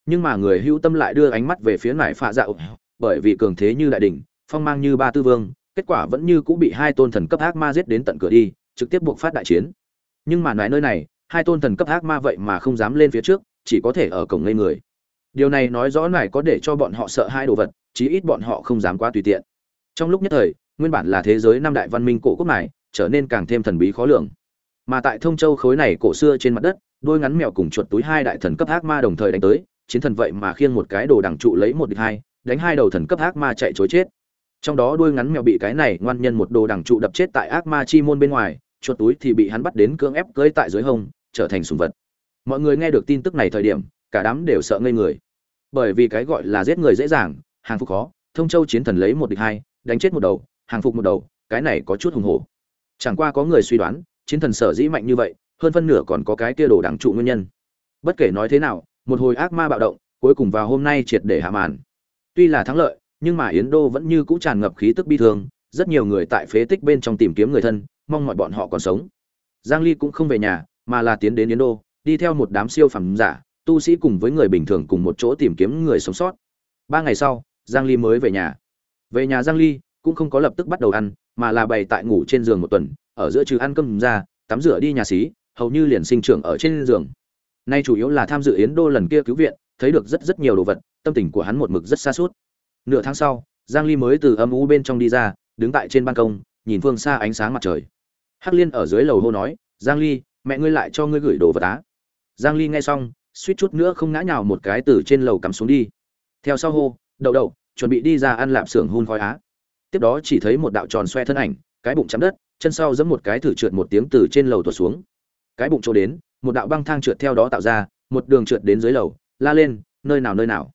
Nhưng mà người hữu tâm lại đưa ánh mắt về phía nải phạ dạo bởi vì cường thế như đại đỉnh, phong mang như ba tư vương, kết quả vẫn như cũng bị hai tôn thần cấp ác ma giết đến tận cửa đi, trực tiếp buộc phát đại chiến. Nhưng mà nói nơi này, hai tôn thần cấp ác ma vậy mà không dám lên phía trước, chỉ có thể ở cổng ngây người. Điều này nói rõ này có để cho bọn họ sợ hai đồ vật, chí ít bọn họ không dám quá tùy tiện. Trong lúc nhất thời, nguyên bản là thế giới năm đại văn minh cổ quốc này, trở nên càng thêm thần bí khó lường mà tại thông châu khối này cổ xưa trên mặt đất, đôi ngắn mèo cùng chuột túi hai đại thần cấp ác ma đồng thời đánh tới, chiến thần vậy mà khiêng một cái đồ đằng trụ lấy một địch hai, đánh hai đầu thần cấp ác ma chạy chối chết. Trong đó đuôi ngắn mèo bị cái này ngoan nhân một đồ đằng trụ đập chết tại ác ma chi môn bên ngoài, chuột túi thì bị hắn bắt đến cưỡng ép cưỡi tại dưới hông, trở thành sùng vật. Mọi người nghe được tin tức này thời điểm, cả đám đều sợ ngây người. Bởi vì cái gọi là giết người dễ dàng, hàng phục khó, thông châu chiến thần lấy một địch hai, đánh chết một đầu, hàng phục một đầu, cái này có chút hùng hổ. Chẳng qua có người suy đoán chiến thần sở dĩ mạnh như vậy, hơn phân nửa còn có cái kia đồ đằng trụ nguyên nhân. Bất kể nói thế nào, một hồi ác ma bạo động, cuối cùng vào hôm nay triệt để hạ màn. Tuy là thắng lợi, nhưng mà yến đô vẫn như cũ tràn ngập khí tức bi thương, rất nhiều người tại phế tích bên trong tìm kiếm người thân, mong mọi bọn họ còn sống. Giang ly cũng không về nhà, mà là tiến đến yến đô, đi theo một đám siêu phẩm giả, tu sĩ cùng với người bình thường cùng một chỗ tìm kiếm người sống sót. Ba ngày sau, giang ly mới về nhà. Về nhà giang ly cũng không có lập tức bắt đầu ăn, mà là bày tại ngủ trên giường một tuần ở giữa trừ ăn cơm ra, tắm rửa đi nhà xí, hầu như liền sinh trưởng ở trên giường. Nay chủ yếu là tham dự yến đô lần kia cứu viện, thấy được rất rất nhiều đồ vật, tâm tình của hắn một mực rất xa suốt nửa tháng sau, giang ly mới từ âm u bên trong đi ra, đứng tại trên ban công, nhìn phương xa ánh sáng mặt trời. Hắc liên ở dưới lầu hô nói, giang ly, mẹ ngươi lại cho ngươi gửi đồ vật á. Giang ly nghe xong, suýt chút nữa không ngã nhào một cái từ trên lầu cắm xuống đi. Theo sau hô, đậu đậu, chuẩn bị đi ra ăn lạp xưởng hun khói á. Tiếp đó chỉ thấy một đạo tròn xoe thân ảnh, cái bụng chạm đất chân sau giẫm một cái thử trượt một tiếng từ trên lầu tuột xuống. Cái bụng chỗ đến, một đạo băng thang trượt theo đó tạo ra, một đường trượt đến dưới lầu, la lên, nơi nào nơi nào?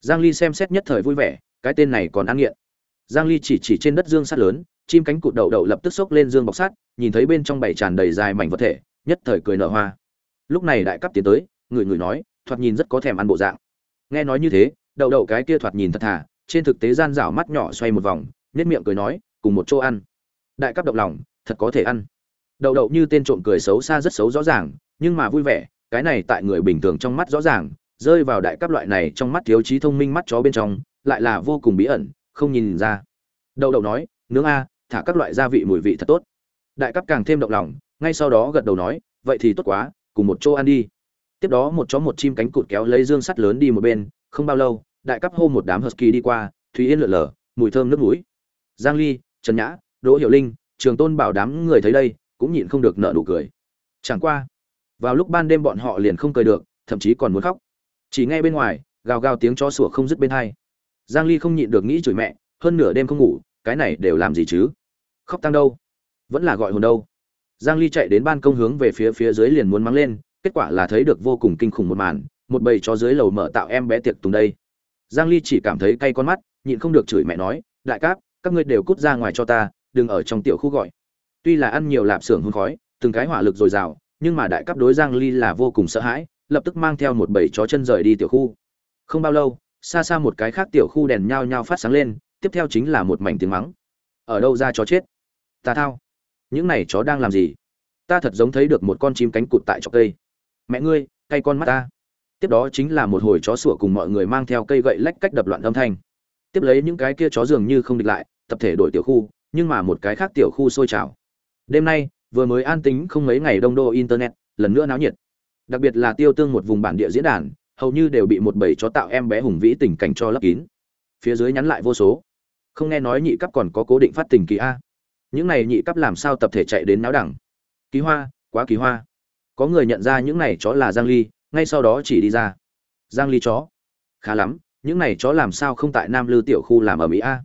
Giang ly xem xét nhất thời vui vẻ, cái tên này còn ăn nghiện. Giang ly chỉ chỉ trên đất dương sắt lớn, chim cánh cụt đậu đậu lập tức xốc lên dương bọc sắt, nhìn thấy bên trong bảy tràn đầy dài mảnh vật thể, nhất thời cười nở hoa. Lúc này đại cấp tiến tới, người người nói, thoạt nhìn rất có thèm ăn bộ dạng. Nghe nói như thế, đậu đậu cái kia thoạt nhìn thật thà, trên thực tế gian rảo mắt nhỏ xoay một vòng, nhếch miệng cười nói, cùng một chỗ ăn. Đại cấp động lòng thật có thể ăn. Đậu đậu như tên trộm cười xấu xa rất xấu rõ ràng, nhưng mà vui vẻ, cái này tại người bình thường trong mắt rõ ràng, rơi vào đại cấp loại này trong mắt thiếu trí thông minh mắt chó bên trong, lại là vô cùng bí ẩn, không nhìn ra. Đậu đậu nói, nướng a, thả các loại gia vị mùi vị thật tốt. Đại cấp càng thêm động lòng, ngay sau đó gật đầu nói, vậy thì tốt quá, cùng một chỗ ăn đi. Tiếp đó một chó một chim cánh cụt kéo lấy dương sắt lớn đi một bên, không bao lâu, đại cấp hô một đám husky đi qua, thúy yên lượn lờ, mùi thơm nước mũi. Giang ly, trần nhã, đỗ hiểu linh trường tôn bảo đám người thấy đây, cũng nhịn không được nợ nụ cười. Chẳng qua, vào lúc ban đêm bọn họ liền không cười được, thậm chí còn muốn khóc. Chỉ nghe bên ngoài, gào gào tiếng chó sủa không dứt bên hai. Giang ly không nhịn được nghĩ chửi mẹ, hơn nửa đêm không ngủ, cái này đều làm gì chứ? Khóc tăng đâu? Vẫn là gọi hồn đâu? Giang ly chạy đến ban công hướng về phía phía dưới liền muốn mắng lên, kết quả là thấy được vô cùng kinh khủng một màn, một bầy chó dưới lầu mở tạo em bé tiệc tùng đây. Giang ly chỉ cảm thấy cay con mắt, nhịn không được chửi mẹ nói, đại cáp, các ngươi đều cút ra ngoài cho ta đừng ở trong tiểu khu gọi. Tuy là ăn nhiều lạp xưởng hương khói, từng cái hỏa lực dồi dào, nhưng mà đại cấp đối giang ly là vô cùng sợ hãi, lập tức mang theo một bầy chó chân rời đi tiểu khu. Không bao lâu, xa xa một cái khác tiểu khu đèn nhao nhao phát sáng lên, tiếp theo chính là một mảnh tiếng mắng. Ở đâu ra chó chết? Ta thao. Những này chó đang làm gì? Ta thật giống thấy được một con chim cánh cụt tại chỗ cây. Mẹ ngươi, cay con mắt ta. Tiếp đó chính là một hồi chó sủa cùng mọi người mang theo cây gậy lách cách đập loạn âm thanh. Tiếp lấy những cái kia chó dường như không địch lại, tập thể đổi tiểu khu nhưng mà một cái khác tiểu khu sôi trào. Đêm nay, vừa mới an tính không mấy ngày đông đô internet, lần nữa náo nhiệt. Đặc biệt là tiêu tương một vùng bản địa diễn đàn, hầu như đều bị một bầy chó tạo em bé hùng vĩ tình cảnh cho lấp kín. Phía dưới nhắn lại vô số. Không nghe nói nhị cấp còn có cố định phát tình kỳ a. Những này nhị cấp làm sao tập thể chạy đến náo đẳng? Kỳ hoa, quá kỳ hoa. Có người nhận ra những này chó là giang ly, ngay sau đó chỉ đi ra. Giang ly chó. Khá lắm, những này chó làm sao không tại nam lư tiểu khu làm ở mỹ a?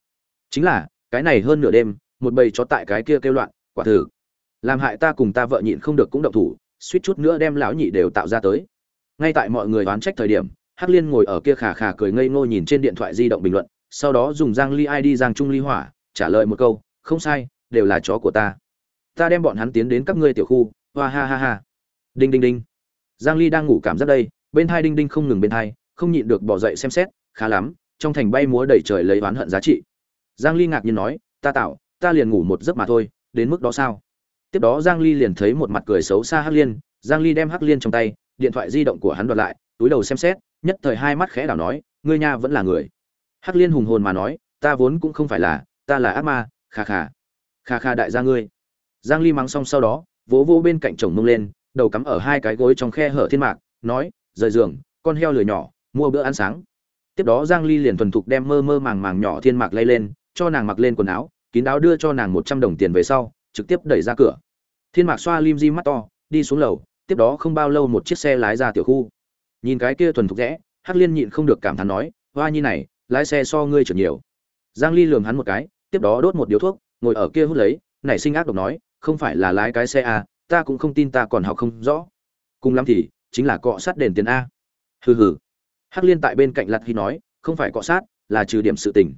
Chính là cái này hơn nửa đêm, một bầy chó tại cái kia kêu loạn, quả thử làm hại ta cùng ta vợ nhịn không được cũng động thủ, suýt chút nữa đem lão nhị đều tạo ra tới. Ngay tại mọi người đoán trách thời điểm, hắc liên ngồi ở kia khà khà cười ngây ngô nhìn trên điện thoại di động bình luận, sau đó dùng giang ly id giang trung ly hỏa, trả lời một câu, không sai, đều là chó của ta. Ta đem bọn hắn tiến đến các ngươi tiểu khu, hoa ha ha ha. Đinh đinh đinh. Giang ly đang ngủ cảm giác đây, bên hai đinh đinh không ngừng bên hai không nhịn được bỏ dậy xem xét, khá lắm, trong thành bay múa đầy trời lấy oán hận giá trị giang ly ngạc nhiên nói, ta tạo, ta liền ngủ một giấc mà thôi, đến mức đó sao? Tiếp đó giang ly liền thấy một mặt cười xấu xa hắc liên, giang ly đem hắc liên trong tay, điện thoại di động của hắn đoạt lại, túi đầu xem xét, nhất thời hai mắt khẽ đảo nói, ngươi nha vẫn là người. Hắc liên hùng hồn mà nói, ta vốn cũng không phải là, ta là ác ma, kha kha kha kha đại gia ngươi. Giang ly mắng xong sau đó, vỗ vỗ bên cạnh chồng mông lên, đầu cắm ở hai cái gối trong khe hở thiên mạc, nói, rời giường, con heo lười nhỏ, mua bữa ăn sáng. Tiếp đó giang ly liền thuần thục đem mơ mơ màng màng nhỏ thiên mạc lay lên cho nàng mặc lên quần áo kín áo đưa cho nàng 100 đồng tiền về sau trực tiếp đẩy ra cửa. Thiên mạc xoa lim di mắt to đi xuống lầu tiếp đó không bao lâu một chiếc xe lái ra tiểu khu. Nhìn cái kia thuần thục rẽ hắc liên nhịn không được cảm thán nói hoa nhi này lái xe so ngươi trượt nhiều. Giang ly lườm hắn một cái tiếp đó đốt một điếu thuốc ngồi ở kia hút lấy nảy sinh ác độc nói không phải là lái cái xe à, ta cũng không tin ta còn học không rõ. Cùng lắm thì chính là cọ sát đền tiền a. Hừ hừ. Hắc liên tại bên cạnh lặt khi nói không phải cọ sát là trừ điểm sự tình.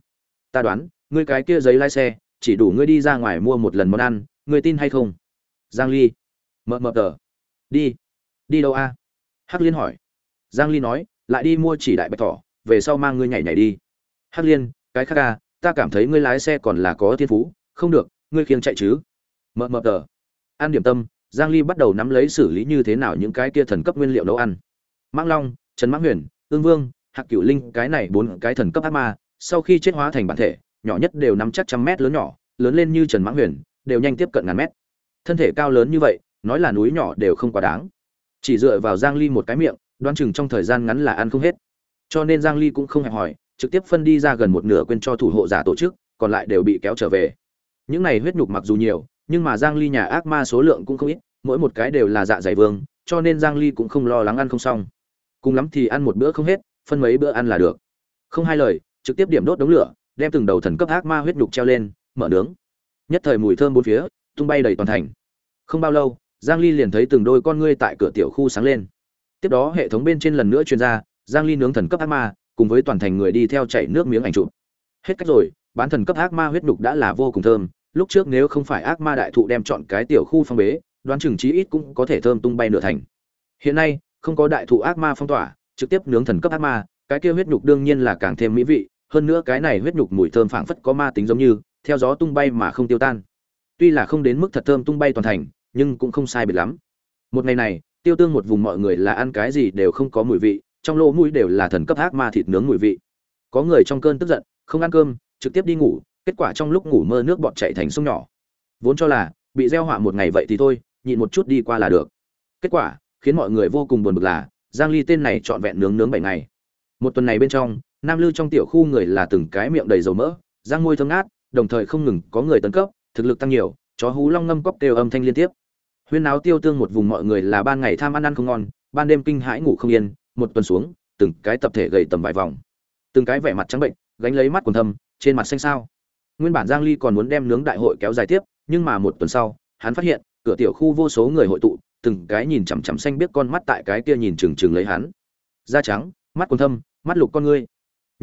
Ta đoán ngươi cái kia giấy lái xe, chỉ đủ ngươi đi ra ngoài mua một lần món ăn, ngươi tin hay không? Giang ly. Mờ mờ tờ. Đi. Đi đâu a? Hắc liên hỏi. Giang ly nói, lại đi mua chỉ đại bạch thỏ, về sau mang ngươi nhảy nhảy đi. Hắc liên, cái khác a, ta cảm thấy ngươi lái xe còn là có thiên phú, không được, ngươi khiêng chạy chứ. Mờ mờ tờ. Ăn điểm tâm, giang ly bắt đầu nắm lấy xử lý như thế nào những cái kia thần cấp nguyên liệu nấu ăn. Mãng long, trần mãng huyền, ương vương, hạc cửu linh, cái này bốn cái thần cấp ác ma, sau khi chết hóa thành bản thể nhỏ nhất đều nắm chắc trăm mét lớn nhỏ, lớn lên như trần mãng huyền, đều nhanh tiếp cận ngàn mét. Thân thể cao lớn như vậy, nói là núi nhỏ đều không quá đáng. Chỉ dựa vào giang ly một cái miệng, đoán chừng trong thời gian ngắn là ăn không hết. Cho nên giang ly cũng không hẹp hỏi trực tiếp phân đi ra gần một nửa quên cho thủ hộ giả tổ chức, còn lại đều bị kéo trở về. Những này huyết nhục mặc dù nhiều, nhưng mà giang ly nhà ác ma số lượng cũng không ít, mỗi một cái đều là dạ dày vương, cho nên giang ly cũng không lo lắng ăn không xong. Cùng lắm thì ăn một bữa không hết, phân mấy bữa ăn là được. Không hai lời, trực tiếp điểm đốt đống lửa đem từng đầu thần cấp ác ma huyết nhục treo lên, mở nướng. Nhất thời mùi thơm bốn phía, tung bay đầy toàn thành. Không bao lâu, giang ly liền thấy từng đôi con ngươi tại cửa tiểu khu sáng lên. Tiếp đó hệ thống bên trên lần nữa truyền ra, giang ly nướng thần cấp ác ma, cùng với toàn thành người đi theo chảy nước miếng ảnh chụp. Hết cách rồi, bán thần cấp ác ma huyết nhục đã là vô cùng thơm. Lúc trước nếu không phải ác ma đại thụ đem chọn cái tiểu khu phong bế, đoán chừng chí ít cũng có thể thơm tung bay nửa thành. Hiện nay, không có đại thụ ác ma phong tỏa, trực tiếp nướng thần cấp ác ma, cái kia huyết nhục đương nhiên là càng thêm mỹ vị hơn nữa cái này huyết nhục mùi thơm phảng phất có ma tính giống như, theo gió tung bay mà không tiêu tan. Tuy là không đến mức thật thơm tung bay toàn thành, nhưng cũng không sai biệt lắm. Một ngày này, tiêu tương một vùng mọi người là ăn cái gì đều không có mùi vị, trong lỗ mũi đều là thần cấp ác ma thịt nướng mùi vị. Có người trong cơn tức giận, không ăn cơm, trực tiếp đi ngủ, kết quả trong lúc ngủ mơ nước bọt chảy thành sông nhỏ. Vốn cho là, bị gieo họa một ngày vậy thì thôi, nhịn một chút đi qua là được. Kết quả, khiến mọi người vô cùng buồn bực là, giang ly tên này trọn vẹn nướng nướng bảy ngày. Một tuần này bên trong nam lư trong tiểu khu người là từng cái miệng đầy dầu mỡ, răng môi thơm ngát, đồng thời không ngừng có người tấn cấp, thực lực tăng nhiều, chó hú long ngâm cóc kêu âm thanh liên tiếp. Huyên náo tiêu tương một vùng mọi người là ban ngày tham ăn ăn không ngon, ban đêm kinh hãi ngủ không yên, một tuần xuống, từng cái tập thể gầy tầm vài vòng. Từng cái vẻ mặt trắng bệnh, gánh lấy mắt quần thâm, trên mặt xanh sao nguyên bản giang ly còn muốn đem nướng đại hội kéo dài tiếp, nhưng mà một tuần sau, hắn phát hiện, cửa tiểu khu vô số người hội tụ, từng cái nhìn chằm chằm xanh biết con mắt tại cái kia nhìn chừng chừng lấy hắn. Da trắng, mắt quần thâm, mắt lục con ngươi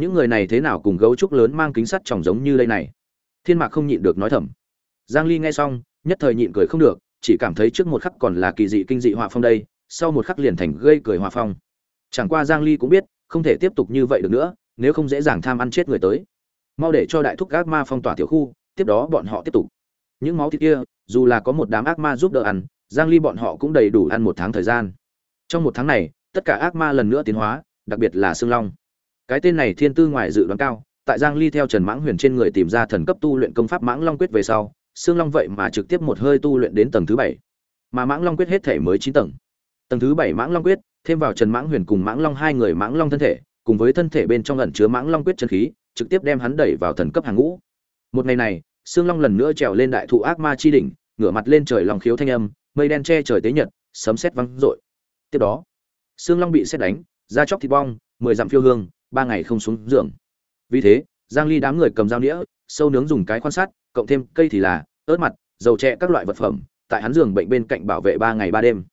những người này thế nào cùng gấu trúc lớn mang kính sắt tròng giống như đây này? Thiên mạc không nhịn được nói thầm. Giang ly nghe xong, nhất thời nhịn cười không được, chỉ cảm thấy trước một khắc còn là kỳ dị kinh dị họa phong đây, sau một khắc liền thành gây cười họa phong. Chẳng qua giang ly cũng biết, không thể tiếp tục như vậy được nữa, nếu không dễ dàng tham ăn chết người tới. Mau để cho đại thúc ác ma phong tỏa tiểu khu, tiếp đó bọn họ tiếp tục. Những máu thịt kia, dù là có một đám ác ma giúp đỡ ăn, giang ly bọn họ cũng đầy đủ ăn một tháng thời gian. Trong một tháng này, tất cả ác ma lần nữa tiến hóa, đặc biệt là xương long cái tên này thiên tư ngoài dự đoán cao, tại giang ly theo trần mãng huyền trên người tìm ra thần cấp tu luyện công pháp mãng long quyết về sau xương long vậy mà trực tiếp một hơi tu luyện đến tầng thứ bảy. Mà mãng long quyết hết thể mới chín tầng. Tầng thứ bảy mãng long quyết, thêm vào trần mãng huyền cùng mãng long hai người mãng long thân thể, cùng với thân thể bên trong ẩn chứa mãng long quyết chân khí, trực tiếp đem hắn đẩy vào thần cấp hàng ngũ. Một ngày này xương long lần nữa trèo lên đại thụ ác ma chi đỉnh, ngửa mặt lên trời lòng khiếu thanh âm, mây đen che trời tế nhật, sấm sét vang rội tiếp đó xương long bị sét đánh, da chóc thịt bong, mười dặm phiêu hương ba ngày không xuống giường. Vì thế, giang ly đám người cầm dao nĩa, sâu nướng dùng cái quan sát cộng thêm cây thì là ớt mặt, dầu chè các loại vật phẩm, tại hắn giường bệnh bên cạnh bảo vệ ba ngày ba đêm.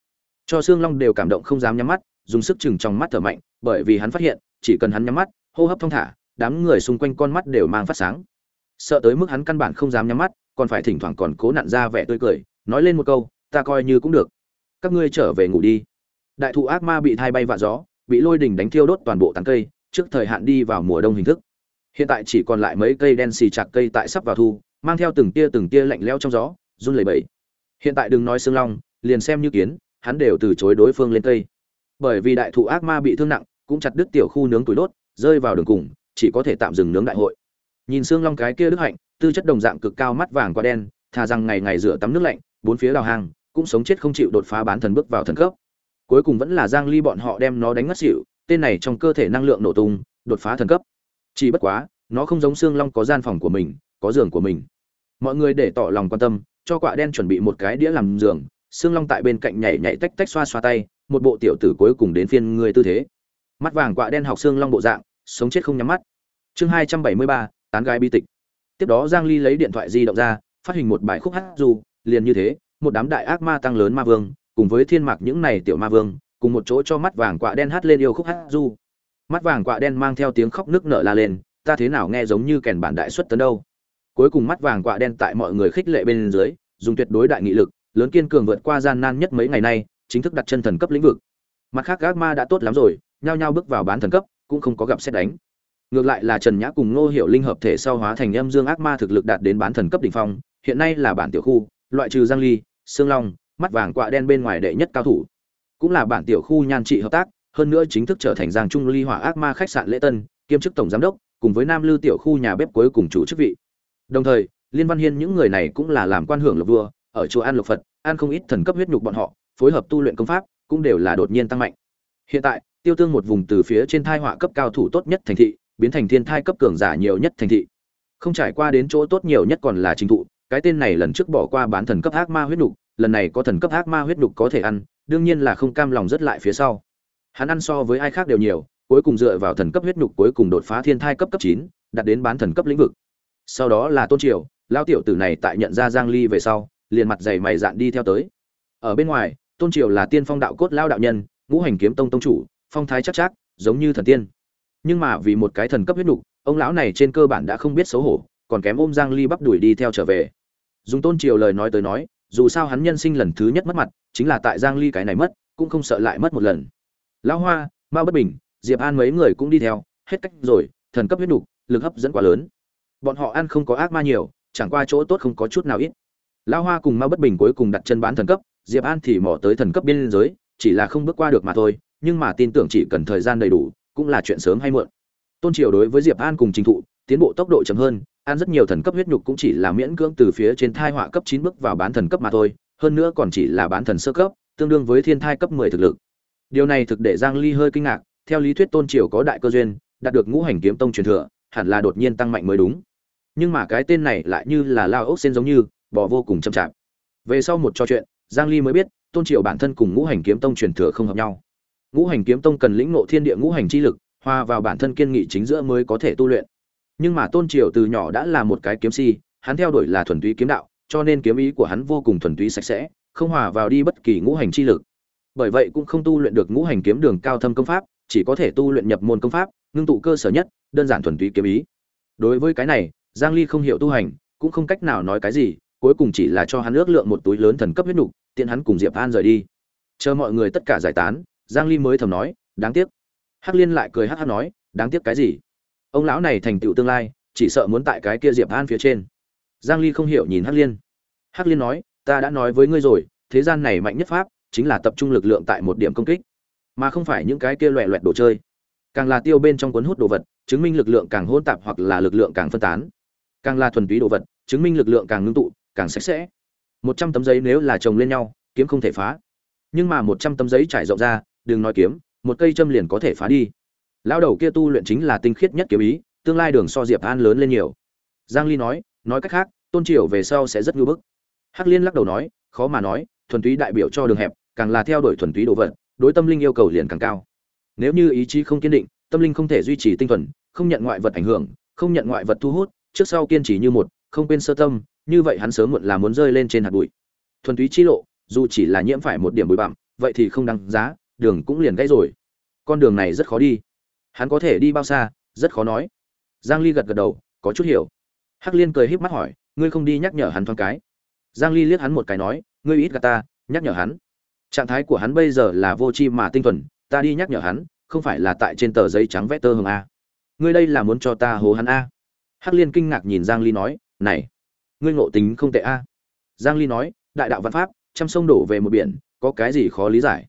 Cho xương long đều cảm động không dám nhắm mắt, dùng sức chừng trong mắt thở mạnh, bởi vì hắn phát hiện, chỉ cần hắn nhắm mắt, hô hấp thông thả, đám người xung quanh con mắt đều mang phát sáng. Sợ tới mức hắn căn bản không dám nhắm mắt, còn phải thỉnh thoảng còn cố nặn ra vẻ tươi cười, nói lên một câu, ta coi như cũng được. Các ngươi trở về ngủ đi. Đại thụ ác ma bị thai bay vạ gió, bị lôi đỉnh đánh thiêu đốt toàn bộ tán cây trước thời hạn đi vào mùa đông hình thức. Hiện tại chỉ còn lại mấy cây đen xì chạc cây tại sắp vào thu, mang theo từng tia từng tia lạnh lẽo trong gió, run lẩy bẩy. Hiện tại đừng nói xương long, liền xem như kiến, hắn đều từ chối đối phương lên cây. Bởi vì đại thụ ác ma bị thương nặng, cũng chặt đứt tiểu khu nướng tuổi đốt, rơi vào đường cùng, chỉ có thể tạm dừng nướng đại hội. Nhìn xương long cái kia đức hạnh, tư chất đồng dạng cực cao mắt vàng qua đen, thà rằng ngày ngày rửa tắm nước lạnh, bốn phía đào hang, cũng sống chết không chịu đột phá bán thần bước vào thần cấp. Cuối cùng vẫn là giang ly bọn họ đem nó đánh ngất xỉu tên này trong cơ thể năng lượng nổ tung, đột phá thần cấp. Chỉ bất quá, nó không giống xương long có gian phòng của mình, có giường của mình. Mọi người để tỏ lòng quan tâm, cho quạ đen chuẩn bị một cái đĩa làm giường, xương long tại bên cạnh nhảy nhảy tách tách xoa xoa tay, một bộ tiểu tử cuối cùng đến phiên người tư thế. Mắt vàng quạ đen học xương long bộ dạng, sống chết không nhắm mắt. Chương hai trăm bảy mươi ba, tán gái bi tịch. Tiếp đó giang ly lấy điện thoại di động ra, phát hình một bài khúc hát dù liền như thế, một đám đại ác ma tăng lớn ma vương, cùng với thiên mạc những này tiểu ma vương cùng một chỗ cho mắt vàng quạ đen hát lên yêu khúc hát du. Mắt vàng quạ đen mang theo tiếng khóc nước nở la lên, ta thế nào nghe giống như kèn bản đại xuất tấn đâu. Cuối cùng mắt vàng quạ đen tại mọi người khích lệ bên dưới, dùng tuyệt đối đại nghị lực, lớn kiên cường vượt qua gian nan nhất mấy ngày nay, chính thức đặt chân thần cấp lĩnh vực. Mặt khác gác ma đã tốt lắm rồi, nhao nhao bước vào bán thần cấp, cũng không có gặp xét đánh. Ngược lại là trần nhã cùng ngô hiểu linh hợp thể sau hóa thành âm dương ác ma thực lực đạt đến bán thần cấp đỉnh phong, hiện nay là bản tiểu khu, loại trừ giang ly xương long, mắt vàng quạ đen bên ngoài đệ nhất cao thủ cũng là bản tiểu khu nhan trị hợp tác, hơn nữa chính thức trở thành giang trung ly hỏa ác ma khách sạn lễ tân, kiêm chức tổng giám đốc, cùng với nam lư tiểu khu nhà bếp cuối cùng chủ chức vị. Đồng thời, liên văn hiên những người này cũng là làm quan hưởng lộc vua, ở chùa an lộc phật an không ít thần cấp huyết nhục bọn họ, phối hợp tu luyện công pháp, cũng đều là đột nhiên tăng mạnh. Hiện tại, tiêu tương một vùng từ phía trên thai họa cấp cao thủ tốt nhất thành thị, biến thành thiên thai cấp cường giả nhiều nhất thành thị. Không trải qua đến chỗ tốt nhiều nhất còn là trình thụ, cái tên này lần trước bỏ qua bán thần cấp ác ma huyết nhục lần này có thần cấp ác ma huyết nhục có thể ăn, đương nhiên là không cam lòng rất lại phía sau. Hắn ăn so với ai khác đều nhiều, cuối cùng dựa vào thần cấp huyết nhục cuối cùng đột phá thiên thai cấp cấp chín, đạt đến bán thần cấp lĩnh vực. Sau đó là tôn triều lao tiểu tử này tại nhận ra giang ly về sau, liền mặt dày mày dạn đi theo tới. Ở bên ngoài, tôn triều là tiên phong đạo cốt lao đạo nhân, ngũ hành kiếm tông tông chủ, phong thái chắc chắc giống như thần tiên. Nhưng mà vì một cái thần cấp huyết nhục, ông lão này trên cơ bản đã không biết xấu hổ, còn kém ôm giang ly bắp đuổi đi theo trở về. Dùng tôn triều lời nói tới nói dù sao hắn nhân sinh lần thứ nhất mất mặt chính là tại giang ly cái này mất cũng không sợ lại mất một lần. Lão hoa mao bất bình diệp an mấy người cũng đi theo hết cách rồi thần cấp huyết đủ, lực hấp dẫn quá lớn. Bọn họ ăn không có ác ma nhiều chẳng qua chỗ tốt không có chút nào ít. Lão hoa cùng mao bất bình cuối cùng đặt chân bán thần cấp diệp an thì mò tới thần cấp biên giới chỉ là không bước qua được mà thôi nhưng mà tin tưởng chỉ cần thời gian đầy đủ cũng là chuyện sớm hay muộn. Tôn triều đối với diệp an cùng trình thụ tiến bộ tốc độ chậm hơn ăn rất nhiều thần cấp huyết nhục cũng chỉ là miễn cưỡng từ phía trên thai họa cấp chín bước vào bán thần cấp mà thôi, hơn nữa còn chỉ là bán thần sơ cấp, tương đương với thiên thai cấp mười thực lực. Điều này thực để giang ly hơi kinh ngạc, theo lý thuyết tôn triều có đại cơ duyên, đạt được ngũ hành kiếm tông truyền thừa, hẳn là đột nhiên tăng mạnh mới đúng. Nhưng mà cái tên này lại như là lao ốc sen giống như, bỏ vô cùng chậm chạp. Về sau một trò chuyện, giang ly mới biết, tôn triều bản thân cùng ngũ hành kiếm tông truyền thừa không hợp nhau. Ngũ hành kiếm tông cần lĩnh ngộ thiên địa ngũ hành chi lực, hòa vào bản thân kiên nghị chính giữa mới có thể tu luyện nhưng mà tôn triều từ nhỏ đã là một cái kiếm si, hắn theo đuổi là thuần túy kiếm đạo, cho nên kiếm ý của hắn vô cùng thuần túy sạch sẽ, không hòa vào đi bất kỳ ngũ hành chi lực. Bởi vậy cũng không tu luyện được ngũ hành kiếm đường cao thâm công pháp, chỉ có thể tu luyện nhập môn công pháp, ngưng tụ cơ sở nhất, đơn giản thuần túy kiếm ý. Đối với cái này, giang ly không hiểu tu hành, cũng không cách nào nói cái gì, cuối cùng chỉ là cho hắn ước lượng một túi lớn thần cấp huyết nục, tiện hắn cùng diệp an rời đi. Chờ mọi người tất cả giải tán, giang ly mới thầm nói, đáng tiếc. Hắc liên lại cười hắc hắc nói, đáng tiếc cái gì? Ông lão này thành tựu tương lai, chỉ sợ muốn tại cái kia diệp an phía trên. Giang ly không hiểu nhìn hắc liên. Hắc liên nói, ta đã nói với ngươi rồi, thế gian này mạnh nhất pháp chính là tập trung lực lượng tại một điểm công kích, mà không phải những cái kia loẹ loẹt đồ chơi. Càng là tiêu bên trong cuốn hút đồ vật, chứng minh lực lượng càng hỗn tạp hoặc là lực lượng càng phân tán. Càng là thuần túy đồ vật, chứng minh lực lượng càng ngưng tụ, càng sạch sẽ. Một trăm tấm giấy nếu là chồng lên nhau, kiếm không thể phá. Nhưng mà một trăm tấm giấy trải rộng ra, đừng nói kiếm, một cây châm liền có thể phá đi lão đầu kia tu luyện chính là tinh khiết nhất kiếm ý, tương lai đường so diệp an lớn lên nhiều. Giang ly nói nói cách khác, tôn triều về sau sẽ rất ngưu bức. Hắc liên lắc đầu nói, khó mà nói, thuần túy đại biểu cho đường hẹp, càng là theo đuổi thuần túy đồ vật, đối tâm linh yêu cầu liền càng cao. Nếu như ý chí không kiên định, tâm linh không thể duy trì tinh thuần, không nhận ngoại vật ảnh hưởng, không nhận ngoại vật thu hút, trước sau kiên trì như một, không quên sơ tâm, như vậy hắn sớm muộn là muốn rơi lên trên hạt bụi. Thuần túy chi lộ, dù chỉ là nhiễm phải một điểm bụi bặm, vậy thì không đáng giá, đường cũng liền gãy rồi. Con đường này rất khó đi hắn có thể đi bao xa? Rất khó nói. Giang ly gật gật đầu, có chút hiểu. Hắc liên cười híp mắt hỏi, ngươi không đi nhắc nhở hắn thoáng cái? Giang ly liếc hắn một cái nói, ngươi ít gạt ta, nhắc nhở hắn. Trạng thái của hắn bây giờ là vô chi mà tinh thuần, ta đi nhắc nhở hắn, không phải là tại trên tờ giấy trắng vẽ tơ hồng a. Ngươi đây là muốn cho ta hố hắn a. Hắc liên kinh ngạc nhìn giang ly nói, này, ngươi ngộ tính không tệ a. Giang ly nói, đại đạo văn pháp, trăm sông đổ về một biển, có cái gì khó lý giải?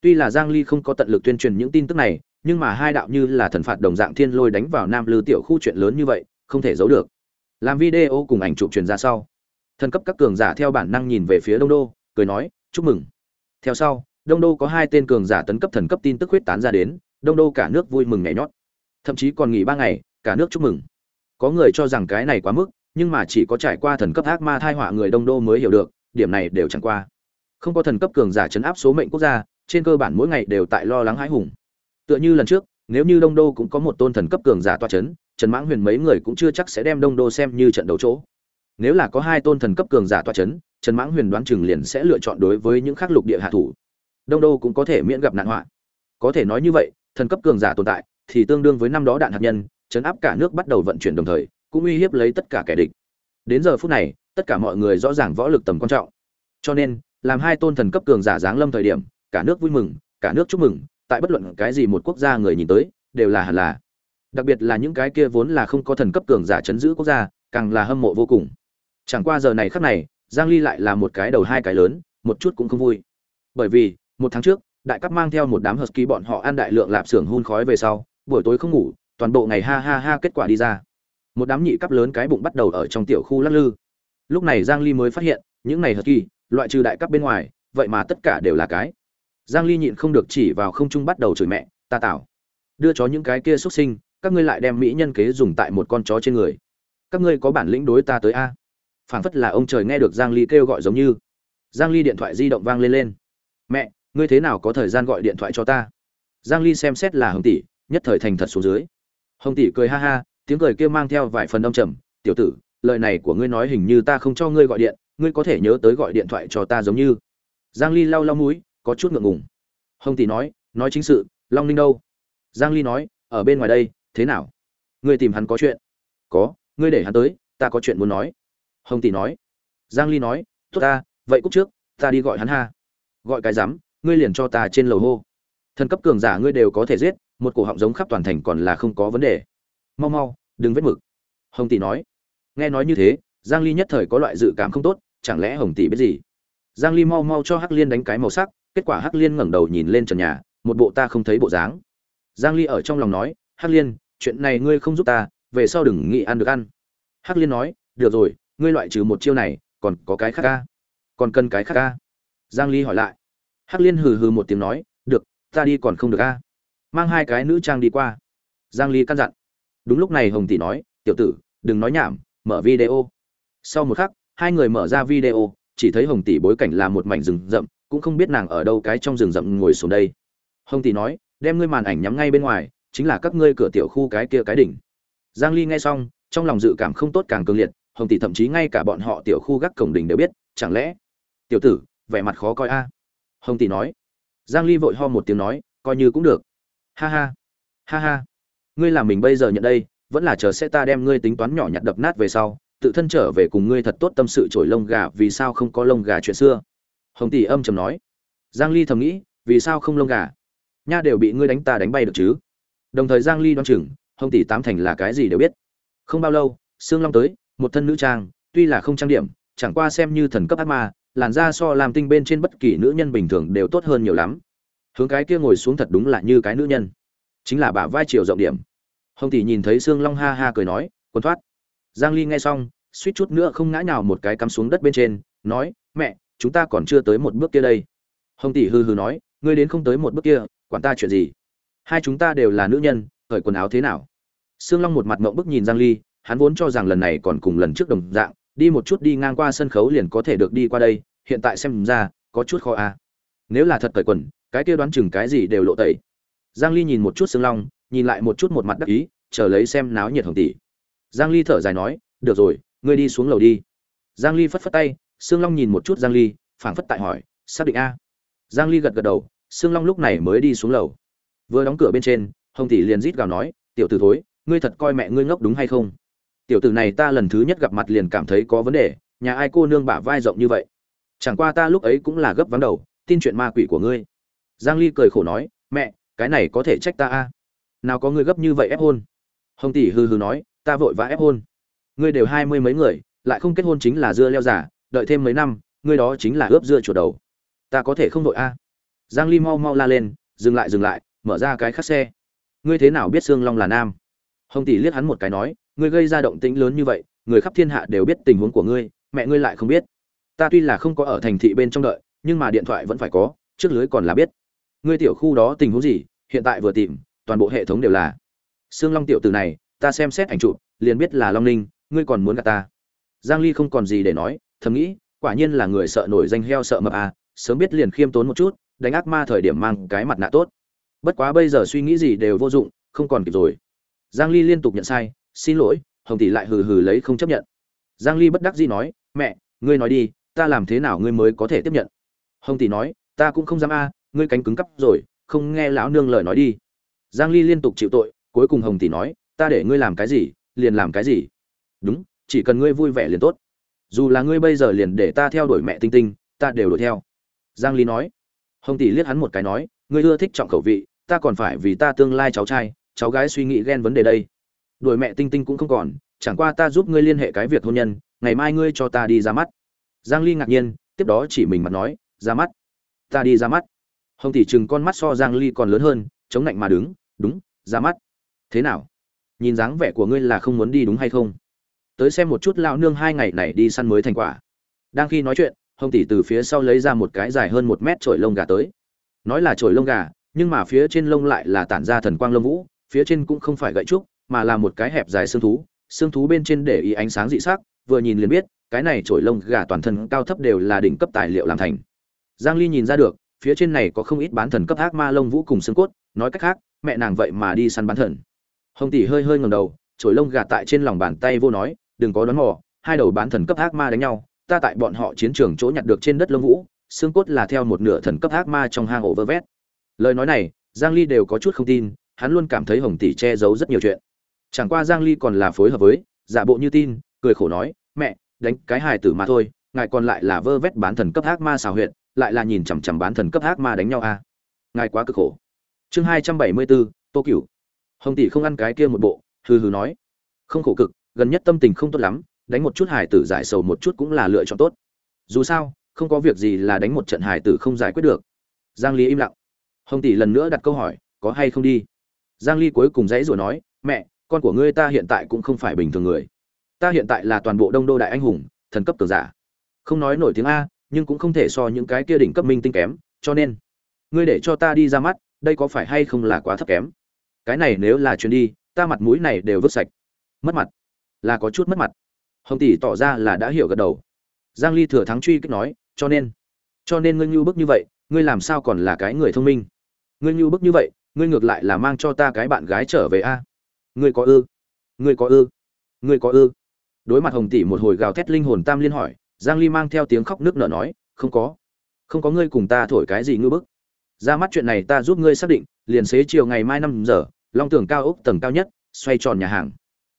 Tuy là giang ly không có tận lực tuyên truyền những tin tức này nhưng mà hai đạo như là thần phạt đồng dạng thiên lôi đánh vào nam lư tiểu khu chuyện lớn như vậy, không thể giấu được. Làm video cùng ảnh chụp truyền ra sau, thần cấp các cường giả theo bản năng nhìn về phía đông đô, cười nói, chúc mừng. Theo sau, đông đô có hai tên cường giả tấn cấp thần cấp tin tức huyết tán ra đến, đông đô cả nước vui mừng nhảy nhót. Thậm chí còn nghỉ ba ngày, cả nước chúc mừng. Có người cho rằng cái này quá mức, nhưng mà chỉ có trải qua thần cấp ác ma thai họa người đông đô mới hiểu được, điểm này đều chẳng qua. Không có thần cấp cường giả chấn áp số mệnh quốc gia, trên cơ bản mỗi ngày đều tại lo lắng hãi hùng tựa như lần trước, nếu như đông đô cũng có một tôn thần cấp cường giả toa chấn, trần mãng huyền mấy người cũng chưa chắc sẽ đem đông đô xem như trận đấu chỗ. Nếu là có hai tôn thần cấp cường giả toa chấn, trần mãng huyền đoán chừng liền sẽ lựa chọn đối với những khắc lục địa hạ thủ. Đông đô cũng có thể miễn gặp nạn họa. Có thể nói như vậy, thần cấp cường giả tồn tại thì tương đương với năm đó đạn hạt nhân, chấn áp cả nước bắt đầu vận chuyển đồng thời, cũng uy hiếp lấy tất cả kẻ địch. Đến giờ phút này, tất cả mọi người rõ ràng võ lực tầm quan trọng. Cho nên, làm hai tôn thần cấp cường giả giáng lâm thời điểm, cả nước vui mừng, cả nước chúc mừng tại bất luận cái gì một quốc gia người nhìn tới, đều là hẳn là. Đặc biệt là những cái kia vốn là không có thần cấp cường giả chấn giữ quốc gia, càng là hâm mộ vô cùng. Chẳng qua giờ này khắc này, giang ly lại là một cái đầu hai cái lớn, một chút cũng không vui. Bởi vì, một tháng trước, đại cấp mang theo một đám husky bọn họ ăn đại lượng lạp xưởng hun khói về sau, buổi tối không ngủ, toàn bộ ngày ha ha ha kết quả đi ra. Một đám nhị cấp lớn cái bụng bắt đầu ở trong tiểu khu lắc lư. Lúc này giang ly mới phát hiện, những này husky, loại trừ đại cấp bên ngoài, vậy mà tất cả đều là cái giang ly nhịn không được chỉ vào không trung bắt đầu chửi mẹ, ta tạo đưa chó những cái kia xuất sinh, các ngươi lại đem mỹ nhân kế dùng tại một con chó trên người. Các ngươi có bản lĩnh đối ta tới a? Phảng phất là ông trời nghe được giang ly kêu gọi giống như. Giang ly điện thoại di động vang lên lên. Mẹ, ngươi thế nào có thời gian gọi điện thoại cho ta? Giang ly xem xét là hồng tỷ, nhất thời thành thật xuống dưới. Hồng tỷ cười ha ha, tiếng cười kia mang theo vài phần âm trầm. Tiểu tử, lời này của ngươi nói hình như ta không cho ngươi gọi điện, ngươi có thể nhớ tới gọi điện thoại cho ta giống như. Giang ly lau lau mũi có chút ngượng ngùng. Hồng tỷ nói nói chính sự, long ninh đâu? Giang ly nói, ở bên ngoài đây, thế nào? Ngươi tìm hắn có chuyện? Có, ngươi để hắn tới, ta có chuyện muốn nói. Hồng tỷ nói. Giang ly nói, tốt ta, vậy cúc trước, ta đi gọi hắn ha. Gọi cái rắm, ngươi liền cho ta trên lầu hô. Thần cấp cường giả ngươi đều có thể giết, một cổ họng giống khắp toàn thành còn là không có vấn đề. Mau mau, đừng vết mực. Hồng tỷ nói. Nghe nói như thế, giang ly nhất thời có loại dự cảm không tốt, chẳng lẽ hồng tỷ biết gì? Giang ly mau mau cho hắc liên đánh cái màu sắc kết quả hắc liên ngẩng đầu nhìn lên trần nhà, một bộ ta không thấy bộ dáng. Giang ly ở trong lòng nói, hắc liên, chuyện này ngươi không giúp ta, về sau đừng nghĩ ăn được ăn. Hắc liên nói, được rồi, ngươi loại trừ một chiêu này, còn có cái khác ca? Còn cần cái khác ca? Giang ly hỏi lại. Hắc liên hừ hừ một tiếng nói, được, ta đi còn không được a mang hai cái nữ trang đi qua. Giang ly căn dặn. Đúng lúc này hồng tỷ nói, tiểu tử, đừng nói nhảm, mở video. Sau một khắc, hai người mở ra video, chỉ thấy hồng tỷ bối cảnh là một mảnh rừng rậm cũng không biết nàng ở đâu cái trong rừng rậm ngồi xuống đây. Hồng tỷ nói, đem ngươi màn ảnh nhắm ngay bên ngoài, chính là các ngươi cửa tiểu khu cái kia cái đỉnh. Giang ly nghe xong, trong lòng dự cảm không tốt càng cường liệt, hồng tỷ thậm chí ngay cả bọn họ tiểu khu gác cổng đỉnh đều biết, chẳng lẽ, tiểu tử, vẻ mặt khó coi a? Hồng tỷ nói. Giang ly vội ho một tiếng nói, coi như cũng được. Ha ha ha ha. Ngươi làm mình bây giờ nhận đây, vẫn là chờ sẽ ta đem ngươi tính toán nhỏ nhặt đập nát về sau, tự thân trở về cùng ngươi thật tốt tâm sự trổi lông gà, vì sao không có lông gà chuyện xưa? Hồng tỷ âm trầm nói. Giang ly thầm nghĩ, vì sao không lông gà? Nha đều bị ngươi đánh ta đánh bay được chứ? Đồng thời giang ly đoan chừng, hồng tỷ tám thành là cái gì đều biết. Không bao lâu, sương long tới, một thân nữ trang, tuy là không trang điểm, chẳng qua xem như thần cấp ác ma, làn da so làm tinh bên trên bất kỳ nữ nhân bình thường đều tốt hơn nhiều lắm. Hướng cái kia ngồi xuống thật đúng là như cái nữ nhân. Chính là bả vai chiều rộng điểm. Hồng tỷ nhìn thấy sương long ha ha cười nói, quân thoát. Giang ly nghe xong, suýt chút nữa không ngã nhào một cái cắm xuống đất bên trên, nói, mẹ chúng ta còn chưa tới một bước kia đây. Hồng tỷ hư hư nói, ngươi đến không tới một bước kia, quản ta chuyện gì? Hai chúng ta đều là nữ nhân, cởi quần áo thế nào? Sương long một mặt mộng bức nhìn giang ly, hắn vốn cho rằng lần này còn cùng lần trước đồng dạng, đi một chút đi ngang qua sân khấu liền có thể được đi qua đây, hiện tại xem ra, có chút khó a à. nếu là thật cởi quần, cái kia đoán chừng cái gì đều lộ tẩy. Giang ly nhìn một chút sương long, nhìn lại một chút một mặt đắc ý, chờ lấy xem náo nhiệt hồng tỷ. Giang ly thở dài nói, được rồi, ngươi đi xuống lầu đi. Giang ly phất phất tay sương long nhìn một chút giang ly, phảng phất tại hỏi, xác định a? Giang ly gật gật đầu, sương long lúc này mới đi xuống lầu. Vừa đóng cửa bên trên, hồng tỷ liền rít gào nói, tiểu tử thối, ngươi thật coi mẹ ngươi ngốc đúng hay không? Tiểu tử này ta lần thứ nhất gặp mặt liền cảm thấy có vấn đề, nhà ai cô nương bả vai rộng như vậy? Chẳng qua ta lúc ấy cũng là gấp vắng đầu, tin chuyện ma quỷ của ngươi. Giang ly cười khổ nói, mẹ, cái này có thể trách ta a? Nào có ngươi gấp như vậy ép hôn? Hồng tỷ hừ hừ nói, ta vội vã ép hôn. Ngươi đều hai mươi mấy người, lại không kết hôn chính là dưa leo giả đợi thêm mấy năm, ngươi đó chính là ướp dưa chuột đầu. Ta có thể không đội a. Giang ly mau mau la lên, dừng lại dừng lại, mở ra cái khắc xe. Ngươi thế nào biết xương long là nam? Hồng tỷ liếc hắn một cái nói, ngươi gây ra động tĩnh lớn như vậy, người khắp thiên hạ đều biết tình huống của ngươi, mẹ ngươi lại không biết. Ta tuy là không có ở thành thị bên trong đợi, nhưng mà điện thoại vẫn phải có, trước lưới còn là biết. Ngươi tiểu khu đó tình huống gì, hiện tại vừa tìm, toàn bộ hệ thống đều là. Xương long tiểu từ này, ta xem xét ảnh chụp, liền biết là long ninh, ngươi còn muốn gặp ta. Giang ly không còn gì để nói thầm nghĩ, quả nhiên là người sợ nổi danh heo sợ mập à sớm biết liền khiêm tốn một chút, đánh ác ma thời điểm mang cái mặt nạ tốt. Bất quá bây giờ suy nghĩ gì đều vô dụng, không còn kịp rồi. Giang ly liên tục nhận sai, xin lỗi, hồng tỷ lại hừ hừ lấy không chấp nhận. Giang ly bất đắc dĩ nói, mẹ, ngươi nói đi, ta làm thế nào ngươi mới có thể tiếp nhận? Hồng tỷ nói, ta cũng không dám a, ngươi cánh cứng cắp rồi, không nghe lão nương lời nói đi. Giang ly liên tục chịu tội, cuối cùng hồng tỷ nói, ta để ngươi làm cái gì, liền làm cái gì. Đúng, chỉ cần ngươi vui vẻ liền tốt dù là ngươi bây giờ liền để ta theo đuổi mẹ tinh tinh, ta đều đuổi theo. Giang ly nói. Hồng tỷ liếc hắn một cái nói, ngươi ưa thích trọng khẩu vị, ta còn phải vì ta tương lai cháu trai, cháu gái suy nghĩ ghen vấn đề đây. Đuổi mẹ tinh tinh cũng không còn, chẳng qua ta giúp ngươi liên hệ cái việc hôn nhân, ngày mai ngươi cho ta đi ra mắt. Giang ly ngạc nhiên, tiếp đó chỉ mình mặt nói, ra mắt. Ta đi ra mắt. Hồng tỷ chừng con mắt so giang ly còn lớn hơn, chống lạnh mà đứng, đúng, ra mắt. Thế nào? Nhìn dáng vẻ của ngươi là không muốn đi đúng hay không? Tới xem một chút lão nương hai ngày này đi săn mới thành quả. Đang khi nói chuyện, hồng tỷ từ phía sau lấy ra một cái dài hơn một mét trổi lông gà tới. Nói là trổi lông gà, nhưng mà phía trên lông lại là tản ra thần quang lông vũ, phía trên cũng không phải gậy trúc, mà là một cái hẹp dài xương thú. Xương thú bên trên để ý ánh sáng dị sắc, vừa nhìn liền biết, cái này trổi lông gà toàn thân cao thấp đều là đỉnh cấp tài liệu làm thành. Giang ly nhìn ra được, phía trên này có không ít bán thần cấp ác ma lông vũ cùng xương cốt, nói cách khác, mẹ nàng vậy mà đi săn bán thần. Hồng tỷ hơi hơi ngẩng đầu trổi lông gà tại trên lòng bàn tay vô nói đừng có đoán mò hai đầu bán thần cấp ác ma đánh nhau ta tại bọn họ chiến trường chỗ nhặt được trên đất lông vũ xương cốt là theo một nửa thần cấp ác ma trong hang ổ vơ vét. Lời nói này giang ly đều có chút không tin hắn luôn cảm thấy hồng tỷ che giấu rất nhiều chuyện. Chẳng qua giang ly còn là phối hợp với giả bộ như tin cười khổ nói mẹ đánh cái hài tử mà thôi ngài còn lại là vơ vét bán thần cấp ác ma xào huyện lại là nhìn chằm chằm bán thần cấp ác ma đánh nhau à? Ngài quá cực khổ. Chương 274, tô cửu. Hồng tỷ không ăn cái kia một bộ hừ hừ nói không khổ cực gần nhất tâm tình không tốt lắm, đánh một chút hải tử giải sầu một chút cũng là lựa chọn tốt. Dù sao, không có việc gì là đánh một trận hải tử không giải quyết được. Giang ly im lặng. Hồng tỷ lần nữa đặt câu hỏi, có hay không đi? Giang ly cuối cùng dãy rồi nói, mẹ, con của ngươi ta hiện tại cũng không phải bình thường người. Ta hiện tại là toàn bộ đông đô đại anh hùng, thần cấp cường giả. Không nói nổi tiếng a, nhưng cũng không thể so những cái kia đỉnh cấp minh tinh kém, cho nên, ngươi để cho ta đi ra mắt, đây có phải hay không là quá thấp kém? Cái này nếu là chuyến đi, ta mặt mũi này đều vứt sạch. Mất mặt là có chút mất mặt. Hồng tỷ tỏ ra là đã hiểu gật đầu. Giang ly thừa thắng truy kích nói, cho nên cho nên ngươi như bức như vậy, ngươi làm sao còn là cái người thông minh? Ngươi như bức như vậy, ngươi ngược lại là mang cho ta cái bạn gái trở về a. Ngươi có ư? Ngươi có ư? Ngươi có ư? Đối mặt hồng tỷ một hồi gào thét linh hồn tam liên hỏi, giang ly mang theo tiếng khóc nước nở nói, không có. Không có ngươi cùng ta thổi cái gì ngư bức. Ra mắt chuyện này ta giúp ngươi xác định, liền xế chiều ngày mai năm giờ, long tường cao ốc tầng cao nhất, xoay tròn nhà hàng.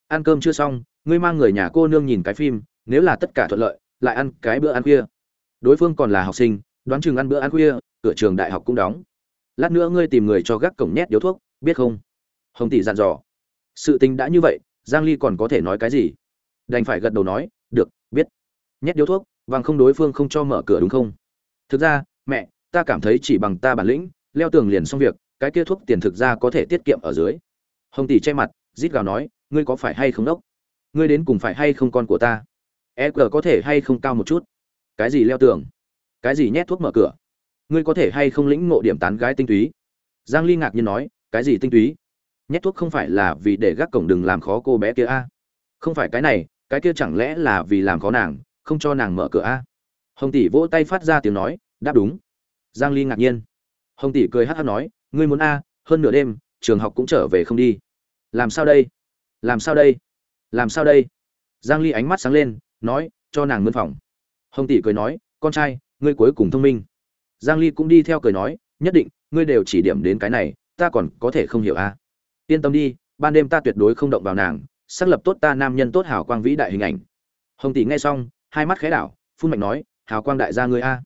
Ăn cơm chưa xong ngươi mang người nhà cô nương nhìn cái phim, nếu là tất cả thuận lợi, lại ăn cái bữa ăn khuya. Đối phương còn là học sinh, đoán chừng ăn bữa ăn khuya, cửa trường đại học cũng đóng. Lát nữa ngươi tìm người cho gác cổng nhét điếu thuốc, biết không? Hồng tỷ dặn dò. Sự tình đã như vậy, giang ly còn có thể nói cái gì? Đành phải gật đầu nói, được, biết. Nhét điếu thuốc vàng không đối phương không cho mở cửa đúng không? Thực ra, mẹ, ta cảm thấy chỉ bằng ta bản lĩnh, leo tường liền xong việc, cái kia thuốc tiền thực ra có thể tiết kiệm ở dưới. Hồng tỷ che mặt, rít gào nói, ngươi có phải hay không đốc? Ngươi đến cùng phải hay không con của ta? E g có thể hay không cao một chút? Cái gì leo tường? Cái gì nhét thuốc mở cửa? Ngươi có thể hay không lĩnh ngộ điểm tán gái tinh túy? Giang ly ngạc nhiên nói, cái gì tinh túy? Nhét thuốc không phải là vì để gác cổng đừng làm khó cô bé kia a? Không phải cái này, cái kia chẳng lẽ là vì làm khó nàng, không cho nàng mở cửa a? Hồng tỷ vỗ tay phát ra tiếng nói, đáp đúng. Giang ly ngạc nhiên. Hồng tỷ cười hát hát nói, ngươi muốn a, hơn nửa đêm, trường học cũng trở về không đi. Làm sao đây? Làm sao đây? Làm sao đây? Giang ly ánh mắt sáng lên, nói, cho nàng mướn phòng. Hồng tỷ cười nói, con trai, ngươi cuối cùng thông minh. Giang ly cũng đi theo cười nói, nhất định, ngươi đều chỉ điểm đến cái này, ta còn có thể không hiểu a yên tâm đi, ban đêm ta tuyệt đối không động vào nàng, xác lập tốt ta nam nhân tốt hảo quang vĩ đại hình ảnh. Hồng tỷ nghe xong, hai mắt khẽ đảo, phun mạnh nói, hào quang đại gia ngươi a.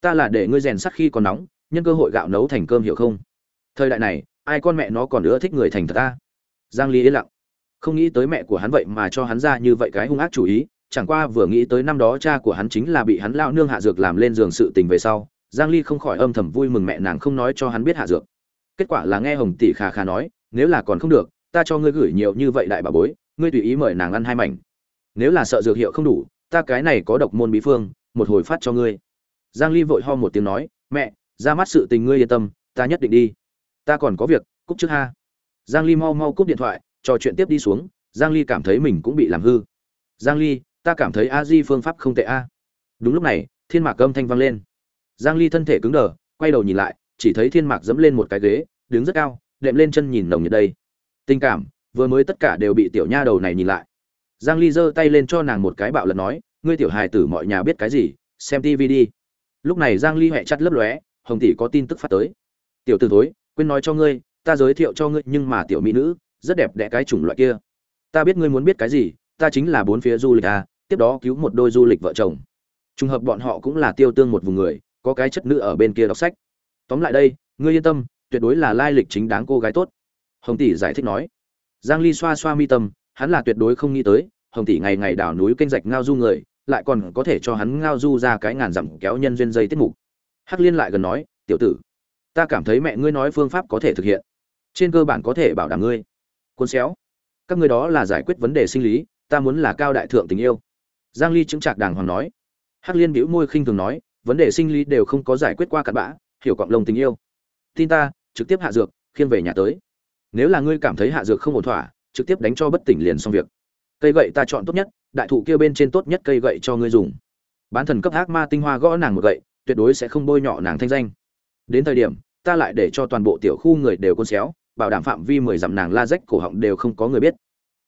Ta là để ngươi rèn sắt khi còn nóng, nhân cơ hội gạo nấu thành cơm hiểu không? Thời đại này, ai con mẹ nó còn nữa thích người thành thật ta? Giang ly yên lặng không nghĩ tới mẹ của hắn vậy mà cho hắn ra như vậy cái hung ác chủ ý, chẳng qua vừa nghĩ tới năm đó cha của hắn chính là bị hắn lao nương hạ dược làm lên giường sự tình về sau, giang ly không khỏi âm thầm vui mừng mẹ nàng không nói cho hắn biết hạ dược. Kết quả là nghe hồng tỷ khà khà nói, nếu là còn không được, ta cho ngươi gửi nhiều như vậy đại bà bối, ngươi tùy ý mời nàng ăn hai mảnh. Nếu là sợ dược hiệu không đủ, ta cái này có độc môn bí phương, một hồi phát cho ngươi. Giang ly vội ho một tiếng nói, mẹ, ra mắt sự tình ngươi yên tâm, ta nhất định đi. Ta còn có việc, cúp trước ha. Giang ly mau mau cúp điện thoại trò chuyện tiếp đi xuống, giang ly cảm thấy mình cũng bị làm hư. Giang ly, ta cảm thấy a di phương pháp không tệ a. Đúng lúc này, thiên mạc âm thanh vang lên. Giang ly thân thể cứng đờ, quay đầu nhìn lại, chỉ thấy thiên mạc dẫm lên một cái ghế, đứng rất cao, đệm lên chân nhìn nồng nhiệt đây. Tình cảm, vừa mới tất cả đều bị tiểu nha đầu này nhìn lại. Giang ly giơ tay lên cho nàng một cái bạo lật nói, ngươi tiểu hài tử mọi nhà biết cái gì? Xem tivi đi. Lúc này giang ly hẹ chặt lấp lóe, hồng tỷ có tin tức phát tới. Tiểu tử thối, quên nói cho ngươi, ta giới thiệu cho ngươi, nhưng mà tiểu mỹ nữ rất đẹp đẽ cái chủng loại kia. Ta biết ngươi muốn biết cái gì, ta chính là bốn phía du lịch à tiếp đó cứu một đôi du lịch vợ chồng. Trùng hợp bọn họ cũng là tiêu tương một vùng người, có cái chất nữ ở bên kia đọc sách. Tóm lại đây, ngươi yên tâm, tuyệt đối là lai lịch chính đáng cô gái tốt. Hồng tỷ giải thích nói. Giang ly xoa xoa mi tâm, hắn là tuyệt đối không nghĩ tới, hồng tỷ ngày ngày đào núi kênh rạch ngao du người, lại còn có thể cho hắn ngao du ra cái ngàn dặm kéo nhân duyên dây tiết mục. Hắc liên lại gần nói, tiểu tử, ta cảm thấy mẹ ngươi nói phương pháp có thể thực hiện. Trên cơ bản có thể bảo đảm ngươi cuốn xéo. Các ngươi đó là giải quyết vấn đề sinh lý, ta muốn là cao đại thượng tình yêu. Giang ly chứng trạc đàng hoàng nói. Hắc liên bĩu môi khinh thường nói, vấn đề sinh lý đều không có giải quyết qua cặn bã, hiểu cọng lông tình yêu. Tin ta, trực tiếp hạ dược, khiêng về nhà tới. Nếu là ngươi cảm thấy hạ dược không ổn thỏa, trực tiếp đánh cho bất tỉnh liền xong việc. Cây gậy ta chọn tốt nhất, đại thụ kia bên trên tốt nhất cây gậy cho ngươi dùng. Bán thần cấp ác ma tinh hoa gõ nàng một gậy, tuyệt đối sẽ không bôi nhọ nàng thanh danh. Đến thời điểm, ta lại để cho toàn bộ tiểu khu người đều côn xéo bảo đảm phạm vi mười dặm nàng la rách cổ họng đều không có người biết.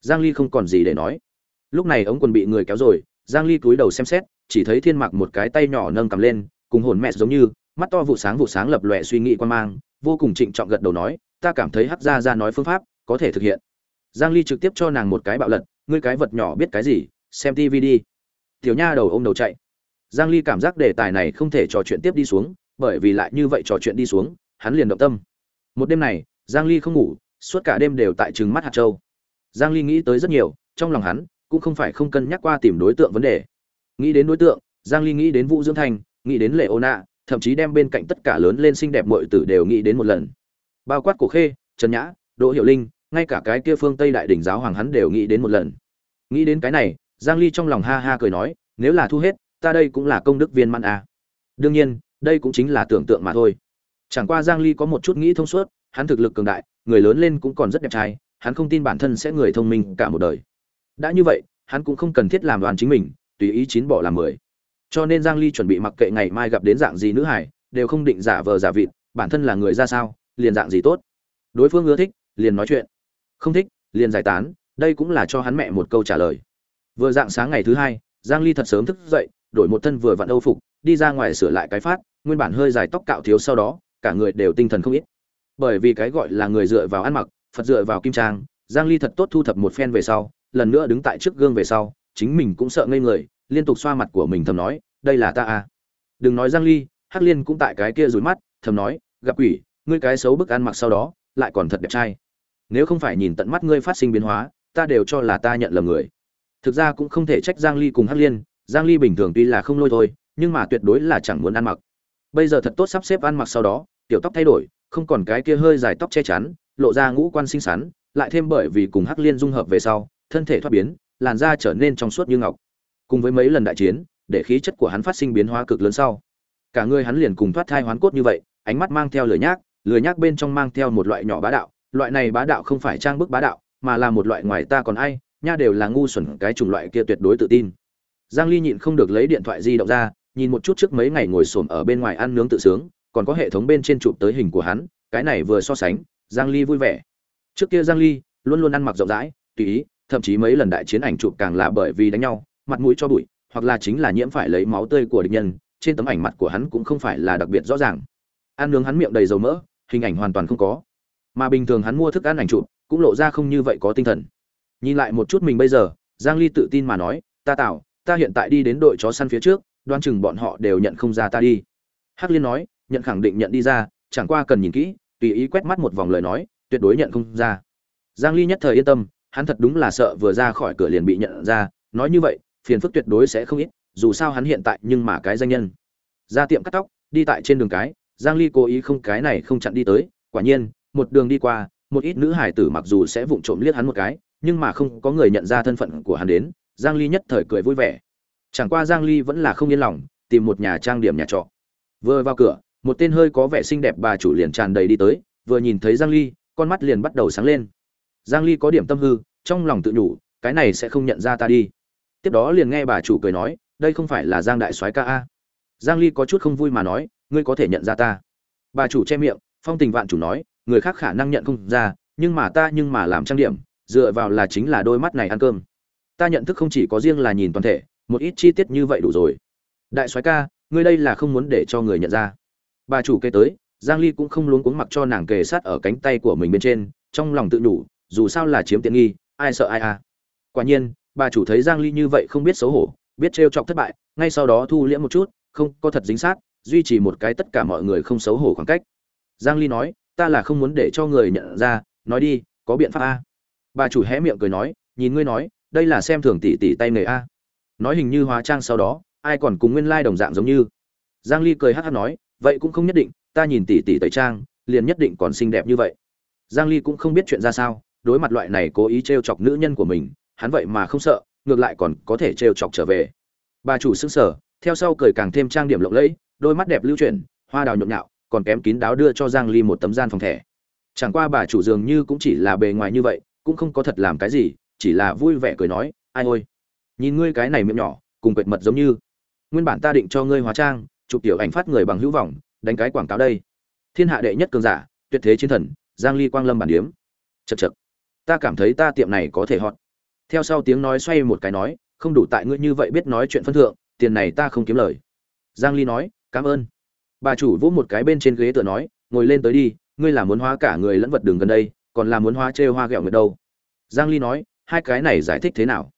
Giang ly không còn gì để nói. Lúc này ống quần bị người kéo rồi, giang ly cúi đầu xem xét, chỉ thấy thiên mặc một cái tay nhỏ nâng cầm lên, cùng hồn mẹ giống như, mắt to vụ sáng vụ sáng lập lòe suy nghĩ quan mang, vô cùng trịnh trọng gật đầu nói, ta cảm thấy hắc gia gia nói phương pháp có thể thực hiện. Giang ly trực tiếp cho nàng một cái bạo lật, ngươi cái vật nhỏ biết cái gì? Xem tv đi. Tiểu nha đầu ôm đầu chạy. Giang ly cảm giác đề tài này không thể trò chuyện tiếp đi xuống, bởi vì lại như vậy trò chuyện đi xuống, hắn liền động tâm. Một đêm này giang ly không ngủ suốt cả đêm đều tại trừng mắt hạt châu. Giang ly nghĩ tới rất nhiều trong lòng hắn cũng không phải không cân nhắc qua tìm đối tượng vấn đề. Nghĩ đến đối tượng giang ly nghĩ đến vũ dưỡng thành nghĩ đến lệ Ona, thậm chí đem bên cạnh tất cả lớn lên xinh đẹp muội tử đều nghĩ đến một lần. Bao quát cổ khê trần nhã đỗ hiệu linh ngay cả cái kia phương tây đại đỉnh giáo hoàng hắn đều nghĩ đến một lần. Nghĩ đến cái này giang ly trong lòng ha ha cười nói nếu là thu hết ta đây cũng là công đức viên mãn à. đương nhiên đây cũng chính là tưởng tượng mà thôi. Chẳng qua giang ly có một chút nghĩ thông suốt hắn thực lực cường đại, người lớn lên cũng còn rất đẹp trai, hắn không tin bản thân sẽ người thông minh cả một đời. Đã như vậy, hắn cũng không cần thiết làm đoàn chính mình, tùy ý chín bỏ làm mười. Cho nên giang ly chuẩn bị mặc kệ ngày mai gặp đến dạng gì nữ hải đều không định giả vờ giả vịt, bản thân là người ra sao, liền dạng gì tốt. Đối phương ưa thích, liền nói chuyện. Không thích, liền giải tán, đây cũng là cho hắn mẹ một câu trả lời. Vừa dạng sáng ngày thứ hai, giang ly thật sớm thức dậy, đổi một thân vừa vặn âu phục, đi ra ngoài sửa lại cái phát, nguyên bản hơi dài tóc cạo thiếu sau đó, cả người đều tinh thần không ít bởi vì cái gọi là người dựa vào ăn mặc, phật dựa vào kim trang, giang ly thật tốt thu thập một phen về sau, lần nữa đứng tại trước gương về sau, chính mình cũng sợ ngây người, liên tục xoa mặt của mình thầm nói, đây là ta à. Đừng nói giang ly, hắc liên cũng tại cái kia rủi mắt, thầm nói, gặp quỷ, ngươi cái xấu bức ăn mặc sau đó, lại còn thật đẹp trai. Nếu không phải nhìn tận mắt ngươi phát sinh biến hóa, ta đều cho là ta nhận lầm người. Thực ra cũng không thể trách giang ly cùng hắc liên, giang ly bình thường tuy là không lôi thôi, nhưng mà tuyệt đối là chẳng muốn ăn mặc. Bây giờ thật tốt sắp xếp ăn mặc sau đó, tiểu tóc thay đổi không còn cái kia hơi dài tóc che chắn, lộ ra ngũ quan xinh xắn, lại thêm bởi vì cùng hắc liên dung hợp về sau, thân thể thoát biến, làn da trở nên trong suốt như ngọc. Cùng với mấy lần đại chiến, để khí chất của hắn phát sinh biến hóa cực lớn sau, cả người hắn liền cùng thoát thai hoán cốt như vậy, ánh mắt mang theo lửa nhác lửa nhác bên trong mang theo một loại nhỏ bá đạo, loại này bá đạo không phải trang bức bá đạo, mà là một loại ngoài ta còn ai, nha đều là ngu xuẩn, cái chủng loại kia tuyệt đối tự tin. Giang ly nhịn không được lấy điện thoại di động ra, nhìn một chút trước mấy ngày ngồi xổm ở bên ngoài ăn nướng tự sướng còn có hệ thống bên trên chụp tới hình của hắn, cái này vừa so sánh, giang ly vui vẻ. Trước kia giang ly luôn luôn ăn mặc rộng rãi, tùy ý, thậm chí mấy lần đại chiến ảnh chụp càng là bởi vì đánh nhau, mặt mũi cho bụi, hoặc là chính là nhiễm phải lấy máu tươi của địch nhân, trên tấm ảnh mặt của hắn cũng không phải là đặc biệt rõ ràng. Ăn nướng hắn miệng đầy dầu mỡ, hình ảnh hoàn toàn không có. Mà bình thường hắn mua thức ăn ảnh chụp, cũng lộ ra không như vậy có tinh thần. Nhìn lại một chút mình bây giờ, giang ly tự tin mà nói, ta tạo ta hiện tại đi đến đội chó săn phía trước đoan chừng bọn họ đều nhận không ra ta đi. Hắc liên nói nhận khẳng định nhận đi ra, chẳng qua cần nhìn kỹ, tùy ý quét mắt một vòng lời nói, tuyệt đối nhận không ra. Giang ly nhất thời yên tâm, hắn thật đúng là sợ vừa ra khỏi cửa liền bị nhận ra, nói như vậy, phiền phức tuyệt đối sẽ không ít, dù sao hắn hiện tại nhưng mà cái danh nhân. Ra tiệm cắt tóc, đi tại trên đường cái, giang ly cố ý không cái này không chặn đi tới, quả nhiên, một đường đi qua, một ít nữ hải tử mặc dù sẽ vụng trộm liếc hắn một cái, nhưng mà không có người nhận ra thân phận của hắn đến, giang ly nhất thời cười vui vẻ. Chẳng qua giang ly vẫn là không yên lòng, tìm một nhà trang điểm nhà trọ. Vừa vào cửa một tên hơi có vẻ xinh đẹp bà chủ liền tràn đầy đi tới, vừa nhìn thấy giang ly, con mắt liền bắt đầu sáng lên. Giang ly có điểm tâm hư, trong lòng tự nhủ, cái này sẽ không nhận ra ta đi. Tiếp đó liền nghe bà chủ cười nói, đây không phải là giang đại soái ca a. Giang ly có chút không vui mà nói, ngươi có thể nhận ra ta. Bà chủ che miệng, phong tình vạn chủ nói, người khác khả năng nhận không ra, nhưng mà ta nhưng mà làm trang điểm, dựa vào là chính là đôi mắt này ăn cơm. Ta nhận thức không chỉ có riêng là nhìn toàn thể, một ít chi tiết như vậy đủ rồi. Đại soái ca, ngươi đây là không muốn để cho người nhận ra bà chủ kể tới, giang ly cũng không luống cuống mặc cho nàng kề sát ở cánh tay của mình bên trên, trong lòng tự đủ dù sao là chiếm tiện nghi, ai sợ ai à. Quả nhiên, bà chủ thấy giang ly như vậy không biết xấu hổ, biết trêu chọc thất bại, ngay sau đó thu liễm một chút, không có thật dính sát, duy trì một cái tất cả mọi người không xấu hổ khoảng cách. Giang ly nói, ta là không muốn để cho người nhận ra, nói đi, có biện pháp a bà chủ hé miệng cười nói, nhìn ngươi nói, đây là xem thường tỷ tỷ tay nghề a nói hình như hóa trang sau đó, ai còn cùng nguyên lai like đồng dạng giống như. Giang ly cười hắt hắt nói vậy cũng không nhất định, ta nhìn tỷ tỷ tẩy trang, liền nhất định còn xinh đẹp như vậy. Giang ly cũng không biết chuyện ra sao, đối mặt loại này cố ý trêu chọc nữ nhân của mình, hắn vậy mà không sợ, ngược lại còn có thể trêu chọc trở về. Bà chủ sững sờ, theo sau cười càng thêm trang điểm lộng lẫy, đôi mắt đẹp lưu chuyển, hoa đào nhộn nhạo, còn kém kín đáo đưa cho giang ly một tấm gian phòng thẻ. Chẳng qua bà chủ dường như cũng chỉ là bề ngoài như vậy, cũng không có thật làm cái gì, chỉ là vui vẻ cười nói, ai ôi, nhìn ngươi cái này miệng nhỏ, cùng quệt mật giống như. Nguyên bản ta định cho ngươi hóa trang chụp tiểu ảnh phát người bằng hữu vọng, đánh cái quảng cáo đây. Thiên hạ đệ nhất cường giả, tuyệt thế chiến thần, giang ly quang lâm bản điếm. Chật chật ta cảm thấy ta tiệm này có thể hot. Theo sau tiếng nói xoay một cái nói, không đủ tại ngươi như vậy biết nói chuyện phân thượng, tiền này ta không kiếm lời. Giang ly nói, cảm ơn. Bà chủ vỗ một cái bên trên ghế tựa nói, ngồi lên tới đi, ngươi là muốn hóa cả người lẫn vật đường gần đây, còn là muốn hóa trêu hoa gẹo người đâu? Giang ly nói, hai cái này giải thích thế nào?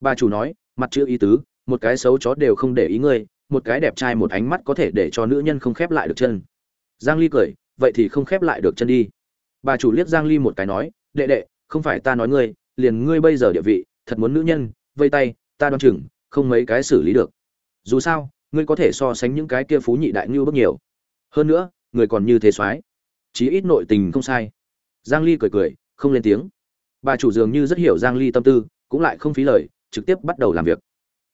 Bà chủ nói, mặt chữ ý tứ, một cái xấu chó đều không để ý ngươi một cái đẹp trai một ánh mắt có thể để cho nữ nhân không khép lại được chân. Giang ly cười, vậy thì không khép lại được chân đi. Bà chủ liếc giang ly một cái nói, đệ đệ, không phải ta nói ngươi, liền ngươi bây giờ địa vị, thật muốn nữ nhân, vây tay, ta đoan chừng, không mấy cái xử lý được. Dù sao, ngươi có thể so sánh những cái kia phú nhị đại ngưu bất nhiều. Hơn nữa, người còn như thế soái. Chí ít nội tình không sai. Giang ly cười cười, không lên tiếng. Bà chủ dường như rất hiểu giang ly tâm tư, cũng lại không phí lời, trực tiếp bắt đầu làm việc.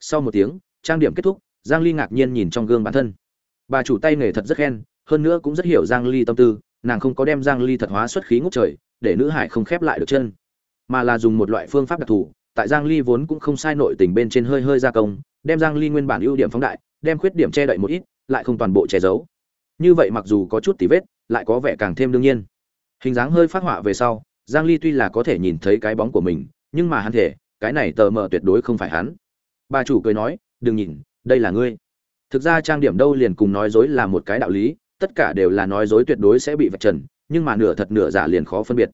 Sau một tiếng, trang điểm kết thúc giang ly ngạc nhiên nhìn trong gương bản thân. Bà chủ tay nghề thật rất khen, hơn nữa cũng rất hiểu giang ly tâm tư, nàng không có đem giang ly thật hóa xuất khí ngút trời, để nữ hải không khép lại được chân. Mà là dùng một loại phương pháp đặc thù, tại giang ly vốn cũng không sai nội tình bên trên hơi hơi gia công, đem giang ly nguyên bản ưu điểm phóng đại, đem khuyết điểm che đậy một ít, lại không toàn bộ che giấu. Như vậy mặc dù có chút tì vết, lại có vẻ càng thêm đương nhiên. Hình dáng hơi phát họa về sau, giang ly tuy là có thể nhìn thấy cái bóng của mình, nhưng mà hắn thể, cái này tờ mờ tuyệt đối không phải hắn. Bà chủ cười nói, đừng nhìn đây là ngươi. Thực ra trang điểm đâu liền cùng nói dối là một cái đạo lý, tất cả đều là nói dối tuyệt đối sẽ bị vạch trần, nhưng mà nửa thật nửa giả liền khó phân biệt.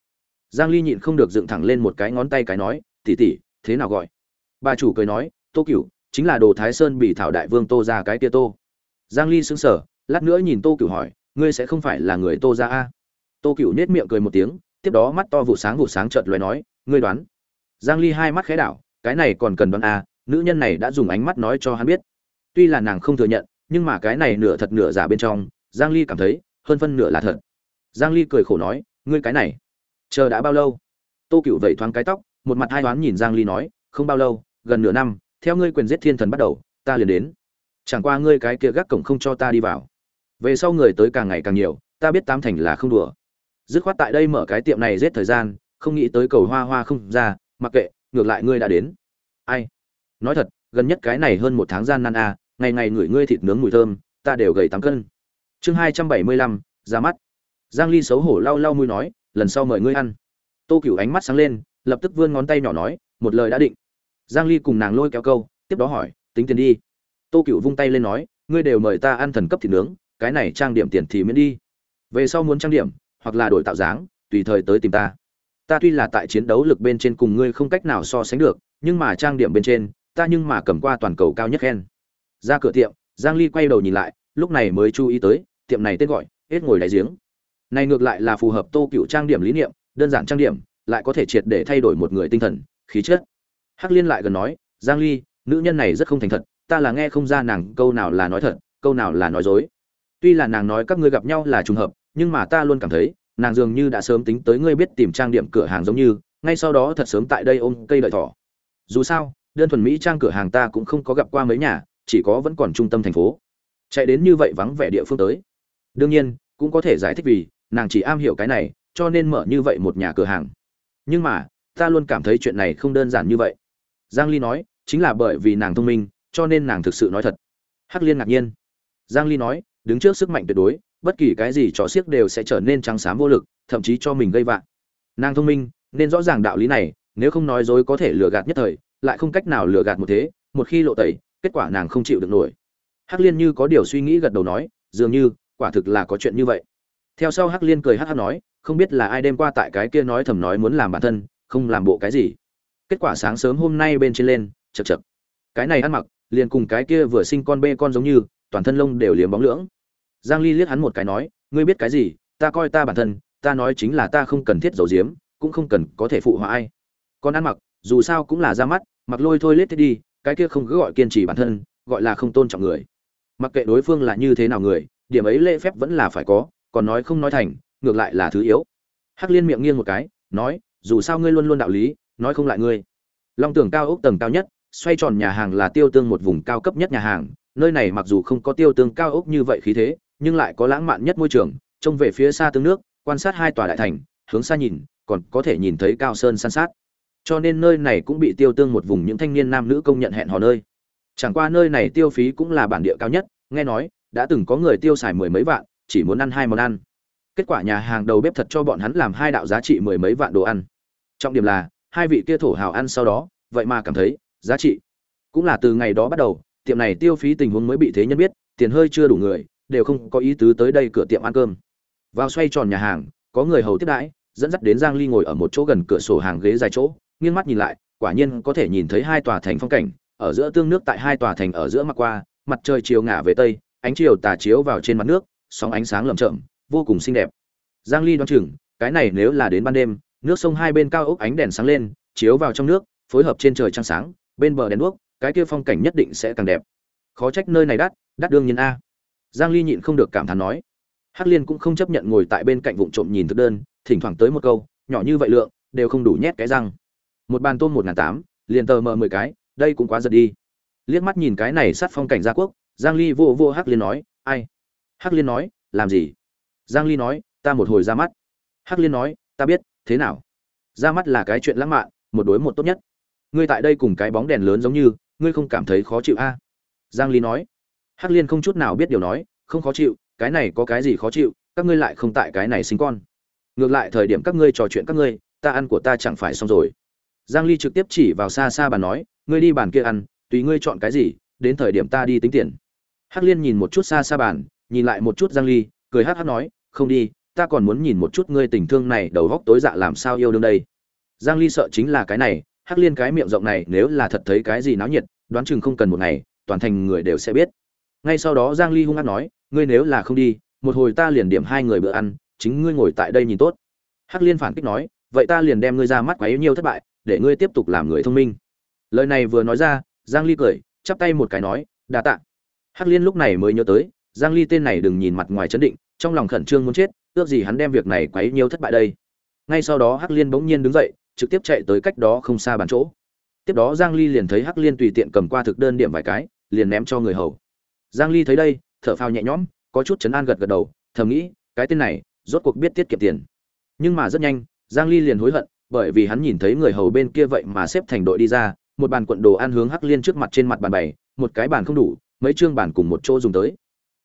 Giang ly nhịn không được dựng thẳng lên một cái ngón tay cái nói, tỷ tỷ, thế nào gọi? Bà chủ cười nói, tô cửu, chính là đồ thái sơn bị thảo đại vương tô ra cái kia tô. Giang ly sững sờ, lát nữa nhìn tô cửu hỏi, ngươi sẽ không phải là người tô ra a? Tô cửu nết miệng cười một tiếng, tiếp đó mắt to vụ sáng vụ sáng chợt lóe nói, ngươi đoán? Giang ly hai mắt khẽ đảo, cái này còn cần đoán a, nữ nhân này đã dùng ánh mắt nói cho hắn biết tuy là nàng không thừa nhận nhưng mà cái này nửa thật nửa giả bên trong giang ly cảm thấy hơn phân nửa là thật. Giang ly cười khổ nói ngươi cái này chờ đã bao lâu? Tô Cửu vẩy thoáng cái tóc một mặt hai đoán nhìn giang ly nói không bao lâu gần nửa năm theo ngươi quyền giết thiên thần bắt đầu ta liền đến. Chẳng qua ngươi cái kia gác cổng không cho ta đi vào. Về sau người tới càng ngày càng nhiều ta biết tám thành là không đùa. Dứt khoát tại đây mở cái tiệm này giết thời gian không nghĩ tới cầu hoa hoa không ra mặc kệ ngược lại ngươi đã đến. Ai? Nói thật gần nhất cái này hơn một tháng gian nan a à, ngày ngày ngửi ngươi thịt nướng mùi thơm, ta đều gầy tám cân. Chương hai trăm bảy mươi lăm, ra mắt. Giang ly xấu hổ lau lau mũi nói, lần sau mời ngươi ăn. Tô cửu ánh mắt sáng lên, lập tức vươn ngón tay nhỏ nói, một lời đã định. Giang ly cùng nàng lôi kéo câu, tiếp đó hỏi, tính tiền đi. Tô cửu vung tay lên nói, ngươi đều mời ta ăn thần cấp thịt nướng, cái này trang điểm tiền thì miễn đi. Về sau muốn trang điểm, hoặc là đổi tạo dáng, tùy thời tới tìm ta. Ta tuy là tại chiến đấu lực bên trên cùng ngươi không cách nào so sánh được, nhưng mà trang điểm bên trên, ta nhưng mà cầm qua toàn cầu cao nhất khen ra cửa tiệm, giang ly quay đầu nhìn lại, lúc này mới chú ý tới, tiệm này tên gọi, hết ngồi đáy giếng. Này ngược lại là phù hợp tô cựu trang điểm lý niệm, đơn giản trang điểm, lại có thể triệt để thay đổi một người tinh thần, khí chất. Hắc liên lại gần nói, giang ly, nữ nhân này rất không thành thật, ta là nghe không ra nàng câu nào là nói thật, câu nào là nói dối. Tuy là nàng nói các ngươi gặp nhau là trùng hợp, nhưng mà ta luôn cảm thấy, nàng dường như đã sớm tính tới ngươi biết tìm trang điểm cửa hàng giống như, ngay sau đó thật sớm tại đây ôm cây đợi thỏ. Dù sao, đơn thuần mỹ trang cửa hàng ta cũng không có gặp qua mấy nhà chỉ có vẫn còn trung tâm thành phố. Chạy đến như vậy vắng vẻ địa phương tới. Đương nhiên, cũng có thể giải thích vì, nàng chỉ am hiểu cái này, cho nên mở như vậy một nhà cửa hàng. Nhưng mà, ta luôn cảm thấy chuyện này không đơn giản như vậy. Giang ly nói, chính là bởi vì nàng thông minh, cho nên nàng thực sự nói thật. Hắc liên ngạc nhiên. Giang ly nói, đứng trước sức mạnh tuyệt đối, bất kỳ cái gì trò xiếc đều sẽ trở nên trắng xám vô lực, thậm chí cho mình gây vạ. Nàng thông minh, nên rõ ràng đạo lý này, nếu không nói dối có thể lừa gạt nhất thời, lại không cách nào lừa gạt một thế, một khi lộ tẩy kết quả nàng không chịu được nổi. Hắc liên như có điều suy nghĩ gật đầu nói, dường như, quả thực là có chuyện như vậy. Theo sau hắc liên cười hắc hắc nói, không biết là ai đêm qua tại cái kia nói thầm nói muốn làm bản thân, không làm bộ cái gì. Kết quả sáng sớm hôm nay bên trên lên chật chật cái này ăn mặc, liền cùng cái kia vừa sinh con bê con giống như, toàn thân lông đều liếm bóng lưỡng. Giang ly liếc hắn một cái nói, ngươi biết cái gì? Ta coi ta bản thân, ta nói chính là ta không cần thiết giấu giếm, cũng không cần có thể phụ họa ai. Con ăn mặc, dù sao cũng là ra mắt, mặc lôi thôi lết thế đi cái kia không cứ gọi kiên trì bản thân, gọi là không tôn trọng người. Mặc kệ đối phương là như thế nào người, điểm ấy lễ phép vẫn là phải có, còn nói không nói thành, ngược lại là thứ yếu. Hắc liên miệng nghiêng một cái, nói, dù sao ngươi luôn luôn đạo lý, nói không lại ngươi. Long tường cao ốc tầng cao nhất, xoay tròn nhà hàng là tiêu tương một vùng cao cấp nhất nhà hàng, nơi này mặc dù không có tiêu tương cao ốc như vậy khí thế, nhưng lại có lãng mạn nhất môi trường, trông về phía xa tương nước, quan sát hai tòa đại thành, hướng xa nhìn, còn có thể nhìn thấy cao sơn san sát cho nên nơi này cũng bị tiêu tương một vùng những thanh niên nam nữ công nhận hẹn hò nơi. Chẳng qua nơi này tiêu phí cũng là bản địa cao nhất, nghe nói, đã từng có người tiêu xài mười mấy vạn, chỉ muốn ăn hai món ăn. Kết quả nhà hàng đầu bếp thật cho bọn hắn làm hai đạo giá trị mười mấy vạn đồ ăn. Trọng điểm là, hai vị kia thổ hào ăn sau đó, vậy mà cảm thấy, giá trị cũng là từ ngày đó bắt đầu, tiệm này tiêu phí tình huống mới bị thế nhân biết, tiền hơi chưa đủ người, đều không có ý tứ tới đây cửa tiệm ăn cơm. Vào xoay tròn nhà hàng, có người hầu tiếp đãi, dẫn dắt đến giang ly ngồi ở một chỗ gần cửa sổ hàng ghế dài chỗ nghiêng mắt nhìn lại, quả nhiên có thể nhìn thấy hai tòa thành phong cảnh, ở giữa tương nước tại hai tòa thành ở giữa mặt qua, mặt trời chiều ngả về tây, ánh chiều tà chiếu vào trên mặt nước, sóng ánh sáng lầm chậm, vô cùng xinh đẹp. Giang ly đoán chừng, cái này nếu là đến ban đêm, nước sông hai bên cao ốc ánh đèn sáng lên, chiếu vào trong nước, phối hợp trên trời trăng sáng, bên bờ đèn đuốc, cái kia phong cảnh nhất định sẽ càng đẹp. Khó trách nơi này đắt đắt đương nhiên a. Giang ly nhịn không được cảm thán nói. Hắc liên cũng không chấp nhận ngồi tại bên cạnh vụng trộm nhìn thực đơn, thỉnh thoảng tới một câu, nhỏ như vậy lượng, đều không đủ nhét cái răng một bàn tôm một ngàn tám, liền tờ mờ mười cái, đây cũng quá giật đi. Liếc mắt nhìn cái này sát phong cảnh gia quốc, giang ly vô vô hắc liên nói, ai? Hắc liên nói, làm gì? Giang ly nói, ta một hồi ra mắt. Hắc liên nói, ta biết, thế nào? Ra mắt là cái chuyện lãng mạn, một đối một tốt nhất. Ngươi tại đây cùng cái bóng đèn lớn giống như, ngươi không cảm thấy khó chịu a giang ly nói. Hắc liên không chút nào biết điều nói, không khó chịu, cái này có cái gì khó chịu, các ngươi lại không tại cái này sinh con. Ngược lại thời điểm các ngươi trò chuyện các ngươi, ta ăn của ta chẳng phải xong rồi giang ly trực tiếp chỉ vào xa xa bàn nói, ngươi đi bàn kia ăn, tùy ngươi chọn cái gì, đến thời điểm ta đi tính tiền. Hắc liên nhìn một chút xa xa bàn, nhìn lại một chút giang ly, cười hắc hắc nói, không đi, ta còn muốn nhìn một chút ngươi tình thương này đầu góc tối dạ làm sao yêu đương đây. Giang ly sợ chính là cái này, hắc liên cái miệng rộng này nếu là thật thấy cái gì náo nhiệt, đoán chừng không cần một ngày, toàn thành người đều sẽ biết. Ngay sau đó giang ly hung hăng nói, ngươi nếu là không đi, một hồi ta liền điểm hai người bữa ăn, chính ngươi ngồi tại đây nhìn tốt. Hắc liên phản kích nói, vậy ta liền đem ngươi ra mắt quá yếu nhiều thất bại để ngươi tiếp tục làm người thông minh. Lời này vừa nói ra, giang ly cười, chắp tay một cái nói, đa tạ. Hắc liên lúc này mới nhớ tới, giang ly tên này đừng nhìn mặt ngoài chấn định, trong lòng khẩn trương muốn chết, ước gì hắn đem việc này quấy nhiều thất bại đây. Ngay sau đó hắc liên bỗng nhiên đứng dậy, trực tiếp chạy tới cách đó không xa bàn chỗ. Tiếp đó giang ly liền thấy hắc liên tùy tiện cầm qua thực đơn điểm vài cái, liền ném cho người hầu. Giang ly thấy đây, thở phào nhẹ nhõm, có chút chấn an gật gật đầu, thầm nghĩ, cái tên này, rốt cuộc biết tiết kiệm tiền. Nhưng mà rất nhanh, giang ly liền hối hận bởi vì hắn nhìn thấy người hầu bên kia vậy mà xếp thành đội đi ra, một bàn quận đồ ăn hướng hắc liên trước mặt trên mặt bàn bày, một cái bàn không đủ, mấy chương bàn cùng một chỗ dùng tới.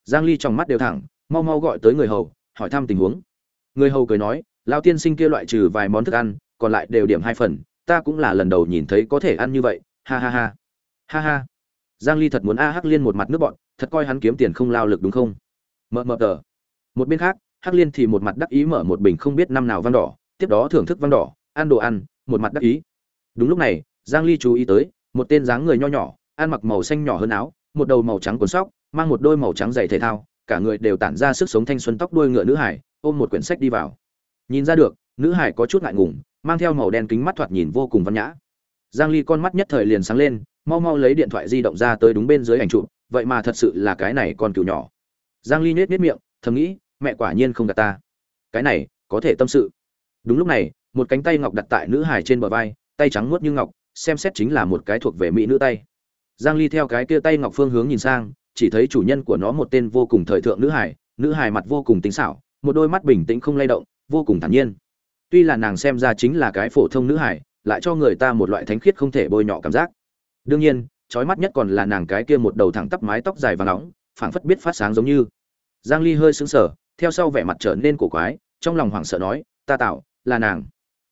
Giang ly trong mắt đều thẳng, mau mau gọi tới người hầu, hỏi thăm tình huống. Người hầu cười nói, Lão tiên sinh kia loại trừ vài món thức ăn, còn lại đều điểm hai phần, ta cũng là lần đầu nhìn thấy có thể ăn như vậy, ha ha ha. Ha ha. Giang ly thật muốn a hắc liên một mặt nước bọn, thật coi hắn kiếm tiền không lao lực đúng không? Mờ mờ tờ. Một bên khác, hắc liên thì một mặt đắc ý mở một bình không biết năm nào vang đỏ, tiếp đó thưởng thức vang đỏ ăn đồ ăn, một mặt đắc ý. Đúng lúc này, giang ly chú ý tới, một tên dáng người nho nhỏ, ăn mặc màu xanh nhỏ hơn áo, một đầu màu trắng quần sóc, mang một đôi màu trắng giày thể thao, cả người đều tản ra sức sống thanh xuân tóc đuôi ngựa nữ hải, ôm một quyển sách đi vào. Nhìn ra được, nữ hải có chút ngại ngùng, mang theo màu đen kính mắt thoạt nhìn vô cùng văn nhã. Giang ly con mắt nhất thời liền sáng lên, mau mau lấy điện thoại di động ra tới đúng bên dưới ảnh chụp, vậy mà thật sự là cái này con cừu nhỏ. Giang ly nết nết miệng, thầm nghĩ, mẹ quả nhiên không gạt ta. Cái này, có thể tâm sự. Đúng lúc này một cánh tay ngọc đặt tại nữ hải trên bờ vai, tay trắng muốt như ngọc, xem xét chính là một cái thuộc về mỹ nữ tay. Giang ly theo cái kia tay ngọc phương hướng nhìn sang, chỉ thấy chủ nhân của nó một tên vô cùng thời thượng nữ hải nữ hải mặt vô cùng tính xảo, một đôi mắt bình tĩnh không lay động, vô cùng thản nhiên. Tuy là nàng xem ra chính là cái phổ thông nữ hải lại cho người ta một loại thánh khiết không thể bôi nhọ cảm giác. Đương nhiên trói mắt nhất còn là nàng cái kia một đầu thẳng tắp mái tóc dài và nóng, phảng phất biết phát sáng giống như. Giang ly hơi sững sờ, theo sau vẻ mặt trở nên cổ quái, trong lòng hoảng sợ nói, ta tạo là nàng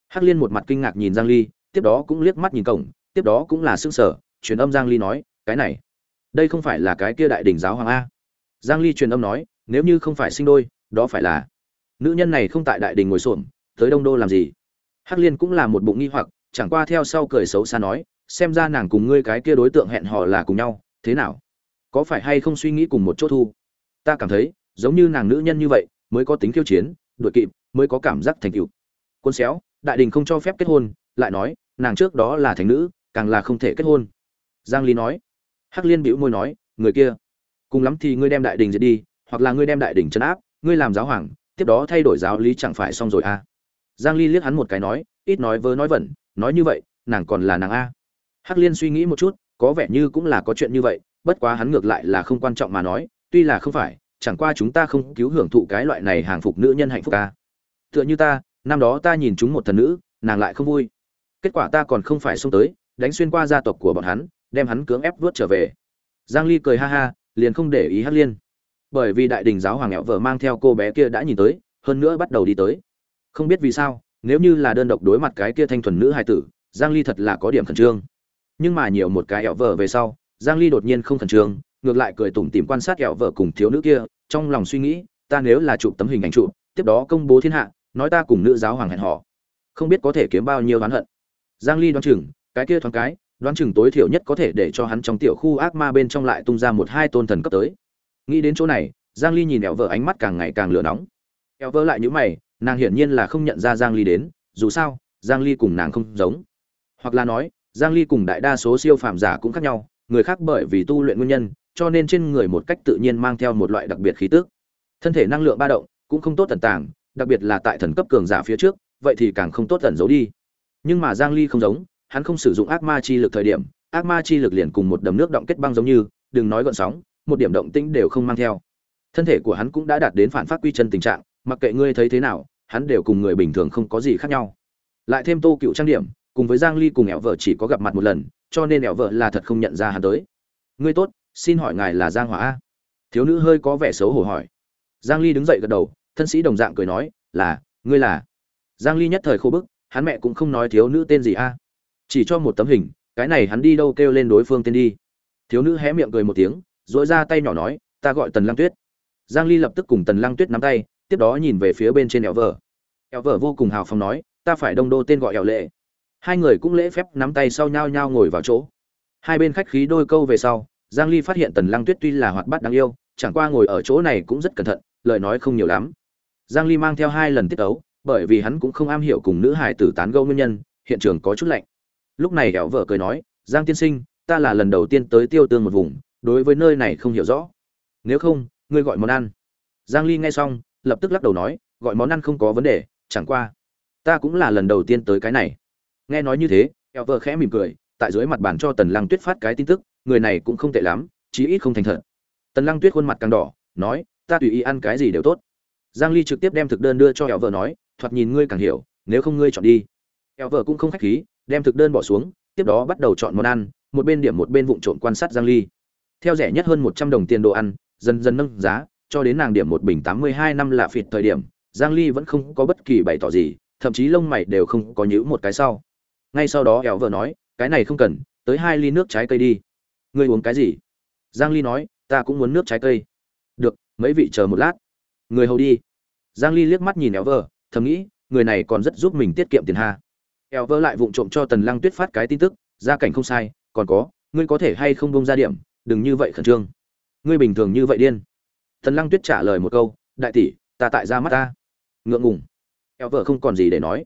hắc liên một mặt kinh ngạc nhìn giang ly, tiếp đó cũng liếc mắt nhìn cổng, tiếp đó cũng là sững sờ, truyền âm giang ly nói, cái này, đây không phải là cái kia đại đỉnh giáo hoàng a. Giang ly truyền âm nói, nếu như không phải sinh đôi, đó phải là nữ nhân này không tại đại đình ngồi xổm, tới đông đô làm gì? Hắc liên cũng là một bụng nghi hoặc, chẳng qua theo sau cười xấu xa nói, xem ra nàng cùng ngươi cái kia đối tượng hẹn hò là cùng nhau, thế nào? Có phải hay không suy nghĩ cùng một chỗ thu? Ta cảm thấy, giống như nàng nữ nhân như vậy, mới có tính khiêu chiến đội kịp, mới có cảm giác thành tựu. Quân xéo đại đình không cho phép kết hôn, lại nói, nàng trước đó là thành nữ, càng là không thể kết hôn. Giang lý nói. Hắc liên bĩu môi nói, người kia, cùng lắm thì ngươi đem đại đình diệt đi, hoặc là ngươi đem đại đình trấn áp, ngươi làm giáo hoàng, tiếp đó thay đổi giáo lý chẳng phải xong rồi à? Giang ly liếc hắn một cái nói, ít nói vớ nói vẩn, nói như vậy, nàng còn là nàng a. Hắc liên suy nghĩ một chút, có vẻ như cũng là có chuyện như vậy, bất quá hắn ngược lại là không quan trọng mà nói, tuy là không phải, chẳng qua chúng ta không cứu hưởng thụ cái loại này hàng phục nữ nhân hạnh phúc a tựa như ta năm đó ta nhìn chúng một thần nữ, nàng lại không vui. Kết quả ta còn không phải xông tới, đánh xuyên qua gia tộc của bọn hắn, đem hắn cưỡng ép vớt trở về. Giang ly cười ha ha, liền không để ý hắc liên. Bởi vì đại đình giáo hoàng nghẹo vợ mang theo cô bé kia đã nhìn tới, hơn nữa bắt đầu đi tới. Không biết vì sao, nếu như là đơn độc đối mặt cái kia thanh thuần nữ hài tử, giang ly thật là có điểm khẩn trương. Nhưng mà nhiều một cái ẹo vợ về sau, giang ly đột nhiên không khẩn trương, ngược lại cười tủm tỉm quan sát ẹo vợ cùng thiếu nữ kia, trong lòng suy nghĩ, ta nếu là chụp tấm hình ảnh chụp, tiếp đó công bố thiên hạ nói ta cùng nữ giáo hoàng hẹn họ, không biết có thể kiếm bao nhiêu oán hận. Giang ly đoán chừng cái kia thoáng cái đoán chừng tối thiểu nhất có thể để cho hắn trong tiểu khu ác ma bên trong lại tung ra một hai tôn thần cấp tới. Nghĩ đến chỗ này giang ly nhìn Eo vợ ánh mắt càng ngày càng lửa nóng. Eo vợ lại như mày nàng hiển nhiên là không nhận ra giang ly đến dù sao giang ly cùng nàng không giống. Hoặc là nói giang ly cùng đại đa số siêu phàm giả cũng khác nhau người khác bởi vì tu luyện nguyên nhân cho nên trên người một cách tự nhiên mang theo một loại đặc biệt khí tức. Thân thể năng lượng ba động cũng không tốt tần tàng đặc biệt là tại thần cấp cường giả phía trước, vậy thì càng không tốt tẩn giấu đi. Nhưng mà giang ly không giống, hắn không sử dụng ác ma chi lực thời điểm, ác ma chi lực liền cùng một đầm nước động kết băng giống như, đừng nói gợn sóng, một điểm động tĩnh đều không mang theo. Thân thể của hắn cũng đã đạt đến phản phát quy chân tình trạng, mặc kệ ngươi thấy thế nào, hắn đều cùng người bình thường không có gì khác nhau. Lại thêm tô cựu trang điểm, cùng với giang ly cùng ẻo vợ chỉ có gặp mặt một lần, cho nên ẻo vợ là thật không nhận ra hắn tới. Ngươi tốt, xin hỏi ngài là giang hỏa a? Thiếu nữ hơi có vẻ xấu hổ hỏi. Giang ly đứng dậy gật đầu thân sĩ đồng dạng cười nói, là, ngươi là. Giang ly nhất thời khô bức, hắn mẹ cũng không nói thiếu nữ tên gì a. À. Chỉ cho một tấm hình, cái này hắn đi đâu kêu lên đối phương tên đi. Thiếu nữ hé miệng cười một tiếng dỗi ra tay nhỏ nói, ta gọi tần lăng tuyết. Giang ly lập tức cùng tần lăng tuyết nắm tay, tiếp đó nhìn về phía bên trên ẻo vợ ẻo vợ vô cùng hào phóng nói, ta phải đông đô tên gọi ẻo lệ. Hai người cũng lễ phép nắm tay sau nhau nhau ngồi vào chỗ. Hai bên khách khí đôi câu về sau, giang ly phát hiện tần lăng tuyết tuy là hoạt bát đáng yêu, chẳng qua ngồi ở chỗ này cũng rất cẩn thận, lời nói không nhiều lắm giang ly mang theo hai lần tiết ấu, bởi vì hắn cũng không am hiểu cùng nữ hài tử tán gẫu nguyên nhân, hiện trường có chút lạnh. Lúc này Hẻo vợ cười nói, giang tiên sinh, ta là lần đầu tiên tới tiêu tương một vùng, đối với nơi này không hiểu rõ. Nếu không, ngươi gọi món ăn. Giang ly nghe xong, lập tức lắc đầu nói, gọi món ăn không có vấn đề, chẳng qua, ta cũng là lần đầu tiên tới cái này. Nghe nói như thế eo vợ khẽ mỉm cười, tại dưới mặt bàn cho tần lăng tuyết phát cái tin tức, người này cũng không tệ lắm, chí ít không thành thật. Tần lăng tuyết khuôn mặt càng đỏ, nói, ta tùy ý ăn cái gì đều tốt giang ly trực tiếp đem thực đơn đưa cho Hẹo vợ nói, thoạt nhìn ngươi càng hiểu, nếu không ngươi chọn đi. Hẹo vợ cũng không khách khí, đem thực đơn bỏ xuống, tiếp đó bắt đầu chọn món ăn, một bên điểm một bên vụng trộn quan sát giang ly. Theo rẻ nhất hơn 100 đồng tiền đồ ăn, dần dần nâng giá, cho đến nàng điểm một bình 82 năm là phịt thời điểm, giang ly vẫn không có bất kỳ bày tỏ gì, thậm chí lông mày đều không có nhíu một cái sau. Ngay sau đó Hẹo vợ nói, cái này không cần, tới hai ly nước trái cây đi. Ngươi uống cái gì? Giang ly nói, ta cũng muốn nước trái cây. Được, mấy vị chờ một lát. Người hầu đi giang ly liếc mắt nhìn Elver, thầm nghĩ người này còn rất giúp mình tiết kiệm tiền ha. Elver lại vụng trộm cho tần lăng tuyết phát cái tin tức gia cảnh không sai còn có ngươi có thể hay không bông ra điểm đừng như vậy khẩn trương. Ngươi bình thường như vậy điên. Tần lăng tuyết trả lời một câu đại tỷ ta tại ra mắt ta. Ngượng ngùng. Elver không còn gì để nói.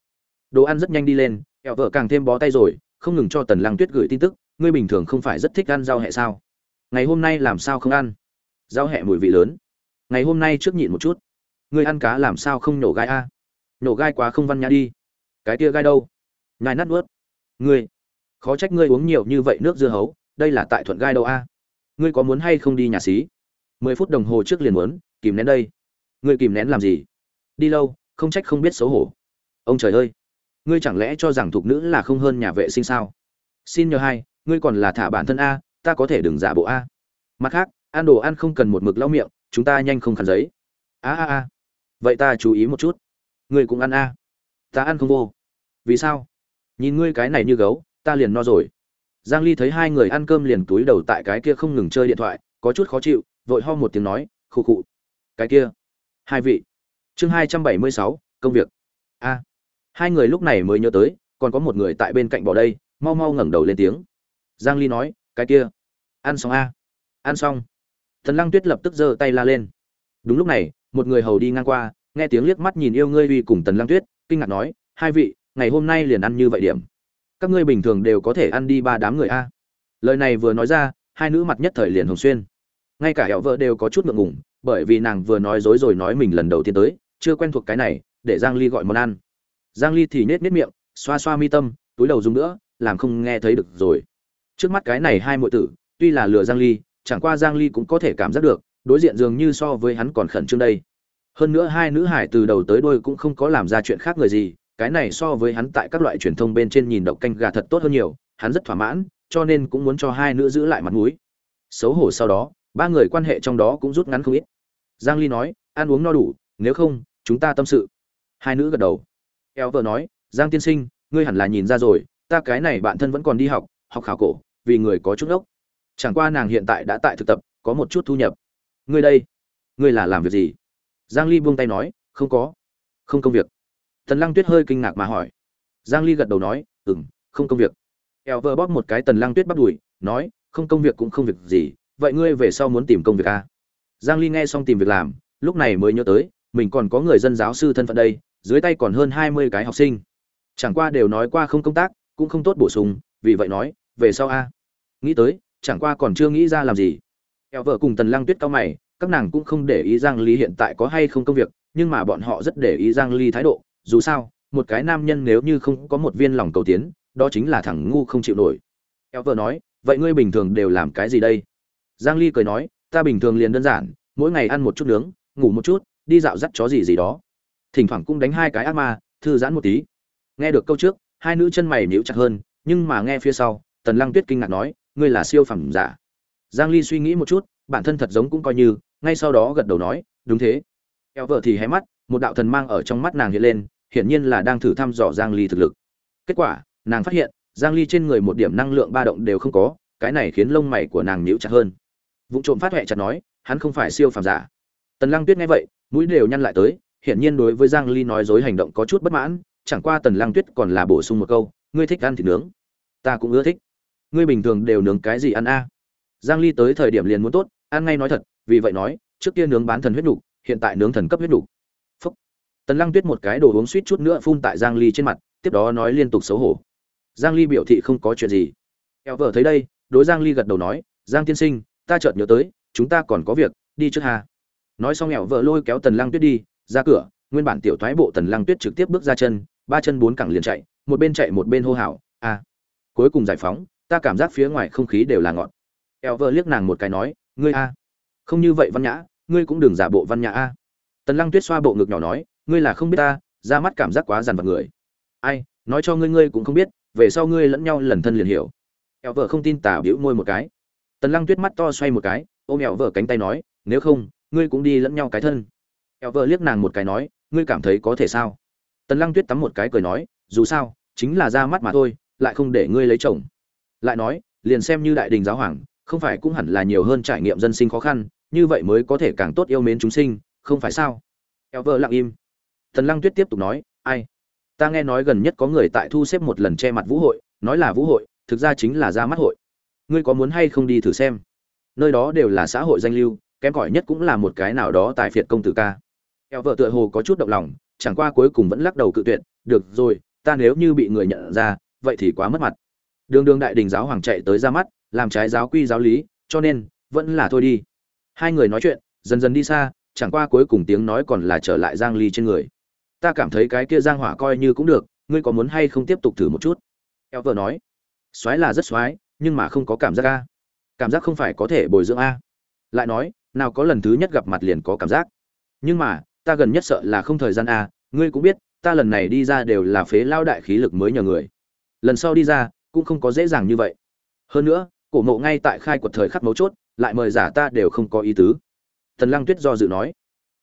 Đồ ăn rất nhanh đi lên Elver càng thêm bó tay rồi không ngừng cho tần lăng tuyết gửi tin tức ngươi bình thường không phải rất thích ăn rau hẹ sao? Ngày hôm nay làm sao không ăn? Rau hẹ mùi vị lớn. Ngày hôm nay trước nhịn một chút ngươi ăn cá làm sao không nổ gai a? Nổ gai quá không văn nhã đi. Cái kia gai đâu? Nhai nát nuốt. Ngươi, khó trách ngươi uống nhiều như vậy nước dưa hấu, đây là tại thuận gai đâu a? Ngươi có muốn hay không đi nhà xí? Mười phút đồng hồ trước liền muốn, kìm nén đây. Ngươi kìm nén làm gì? Đi lâu, không trách không biết xấu hổ. Ông trời ơi! Ngươi chẳng lẽ cho rằng thục nữ là không hơn nhà vệ sinh sao? Xin nhờ hai, ngươi còn là thả bản thân a, ta có thể đừng giả bộ a. Mặt khác, ăn đồ ăn không cần một mực lau miệng, chúng ta nhanh không khăn giấy. A a a vậy ta chú ý một chút. Ngươi cũng ăn a. Ta ăn không vô. Vì sao? Nhìn ngươi cái này như gấu ta liền no rồi. Giang ly thấy hai người ăn cơm liền túi đầu tại cái kia không ngừng chơi điện thoại có chút khó chịu vội ho một tiếng nói khụ khụ. Cái kia. Hai vị. Chương 276, công việc. A. Hai người lúc này mới nhớ tới còn có một người tại bên cạnh bỏ đây mau mau ngẩng đầu lên tiếng. Giang ly nói cái kia. Ăn xong a. Ăn xong. Thần lăng tuyết lập tức giơ tay la lên. Đúng lúc này một người hầu đi ngang qua, nghe tiếng liếc mắt nhìn yêu ngươi uy cùng tần lăng tuyết, kinh ngạc nói, hai vị, ngày hôm nay liền ăn như vậy điểm. Các ngươi bình thường đều có thể ăn đi ba đám người a. Lời này vừa nói ra, hai nữ mặt nhất thời liền hồng xuyên. Ngay cả hẹo vợ đều có chút ngượng ngùng, bởi vì nàng vừa nói dối rồi nói mình lần đầu tiên tới, chưa quen thuộc cái này, để giang ly gọi món ăn. Giang ly thì nết nết miệng, xoa xoa mi tâm, túi đầu dùng nữa, làm không nghe thấy được rồi. Trước mắt cái này hai muội tử, tuy là lừa giang ly, chẳng qua giang ly cũng có thể cảm giác được đối diện dường như so với hắn còn khẩn trương đây. Hơn nữa hai nữ hải từ đầu tới đuôi cũng không có làm ra chuyện khác người gì, cái này so với hắn tại các loại truyền thông bên trên nhìn độc canh gà thật tốt hơn nhiều, hắn rất thỏa mãn, cho nên cũng muốn cho hai nữ giữ lại mặt mũi. Xấu hổ sau đó, ba người quan hệ trong đó cũng rút ngắn không ít. Giang ly nói, ăn uống no đủ, nếu không, chúng ta tâm sự. Hai nữ gật đầu. Eo vợ nói, giang tiên sinh, ngươi hẳn là nhìn ra rồi, ta cái này bạn thân vẫn còn đi học học khảo cổ, vì người có chút ốc. Chẳng qua nàng hiện tại đã tại thực tập, có một chút thu nhập ngươi đây. Ngươi là làm việc gì? Giang ly buông tay nói, không có. Không công việc. Tần lăng tuyết hơi kinh ngạc mà hỏi. Giang ly gật đầu nói, ừm, không công việc. Eo vợ bóp một cái tần lăng tuyết bắt đùi, nói, không công việc cũng không việc gì, vậy ngươi về sau muốn tìm công việc à? giang ly nghe xong tìm việc làm, lúc này mới nhớ tới, mình còn có người dân giáo sư thân phận đây, dưới tay còn hơn hai mươi cái học sinh. Chẳng qua đều nói qua không công tác, cũng không tốt bổ sung, vì vậy nói, về sau a nghĩ tới, chẳng qua còn chưa nghĩ ra làm gì eo vợ cùng tần lăng tuyết cao mày, các nàng cũng không để ý giang ly hiện tại có hay không công việc, nhưng mà bọn họ rất để ý giang ly thái độ, dù sao, một cái nam nhân nếu như không có một viên lòng cầu tiến, đó chính là thằng ngu không chịu nổi. Eo vợ nói, vậy ngươi bình thường đều làm cái gì đây? Giang ly cười nói, ta bình thường liền đơn giản, mỗi ngày ăn một chút nướng, ngủ một chút, đi dạo dắt chó gì gì đó. Thỉnh thoảng cũng đánh hai cái ác ma, thư giãn một tí. Nghe được câu trước, hai nữ chân mày nhíu chặt hơn, nhưng mà nghe phía sau, tần lăng tuyết kinh ngạc nói, ngươi là siêu phẩm giả giang ly suy nghĩ một chút, bản thân thật giống cũng coi như, ngay sau đó gật đầu nói, đúng thế. Eo vợ thì hé mắt, một đạo thần mang ở trong mắt nàng hiện lên, hiển nhiên là đang thử thăm dò giang ly thực lực. Kết quả, nàng phát hiện, giang ly trên người một điểm năng lượng ba động đều không có, cái này khiến lông mày của nàng nhíu chặt hơn. Vụng trộm phát hoẹ chặt nói, hắn không phải siêu phàm giả. Tần lăng tuyết nghe vậy, mũi đều nhăn lại tới, hiển nhiên đối với giang ly nói dối hành động có chút bất mãn, chẳng qua tần lăng tuyết còn là bổ sung một câu, ngươi thích ăn thịt nướng. Ta cũng ưa thích. Ngươi bình thường đều nướng cái gì ăn a? Giang ly tới thời điểm liền muốn tốt ăn ngay nói thật vì vậy nói trước kia nướng bán thần huyết đủ, hiện tại nướng thần cấp huyết đủ. Phúc. tần lăng tuyết một cái đồ uống suýt chút nữa phun tại giang ly trên mặt tiếp đó nói liên tục xấu hổ giang ly biểu thị không có chuyện gì eo vợ thấy đây đối giang ly gật đầu nói giang tiên sinh ta chợt nhớ tới chúng ta còn có việc đi trước hà nói xong eo vợ lôi kéo tần lăng tuyết đi ra cửa nguyên bản tiểu thoái bộ tần lăng tuyết trực tiếp bước ra chân ba chân bốn cẳng liền chạy một bên chạy một bên hô hào a cuối cùng giải phóng ta cảm giác phía ngoài không khí đều là ngọt eo liếc nàng một cái nói, ngươi a, không như vậy văn nhã, ngươi cũng đừng giả bộ văn nhã a. Tần lăng tuyết xoa bộ ngực nhỏ nói, ngươi là không biết ta, ra mắt cảm giác quá dằn vặt người. Ai, nói cho ngươi ngươi cũng không biết, về sau ngươi lẫn nhau lần thân liền hiểu. Eo vợ không tin tả bĩu môi một cái. Tần lăng tuyết mắt to xoay một cái, ôm eo vợ cánh tay nói, nếu không, ngươi cũng đi lẫn nhau cái thân. Eo vợ liếc nàng một cái nói, ngươi cảm thấy có thể sao? Tần lăng tuyết tắm một cái cười nói, dù sao, chính là ra mắt mà thôi, lại không để ngươi lấy chồng. Lại nói, liền xem như đại đình giáo hoàng không phải cũng hẳn là nhiều hơn trải nghiệm dân sinh khó khăn, như vậy mới có thể càng tốt yêu mến chúng sinh, không phải sao? Eo vợ lặng im. Thần lăng tuyết tiếp tục nói, ai? Ta nghe nói gần nhất có người tại thu xếp một lần che mặt vũ hội, nói là vũ hội, thực ra chính là ra mắt hội. Ngươi có muốn hay không đi thử xem? Nơi đó đều là xã hội danh lưu, kém cỏi nhất cũng là một cái nào đó tại phiệt công tử ca. Eo vợ tựa hồ có chút động lòng, chẳng qua cuối cùng vẫn lắc đầu cự tuyệt, được rồi, ta nếu như bị người nhận ra, vậy thì quá mất mặt. Đường đường đại đình giáo hoàng chạy tới ra mắt làm trái giáo quy giáo lý, cho nên, vẫn là thôi đi. Hai người nói chuyện, dần dần đi xa, chẳng qua cuối cùng tiếng nói còn là trở lại giang ly trên người. Ta cảm thấy cái kia giang hỏa coi như cũng được, ngươi có muốn hay không tiếp tục thử một chút? Eo vợ nói. Soái là rất soái nhưng mà không có cảm giác a. Cảm giác không phải có thể bồi dưỡng a. Lại nói, nào có lần thứ nhất gặp mặt liền có cảm giác. Nhưng mà, ta gần nhất sợ là không thời gian a, ngươi cũng biết, ta lần này đi ra đều là phế lao đại khí lực mới nhờ người. Lần sau đi ra, cũng không có dễ dàng như vậy. Hơn nữa cổ mộ ngay tại khai quật thời khắc mấu chốt, lại mời giả ta đều không có ý tứ. Thần lăng tuyết do dự nói.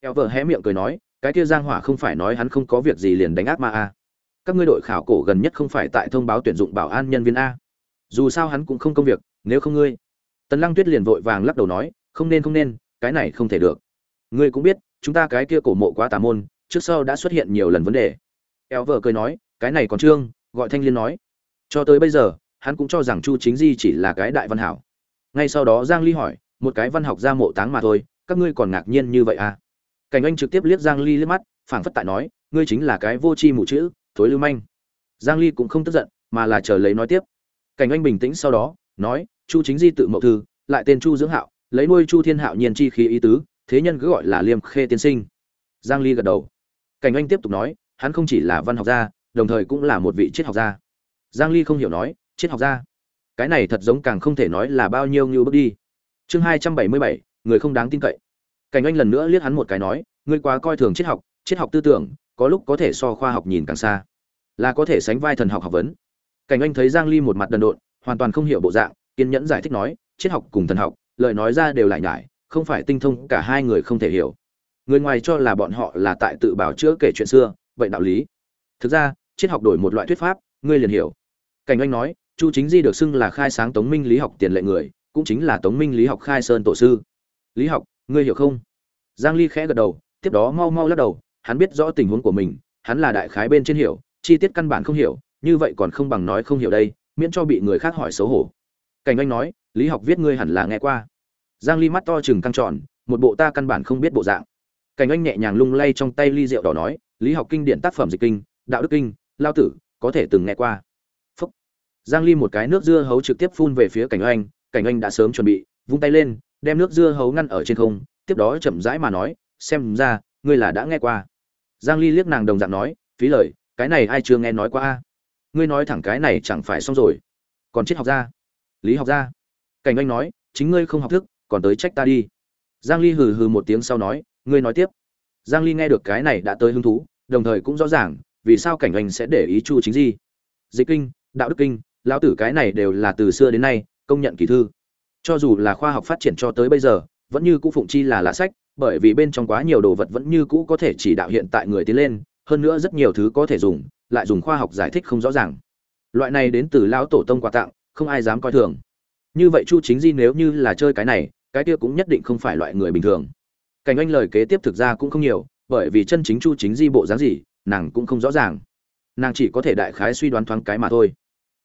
Eo vợ hé miệng cười nói, cái kia giang hỏa không phải nói hắn không có việc gì liền đánh ác ma a các ngươi đội khảo cổ gần nhất không phải tại thông báo tuyển dụng bảo an nhân viên a. Dù sao hắn cũng không công việc, nếu không ngươi. Tần lăng tuyết liền vội vàng lắc đầu nói, không nên không nên, cái này không thể được. Ngươi cũng biết, chúng ta cái kia cổ mộ quá tà môn, trước sau đã xuất hiện nhiều lần vấn đề. Eo vợ cười nói, cái này còn trương, gọi thanh liên nói. Cho tới bây giờ hắn cũng cho rằng chu chính di chỉ là cái đại văn hảo. Ngay sau đó giang ly hỏi, một cái văn học ra mộ táng mà thôi, các ngươi còn ngạc nhiên như vậy à? Cảnh anh trực tiếp liếc giang ly liếc mắt, phảng phất tại nói, ngươi chính là cái vô tri mù chữ, thối lưu manh. Giang ly cũng không tức giận, mà là chờ lấy nói tiếp. Cảnh anh bình tĩnh sau đó, nói, chu chính di tự mậu thư, lại tên chu dưỡng hạo, lấy nuôi chu thiên hạo nhiên chi khí ý tứ, thế nhân cứ gọi là liêm khê tiên sinh. Giang ly gật đầu. Cảnh anh tiếp tục nói, hắn không chỉ là văn học gia, đồng thời cũng là một vị triết học gia. Giang ly không hiểu nói triết học gia cái này thật giống càng không thể nói là bao nhiêu như bước đi. Chương 277, người không đáng tin cậy. Cảnh anh lần nữa liếc hắn một cái nói ngươi quá coi thường triết học triết học tư tưởng có lúc có thể so khoa học nhìn càng xa. Là có thể sánh vai thần học học vấn. Cảnh anh thấy giang ly một mặt đần độn hoàn toàn không hiểu bộ dạng kiên nhẫn giải thích nói triết học cùng thần học lời nói ra đều lại nhải không phải tinh thông cả hai người không thể hiểu. Người ngoài cho là bọn họ là tại tự bảo chữa kể chuyện xưa vậy đạo lý. Thực ra triết học đổi một loại thuyết pháp ngươi liền hiểu. Cảnh anh nói chu chính di được xưng là khai sáng tống minh lý học tiền lệ người, cũng chính là tống minh lý học khai sơn tổ sư. Lý học, ngươi hiểu không? Giang ly khẽ gật đầu, tiếp đó mau mau lắc đầu, hắn biết rõ tình huống của mình, hắn là đại khái bên trên hiểu, chi tiết căn bản không hiểu, như vậy còn không bằng nói không hiểu đây, miễn cho bị người khác hỏi xấu hổ. Cảnh anh nói, lý học viết ngươi hẳn là nghe qua. Giang ly mắt to chừng căng tròn, một bộ ta căn bản không biết bộ dạng. Cảnh anh nhẹ nhàng lung lay trong tay ly rượu đỏ nói, lý học kinh điển tác phẩm dịch kinh, đạo đức kinh, lao tử, có thể từng nghe qua giang ly một cái nước dưa hấu trực tiếp phun về phía cảnh anh cảnh anh đã sớm chuẩn bị, vung tay lên, đem nước dưa hấu ngăn ở trên không, tiếp đó chậm rãi mà nói, xem ra, ngươi là đã nghe qua. Giang ly liếc nàng đồng dạng nói, phí lời, cái này ai chưa nghe nói qua a? Ngươi nói thẳng cái này chẳng phải xong rồi. Còn triết học gia? Lý học gia? Cảnh anh nói, chính ngươi không học thức, còn tới trách ta đi. Giang ly hừ hừ một tiếng sau nói, ngươi nói tiếp. Giang ly nghe được cái này đã tới hứng thú, đồng thời cũng rõ ràng, vì sao cảnh anh sẽ để ý chu chính gì dịch kinh, đạo đức kinh lão tử cái này đều là từ xưa đến nay, công nhận kỳ thư. Cho dù là khoa học phát triển cho tới bây giờ, vẫn như cũ phụng chi là lạ sách, bởi vì bên trong quá nhiều đồ vật vẫn như cũ có thể chỉ đạo hiện tại người tiến lên, hơn nữa rất nhiều thứ có thể dùng, lại dùng khoa học giải thích không rõ ràng. Loại này đến từ lão tổ tông quà tặng, không ai dám coi thường. Như vậy chu chính di nếu như là chơi cái này, cái kia cũng nhất định không phải loại người bình thường. Cảnh anh lời kế tiếp thực ra cũng không nhiều, bởi vì chân chính chu chính di bộ dáng gì, nàng cũng không rõ ràng. Nàng chỉ có thể đại khái suy đoán thoáng cái mà thôi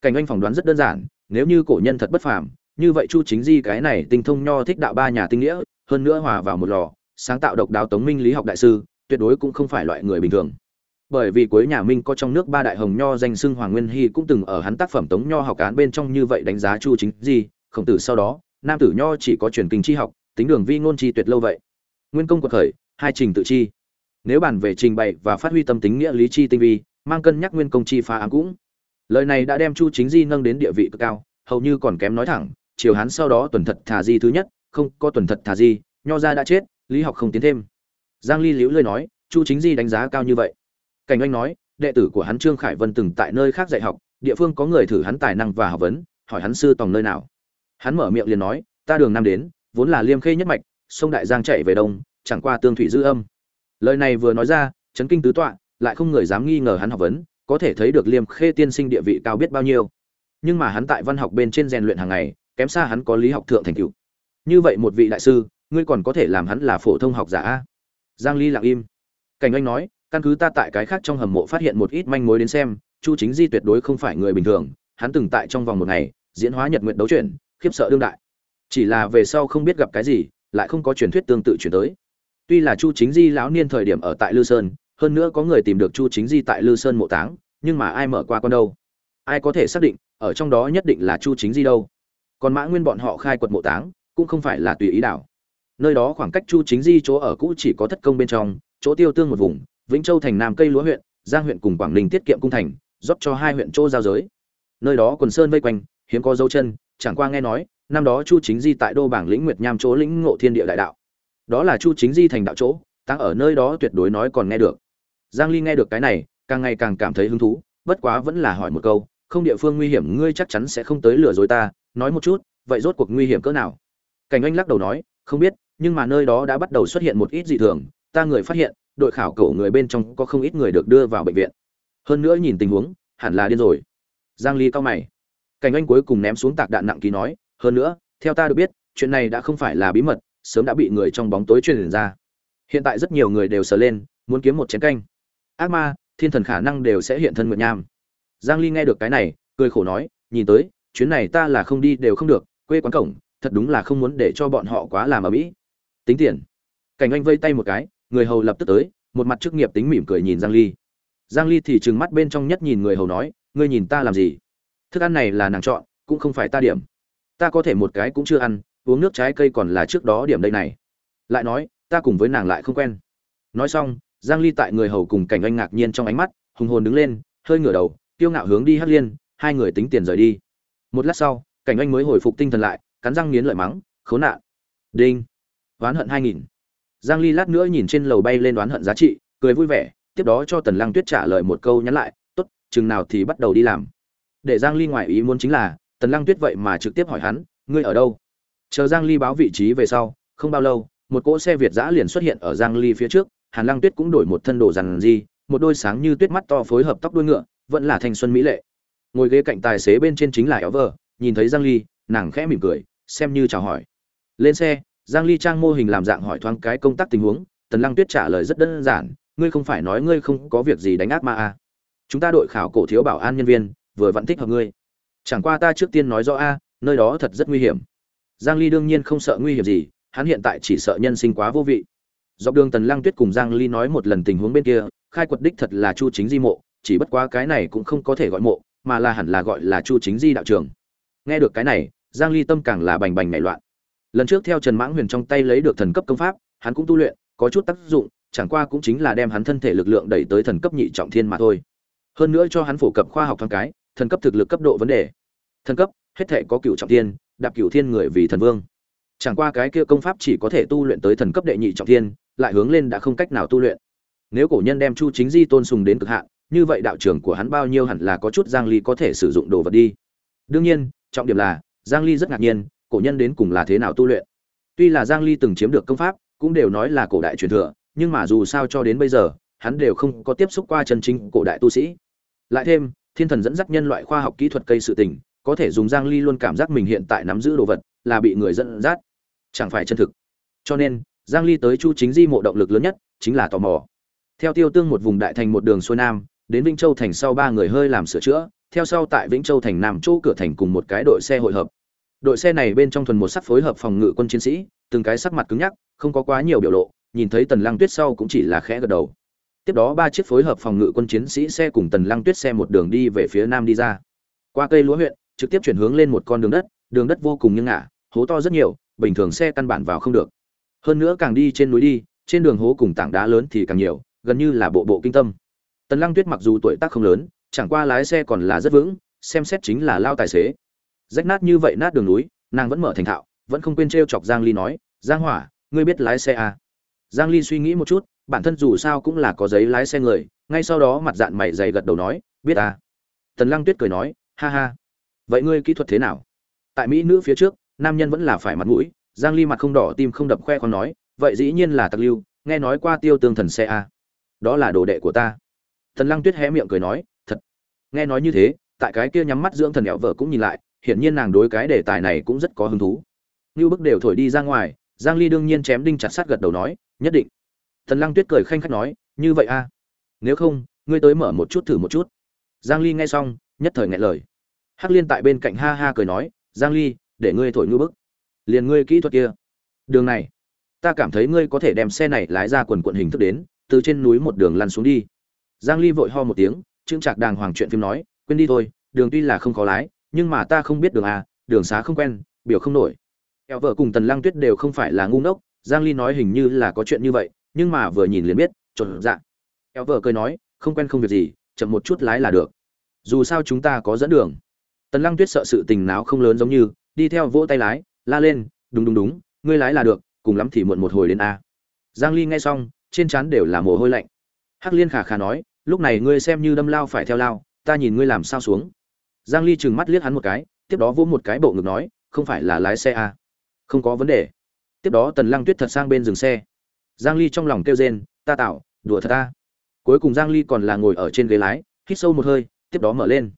cảnh anh phỏng đoán rất đơn giản, nếu như cổ nhân thật bất phàm, như vậy chu chính di cái này tinh thông nho thích đạo ba nhà tinh nghĩa, hơn nữa hòa vào một lò, sáng tạo độc đáo tống minh lý học đại sư, tuyệt đối cũng không phải loại người bình thường. Bởi vì cuối nhà minh có trong nước ba đại hồng nho danh xưng hoàng nguyên hy cũng từng ở hắn tác phẩm tống nho học án bên trong như vậy đánh giá chu chính di, khổng tử sau đó, nam tử nho chỉ có truyền kinh chi học, tính đường vi ngôn chi tuyệt lâu vậy. Nguyên công quật khởi, hai trình tự chi. Nếu bàn về trình bày và phát huy tâm tính nghĩa lý chi tinh vi, mang cân nhắc nguyên công chi phá ám cũng lời này đã đem chu chính di nâng đến địa vị cực cao, hầu như còn kém nói thẳng, triều hán sau đó tuần thật thà di thứ nhất, không có tuần thật thà di, nho gia đã chết, lý học không tiến thêm. Giang ly liễu lời nói, chu chính di đánh giá cao như vậy. Cảnh anh nói, đệ tử của hắn trương khải vân từng tại nơi khác dạy học, địa phương có người thử hắn tài năng và học vấn, hỏi hắn sư tòng nơi nào. Hắn mở miệng liền nói, ta đường năm đến, vốn là liêm khê nhất mạch, sông đại giang chạy về đông, chẳng qua tương thủy dư âm. Lời này vừa nói ra, chấn kinh tứ tọa, lại không người dám nghi ngờ hắn học vấn có thể thấy được liêm khê tiên sinh địa vị cao biết bao nhiêu. Nhưng mà hắn tại văn học bên trên rèn luyện hàng ngày, kém xa hắn có lý học thượng thành cựu như vậy một vị đại sư, ngươi còn có thể làm hắn là phổ thông học giả giang ly lặng im. Cảnh anh nói, căn cứ ta tại cái khác trong hầm mộ phát hiện một ít manh mối đến xem, chu chính di tuyệt đối không phải người bình thường, hắn từng tại trong vòng một ngày, diễn hóa nhật nguyện đấu chuyển, khiếp sợ đương đại. Chỉ là về sau không biết gặp cái gì, lại không có truyền thuyết tương tự chuyển tới. Tuy là chu chính di lão niên thời điểm ở tại lư sơn hơn nữa có người tìm được chu chính di tại lư sơn mộ táng, nhưng mà ai mở qua con đâu? Ai có thể xác định, ở trong đó nhất định là chu chính di đâu? Còn mã nguyên bọn họ khai quật mộ táng, cũng không phải là tùy ý đảo. Nơi đó khoảng cách chu chính di chỗ ở cũ chỉ có thất công bên trong, chỗ tiêu tương một vùng, vĩnh châu thành nam cây lúa huyện, giang huyện cùng quảng ninh tiết kiệm cung thành, rót cho hai huyện chỗ giao giới. Nơi đó quần sơn vây quanh, hiếm có dấu chân, chẳng qua nghe nói, năm đó chu chính di tại đô bảng lĩnh nguyệt nham chỗ lĩnh ngộ thiên địa đại đạo. Đó là chu chính di thành đạo chỗ tăng ở nơi đó tuyệt đối nói còn nghe được giang ly nghe được cái này, càng ngày càng cảm thấy hứng thú, bất quá vẫn là hỏi một câu, không địa phương nguy hiểm, ngươi chắc chắn sẽ không tới lừa dối ta, nói một chút, vậy rốt cuộc nguy hiểm cỡ nào? Cảnh anh lắc đầu nói, không biết, nhưng mà nơi đó đã bắt đầu xuất hiện một ít dị thường, ta người phát hiện, đội khảo cổ người bên trong có không ít người được đưa vào bệnh viện. Hơn nữa nhìn tình huống, hẳn là điên rồi. Giang ly cao mày. Cảnh anh cuối cùng ném xuống tạc đạn nặng ký nói, hơn nữa, theo ta được biết, chuyện này đã không phải là bí mật, sớm đã bị người trong bóng tối truyền ra. Hiện tại rất nhiều người đều sờ lên, muốn kiếm một chén canh ác ma, thiên thần khả năng đều sẽ hiện thân nguyện nham. Giang ly nghe được cái này, cười khổ nói, nhìn tới, chuyến này ta là không đi đều không được, quê quán cổng, thật đúng là không muốn để cho bọn họ quá làm ở mỹ tính tiền. Cảnh anh vây tay một cái, người hầu lập tức tới, một mặt chức nghiệp tính mỉm cười nhìn giang ly. Giang ly thì trừng mắt bên trong nhất nhìn người hầu nói, ngươi nhìn ta làm gì? Thức ăn này là nàng chọn, cũng không phải ta điểm. Ta có thể một cái cũng chưa ăn, uống nước trái cây còn là trước đó điểm đây này. Lại nói, ta cùng với nàng lại không quen. Nói xong giang ly tại người hầu cùng cảnh anh ngạc nhiên trong ánh mắt, hùng hồn đứng lên, hơi ngửa đầu, kiêu ngạo hướng đi hắc liên, hai người tính tiền rời đi. Một lát sau, cảnh anh mới hồi phục tinh thần lại, cắn răng nghiến lợi mắng, khốn nạn. Đinh. Oán hận hai nghìn. Giang ly lát nữa nhìn trên lầu bay lên đoán hận giá trị, cười vui vẻ, tiếp đó cho tần lăng tuyết trả lời một câu nhắn lại, tốt, chừng nào thì bắt đầu đi làm. Để giang ly ngoài ý muốn chính là, tần lăng tuyết vậy mà trực tiếp hỏi hắn, ngươi ở đâu? Chờ giang ly báo vị trí về sau, không bao lâu, một cỗ xe việt dã liền xuất hiện ở giang ly phía trước hàn lăng tuyết cũng đổi một thân đồ rằn gì một đôi sáng như tuyết mắt to phối hợp tóc đuôi ngựa, vẫn là thanh xuân mỹ lệ. Ngồi ghế cạnh tài xế bên trên chính là éo nhìn thấy giang ly, nàng khẽ mỉm cười, xem như chào hỏi. Lên xe, giang ly trang mô hình làm dạng hỏi thoáng cái công tác tình huống, tần lăng tuyết trả lời rất đơn giản, ngươi không phải nói ngươi không có việc gì đánh ác ma à. chúng ta đội khảo cổ thiếu bảo an nhân viên, vừa vẫn thích hợp ngươi. Chẳng qua ta trước tiên nói rõ a, nơi đó thật rất nguy hiểm. Giang ly đương nhiên không sợ nguy hiểm gì, hắn hiện tại chỉ sợ nhân sinh quá vô vị dọc đường tần lăng tuyết cùng giang ly nói một lần tình huống bên kia, khai quật đích thật là chu chính di mộ, chỉ bất quá cái này cũng không có thể gọi mộ, mà là hẳn là gọi là chu chính di đạo trường. Nghe được cái này, giang ly tâm càng là bành bành nảy loạn. Lần trước theo trần mãng huyền trong tay lấy được thần cấp công pháp, hắn cũng tu luyện, có chút tác dụng, chẳng qua cũng chính là đem hắn thân thể lực lượng đẩy tới thần cấp nhị trọng thiên mà thôi. Hơn nữa cho hắn phổ cập khoa học thoáng cái, thần cấp thực lực cấp độ vấn đề. Thần cấp, hết thể có cựu trọng thiên, đạp cựu thiên người vì thần vương chẳng qua cái kia công pháp chỉ có thể tu luyện tới thần cấp đệ nhị trọng thiên, lại hướng lên đã không cách nào tu luyện. Nếu cổ nhân đem chu chính di tôn sùng đến cực hạn, như vậy đạo trưởng của hắn bao nhiêu hẳn là có chút giang ly có thể sử dụng đồ vật đi. Đương nhiên, trọng điểm là, giang ly rất ngạc nhiên, cổ nhân đến cùng là thế nào tu luyện. Tuy là giang ly từng chiếm được công pháp, cũng đều nói là cổ đại truyền thừa, nhưng mà dù sao cho đến bây giờ, hắn đều không có tiếp xúc qua chân chính cổ đại tu sĩ. Lại thêm, thiên thần dẫn dắt nhân loại khoa học kỹ thuật cây sự tình, có thể dùng giang ly luôn cảm giác mình hiện tại nắm giữ đồ vật, là bị người dẫn dắt chẳng phải chân thực. Cho nên, giang ly tới chu chính di mộ động lực lớn nhất chính là tò mò. Theo tiêu tương một vùng đại thành một đường xuôi nam, đến vĩnh châu thành sau ba người hơi làm sửa chữa, theo sau tại vĩnh châu thành nam chỗ cửa thành cùng một cái đội xe hội hợp. Đội xe này bên trong thuần một sắc phối hợp phòng ngự quân chiến sĩ, từng cái sắc mặt cứng nhắc, không có quá nhiều biểu lộ, nhìn thấy tần lăng tuyết sau cũng chỉ là khẽ gật đầu. Tiếp đó ba chiếc phối hợp phòng ngự quân chiến sĩ xe cùng tần lăng tuyết xe một đường đi về phía nam đi ra. Qua cây lúa huyện, trực tiếp chuyển hướng lên một con đường đất đường đất vô cùng nghiêng ngả, hố to rất nhiều bình thường xe căn bản vào không được. Hơn nữa càng đi trên núi đi, trên đường hố cùng tảng đá lớn thì càng nhiều, gần như là bộ bộ kinh tâm. Tần lăng tuyết mặc dù tuổi tác không lớn, chẳng qua lái xe còn là rất vững, xem xét chính là lao tài xế. Rách nát như vậy nát đường núi, nàng vẫn mở thành thạo, vẫn không quên t chọc giang ly nói, giang hỏa, ngươi biết lái xe à? giang ly suy nghĩ một chút, bản thân dù sao cũng là có giấy lái xe người, ngay sau đó mặt dạng mày dày gật đầu nói, biết à? Tần lăng tuyết cười nói, ha ha. Vậy ngươi kỹ thuật thế nào? Tại mỹ nữ phía trước nam nhân vẫn là phải mặt mũi giang ly mặt không đỏ tim không đập khoe còn nói vậy dĩ nhiên là tặc lưu nghe nói qua tiêu tương thần xe à? đó là đồ đệ của ta thần lăng tuyết hé miệng cười nói thật nghe nói như thế tại cái kia nhắm mắt dưỡng thần ẹo vợ cũng nhìn lại hiển nhiên nàng đối cái đề tài này cũng rất có hứng thú như bức đều thổi đi ra ngoài giang ly đương nhiên chém đinh chặt sát gật đầu nói nhất định Thần Lăng Tuyết cười khanh khách nói, "Như vậy a? À? Nếu không, ngươi tới mở một chút thử một chút." Giang Ly nghe xong, nhất thời nghẹn lời. Hắc Liên tại bên cạnh ha ha cười nói, "Giang Ly, để ngươi thổi ngư bức. Liền ngươi kỹ thuật kia. Đường này, ta cảm thấy ngươi có thể đem xe này lái ra quần quận hình thức đến, từ trên núi một đường lăn xuống đi." Giang Ly vội ho một tiếng, trương trạc đàng hoàng chuyện phim nói, "Quên đi thôi, đường tuy là không có lái, nhưng mà ta không biết đường à, đường xá không quen, biểu không nổi." eo vợ cùng Tần Lăng Tuyết đều không phải là ngu ngốc, Giang Ly nói hình như là có chuyện như vậy, nhưng mà vừa nhìn liền biết trộn dạ eo vợ cười nói không quen không việc gì chậm một chút lái là được dù sao chúng ta có dẫn đường tần lăng tuyết sợ sự tình náo không lớn giống như đi theo vỗ tay lái, la lên, đúng đúng đúng, ngươi lái là được, cùng lắm thì muộn một hồi đến a. Giang ly nghe xong, trên trán đều là mồ hôi lạnh. Hắc liên khả khả nói, lúc này ngươi xem như đâm lao phải theo lao, ta nhìn ngươi làm sao xuống. Giang ly trừng mắt liếc hắn một cái, tiếp đó vỗ một cái bộ ngực nói, không phải là lái xe a? Không có vấn đề. Tiếp đó tần lăng tuyết thật sang bên dừng xe. Giang ly trong lòng kêu rên, ta tạo, đùa thật ta. Cuối cùng giang ly còn là ngồi ở trên ghế lái, hít sâu một hơi, tiếp đó mở lên.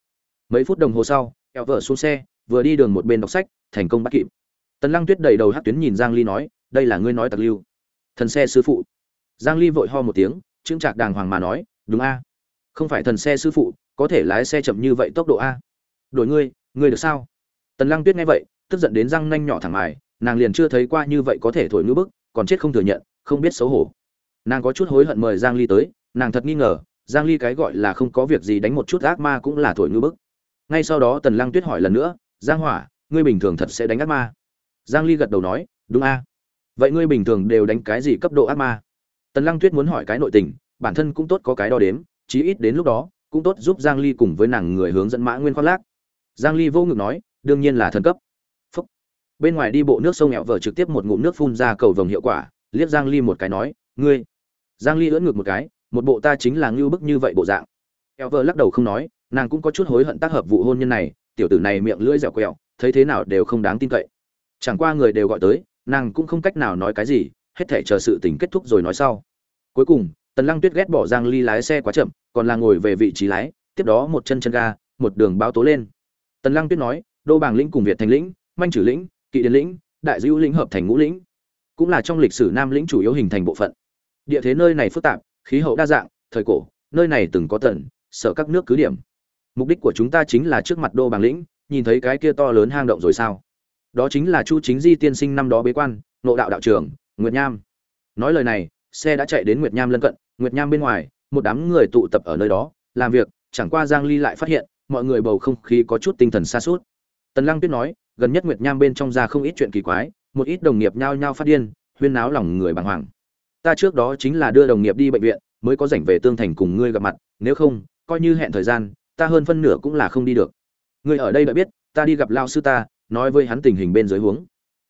Mấy phút đồng hồ sau, eo vợ xuống xe vừa đi đường một bên đọc sách, thành công bắt kịp. Tần lăng tuyết đầy đầu hát tuyến nhìn giang ly nói, đây là ngươi nói tặc lưu. Thần xe sư phụ. Giang ly vội ho một tiếng trương trạc đàng hoàng mà nói, đúng a. Không phải thần xe sư phụ, có thể lái xe chậm như vậy tốc độ a? Đổi ngươi ngươi được sao? Tần lăng tuyết nghe vậy, tức giận đến răng nanh nhỏ thẳng mài, nàng liền chưa thấy qua như vậy có thể thổi ngữ bức, còn chết không thừa nhận, không biết xấu hổ. Nàng có chút hối hận mời giang ly tới, nàng thật nghi ngờ, giang ly cái gọi là không có việc gì đánh một chút ác ma cũng là thổi ngứa bức. Ngay sau đó tần lăng tuyết hỏi lần nữa giang hỏa ngươi bình thường thật sẽ đánh ác ma giang ly gật đầu nói đúng a vậy ngươi bình thường đều đánh cái gì cấp độ ác ma tần lăng tuyết muốn hỏi cái nội tình bản thân cũng tốt có cái đo đếm chí ít đến lúc đó cũng tốt giúp giang ly cùng với nàng người hướng dẫn mã nguyên khoác lác giang ly vô ngực nói đương nhiên là thần cấp Phúc. bên ngoài đi bộ nước sông nghẹo vở trực tiếp một ngụm nước phun ra cầu vồng hiệu quả liếc Giang Ly một cái nói, "Ngươi?" Giang Ly ưỡn ngược một cái, một bộ ta chính là ngưu bức như vậy bộ dạng. Eo vợ lắc đầu không nói, nàng cũng có chút hối hận tác hợp vụ hôn nhân này, tiểu tử này miệng lưỡi dẻo quẹo, thấy thế nào đều không đáng tin cậy. Chẳng qua người đều gọi tới, nàng cũng không cách nào nói cái gì, hết thể chờ sự tình kết thúc rồi nói sau. Cuối cùng, Tần Lăng Tuyết ghét bỏ Giang Ly lái xe quá chậm, còn là ngồi về vị trí lái, tiếp đó một chân chân ga, một đường báo tố lên. Tần Lăng Tuyết nói, Đô Bàng lĩnh cùng Việt Thành lĩnh, Manh Trừ lĩnh, Kỵ Điền lĩnh, Đại dữ lĩnh hợp thành ngũ lĩnh cũng là trong lịch sử nam lĩnh chủ yếu hình thành bộ phận địa thế nơi này phức tạp khí hậu đa dạng thời cổ nơi này từng có tần sở các nước cứ điểm mục đích của chúng ta chính là trước mặt đô bằng lĩnh, nhìn thấy cái kia to lớn hang động rồi sao? Đó chính là chu chính di tiên sinh năm đó bế quan nộ đạo đạo trưởng, nguyệt nham. Nói lời này, xe đã chạy đến nguyệt nham lân cận, nguyệt nham bên ngoài, một đám người tụ tập ở nơi đó, làm việc, chẳng qua giang ly lại phát hiện, mọi người bầu không khí có chút tinh thần xa suốt tần lăng tuyết nói, gần nhất nguyệt nham bên trong ra không ít chuyện kỳ quái, một ít đồng nghiệp nhao nhao phát điên, huyên náo lòng người bàng hoàng. Ta trước đó chính là đưa đồng nghiệp đi bệnh viện, mới có rảnh về tương thành cùng ngươi gặp mặt, nếu không, coi như hẹn thời gian ta hơn phân nửa cũng là không đi được. Người ở đây đã biết, ta đi gặp lao sư ta, nói với hắn tình hình bên dưới huống.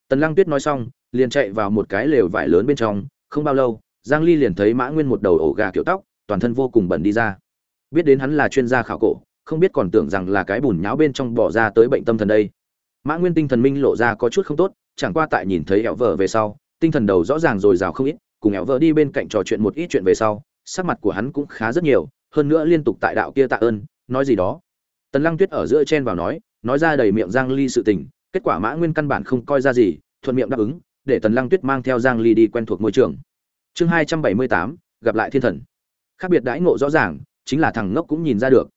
Tần lăng tuyết nói xong, liền chạy vào một cái lều vải lớn bên trong, không bao lâu, giang ly liền thấy mã nguyên một đầu ổ gà kiểu tóc, toàn thân vô cùng bẩn đi ra. Biết đến hắn là chuyên gia khảo cổ, không biết còn tưởng rằng là cái bùn nháo bên trong bỏ ra tới bệnh tâm thần đây. Mã nguyên tinh thần minh lộ ra có chút không tốt, chẳng qua tại nhìn thấy ẻo vợ về sau, tinh thần đầu rõ ràng rồi rào không ít, cùng ẻo vợ đi bên cạnh trò chuyện một ít chuyện về sau, sắc mặt của hắn cũng khá rất nhiều, hơn nữa liên tục tại đạo kia tạ ơn nói gì đó. Tần lăng tuyết ở giữa chen vào nói nói ra đầy miệng giang ly sự tình kết quả mã nguyên căn bản không coi ra gì thuận miệng đáp ứng để tần lăng tuyết mang theo giang ly đi quen thuộc môi trường. Chương 278, gặp lại thiên thần. Khác biệt đãi ngộ rõ ràng chính là thằng ngốc cũng nhìn ra được.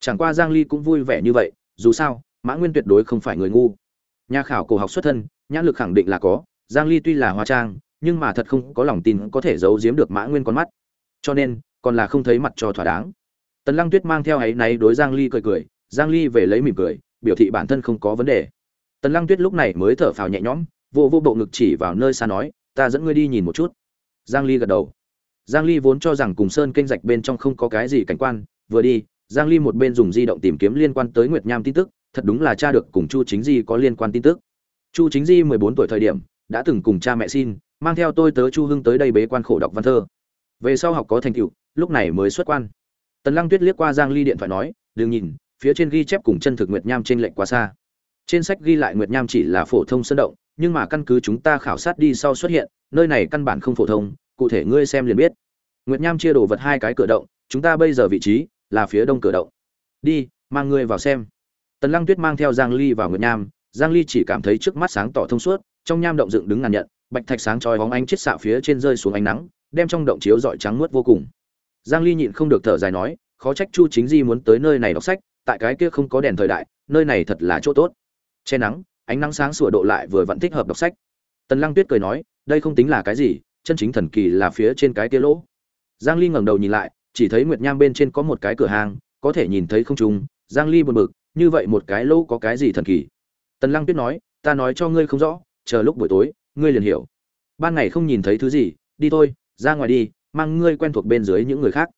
Chẳng qua giang ly cũng vui vẻ như vậy dù sao mã nguyên tuyệt đối không phải người ngu. Nhà khảo cổ học xuất thân nhãn lực khẳng định là có giang ly tuy là hóa trang nhưng mà thật không có lòng tin có thể giấu giếm được mã nguyên con mắt. Cho nên còn là không thấy mặt cho thỏa đáng tần lăng tuyết mang theo ấy náy đối giang ly cười cười, giang ly về lấy mỉm cười, biểu thị bản thân không có vấn đề. Tần lăng tuyết lúc này mới thở phào nhẹ nhõm, vô vô bộ ngực chỉ vào nơi xa nói, ta dẫn ngươi đi nhìn một chút. Giang ly gật đầu. Giang ly vốn cho rằng cùng sơn kênh rạch bên trong không có cái gì cảnh quan, vừa đi, giang ly một bên dùng di động tìm kiếm liên quan tới nguyệt nham tin tức, thật đúng là cha được cùng chu chính di có liên quan tin tức. Chu chính di 14 tuổi thời điểm, đã từng cùng cha mẹ xin, mang theo tôi tớ chu hưng tới đây bế quan khổ đọc văn thơ. Về sau học có thành tựu, lúc này mới xuất quan tần lăng tuyết liếc qua giang ly điện thoại nói, đừng nhìn, phía trên ghi chép cùng chân thực nguyệt nham trên lệnh quá xa. Trên sách ghi lại nguyệt nham chỉ là phổ thông sơn động, nhưng mà căn cứ chúng ta khảo sát đi sau xuất hiện, nơi này căn bản không phổ thông, cụ thể ngươi xem liền biết. Nguyệt nham chia đồ vật hai cái cửa động, chúng ta bây giờ vị trí là phía đông cửa động. Đi, mang ngươi vào xem. Tần lăng tuyết mang theo giang ly vào nguyệt nham, giang ly chỉ cảm thấy trước mắt sáng tỏ thông suốt, trong nham động dựng đứng ngàn nhận, bạch thạch sáng chói bóng ánh chết xạ phía trên rơi xuống ánh nắng, đem trong động chiếu rọi trắng muốt vô cùng giang ly nhịn không được thở dài nói, khó trách chu chính di muốn tới nơi này đọc sách, tại cái kia không có đèn thời đại, nơi này thật là chỗ tốt. Che nắng, ánh nắng sáng sủa độ lại vừa vẫn thích hợp đọc sách. Tần lăng tuyết cười nói, đây không tính là cái gì, chân chính thần kỳ là phía trên cái kia lỗ. Giang ly ngẩng đầu nhìn lại, chỉ thấy nguyệt nham bên trên có một cái cửa hàng, có thể nhìn thấy không trung giang ly buồn bực, như vậy một cái lỗ có cái gì thần kỳ? Tần lăng tuyết nói, ta nói cho ngươi không rõ, chờ lúc buổi tối, ngươi liền hiểu. Ban ngày không nhìn thấy thứ gì, đi thôi, ra ngoài đi mang ngươi quen thuộc bên dưới những người khác.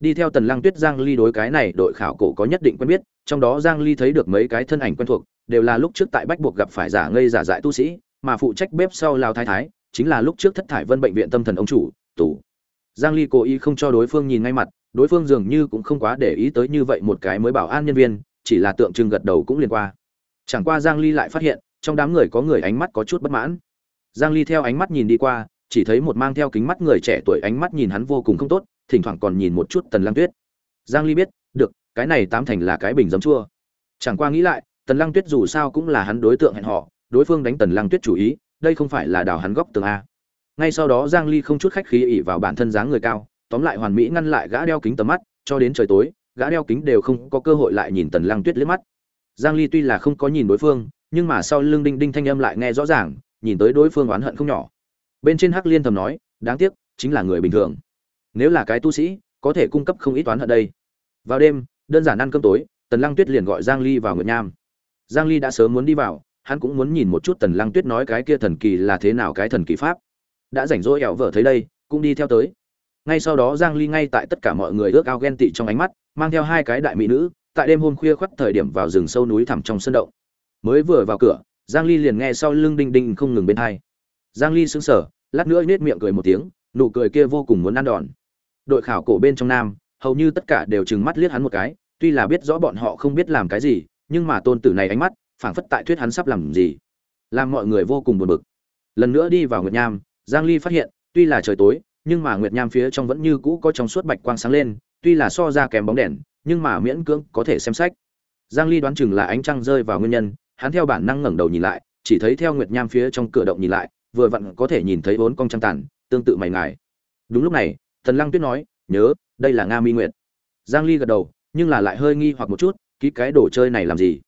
Đi theo tần lăng tuyết, giang ly đối cái này đội khảo cổ có nhất định quen biết, trong đó giang ly thấy được mấy cái thân ảnh quen thuộc, đều là lúc trước tại bách buộc gặp phải giả ngây giả dại tu sĩ, mà phụ trách bếp sau lao thái thái, chính là lúc trước thất thải vân bệnh viện tâm thần ông chủ, tù. Giang ly cố ý không cho đối phương nhìn ngay mặt, đối phương dường như cũng không quá để ý tới như vậy một cái mới bảo an nhân viên, chỉ là tượng trưng gật đầu cũng liền qua. Chẳng qua giang ly lại phát hiện, trong đám người có người ánh mắt có chút bất mãn. Giang ly theo ánh mắt nhìn đi qua chỉ thấy một mang theo kính mắt người trẻ tuổi ánh mắt nhìn hắn vô cùng không tốt, thỉnh thoảng còn nhìn một chút tần lăng tuyết. Giang ly biết, được, cái này tám thành là cái bình giấm chua. Chẳng qua nghĩ lại, tần lăng tuyết dù sao cũng là hắn đối tượng hẹn họ đối phương đánh tần lăng tuyết chủ ý, đây không phải là đào hắn góc tường a. Ngay sau đó giang ly không chút khách khí ỉ vào bản thân dáng người cao, tóm lại hoàn mỹ ngăn lại gã đeo kính tầm mắt, cho đến trời tối, gã đeo kính đều không có cơ hội lại nhìn tần lăng tuyết liếc mắt. Giang ly tuy là không có nhìn đối phương, nhưng mà sau lưng đinh đinh thanh âm lại nghe rõ ràng, nhìn tới đối phương oán hận không nhỏ bên trên hắc liên thầm nói, đáng tiếc, chính là người bình thường. Nếu là cái tu sĩ, có thể cung cấp không ít toán ở đây. Vào đêm, đơn giản ăn cơm tối, tần lăng tuyết liền gọi giang ly vào nguyệt nham. Giang ly đã sớm muốn đi vào, hắn cũng muốn nhìn một chút tần lăng tuyết nói cái kia thần kỳ là thế nào, cái thần kỳ pháp. Đã rảnh rỗi ẻo vợ thấy đây, cũng đi theo tới. Ngay sau đó giang ly ngay tại tất cả mọi người ước ao ghen tị trong ánh mắt, mang theo hai cái đại mỹ nữ, tại đêm hôm khuya khoắt thời điểm vào rừng sâu núi thẳm trong sân động. Mới vừa vào cửa, giang ly liền nghe sau lưng đinh đinh không ngừng bên hai giang ly sững sờ, lát nữa nết miệng cười một tiếng, nụ cười kia vô cùng muốn ăn đòn. Đội khảo cổ bên trong nam, hầu như tất cả đều trừng mắt liếc hắn một cái, tuy là biết rõ bọn họ không biết làm cái gì, nhưng mà tôn tử này ánh mắt, phảng phất tại thuyết hắn sắp làm gì. Làm mọi người vô cùng buồn bực. Lần nữa đi vào nguyệt nham, giang ly phát hiện, tuy là trời tối, nhưng mà nguyệt nham phía trong vẫn như cũ có trong suốt bạch quang sáng lên, tuy là so ra kém bóng đèn, nhưng mà miễn cưỡng có thể xem sách. Giang ly đoán chừng là ánh trăng rơi vào nguyên nhân, hắn theo bản năng ngẩng đầu nhìn lại, chỉ thấy theo nguyệt nham phía trong cửa động nhìn lại vừa vặn có thể nhìn thấy bốn con trăng tàn, tương tự mày ngài. Đúng lúc này, thần lăng tuyết nói, nhớ, đây là nga mi nguyệt. Giang ly gật đầu, nhưng là lại hơi nghi hoặc một chút, ký cái đồ chơi này làm gì?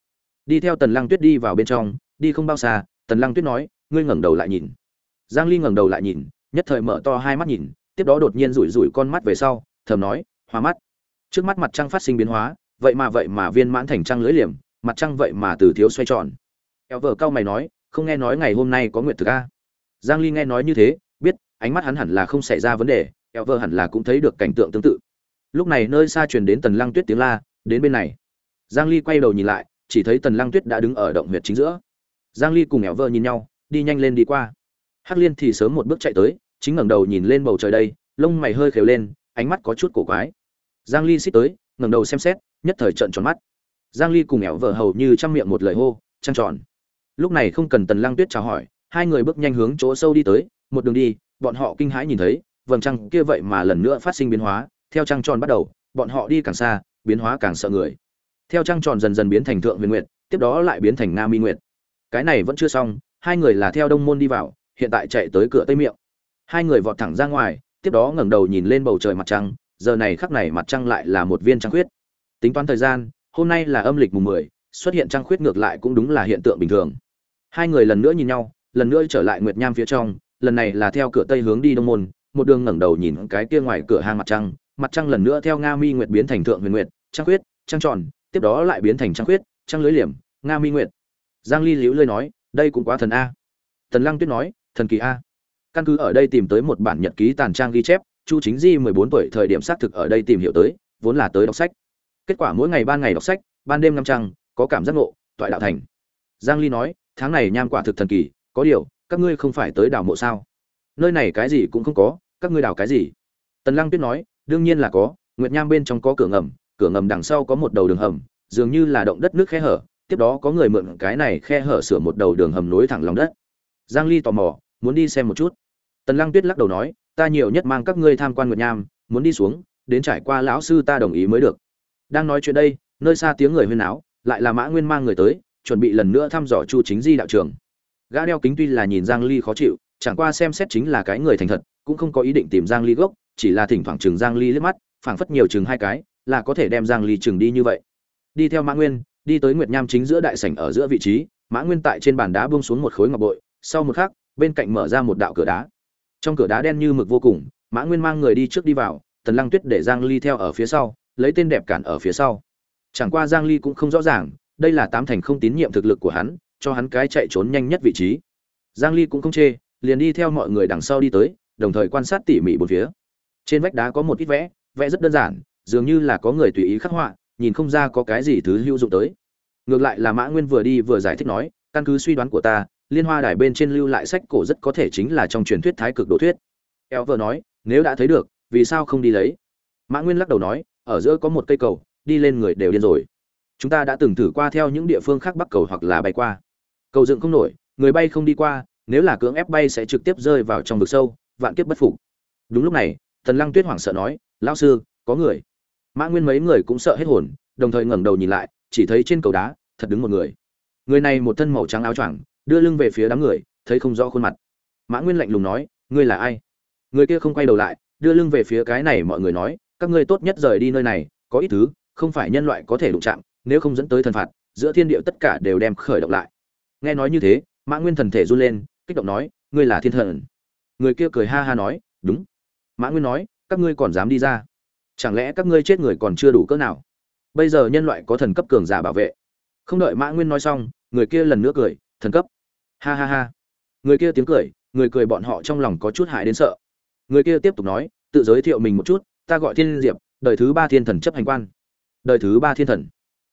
Đi theo tần lăng tuyết đi vào bên trong, đi không bao xa tần lăng tuyết nói, ngươi ngẩng đầu lại nhìn. Giang ly ngẩng đầu lại nhìn, nhất thời mở to hai mắt nhìn, tiếp đó đột nhiên rủi rủi con mắt về sau, thầm nói hóa mắt. Trước mắt mặt trăng phát sinh biến hóa, vậy mà vậy mà viên mãn thành trăng lưỡi liềm, mặt trăng vậy mà từ thiếu xoay tròn. Eo vợ cao mày nói, không nghe nói ngày hôm nay có nguyệt thực a giang ly nghe nói như thế, biết, ánh mắt hắn hẳn là không xảy ra vấn đề eo hẳn là cũng thấy được cảnh tượng tương tự. Lúc này nơi xa truyền đến tần lăng tuyết tiếng la, đến bên này. Giang ly quay đầu nhìn lại, chỉ thấy tần lăng tuyết đã đứng ở động huyệt chính giữa. Giang ly cùng eo nhìn nhau, đi nhanh lên đi qua. Hắc liên thì sớm một bước chạy tới, chính ngẩng đầu nhìn lên bầu trời đây, lông mày hơi khều lên, ánh mắt có chút cổ quái. Giang ly xích tới, ngẩng đầu xem xét, nhất thời trợn tròn mắt. Giang ly cùng ẻo hầu như trăm miệng một lời hô, trăng tròn. Lúc này không cần tần lăng tuyết chào hỏi hai người bước nhanh hướng chỗ sâu đi tới, một đường đi, bọn họ kinh hãi nhìn thấy, vầng trăng kia vậy mà lần nữa phát sinh biến hóa, theo trăng tròn bắt đầu, bọn họ đi càng xa, biến hóa càng sợ người. Theo trăng tròn dần dần biến thành thượng huyền nguyệt, tiếp đó lại biến thành nam mi nguyệt. Cái này vẫn chưa xong, hai người là theo đông môn đi vào, hiện tại chạy tới cửa tây miệng. Hai người vọt thẳng ra ngoài, tiếp đó ngẩng đầu nhìn lên bầu trời mặt trăng, giờ này khắc này mặt trăng lại là một viên trăng khuyết. Tính toán thời gian, hôm nay là âm lịch mùng mười, xuất hiện trăng khuyết ngược lại cũng đúng là hiện tượng bình thường. Hai người lần nữa nhìn nhau lần nữa trở lại nguyệt nham phía trong, lần này là theo cửa tây hướng đi đông môn, một đường ngẩng đầu nhìn cái kia ngoài cửa hang mặt trăng mặt trăng lần nữa theo nga mi nguyệt biến thành thượng huyền nguyệt, trăng khuyết, trăng tròn, tiếp đó lại biến thành trăng khuyết, trăng lưới liềm, nga mi nguyệt. Giang ly liễu lơi nói, đây cũng quá thần a. Tần lăng tuyết nói, thần kỳ a. Căn cứ ở đây tìm tới một bản nhật ký tàn trang ghi chép, chu chính di 14 tuổi thời điểm xác thực ở đây tìm hiểu tới, vốn là tới đọc sách. Kết quả mỗi ngày ban ngày đọc sách, ban đêm năm trăng, có cảm giác ngộ, toại đạo thành. Giang ly nói, tháng này nham quả thực thần kỳ có điều, các ngươi không phải tới đảo mộ sao? Nơi này cái gì cũng không có, các ngươi đào cái gì? Tần lăng tuyết nói, đương nhiên là có, nguyệt nham bên trong có cửa ngầm cửa ngầm đằng sau có một đầu đường hầm, dường như là động đất nước khe hở, tiếp đó có người mượn cái này khe hở sửa một đầu đường hầm nối thẳng lòng đất. Giang ly tò mò, muốn đi xem một chút. Tần lăng tuyết lắc đầu nói, ta nhiều nhất mang các ngươi tham quan nguyệt nham, muốn đi xuống, đến trải qua lão sư ta đồng ý mới được. Đang nói chuyện đây, nơi xa tiếng người huyên áo lại là mã nguyên mang người tới, chuẩn bị lần nữa thăm dò chu chính di đạo trường gã đeo kính tuy là nhìn giang ly khó chịu, chẳng qua xem xét chính là cái người thành thật, cũng không có ý định tìm giang ly gốc, chỉ là thỉnh thoảng chừng giang ly liếc mắt, phảng phất nhiều chừng hai cái, là có thể đem giang ly chừng đi như vậy. Đi theo mã nguyên, đi tới nguyệt nham chính giữa đại sảnh ở giữa vị trí, mã nguyên tại trên bàn đá buông xuống một khối ngọc bội, sau một khắc, bên cạnh mở ra một đạo cửa đá. Trong cửa đá đen như mực vô cùng, mã nguyên mang người đi trước đi vào, tần lăng tuyết để giang ly theo ở phía sau, lấy tên đẹp cản ở phía sau. Chẳng qua giang ly cũng không rõ ràng, đây là tám thành không tín nhiệm thực lực của hắn cho hắn cái chạy trốn nhanh nhất vị trí. Giang ly cũng không chê, liền đi theo mọi người đằng sau đi tới, đồng thời quan sát tỉ mỉ bốn phía. Trên vách đá có một ít vẽ vẽ rất đơn giản, dường như là có người tùy ý khắc họa, nhìn không ra có cái gì thứ hữu dụng tới. Ngược lại là mã nguyên vừa đi vừa giải thích nói, căn cứ suy đoán của ta, liên hoa đài bên trên lưu lại sách cổ rất có thể chính là trong truyền thuyết thái cực đồ thuyết. Eo vợ nói, nếu đã thấy được, vì sao không đi lấy? Mã nguyên lắc đầu nói, ở giữa có một cây cầu, đi lên người đều điên rồi. Chúng ta đã từng thử qua theo những địa phương khác bắc cầu hoặc là bay qua cầu dựng không nổi, người bay không đi qua, nếu là cưỡng ép bay sẽ trực tiếp rơi vào trong vực sâu, vạn kiếp bất phục. Đúng lúc này thần lăng tuyết hoảng sợ nói, lão sư, có người. Mã nguyên mấy người cũng sợ hết hồn, đồng thời ngẩng đầu nhìn lại, chỉ thấy trên cầu đá, thật đứng một người. Người này một thân màu trắng áo choàng, đưa lưng về phía đám người, thấy không rõ khuôn mặt. Mã nguyên lạnh lùng nói, ngươi là ai? Người kia không quay đầu lại, đưa lưng về phía cái này mọi người nói, các ngươi tốt nhất rời đi nơi này, có ít thứ, không phải nhân loại có thể đụng chạm, nếu không dẫn tới thần phạt, giữa thiên địa tất cả đều đem khởi động lại nghe nói như thế, mã nguyên thần thể run lên, kích động nói, ngươi là thiên thần. Người kia cười ha ha nói, đúng. Mã nguyên nói, các ngươi còn dám đi ra? Chẳng lẽ các ngươi chết người còn chưa đủ cỡ nào? Bây giờ nhân loại có thần cấp cường giả bảo vệ. Không đợi mã nguyên nói xong, người kia lần nữa cười, thần cấp. Ha ha ha. Người kia tiếng cười, người cười bọn họ trong lòng có chút hại đến sợ. Người kia tiếp tục nói, tự giới thiệu mình một chút, ta gọi thiên diệp, đời thứ ba thiên thần chấp hành quan. Đời thứ ba thiên thần.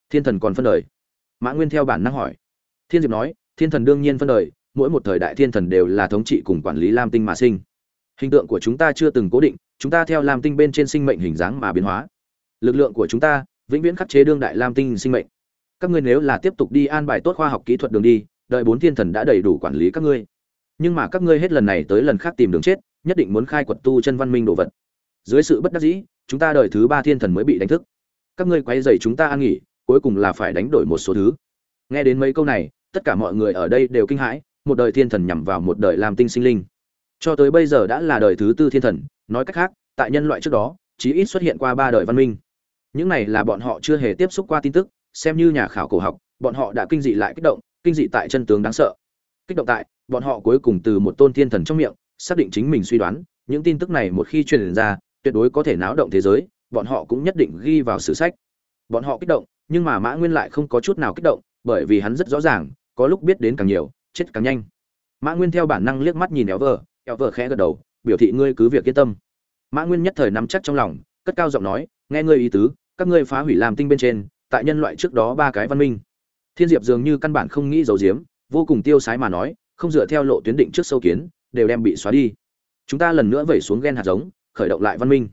Thiên thần còn phân đời. Mã nguyên theo bản năng hỏi thiên diệp nói, thiên thần đương nhiên phân đời, mỗi một thời đại thiên thần đều là thống trị cùng quản lý lam tinh mà sinh. Hình tượng của chúng ta chưa từng cố định, chúng ta theo lam tinh bên trên sinh mệnh hình dáng mà biến hóa. Lực lượng của chúng ta vĩnh viễn khắc chế đương đại lam tinh sinh mệnh. Các ngươi nếu là tiếp tục đi an bài tốt khoa học kỹ thuật đường đi, đợi bốn thiên thần đã đầy đủ quản lý các ngươi. Nhưng mà các ngươi hết lần này tới lần khác tìm đường chết, nhất định muốn khai quật tu chân văn minh đồ vật. Dưới sự bất đắc dĩ, chúng ta đợi thứ ba thiên thần mới bị đánh thức. Các ngươi quay dày chúng ta an nghỉ, cuối cùng là phải đánh đổi một số thứ. Nghe đến mấy câu này tất cả mọi người ở đây đều kinh hãi, một đời thiên thần nhằm vào một đời làm tinh sinh linh. Cho tới bây giờ đã là đời thứ tư thiên thần, nói cách khác, tại nhân loại trước đó, chí ít xuất hiện qua ba đời văn minh. Những này là bọn họ chưa hề tiếp xúc qua tin tức, xem như nhà khảo cổ học, bọn họ đã kinh dị lại kích động, kinh dị tại chân tướng đáng sợ. Kích động tại, bọn họ cuối cùng từ một tôn thiên thần trong miệng, xác định chính mình suy đoán, những tin tức này một khi truyền ra, tuyệt đối có thể náo động thế giới, bọn họ cũng nhất định ghi vào sử sách. Bọn họ kích động, nhưng mà mã nguyên lại không có chút nào kích động, bởi vì hắn rất rõ ràng có lúc biết đến càng nhiều, chết càng nhanh. Mã nguyên theo bản năng liếc mắt nhìn éo vờ éo vờ khẽ gật đầu, biểu thị ngươi cứ việc yên tâm. Mã nguyên nhất thời nắm chắc trong lòng, cất cao giọng nói, nghe ngươi ý tứ, các ngươi phá hủy làm tinh bên trên, tại nhân loại trước đó ba cái văn minh. Thiên diệp dường như căn bản không nghĩ giấu giếm, vô cùng tiêu sái mà nói, không dựa theo lộ tuyến định trước sâu kiến, đều đem bị xóa đi. Chúng ta lần nữa vẩy xuống ghen hạt giống, khởi động lại văn minh.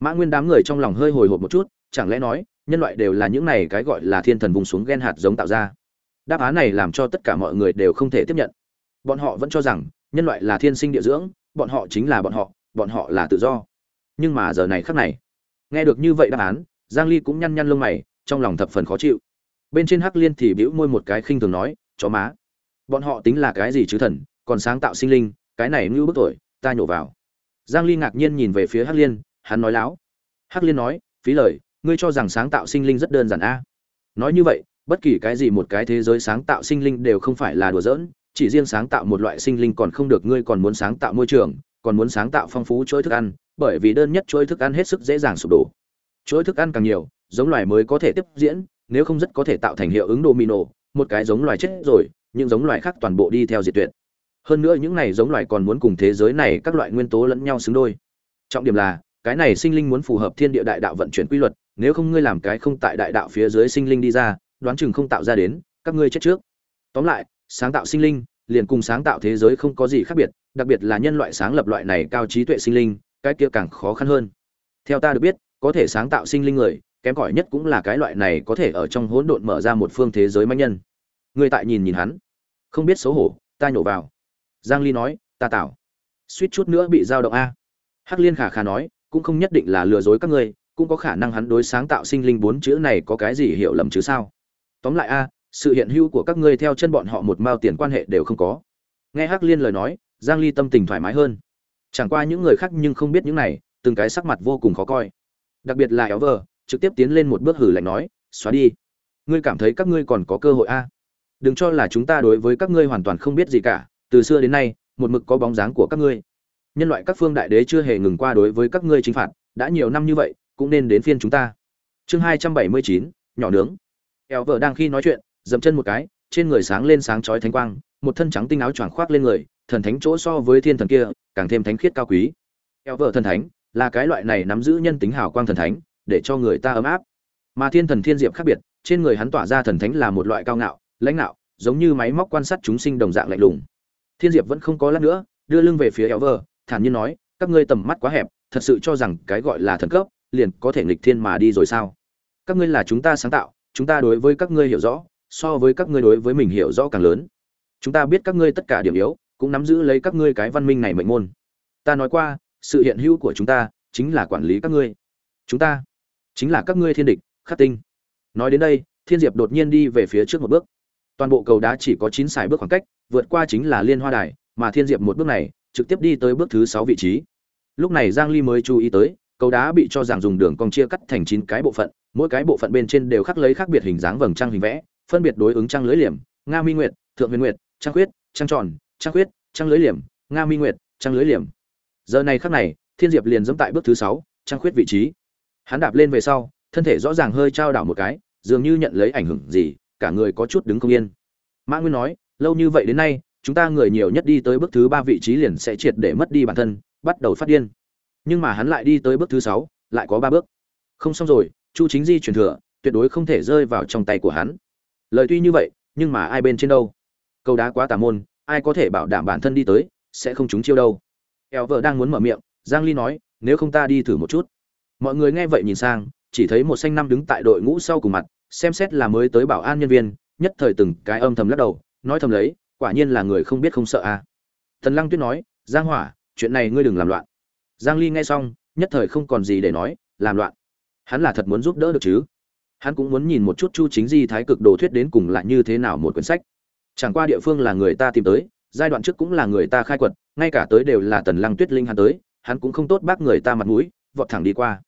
Mã nguyên đám người trong lòng hơi hồi hộp một chút, chẳng lẽ nói, nhân loại đều là những này cái gọi là thiên thần vùng xuống gen hạt giống tạo ra? Đáp án này làm cho tất cả mọi người đều không thể tiếp nhận. Bọn họ vẫn cho rằng, nhân loại là thiên sinh địa dưỡng, bọn họ chính là bọn họ bọn họ là tự do. Nhưng mà giờ này khác này, nghe được như vậy đáp án, giang ly cũng nhăn nhăn lông mày, trong lòng thập phần khó chịu. Bên trên hắc liên thì bĩu môi một cái khinh thường nói, chó má, bọn họ tính là cái gì chứ thần, còn sáng tạo sinh linh, cái này ngưu bức tuổi, ta nhổ vào. Giang ly ngạc nhiên nhìn về phía hắc liên, hắn nói láo. Hắc liên nói, phí lời, ngươi cho rằng sáng tạo sinh linh rất đơn giản a? Nói như vậy bất kỳ cái gì một cái thế giới sáng tạo sinh linh đều không phải là đùa giỡn, chỉ riêng sáng tạo một loại sinh linh còn không được, ngươi còn muốn sáng tạo môi trường, còn muốn sáng tạo phong phú chuỗi thức ăn, bởi vì đơn nhất chuỗi thức ăn hết sức dễ dàng sụp đổ. Chuỗi thức ăn càng nhiều, giống loài mới có thể tiếp diễn, nếu không rất có thể tạo thành hiệu ứng domino, một cái giống loài chết rồi, những giống loài khác toàn bộ đi theo diệt tuyệt. Hơn nữa những này giống loài còn muốn cùng thế giới này các loại nguyên tố lẫn nhau xứng đôi. Trọng điểm là, cái này sinh linh muốn phù hợp thiên địa đại đạo vận chuyển quy luật, nếu không ngươi làm cái không tại đại đạo phía dưới sinh linh đi ra đoán chừng không tạo ra đến, các ngươi chết trước. Tóm lại, sáng tạo sinh linh, liền cùng sáng tạo thế giới không có gì khác biệt, đặc biệt là nhân loại sáng lập loại này cao trí tuệ sinh linh, cái kia càng khó khăn hơn. Theo ta được biết, có thể sáng tạo sinh linh người, kém cỏi nhất cũng là cái loại này có thể ở trong hỗn độn mở ra một phương thế giới manh nhân. Người tại nhìn nhìn hắn. Không biết xấu hổ, ta nhổ vào. Giang ly nói, ta tạo. Suýt chút nữa bị giao động a. Hắc liên khả khả nói, cũng không nhất định là lừa dối các ngươi, cũng có khả năng hắn đối sáng tạo sinh linh bốn chữ này có cái gì hiểu lầm chứ sao? Tóm lại a, sự hiện hữu của các ngươi theo chân bọn họ một mao tiền quan hệ đều không có. Nghe hắc liên lời nói, giang ly tâm tình thoải mái hơn. Chẳng qua những người khác nhưng không biết những này, từng cái sắc mặt vô cùng khó coi. Đặc biệt là éo vờ trực tiếp tiến lên một bước hử lạnh nói, xóa đi. Ngươi cảm thấy các ngươi còn có cơ hội a? Đừng cho là chúng ta đối với các ngươi hoàn toàn không biết gì cả, từ xưa đến nay, một mực có bóng dáng của các ngươi. Nhân loại các phương đại đế chưa hề ngừng qua đối với các ngươi chính phạt, đã nhiều năm như vậy, cũng nên đến phiên chúng ta. Chương hai trăm bảy mươi chín, nhỏ nướng eo vợ đang khi nói chuyện, dậm chân một cái, trên người sáng lên sáng chói thánh quang, một thân trắng tinh áo choàng khoác lên người, thần thánh chỗ so với thiên thần kia, càng thêm thánh khiết cao quý. Eo vợ thần thánh, là cái loại này nắm giữ nhân tính hào quang thần thánh, để cho người ta ấm áp. Mà thiên thần thiên diệp khác biệt, trên người hắn tỏa ra thần thánh là một loại cao ngạo, lãnh ngạo, giống như máy móc quan sát chúng sinh đồng dạng lạnh lùng. Thiên diệp vẫn không có lát nữa, đưa lưng về phía éo vợ thản nhiên nói, các ngươi tầm mắt quá hẹp, thật sự cho rằng cái gọi là thần cấp, liền có thể nghịch thiên mà đi rồi sao? Các ngươi là chúng ta sáng tạo chúng ta đối với các ngươi hiểu rõ, so với các ngươi đối với mình hiểu rõ càng lớn. Chúng ta biết các ngươi tất cả điểm yếu, cũng nắm giữ lấy các ngươi cái văn minh này mệnh môn. Ta nói qua, sự hiện hữu của chúng ta chính là quản lý các ngươi. Chúng ta chính là các ngươi thiên địch, khắc tinh. Nói đến đây, thiên diệp đột nhiên đi về phía trước một bước. Toàn bộ cầu đá chỉ có chín xài bước khoảng cách, vượt qua chính là liên hoa đài, mà thiên diệp một bước này, trực tiếp đi tới bước thứ sáu vị trí. Lúc này giang ly mới chú ý tới cầu đá bị cho rằng dùng đường cong chia cắt thành chín cái bộ phận, mỗi cái bộ phận bên trên đều khắc lấy khác biệt hình dáng vầng trăng hình vẽ, phân biệt đối ứng trăng lưới liềm, nga mi nguyệt, thượng huyền nguyệt, trăng khuyết, trăng tròn, trăng khuyết, trăng lưới liềm, nga mi nguyệt, trăng lưới liềm. Giờ này khắc này, thiên diệp liền dẫm tại bước thứ sáu, trăng khuyết vị trí. Hắn đạp lên về sau, thân thể rõ ràng hơi trao đảo một cái, dường như nhận lấy ảnh hưởng gì, cả người có chút đứng không yên. Mã nguyên nói, lâu như vậy đến nay, chúng ta người nhiều nhất đi tới bước thứ ba vị trí liền sẽ triệt để mất đi bản thân, bắt đầu phát điên nhưng mà hắn lại đi tới bước thứ sáu, lại có ba bước. Không xong rồi, chu chính di truyền thừa, tuyệt đối không thể rơi vào trong tay của hắn. Lời tuy như vậy, nhưng mà ai bên trên đâu? Câu đá quá tà môn, ai có thể bảo đảm bản thân đi tới, sẽ không trúng chiêu đâu? Eo vợ đang muốn mở miệng, giang ly nói, nếu không ta đi thử một chút. Mọi người nghe vậy nhìn sang, chỉ thấy một xanh năm đứng tại đội ngũ sau cùng mặt, xem xét là mới tới bảo an nhân viên, nhất thời từng cái âm thầm lắc đầu, nói thầm lấy, quả nhiên là người không biết không sợ à. Thần lăng tuyết nói, giang hỏa, chuyện này ngươi đừng làm loạn giang ly nghe xong, nhất thời không còn gì để nói, làm loạn. Hắn là thật muốn giúp đỡ được chứ? Hắn cũng muốn nhìn một chút chu chính di thái cực đồ thuyết đến cùng là như thế nào một quyển sách. Chẳng qua địa phương là người ta tìm tới, giai đoạn trước cũng là người ta khai quật, ngay cả tới đều là tần lăng tuyết linh hắn tới, hắn cũng không tốt bác người ta mặt mũi, vọt thẳng đi qua.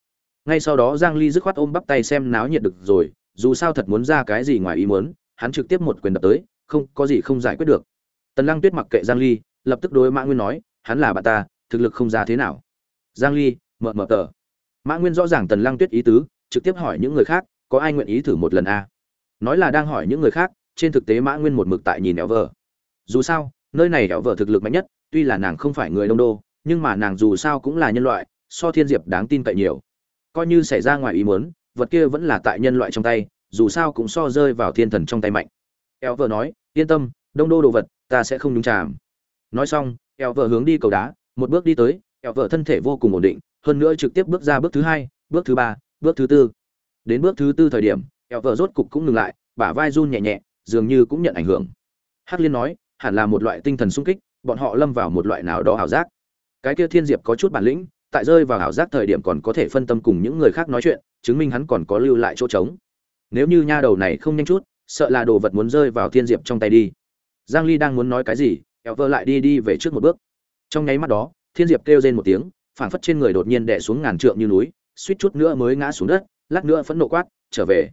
Ngay sau đó giang ly dứt khoát ôm bắp tay xem náo nhiệt được rồi, dù sao thật muốn ra cái gì ngoài ý muốn, hắn trực tiếp một quyền đập tới, không, có gì không giải quyết được. Tần lăng tuyết mặc kệ giang ly, lập tức đối mã nguyên nói, hắn là bạn ta, thực lực không ra thế nào giang ly mờ mờ tờ. Mã nguyên rõ ràng tần lăng tuyết ý tứ, trực tiếp hỏi những người khác, có ai nguyện ý thử một lần a à? nói là đang hỏi những người khác, trên thực tế mã nguyên một mực tại nhìn éo vợ dù sao, nơi này éo vợ thực lực mạnh nhất, tuy là nàng không phải người đông đô, nhưng mà nàng dù sao cũng là nhân loại, so thiên diệp đáng tin cậy nhiều. Coi như xảy ra ngoài ý muốn, vật kia vẫn là tại nhân loại trong tay, dù sao cũng so rơi vào thiên thần trong tay mạnh. Éo vợ nói, yên tâm, đông đô đồ vật, ta sẽ không nhúng chàm. Nói xong éo vợ hướng đi cầu đá, một bước đi tới eo vợ thân thể vô cùng ổn định, hơn nữa trực tiếp bước ra bước thứ hai, bước thứ ba, bước thứ tư. Đến bước thứ tư thời điểm, eo vợ rốt cục cũng ngừng lại, bả vai run nhẹ nhẹ, dường như cũng nhận ảnh hưởng. Hắc liên nói, hẳn là một loại tinh thần sung kích, bọn họ lâm vào một loại nào đó ảo giác. Cái kia thiên diệp có chút bản lĩnh, tại rơi vào ảo giác thời điểm còn có thể phân tâm cùng những người khác nói chuyện, chứng minh hắn còn có lưu lại chỗ trống. Nếu như nha đầu này không nhanh chút, sợ là đồ vật muốn rơi vào thiên diệp trong tay đi. Giang ly đang muốn nói cái gì, eo vợ lại đi đi về trước một bước. Trong nháy mắt đó thiên diệp kêu rên một tiếng, phảng phất trên người đột nhiên đè xuống ngàn trượng như núi, suýt chút nữa mới ngã xuống đất, lát nữa phẫn nộ quát, trở về.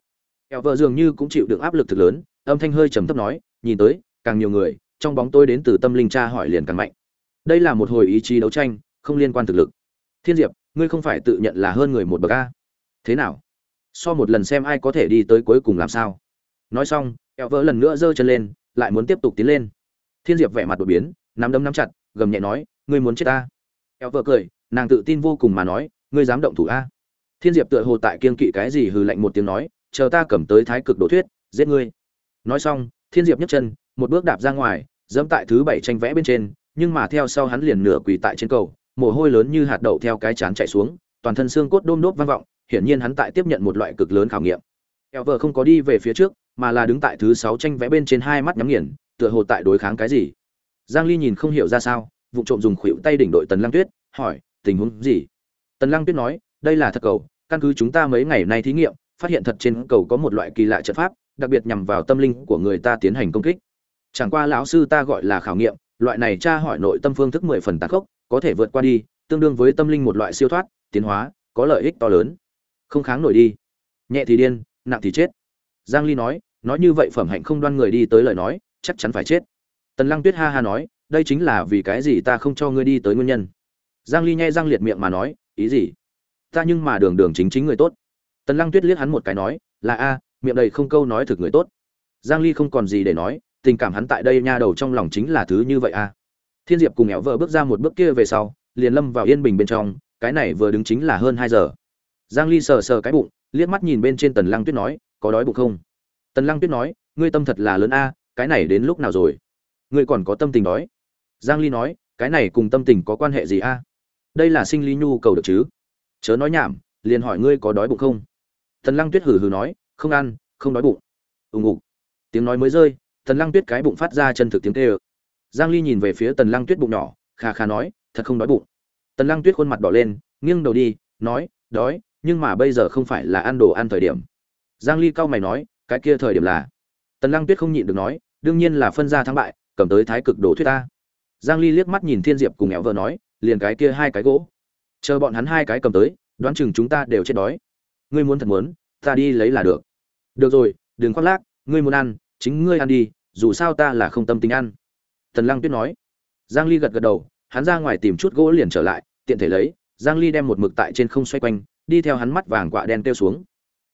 Kẹo vợ dường như cũng chịu được áp lực thực lớn, âm thanh hơi trầm thấp nói, nhìn tới, càng nhiều người, trong bóng tôi đến từ tâm linh tra hỏi liền càng mạnh. Đây là một hồi ý chí đấu tranh, không liên quan thực lực. Thiên diệp, ngươi không phải tự nhận là hơn người một bậc a? Thế nào? So một lần xem ai có thể đi tới cuối cùng làm sao? Nói xong, kẹo vỡ lần nữa giơ chân lên, lại muốn tiếp tục tiến lên. Thiên diệp vẻ mặt đột biến, nắm đấm nắm chặt, gầm nhẹ nói ngươi muốn chết ta? Eo vợ cười, nàng tự tin vô cùng mà nói, ngươi dám động thủ a? Thiên diệp tựa hồ tại kiên kỵ cái gì hừ lạnh một tiếng nói, chờ ta cầm tới thái cực đổ thuyết, giết ngươi. Nói xong, thiên diệp nhấc chân, một bước đạp ra ngoài, dẫm tại thứ bảy tranh vẽ bên trên, nhưng mà theo sau hắn liền nửa quỳ tại trên cầu, mồ hôi lớn như hạt đậu theo cái chán chạy xuống, toàn thân xương cốt đôm đốp vang vọng, hiển nhiên hắn tại tiếp nhận một loại cực lớn khảo nghiệm. Eo vợ không có đi về phía trước, mà là đứng tại thứ sáu tranh vẽ bên trên hai mắt nhắm nghiền, tựa hồ tại đối kháng cái gì. Giang ly nhìn không hiểu ra sao vụ trộm dùng khuỷu tay đỉnh đội tần lăng tuyết, hỏi, tình huống gì? Tần lăng tuyết nói, đây là thật cầu, căn cứ chúng ta mấy ngày nay thí nghiệm, phát hiện thật trên cầu có một loại kỳ lạ trận pháp, đặc biệt nhằm vào tâm linh của người ta tiến hành công kích. Chẳng qua lão sư ta gọi là khảo nghiệm, loại này tra hỏi nội tâm phương thức mười phần tàn khốc, có thể vượt qua đi, tương đương với tâm linh một loại siêu thoát, tiến hóa, có lợi ích to lớn. Không kháng nổi đi. Nhẹ thì điên, nặng thì chết. Giang ly nói nói như vậy phẩm hạnh không đoan người đi tới lời nói, chắc chắn phải chết. Tần lăng tuyết ha ha nói đây chính là vì cái gì ta không cho ngươi đi tới nguyên nhân? Giang ly nhai răng liệt miệng mà nói, ý gì? Ta nhưng mà đường đường chính chính người tốt. Tần lăng tuyết liếc hắn một cái nói, là a, miệng đầy không câu nói thực người tốt. Giang ly không còn gì để nói, tình cảm hắn tại đây nha đầu trong lòng chính là thứ như vậy a. Thiên diệp cùng nghèo vợ bước ra một bước kia về sau, liền lâm vào yên bình bên trong, cái này vừa đứng chính là hơn 2 giờ. Giang ly sờ sờ cái bụng, liếc mắt nhìn bên trên tần lăng tuyết nói, có đói bụng không? Tần lăng tuyết nói, ngươi tâm thật là lớn a, cái này đến lúc nào rồi? Ngươi còn có tâm tình đói? Giang ly nói, cái này cùng tâm tình có quan hệ gì a? Đây là sinh lý nhu cầu được chứ? Chớ nói nhảm, liền hỏi ngươi có đói bụng không? Tần lăng tuyết hừ hừ nói, không ăn, không đói bụng. Ùng ục. Tiếng nói mới rơi tần lăng tuyết cái bụng phát ra chân thực tiếng kêu. Giang ly nhìn về phía tần lăng tuyết bụng nhỏ, kha kha nói, thật không đói bụng. Tần lăng tuyết khuôn mặt đỏ lên, nghiêng đầu đi, nói, đói, nhưng mà bây giờ không phải là ăn đồ ăn thời điểm. Giang ly cau mày nói, cái kia thời điểm là? Tần lăng tuyết không nhịn được nói, đương nhiên là phân ra thắng bại, cầm tới thái cực đồ thuyết ta giang ly liếc mắt nhìn thiên diệp cùng éo vợ nói, liền cái kia hai cái gỗ. Chờ bọn hắn hai cái cầm tới, đoán chừng chúng ta đều chết đói. Ngươi muốn thật muốn, ta đi lấy là được. Được rồi, đừng khoác lác, ngươi muốn ăn, chính ngươi ăn đi, dù sao ta là không tâm tính ăn. Tần lăng tuyết nói. Giang ly gật gật đầu, hắn ra ngoài tìm chút gỗ liền trở lại, tiện thể lấy. Giang ly đem một mực tại trên không xoay quanh, đi theo hắn mắt vàng quạ đen tiêu xuống.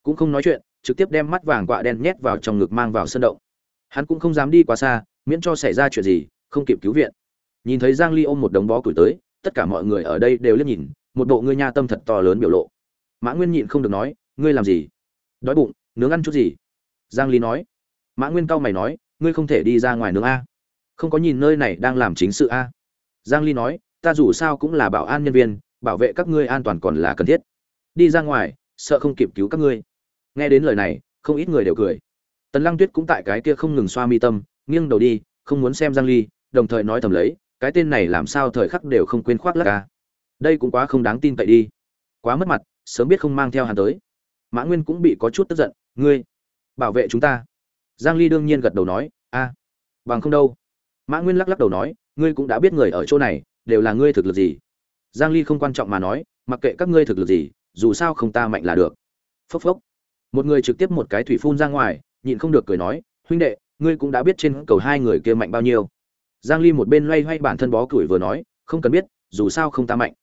Cũng không nói chuyện, trực tiếp đem mắt vàng quạ đen nhét vào trong ngực mang vào sân động. Hắn cũng không dám đi quá xa, miễn cho xảy ra chuyện gì, không kịp cứu viện nhìn thấy giang ly ôm một đống bó củi tới, tất cả mọi người ở đây đều liếc nhìn, một bộ ngươi nha tâm thật to lớn biểu lộ. Mã nguyên nhịn không được nói, ngươi làm gì? Đói bụng, nướng ăn chút gì? Giang ly nói. Mã nguyên cau mày nói, ngươi không thể đi ra ngoài nướng a. Không có nhìn nơi này đang làm chính sự a. Giang ly nói, ta dù sao cũng là bảo an nhân viên, bảo vệ các ngươi an toàn còn là cần thiết. Đi ra ngoài, sợ không kịp cứu các ngươi. Nghe đến lời này, không ít người đều cười. Tần lăng tuyết cũng tại cái kia không ngừng xoa mi tâm, nghiêng đầu đi, không muốn xem giang ly, đồng thời nói thầm lấy cái tên này làm sao thời khắc đều không quên khoác lác ca đây cũng quá không đáng tin cậy đi. Quá mất mặt, sớm biết không mang theo hắn tới. Mã nguyên cũng bị có chút tức giận, ngươi, bảo vệ chúng ta. Giang ly đương nhiên gật đầu nói, a, bằng không đâu. Mã nguyên lắc lắc đầu nói, ngươi cũng đã biết người ở chỗ này, đều là ngươi thực lực gì. Giang ly không quan trọng mà nói, mặc kệ các ngươi thực lực gì, dù sao không ta mạnh là được. Phốc phốc. Một người trực tiếp một cái thủy phun ra ngoài, nhịn không được cười nói, huynh đệ, ngươi cũng đã biết trên cầu hai người kia mạnh bao nhiêu giang ly một bên loay hoay bản thân bó củi vừa nói, không cần biết, dù sao không ta mạnh.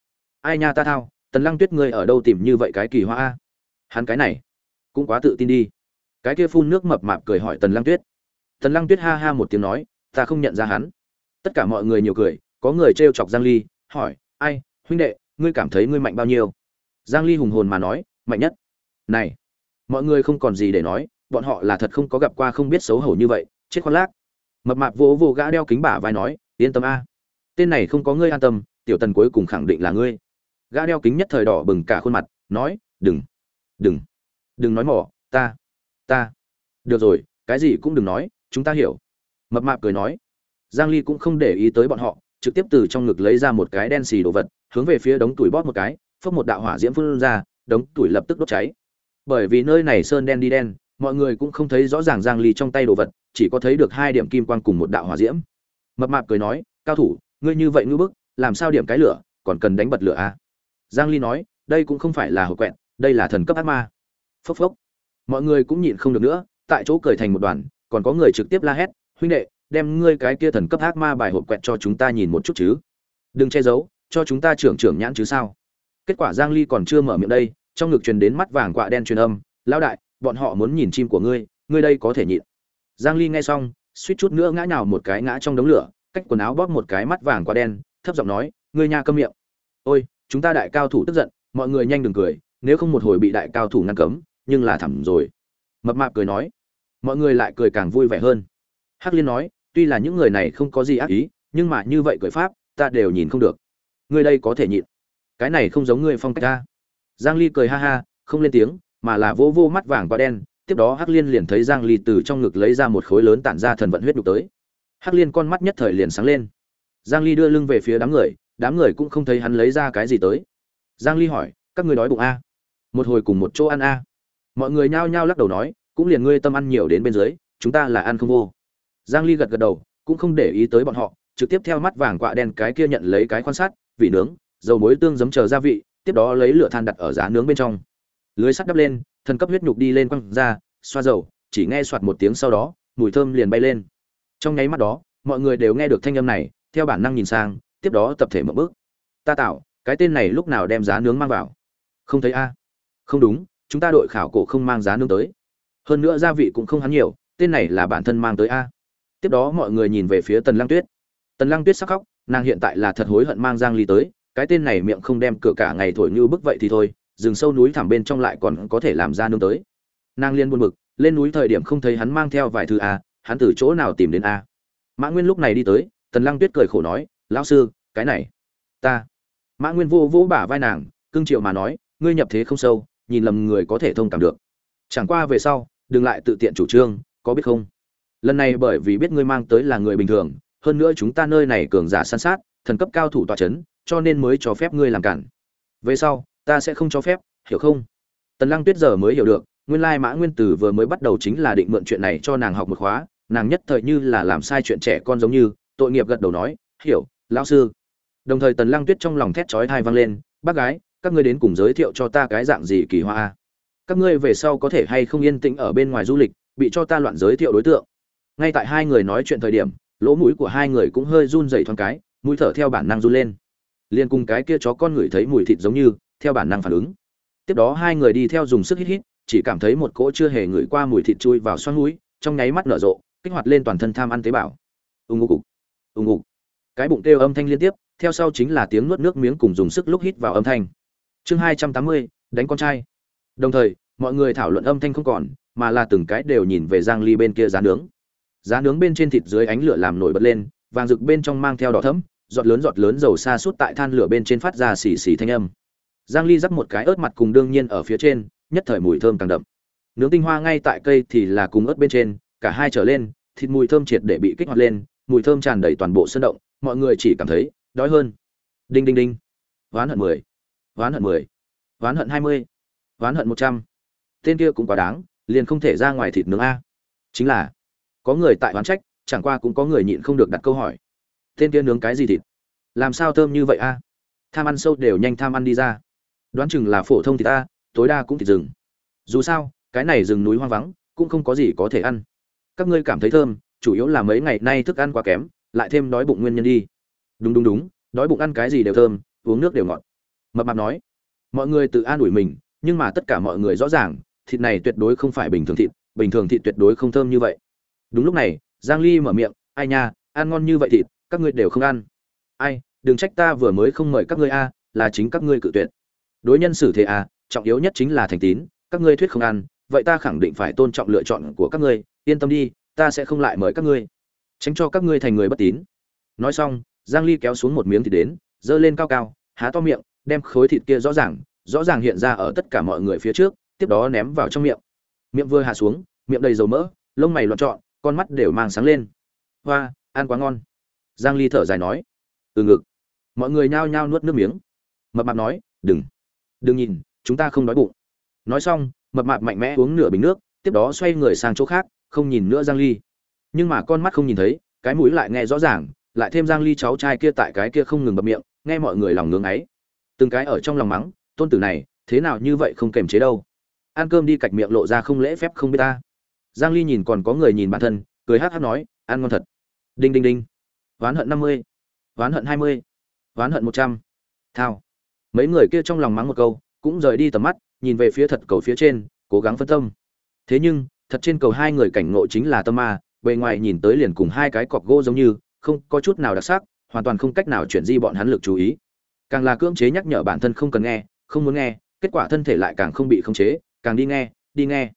Ai nha ta thao, tần lăng tuyết ngươi ở đâu tìm như vậy cái kỳ hoa a? Hắn cái này, cũng quá tự tin đi. Cái kia phun nước mập mạp cười hỏi tần lăng tuyết. Tần lăng tuyết ha ha một tiếng nói, ta không nhận ra hắn. Tất cả mọi người nhiều cười, có người trêu chọc giang ly, hỏi, ai, huynh đệ, ngươi cảm thấy ngươi mạnh bao nhiêu? Giang ly hùng hồn mà nói, mạnh nhất. Này, mọi người không còn gì để nói, bọn họ là thật không có gặp qua không biết xấu hổ như vậy, chết khoác lác mập mạp vỗ vỗ gã đeo kính bả vai nói, yên tâm a. Tên này không có ngươi an tâm, tiểu tần cuối cùng khẳng định là ngươi. Gã đeo kính nhất thời đỏ bừng cả khuôn mặt, nói, đừng đừng đừng nói mỏ, ta ta. Được rồi, cái gì cũng đừng nói, chúng ta hiểu. Mập mạp cười nói. Giang ly cũng không để ý tới bọn họ, trực tiếp từ trong ngực lấy ra một cái đen xì đồ vật, hướng về phía đống tuổi bóp một cái phất một đạo hỏa diễm phun ra, đống tuổi lập tức đốt cháy. Bởi vì nơi này sơn đen đi đen mọi người cũng không thấy rõ ràng giang ly trong tay đồ vật, chỉ có thấy được hai điểm kim quang cùng một đạo hỏa diễm. Mập mạp cười nói, cao thủ, ngươi như vậy ngư bức, làm sao điểm cái lửa, còn cần đánh bật lửa à? Giang ly nói, đây cũng không phải là hộp quẹt, đây là thần cấp ác ma. Phốc phốc. Mọi người cũng nhịn không được nữa, tại chỗ cười thành một đoàn, còn có người trực tiếp la hét, huynh đệ, đem ngươi cái kia thần cấp ác ma bài hộp quẹt cho chúng ta nhìn một chút chứ. Đừng che giấu, cho chúng ta trưởng trưởng nhãn chứ sao? Kết quả giang ly còn chưa mở miệng đây, trong ngực truyền đến mắt vàng quạ đen truyền âm, lão đại bọn họ muốn nhìn chim của ngươi ngươi đây có thể nhịn. Giang ly nghe xong, suýt chút nữa ngã nhào một cái ngã trong đống lửa, cách quần áo bóp một cái mắt vàng quá đen, thấp giọng nói, ngươi nha câm miệng. Ôi, chúng ta đại cao thủ tức giận, mọi người nhanh đừng cười, nếu không một hồi bị đại cao thủ ngăn cấm, nhưng là thẳm rồi. Mập mạp cười nói. Mọi người lại cười càng vui vẻ hơn. Hắc liên nói, tuy là những người này không có gì ác ý, nhưng mà như vậy cười pháp, ta đều nhìn không được. Ngươi đây có thể nhịn. Cái này không giống ngươi phong cách ta. Giang ly cười ha ha, không lên tiếng mà là vô vô mắt vàng và đen, tiếp đó hắc liên liền thấy giang ly từ trong ngực lấy ra một khối lớn tản ra thần vận huyết đục tới. Hắc liên con mắt nhất thời liền sáng lên. Giang ly đưa lưng về phía đám người đám người cũng không thấy hắn lấy ra cái gì tới. Giang ly hỏi, các ngươi đói bụng a? Một hồi cùng một chỗ ăn a. Mọi người nhao nhao lắc đầu nói, cũng liền ngươi tâm ăn nhiều đến bên dưới, chúng ta là ăn không vô. Giang ly gật gật đầu, cũng không để ý tới bọn họ, trực tiếp theo mắt vàng quạ đen cái kia nhận lấy cái quan sát, vị nướng, dầu muối tương giấm chờ gia vị, tiếp đó lấy lửa than đặt ở giá nướng bên trong lưới sắt đắp lên, thần cấp huyết nhục đi lên quăng ra, xoa dầu, chỉ nghe soạt một tiếng sau đó, mùi thơm liền bay lên. Trong nháy mắt đó, mọi người đều nghe được thanh âm này, theo bản năng nhìn sang, tiếp đó tập thể mở bước. Ta tạo, cái tên này lúc nào đem giá nướng mang vào? Không thấy a? Không đúng, chúng ta đội khảo cổ không mang giá nướng tới. Hơn nữa gia vị cũng không hắn nhiều, tên này là bản thân mang tới a. Tiếp đó mọi người nhìn về phía tần lăng tuyết. Tần lăng tuyết sắc khóc, nàng hiện tại là thật hối hận mang giang ly tới, cái tên này miệng không đem cửa cả ngày thổi như bức vậy thì thôi rừng sâu núi thẳm bên trong lại còn có thể làm ra nương tới. Nàng liên buồn bực, lên núi thời điểm không thấy hắn mang theo vài thứ a hắn từ chỗ nào tìm đến a mã nguyên lúc này đi tới, tần lăng tuyết cười khổ nói, lão sư, cái này, ta. Mã nguyên vô vô bả vai nàng, cưng triệu mà nói, ngươi nhập thế không sâu, nhìn lầm người có thể thông cảm được. Chẳng qua về sau, đừng lại tự tiện chủ trương, có biết không? Lần này bởi vì biết ngươi mang tới là người bình thường, hơn nữa chúng ta nơi này cường giả san sát, thần cấp cao thủ tọa chấn, cho nên mới cho phép ngươi làm cản. Về sau ta sẽ không cho phép, hiểu không? Tần lăng tuyết giờ mới hiểu được, nguyên lai mã nguyên tử vừa mới bắt đầu chính là định mượn chuyện này cho nàng học một khóa, nàng nhất thời như là làm sai chuyện trẻ con giống như, tội nghiệp gật đầu nói, hiểu, lão sư. Đồng thời tần lăng tuyết trong lòng thét chói thai vang lên, bác gái, các ngươi đến cùng giới thiệu cho ta cái dạng gì kỳ hoa các ngươi về sau có thể hay không yên tĩnh ở bên ngoài du lịch, bị cho ta loạn giới thiệu đối tượng. Ngay tại hai người nói chuyện thời điểm, lỗ mũi của hai người cũng hơi run dày thoáng cái, mũi thở theo bản năng run lên. Liền cùng cái kia chó con ngửi thấy mùi thịt giống như theo bản năng phản ứng. Tiếp đó hai người đi theo dùng sức hít hít, chỉ cảm thấy một cỗ chưa hề ngửi qua mùi thịt chui vào xoăn mũi trong nháy mắt nở rộ, kích hoạt lên toàn thân tham ăn tế bào. Ung ngô ung ưng ngục cái bụng kêu âm thanh liên tiếp, theo sau chính là tiếng nuốt nước miếng cùng dùng sức lúc hít vào âm thanh. Chương hai trăm tám mươi, đánh con trai. Đồng thời, mọi người thảo luận âm thanh không còn, mà là từng cái đều nhìn về giang ly bên kia giá nướng. Giá nướng bên trên thịt dưới ánh lửa làm nổi bật lên, vàng rực bên trong mang theo đỏ thẫm, giọt lớn giọt lớn dầu xa suốt tại than lửa bên trên phát ra xì xì thanh âm giang ly rắc một cái ớt mặt cùng đương nhiên ở phía trên, nhất thời mùi thơm càng đậm. Nướng tinh hoa ngay tại cây thì là cùng ớt bên trên, cả hai trở lên, thịt mùi thơm triệt để bị kích hoạt lên, mùi thơm tràn đầy toàn bộ sân động, mọi người chỉ cảm thấy đói hơn. Đinh đinh đinh. Ván hận mười. Ván hận mười. Ván hận hai mươi. Ván hận một trăm. Tên kia cũng quá đáng, liền không thể ra ngoài thịt nướng a. Chính là, có người tại oán trách, chẳng qua cũng có người nhịn không được đặt câu hỏi. Tên kia nướng cái gì thịt? Làm sao thơm như vậy a? Tham ăn sâu đều nhanh tham ăn đi ra đoán chừng là phổ thông thì ta, tối đa cũng thịt rừng. Dù sao, cái này rừng núi hoang vắng, cũng không có gì có thể ăn. Các ngươi cảm thấy thơm, chủ yếu là mấy ngày nay thức ăn quá kém, lại thêm đói bụng nguyên nhân đi. Đúng đúng đúng, đói bụng ăn cái gì đều thơm, uống nước đều ngọt. Mập mạp nói, mọi người tự an ủi mình, nhưng mà tất cả mọi người rõ ràng, thịt này tuyệt đối không phải bình thường thịt, bình thường thịt tuyệt đối không thơm như vậy. Đúng lúc này, giang ly mở miệng, ai nha, ăn ngon như vậy thịt, các ngươi đều không ăn. Ai, đừng trách ta vừa mới không mời các ngươi a, là chính các ngươi cự tuyệt đối nhân xử thế à, trọng yếu nhất chính là thành tín các ngươi thuyết không ăn vậy ta khẳng định phải tôn trọng lựa chọn của các ngươi yên tâm đi ta sẽ không lại mời các ngươi. Tránh cho các ngươi thành người bất tín. Nói xong giang ly kéo xuống một miếng thịt đến dơ lên cao cao há to miệng đem khối thịt kia rõ ràng rõ ràng hiện ra ở tất cả mọi người phía trước tiếp đó ném vào trong miệng. Miệng vừa hạ xuống miệng đầy dầu mỡ lông mày loạn trọn con mắt đều mang sáng lên. Hoa ăn quá ngon. Giang ly thở dài nói. Từ ngực. Mọi người nhao nhao nuốt nước miếng. Mập mạp nói đừng đừng nhìn, chúng ta không đói bụng nói xong, mập mạp mạnh mẽ uống nửa bình nước, tiếp đó xoay người sang chỗ khác, không nhìn nữa giang ly nhưng mà con mắt không nhìn thấy, cái mũi lại nghe rõ ràng, lại thêm giang ly cháu trai kia tại cái kia không ngừng bập miệng, nghe mọi người lòng ngưỡng ấy từng cái ở trong lòng mắng, tôn tử này, thế nào như vậy không kềm chế đâu ăn cơm đi cạch miệng lộ ra không lễ phép không biết ta giang ly nhìn còn có người nhìn bản thân, cười hát hát nói, ăn ngon thật đinh đinh đinh ván hận 50. ván hận 20. ván hận 100. thao mấy người kia trong lòng mắng một câu, cũng rời đi tầm mắt, nhìn về phía thật cầu phía trên, cố gắng phân tâm. Thế nhưng, thật trên cầu hai người cảnh ngộ chính là tâm ma, bề ngoài nhìn tới liền cùng hai cái cọc gỗ giống như, không có chút nào đặc sắc, hoàn toàn không cách nào chuyển di bọn hắn lực chú ý. Càng là cưỡng chế nhắc nhở bản thân không cần nghe, không muốn nghe, kết quả thân thể lại càng không bị khống chế, càng đi nghe đi nghe.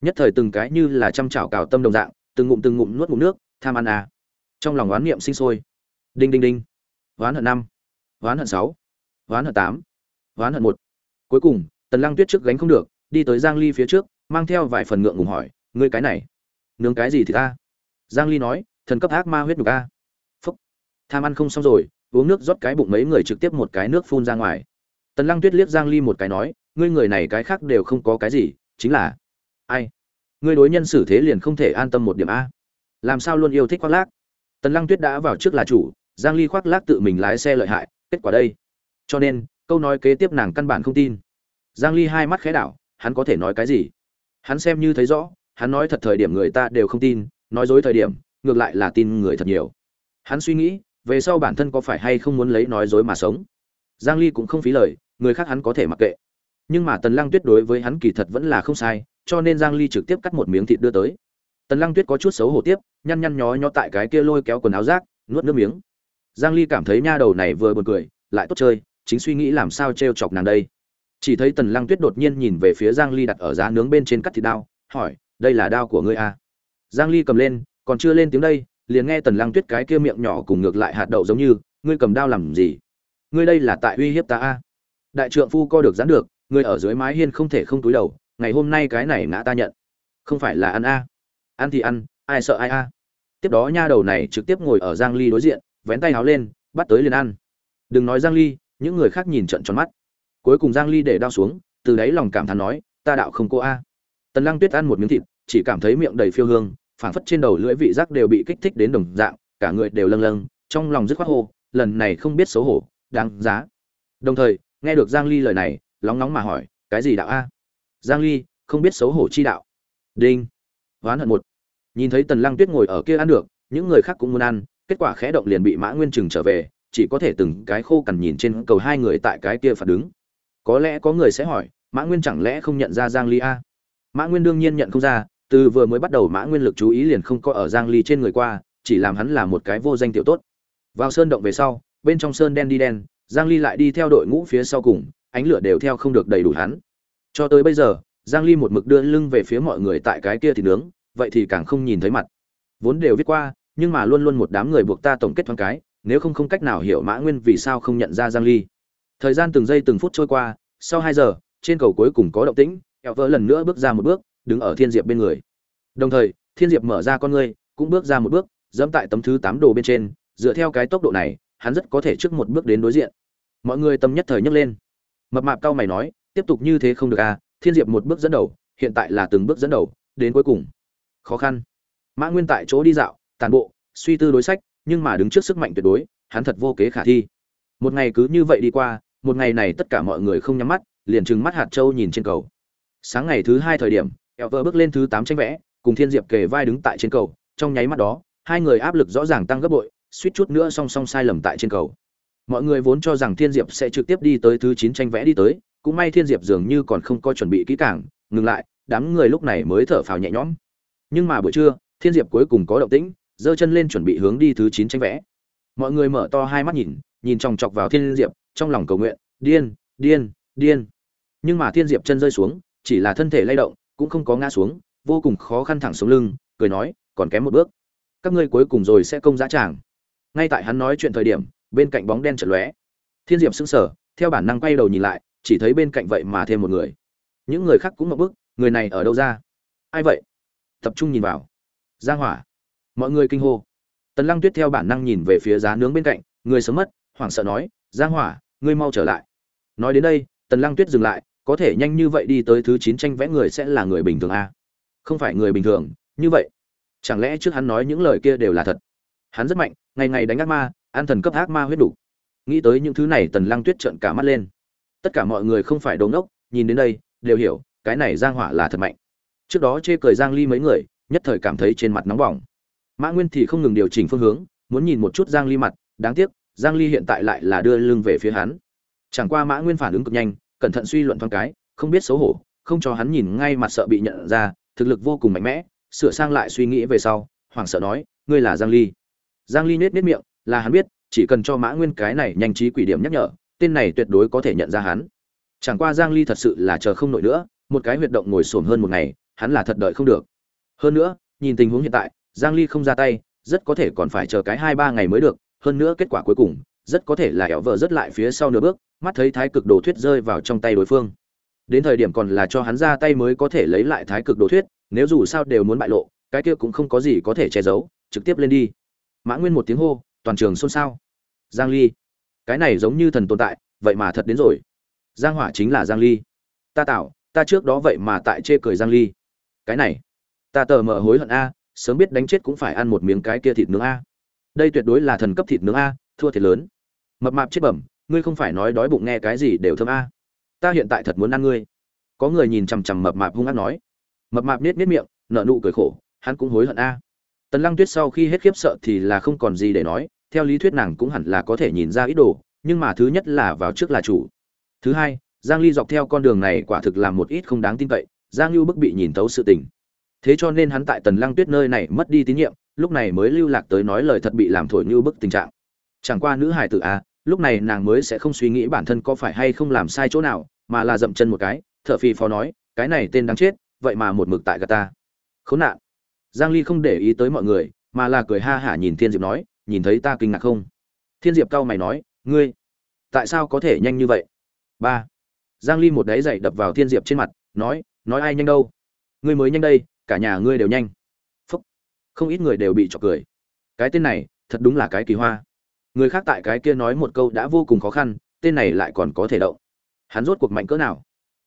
Nhất thời từng cái như là chăm chảo cào tâm đồng dạng, từng ngụm từng ngụm nuốt ngụm nước, tham ăn à. Trong lòng oán niệm sinh sôi. Đinh đinh đinh. Oán hận năm. Oán hận sáu ván hận tám ván hận một. Cuối cùng, tần lăng tuyết trước gánh không được, đi tới giang ly phía trước, mang theo vài phần ngượng ngùng hỏi, ngươi cái này, nướng cái gì thì ta? Giang ly nói, thần cấp ác ma huyết nhục a. Phúc. Tham ăn không xong rồi, uống nước rót cái bụng mấy người trực tiếp một cái nước phun ra ngoài. Tần lăng tuyết liếc giang ly một cái nói, ngươi người này cái khác đều không có cái gì, chính là ai? Ngươi đối nhân xử thế liền không thể an tâm một điểm a. Làm sao luôn yêu thích khoác lác? Tần lăng tuyết đã vào trước là chủ, giang ly khoác lác tự mình lái xe lợi hại, kết quả đây cho nên, câu nói kế tiếp nàng căn bản không tin. Giang ly hai mắt khẽ đảo, hắn có thể nói cái gì? Hắn xem như thấy rõ, hắn nói thật thời điểm người ta đều không tin, nói dối thời điểm, ngược lại là tin người thật nhiều. Hắn suy nghĩ, về sau bản thân có phải hay không muốn lấy nói dối mà sống? Giang ly cũng không phí lời, người khác hắn có thể mặc kệ. Nhưng mà tần lăng tuyết đối với hắn kỳ thật vẫn là không sai, cho nên giang ly trực tiếp cắt một miếng thịt đưa tới. Tần lăng tuyết có chút xấu hổ tiếp, nhăn nhăn nhó nhó tại cái kia lôi kéo quần áo rác, nuốt nước miếng. Giang ly cảm thấy nha đầu này vừa buồn cười, lại tốt chơi chính suy nghĩ làm sao trêu chọc nàng đây chỉ thấy tần lăng tuyết đột nhiên nhìn về phía giang ly đặt ở giá nướng bên trên cắt thịt đao, hỏi, đây là đao của ngươi à? giang ly cầm lên, còn chưa lên tiếng đây, liền nghe tần lăng tuyết cái kia miệng nhỏ cùng ngược lại hạt đậu giống như, ngươi cầm đao làm gì ngươi đây là tại uy hiếp ta à? đại trượng phu co được giãn được, ngươi ở dưới mái hiên không thể không túi đầu, ngày hôm nay cái này ngã ta nhận không phải là ăn a à. ăn thì ăn, ai sợ ai a à. tiếp đó nha đầu này trực tiếp ngồi ở giang ly đối diện, vén tay áo lên, bắt tới liền ăn đừng nói giang ly những người khác nhìn trận tròn mắt. Cuối cùng giang ly để đao xuống, từ đấy lòng cảm thán nói, ta đạo không cô a. Tần lăng tuyết ăn một miếng thịt, chỉ cảm thấy miệng đầy phiêu hương, phảng phất trên đầu lưỡi vị giác đều bị kích thích đến đồng dạng, cả người đều lâng lâng, trong lòng dứt khoát hô, lần này không biết xấu hổ, đáng giá. Đồng thời, nghe được giang ly lời này, lóng nóng mà hỏi, cái gì đạo a? Giang ly, không biết xấu hổ chi đạo. Đinh. Oán hận một. Nhìn thấy tần lăng tuyết ngồi ở kia ăn được, những người khác cũng muốn ăn, kết quả khẽ động liền bị mã nguyên trừng trở về chỉ có thể từng cái khô cằn nhìn trên cầu hai người tại cái kia phạt đứng. Có lẽ có người sẽ hỏi, mã nguyên chẳng lẽ không nhận ra giang ly a? Mã nguyên đương nhiên nhận không ra, từ vừa mới bắt đầu mã nguyên lực chú ý liền không có ở giang ly trên người qua, chỉ làm hắn là một cái vô danh tiểu tốt. Vào sơn động về sau, bên trong sơn đen đi đen, giang ly lại đi theo đội ngũ phía sau cùng, ánh lửa đều theo không được đầy đủ hắn. Cho tới bây giờ, giang ly một mực đưa lưng về phía mọi người tại cái kia thì nướng, vậy thì càng không nhìn thấy mặt. Vốn đều viết qua, nhưng mà luôn luôn một đám người buộc ta tổng kết thoáng cái nếu không không cách nào hiểu mã nguyên vì sao không nhận ra giang ly. Thời gian từng giây từng phút trôi qua, sau 2 giờ, trên cầu cuối cùng có động tĩnh, kẹo vỡ lần nữa bước ra một bước, đứng ở thiên diệp bên người. Đồng thời, thiên diệp mở ra con ngươi, cũng bước ra một bước, dẫm tại tấm thứ tám đồ bên trên, dựa theo cái tốc độ này, hắn rất có thể trước một bước đến đối diện. Mọi người tâm nhất thời nhấc lên. Mập mạp cao mày nói, tiếp tục như thế không được à thiên diệp một bước dẫn đầu, hiện tại là từng bước dẫn đầu, đến cuối cùng. Khó khăn. Mã nguyên tại chỗ đi dạo, tàn bộ, suy tư đối sách nhưng mà đứng trước sức mạnh tuyệt đối, hắn thật vô kế khả thi. Một ngày cứ như vậy đi qua, một ngày này tất cả mọi người không nhắm mắt, liền trừng mắt hạt châu nhìn trên cầu. Sáng ngày thứ hai thời điểm eo vợ bước lên thứ tám tranh vẽ, cùng thiên diệp kề vai đứng tại trên cầu. Trong nháy mắt đó, hai người áp lực rõ ràng tăng gấp bội, suýt chút nữa song song sai lầm tại trên cầu. Mọi người vốn cho rằng thiên diệp sẽ trực tiếp đi tới thứ chín tranh vẽ đi tới, cũng may thiên diệp dường như còn không có chuẩn bị kỹ càng, ngừng lại, đám người lúc này mới thở phào nhẹ nhõm. Nhưng mà buổi trưa, thiên diệp cuối cùng có động tĩnh giơ chân lên chuẩn bị hướng đi thứ chín tranh vẽ. Mọi người mở to hai mắt nhìn nhìn chòng chọc vào thiên diệp, trong lòng cầu nguyện, điên điên điên. Nhưng mà thiên diệp chân rơi xuống, chỉ là thân thể lay động, cũng không có ngã xuống, vô cùng khó khăn thẳng xuống lưng, cười nói, còn kém một bước. Các ngươi cuối cùng rồi sẽ công giá tràng. Ngay tại hắn nói chuyện thời điểm, bên cạnh bóng đen chợt lóe. Thiên diệp sững sờ, theo bản năng quay đầu nhìn lại, chỉ thấy bên cạnh vậy mà thêm một người. Những người khác cũng ngậm bức người này ở đâu ra? Ai vậy? Tập trung nhìn vào. Giang hỏa mọi người kinh hô. Tần lăng tuyết theo bản năng nhìn về phía giá nướng bên cạnh, người sớm mất, hoảng sợ nói, giang hỏa, ngươi mau trở lại. Nói đến đây, tần lăng tuyết dừng lại, có thể nhanh như vậy đi tới thứ chín tranh vẽ người sẽ là người bình thường à? không phải người bình thường, như vậy. Chẳng lẽ trước hắn nói những lời kia đều là thật? Hắn rất mạnh, ngày ngày đánh ác ma, an thần cấp ác ma huyết đủ. Nghĩ tới những thứ này, tần lăng tuyết trợn cả mắt lên. Tất cả mọi người không phải đồ ngốc, nhìn đến đây, đều hiểu, cái này giang hỏa là thật mạnh. Trước đó chê cười giang ly mấy người, nhất thời cảm thấy trên mặt nóng bỏng mã nguyên thì không ngừng điều chỉnh phương hướng, muốn nhìn một chút giang ly mặt, đáng tiếc, giang ly hiện tại lại là đưa lưng về phía hắn. Chẳng qua mã nguyên phản ứng cực nhanh, cẩn thận suy luận thoáng cái, không biết xấu hổ, không cho hắn nhìn ngay mặt sợ bị nhận ra, thực lực vô cùng mạnh mẽ, sửa sang lại suy nghĩ về sau, hoảng sợ nói, ngươi là giang ly. Giang ly nết nết miệng, là hắn biết, chỉ cần cho mã nguyên cái này nhanh trí quỷ điểm nhắc nhở, tên này tuyệt đối có thể nhận ra hắn. Chẳng qua giang ly thật sự là chờ không nổi nữa, một cái huyệt động ngồi xổm hơn một ngày, hắn là thật đợi không được. Hơn nữa, nhìn tình huống hiện tại giang ly không ra tay, rất có thể còn phải chờ cái hai ba ngày mới được, hơn nữa kết quả cuối cùng, rất có thể là ẻo vợ rất lại phía sau nửa bước, mắt thấy thái cực đồ thuyết rơi vào trong tay đối phương. Đến thời điểm còn là cho hắn ra tay mới có thể lấy lại thái cực đồ thuyết, nếu dù sao đều muốn bại lộ, cái kia cũng không có gì có thể che giấu, trực tiếp lên đi. Mã nguyên một tiếng hô, toàn trường xôn xao. Giang ly, cái này giống như thần tồn tại, vậy mà thật đến rồi. Giang hỏa chính là giang ly. Ta tạo, ta trước đó vậy mà tại chê cười giang ly. Cái này, ta tờ mở hối hận a sớm biết đánh chết cũng phải ăn một miếng cái kia thịt nướng a. Đây tuyệt đối là thần cấp thịt nướng a, thua thiệt lớn. Mập mạp chết bẩm, ngươi không phải nói đói bụng nghe cái gì đều thơm a. Ta hiện tại thật muốn ăn ngươi. Có người nhìn chằm chằm mập mạp hung ác nói. Mập mạp nết nết miệng, nở nụ cười khổ, hắn cũng hối hận a. Tần lăng tuyết sau khi hết khiếp sợ thì là không còn gì để nói, theo lý thuyết nàng cũng hẳn là có thể nhìn ra ít đồ, nhưng mà thứ nhất là vào trước là chủ. Thứ hai, giang ly dọc theo con đường này quả thực làm một ít không đáng tin cậy, giang lưu bức bị nhìn tấu sự tình thế cho nên hắn tại tần lăng tuyết nơi này mất đi tín nhiệm, lúc này mới lưu lạc tới nói lời thật bị làm thổi như bức tình trạng. Chẳng qua nữ hải tử a lúc này nàng mới sẽ không suy nghĩ bản thân có phải hay không làm sai chỗ nào, mà là dậm chân một cái thợ phi phó nói, cái này tên đáng chết, vậy mà một mực tại gà ta. Khốn nạn. Giang ly không để ý tới mọi người, mà là cười ha hả nhìn thiên diệp nói, nhìn thấy ta kinh ngạc không? Thiên diệp cau mày nói, ngươi, tại sao có thể nhanh như vậy? Ba. Giang ly một đáy dậy đập vào thiên diệp trên mặt, nói nói ai nhanh đâu? Ngươi mới nhanh đây cả nhà ngươi đều nhanh. Phúc. Không ít người đều bị chọc cười. Cái tên này, thật đúng là cái kỳ hoa. Người khác tại cái kia nói một câu đã vô cùng khó khăn, tên này lại còn có thể động. Hắn rốt cuộc mạnh cỡ nào?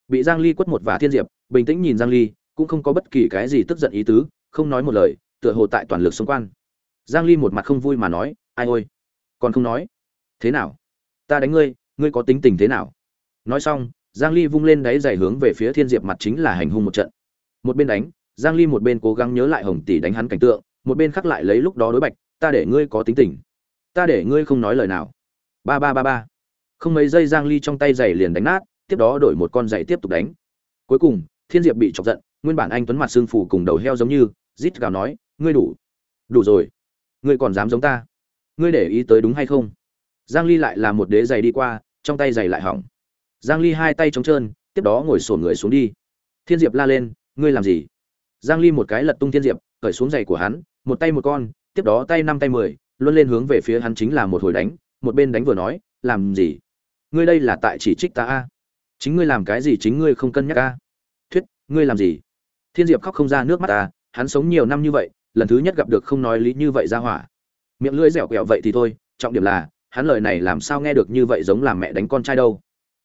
Bị giang ly quất một và thiên diệp, bình tĩnh nhìn giang ly, cũng không có bất kỳ cái gì tức giận ý tứ, không nói một lời, tựa hồ tại toàn lực xung quan giang ly một mặt không vui mà nói, ai ôi, còn không nói? Thế nào? Ta đánh ngươi ngươi có tính tình thế nào? Nói xong, giang ly vung lên đáy giày hướng về phía thiên diệp mặt chính là hành hung một trận. Một bên đánh giang ly một bên cố gắng nhớ lại hồng tỷ đánh hắn cảnh tượng, một bên khắc lại lấy lúc đó đối bạch, ta để ngươi có tính tình. Ta để ngươi không nói lời nào. Ba ba ba ba. Không mấy giây giang ly trong tay giày liền đánh nát, tiếp đó đổi một con giày tiếp tục đánh. Cuối cùng, thiên diệp bị chọc giận, nguyên bản anh tuấn mặt xương phủ cùng đầu heo giống như, rít gào nói, ngươi đủ đủ rồi. Ngươi còn dám giống ta? Ngươi để ý tới đúng hay không? Giang ly lại là một đế giày đi qua, trong tay giày lại hỏng. Giang ly hai tay trống trơn, tiếp đó ngồi xổm người xuống đi. Thiên diệp la lên, ngươi làm gì? Giang ly một cái lật tung thiên diệp, cởi xuống giày của hắn, một tay một con, tiếp đó tay năm tay mười luôn lên hướng về phía hắn chính là một hồi đánh, một bên đánh vừa nói, làm gì? Ngươi đây là tại chỉ trích ta a? Chính ngươi làm cái gì chính ngươi không cân nhắc a? Thuyết, ngươi làm gì? Thiên diệp khóc không ra nước mắt ta hắn sống nhiều năm như vậy, lần thứ nhất gặp được không nói lý như vậy ra hỏa. Miệng lưỡi dẻo quẹo vậy thì thôi, trọng điểm là, hắn lời này làm sao nghe được như vậy giống làm mẹ đánh con trai đâu.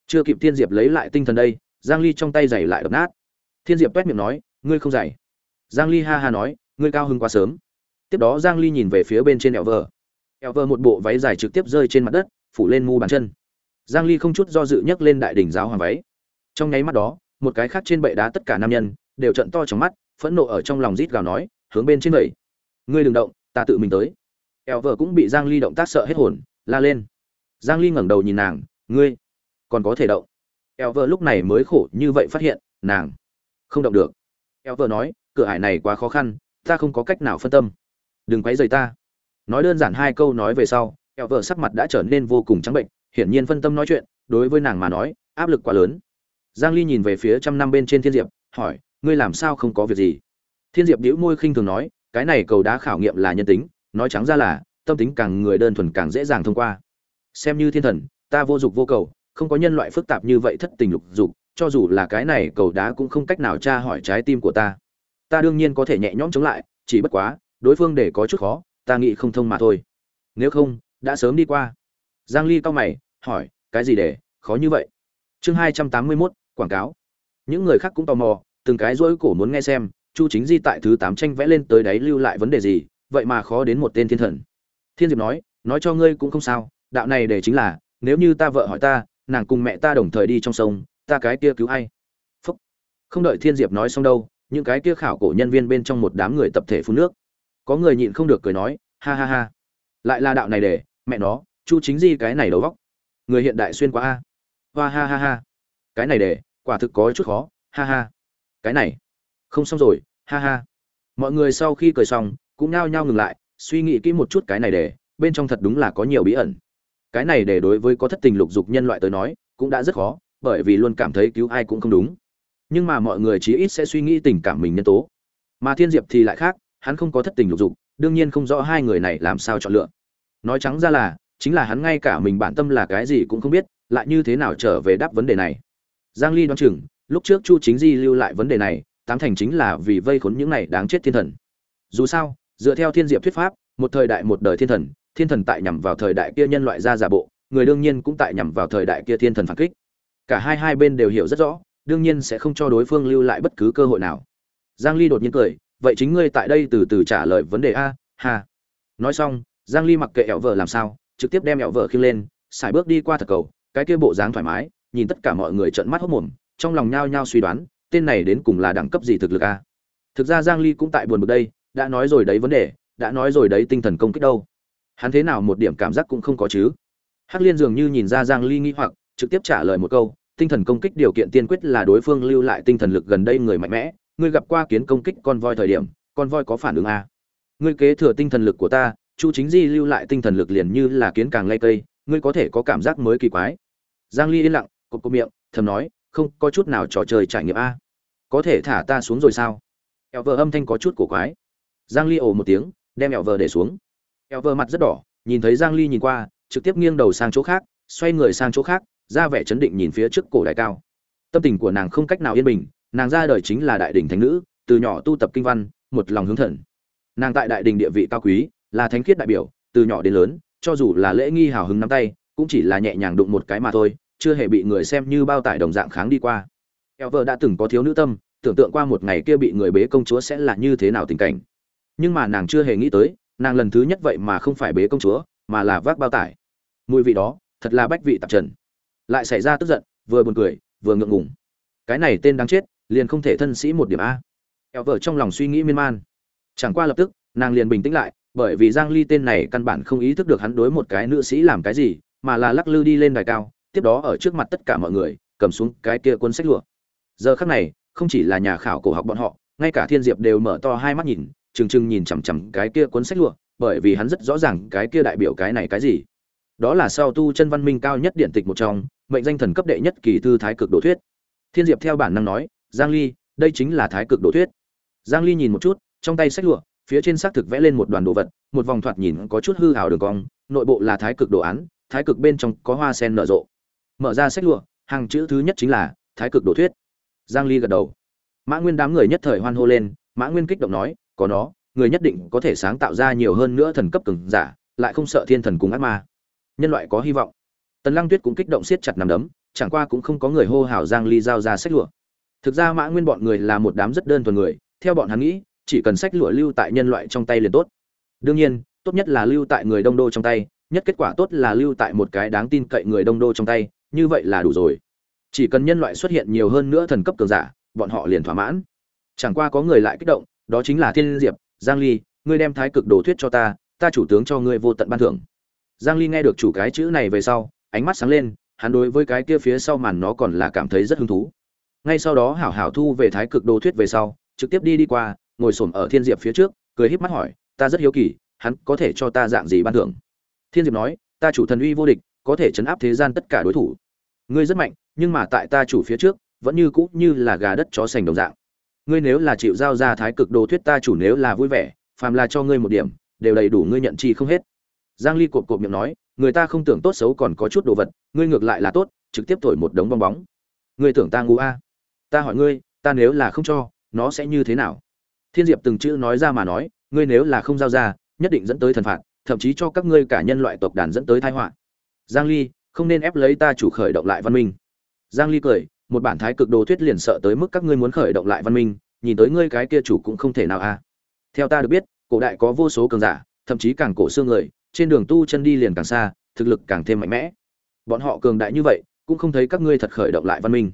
Chưa kịp thiên diệp lấy lại tinh thần đây, giang ly trong tay giày lại đập nát. Thiên diệp quét miệng nói ngươi không dạy. Giang ly ha ha nói, ngươi cao hứng quá sớm. Tiếp đó giang ly nhìn về phía bên trên eo vờ eo vờ một bộ váy dài trực tiếp rơi trên mặt đất, phủ lên mu bàn chân. Giang ly không chút do dự nhấc lên đại đỉnh giáo hoàng váy. Trong nháy mắt đó, một cái khác trên bệ đá tất cả nam nhân, đều trận to trong mắt, phẫn nộ ở trong lòng rít gào nói, hướng bên trên bậy ngươi đừng động, ta tự mình tới. Eo vợ cũng bị giang ly động tác sợ hết hồn, la lên. Giang ly ngẩng đầu nhìn nàng, ngươi còn có thể động. Eo vợ lúc này mới khổ như vậy phát hiện, nàng không động được eo vợ nói, cửa hải này quá khó khăn, ta không có cách nào phân tâm. Đừng quấy rầy ta. Nói đơn giản hai câu nói về sau eo vợ sắc mặt đã trở nên vô cùng trắng bệnh, hiển nhiên phân tâm nói chuyện, đối với nàng mà nói, áp lực quá lớn. Giang ly nhìn về phía trăm năm bên trên thiên diệp, hỏi, ngươi làm sao không có việc gì? Thiên diệp bĩu môi khinh thường nói, cái này cầu đá khảo nghiệm là nhân tính, nói trắng ra là, tâm tính càng người đơn thuần càng dễ dàng thông qua. Xem như thiên thần, ta vô dục vô cầu, không có nhân loại phức tạp như vậy thất tình lục dục cho dù là cái này cầu đá cũng không cách nào tra hỏi trái tim của ta. Ta đương nhiên có thể nhẹ nhõm chống lại chỉ bất quá đối phương để có chút khó ta nghĩ không thông mà thôi. Nếu không đã sớm đi qua. Giang ly cao mày hỏi cái gì để khó như vậy? Chương 281, quảng cáo. Những người khác cũng tò mò từng cái rỗi cổ muốn nghe xem chu chính di tại thứ tám tranh vẽ lên tới đấy lưu lại vấn đề gì vậy mà khó đến một tên thiên thần. Thiên diệp nói nói cho ngươi cũng không sao đạo này để chính là nếu như ta vợ hỏi ta nàng cùng mẹ ta đồng thời đi trong sông ta cái kia cứu ai? Phúc. Không đợi thiên diệp nói xong đâu, những cái kia khảo cổ nhân viên bên trong một đám người tập thể phun nước. Có người nhịn không được cười nói, ha ha ha. Lại là đạo này để, mẹ nó, chu chính di cái này đầu vóc người hiện đại xuyên quá a. Hoa ha ha ha. Cái này để, quả thực có chút khó. Ha ha. Cái này. Không xong rồi, ha ha. Mọi người sau khi cười xong, cũng nao nhao ngừng lại, suy nghĩ kỹ một chút cái này để, bên trong thật đúng là có nhiều bí ẩn. Cái này để đối với có thất tình lục dục nhân loại tới nói, cũng đã rất khó bởi vì luôn cảm thấy cứu ai cũng không đúng. Nhưng mà mọi người chí ít sẽ suy nghĩ tình cảm mình nhân tố. Mà thiên diệp thì lại khác, hắn không có thất tình lục dục, đương nhiên không rõ hai người này làm sao chọn lựa. Nói trắng ra là, chính là hắn ngay cả mình bản tâm là cái gì cũng không biết, lại như thế nào trở về đáp vấn đề này. Giang ly đoán chừng, lúc trước chu chính di lưu lại vấn đề này, tám thành chính là vì vây khốn những này đáng chết thiên thần. Dù sao, dựa theo thiên diệp thuyết pháp, một thời đại một đời thiên thần thiên thần tại nhằm vào thời đại kia nhân loại ra giả bộ, người đương nhiên cũng tại nhằm vào thời đại kia thiên thần phản kích cả hai hai bên đều hiểu rất rõ, đương nhiên sẽ không cho đối phương lưu lại bất cứ cơ hội nào. Giang ly đột nhiên cười, vậy chính ngươi tại đây từ từ trả lời vấn đề a, ha. Nói xong, giang ly mặc kệ ẹo vợ làm sao, trực tiếp đem ẹo vợ khiêng lên, xài bước đi qua thật cầu, cái kia bộ dáng thoải mái, nhìn tất cả mọi người trợn mắt hốt mồm, trong lòng nhao nhao suy đoán, tên này đến cùng là đẳng cấp gì thực lực a. Thực ra giang ly cũng tại buồn bực đây, đã nói rồi đấy vấn đề, đã nói rồi đấy tinh thần công kích đâu. Hắn thế nào một điểm cảm giác cũng không có chứ. Hắc liên dường như nhìn ra giang ly nghi hoặc, trực tiếp trả lời một câu tinh thần công kích điều kiện tiên quyết là đối phương lưu lại tinh thần lực gần đây người mạnh mẽ. Ngươi gặp qua kiến công kích con voi thời điểm, con voi có phản ứng a ngươi kế thừa tinh thần lực của ta, chu chính di lưu lại tinh thần lực liền như là kiến càng lay cây, ngươi có thể có cảm giác mới kỳ quái. Giang ly yên lặng cộp cộp miệng, thầm nói, không có chút nào trò chơi trải nghiệm a có thể thả ta xuống rồi sao? Eo vợ âm thanh có chút cổ quái. Giang ly ồ một tiếng, đem eo vợ để xuống. Eo vợ mặt rất đỏ, nhìn thấy giang ly nhìn qua, trực tiếp nghiêng đầu sang chỗ khác, xoay người sang chỗ khác ra vẻ chấn định nhìn phía trước cổ đại cao. Tâm tình của nàng không cách nào yên bình, nàng ra đời chính là đại đỉnh thánh nữ, từ nhỏ tu tập kinh văn, một lòng hướng thần. Nàng tại đại đình địa vị cao quý, là thánh khiết đại biểu, từ nhỏ đến lớn, cho dù là lễ nghi hào hứng nắm tay, cũng chỉ là nhẹ nhàng đụng một cái mà thôi, chưa hề bị người xem như bao tải đồng dạng kháng đi qua. Eo vợ đã từng có thiếu nữ tâm, tưởng tượng qua một ngày kia bị người bế công chúa sẽ là như thế nào tình cảnh. Nhưng mà nàng chưa hề nghĩ tới, nàng lần thứ nhất vậy mà không phải bế công chúa, mà là vác bao tải. Mùi vị đó, thật là bách vị tạp trần lại xảy ra tức giận, vừa buồn cười, vừa ngượng ngùng. Cái này tên đáng chết, liền không thể thân sĩ một điểm a. Eo vợ trong lòng suy nghĩ miên man. Chẳng qua lập tức, nàng liền bình tĩnh lại, bởi vì giang ly tên này căn bản không ý thức được hắn đối một cái nữ sĩ làm cái gì, mà là lắc lư đi lên đài cao, tiếp đó ở trước mặt tất cả mọi người, cầm xuống cái kia cuốn sách lụa. Giờ khắc này, không chỉ là nhà khảo cổ học bọn họ, ngay cả thiên diệp đều mở to hai mắt nhìn, trừng trừng nhìn chằm chằm cái kia cuốn sách lụa, bởi vì hắn rất rõ ràng cái kia đại biểu cái này cái gì đó là sau tu chân văn minh cao nhất điện tịch một trong, mệnh danh thần cấp đệ nhất kỳ thư thái cực đồ thuyết. Thiên diệp theo bản năng nói, giang ly, đây chính là thái cực đồ thuyết. Giang ly nhìn một chút, trong tay sách lụa, phía trên xác thực vẽ lên một đoàn đồ vật, một vòng thoạt nhìn có chút hư hào đường cong, nội bộ là thái cực đồ án, thái cực bên trong có hoa sen nở rộ. Mở ra sách lụa, hàng chữ thứ nhất chính là thái cực đồ thuyết. Giang ly gật đầu. Mã nguyên đám người nhất thời hoan hô lên, mã nguyên kích động nói, có nó, người nhất định có thể sáng tạo ra nhiều hơn nữa thần cấp cường giả, lại không sợ thiên thần cùng ác ma nhân loại có hy vọng. Tần lăng tuyết cũng kích động siết chặt nằm đấm, chẳng qua cũng không có người hô hào giang ly giao ra sách lụa. Thực ra mã nguyên bọn người là một đám rất đơn thuần người, theo bọn hắn nghĩ, chỉ cần sách lụa lưu tại nhân loại trong tay liền tốt. Đương nhiên, tốt nhất là lưu tại người đông đô trong tay, nhất kết quả tốt là lưu tại một cái đáng tin cậy người đông đô trong tay, như vậy là đủ rồi. Chỉ cần nhân loại xuất hiện nhiều hơn nữa thần cấp cường giả, bọn họ liền thỏa mãn. Chẳng qua có người lại kích động, đó chính là thiên diệp, giang ly, ngươi đem thái cực đồ thuyết cho ta ta chủ tướng cho ngươi vô tận ban thưởng giang ly nghe được chủ cái chữ này về sau, ánh mắt sáng lên, hắn đối với cái kia phía sau màn nó còn là cảm thấy rất hứng thú. Ngay sau đó hảo hảo thu về thái cực đồ thuyết về sau, trực tiếp đi đi qua, ngồi xổm ở thiên diệp phía trước, cười híp mắt hỏi, ta rất hiếu kỳ, hắn có thể cho ta dạng gì ban thưởng? Thiên diệp nói, ta chủ thần uy vô địch, có thể chấn áp thế gian tất cả đối thủ. Ngươi rất mạnh, nhưng mà tại ta chủ phía trước, vẫn như cũ như là gà đất chó sành đồng dạng. Ngươi nếu là chịu giao ra thái cực đồ thuyết ta chủ nếu là vui vẻ, phàm là cho ngươi một điểm, đều đầy đủ ngươi nhận chi không hết giang ly cộp cộp miệng nói, người ta không tưởng tốt xấu còn có chút đồ vật, ngươi ngược lại là tốt, trực tiếp thổi một đống bong bóng. Ngươi tưởng ta ngu a? Ta hỏi ngươi, ta nếu là không cho, nó sẽ như thế nào? Thiên diệp từng chữ nói ra mà nói, ngươi nếu là không giao ra, nhất định dẫn tới thần phạt, thậm chí cho các ngươi cả nhân loại tộc đàn dẫn tới tai họa. Giang ly, không nên ép lấy ta chủ khởi động lại văn minh. Giang ly cười, một bản thái cực đồ thuyết liền sợ tới mức các ngươi muốn khởi động lại văn minh, nhìn tới ngươi cái kia chủ cũng không thể nào a. Theo ta được biết, cổ đại có vô số cường giả, thậm chí càng cổ xương người trên đường tu chân đi liền càng xa, thực lực càng thêm mạnh mẽ. Bọn họ cường đại như vậy, cũng không thấy các ngươi thật khởi động lại văn minh.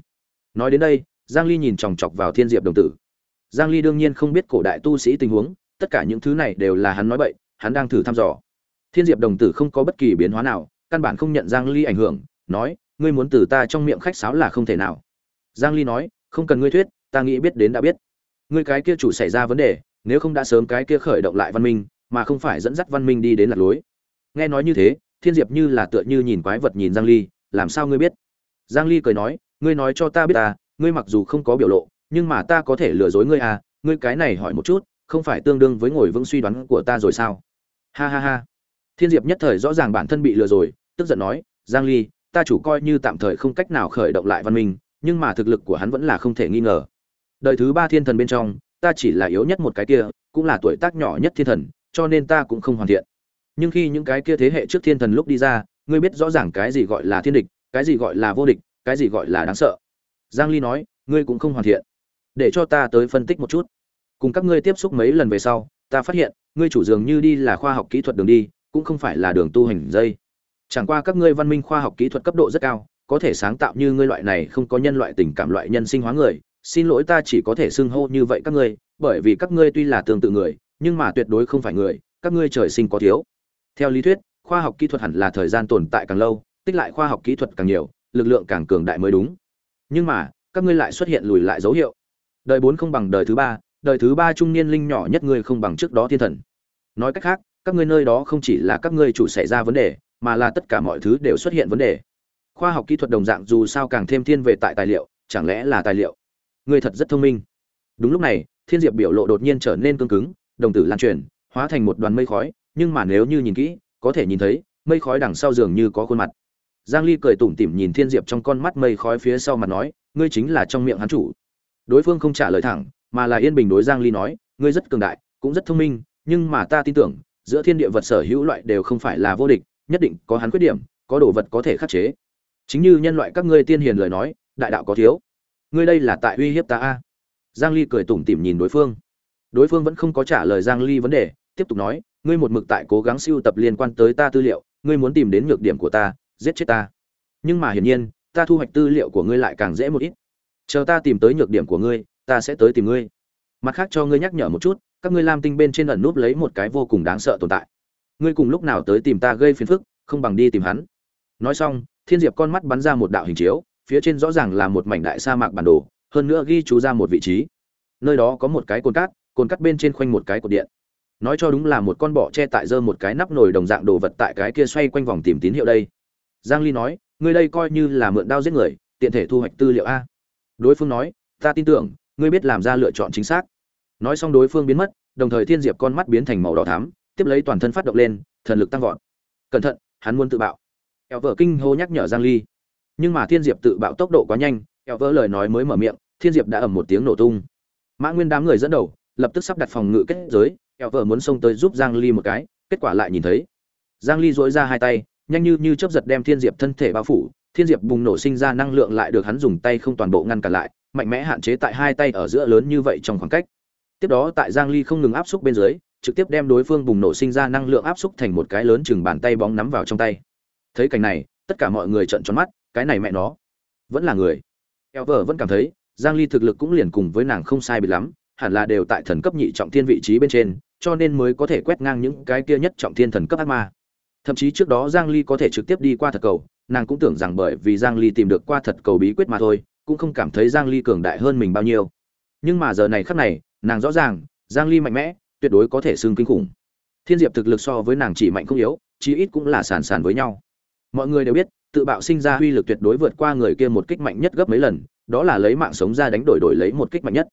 Nói đến đây, giang ly nhìn chòng chọc vào thiên diệp đồng tử. Giang ly đương nhiên không biết cổ đại tu sĩ tình huống, tất cả những thứ này đều là hắn nói bậy, hắn đang thử thăm dò. Thiên diệp đồng tử không có bất kỳ biến hóa nào, căn bản không nhận giang ly ảnh hưởng, nói, ngươi muốn từ ta trong miệng khách sáo là không thể nào. Giang ly nói, không cần ngươi thuyết, ta nghĩ biết đến đã biết. Ngươi cái kia chủ xảy ra vấn đề, nếu không đã sớm cái kia khởi động lại văn minh mà không phải dẫn dắt văn minh đi đến lạc lối. Nghe nói như thế, thiên diệp như là tựa như nhìn quái vật nhìn giang ly, làm sao ngươi biết? Giang ly cười nói, ngươi nói cho ta biết ta ngươi mặc dù không có biểu lộ, nhưng mà ta có thể lừa dối ngươi à ngươi cái này hỏi một chút, không phải tương đương với ngồi vững suy đoán của ta rồi sao? Ha ha ha. Thiên diệp nhất thời rõ ràng bản thân bị lừa rồi, tức giận nói, giang ly, ta chủ coi như tạm thời không cách nào khởi động lại văn minh, nhưng mà thực lực của hắn vẫn là không thể nghi ngờ. Đời thứ ba thiên thần bên trong, ta chỉ là yếu nhất một cái kia, cũng là tuổi tác nhỏ nhất thiên thần cho nên ta cũng không hoàn thiện. Nhưng khi những cái kia thế hệ trước thiên thần lúc đi ra, ngươi biết rõ ràng cái gì gọi là thiên địch, cái gì gọi là vô địch, cái gì gọi là đáng sợ. Giang ly nói, ngươi cũng không hoàn thiện. Để cho ta tới phân tích một chút. Cùng các ngươi tiếp xúc mấy lần về sau, ta phát hiện, ngươi chủ dường như đi là khoa học kỹ thuật đường đi, cũng không phải là đường tu hành dây. Chẳng qua các ngươi văn minh khoa học kỹ thuật cấp độ rất cao, có thể sáng tạo như ngươi loại này không có nhân loại tình cảm loại nhân sinh hóa người, xin lỗi ta chỉ có thể xưng hô như vậy các ngươi, bởi vì các ngươi tuy là tương tự người nhưng mà tuyệt đối không phải người, các ngươi trời sinh có thiếu. Theo lý thuyết, khoa học kỹ thuật hẳn là thời gian tồn tại càng lâu, tích lại khoa học kỹ thuật càng nhiều, lực lượng càng cường đại mới đúng. Nhưng mà, các ngươi lại xuất hiện lùi lại dấu hiệu. Đời bốn không bằng đời thứ ba, đời thứ ba trung niên linh nhỏ nhất ngươi không bằng trước đó thiên thần. Nói cách khác, các ngươi nơi đó không chỉ là các ngươi chủ xảy ra vấn đề, mà là tất cả mọi thứ đều xuất hiện vấn đề. Khoa học kỹ thuật đồng dạng dù sao càng thêm thiên về tại tài liệu, chẳng lẽ là tài liệu? Ngươi thật rất thông minh. Đúng lúc này, thiên diệp biểu lộ đột nhiên trở nên cương cứng đồng tử lan truyền, hóa thành một đoàn mây khói, nhưng mà nếu như nhìn kỹ, có thể nhìn thấy, mây khói đằng sau giường như có khuôn mặt. Giang ly cười tủm tỉm nhìn thiên diệp trong con mắt mây khói phía sau mặt nói, ngươi chính là trong miệng hắn chủ. Đối phương không trả lời thẳng, mà là yên bình đối giang ly nói, ngươi rất cường đại, cũng rất thông minh, nhưng mà ta tin tưởng, giữa thiên địa vật sở hữu loại đều không phải là vô địch, nhất định có hắn khuyết điểm, có đồ vật có thể khắc chế. Chính như nhân loại các ngươi tiên hiền lời nói, đại đạo có thiếu. Ngươi đây là tại uy hiếp ta a. Giang ly cười tủm tỉm nhìn đối phương đối phương vẫn không có trả lời giang ly vấn đề, tiếp tục nói, ngươi một mực tại cố gắng siêu tập liên quan tới ta tư liệu, ngươi muốn tìm đến nhược điểm của ta, giết chết ta. Nhưng mà hiển nhiên, ta thu hoạch tư liệu của ngươi lại càng dễ một ít. Chờ ta tìm tới nhược điểm của ngươi, ta sẽ tới tìm ngươi. Mặt khác cho ngươi nhắc nhở một chút, các ngươi lam tinh bên trên ẩn núp lấy một cái vô cùng đáng sợ tồn tại. Ngươi cùng lúc nào tới tìm ta gây phiền phức, không bằng đi tìm hắn. Nói xong, thiên diệp con mắt bắn ra một đạo hình chiếu, phía trên rõ ràng là một mảnh đại sa mạc bản đồ, hơn nữa ghi chú ra một vị trí. Nơi đó có một cái cồn cát cồn cắt bên trên khoanh một cái cột điện. Nói cho đúng là một con bọ che tại dơ một cái nắp nồi đồng dạng đồ vật tại cái kia xoay quanh vòng tìm tín hiệu đây. Giang ly nói, ngươi đây coi như là mượn đao giết người, tiện thể thu hoạch tư liệu a. Đối phương nói, ta tin tưởng, ngươi biết làm ra lựa chọn chính xác. Nói xong đối phương biến mất, đồng thời thiên diệp con mắt biến thành màu đỏ thắm, tiếp lấy toàn thân phát động lên, thần lực tăng vọt. Cẩn thận, hắn muốn tự bạo. Eo vợ kinh hô nhắc nhở giang ly. Nhưng mà thiên diệp tự bạo tốc độ quá nhanh eo vỡ lời nói mới mở miệng, thiên diệp đã ầm một tiếng nổ tung. Mã nguyên đám người dẫn đầu lập tức sắp đặt phòng ngự kết giới, kẹo vợ muốn xông tới giúp giang ly một cái, kết quả lại nhìn thấy. Giang ly dỗi ra hai tay, nhanh như như chớp giật đem thiên diệp thân thể bao phủ, thiên diệp bùng nổ sinh ra năng lượng lại được hắn dùng tay không toàn bộ ngăn cản lại, mạnh mẽ hạn chế tại hai tay ở giữa lớn như vậy trong khoảng cách. Tiếp đó tại giang ly không ngừng áp xúc bên dưới, trực tiếp đem đối phương bùng nổ sinh ra năng lượng áp xúc thành một cái lớn chừng bàn tay bóng nắm vào trong tay. Thấy cảnh này, tất cả mọi người trợn tròn mắt, cái này mẹ nó, vẫn là người. Eo vợ vẫn cảm thấy, giang ly thực lực cũng liền cùng với nàng không sai biệt lắm hẳn là đều tại thần cấp nhị trọng thiên vị trí bên trên, cho nên mới có thể quét ngang những cái kia nhất trọng thiên thần cấp ác ma. Thậm chí trước đó giang ly có thể trực tiếp đi qua thật cầu, nàng cũng tưởng rằng bởi vì giang ly tìm được qua thật cầu bí quyết mà thôi, cũng không cảm thấy giang ly cường đại hơn mình bao nhiêu. Nhưng mà giờ này khắc này, nàng rõ ràng, giang ly mạnh mẽ, tuyệt đối có thể xưng kinh khủng. Thiên diệp thực lực so với nàng chỉ mạnh không yếu, chí ít cũng là sàn sàn với nhau. Mọi người đều biết, tự bạo sinh ra uy lực tuyệt đối vượt qua người kia một kích mạnh nhất gấp mấy lần, đó là lấy mạng sống ra đánh đổi đổi lấy một kích mạnh nhất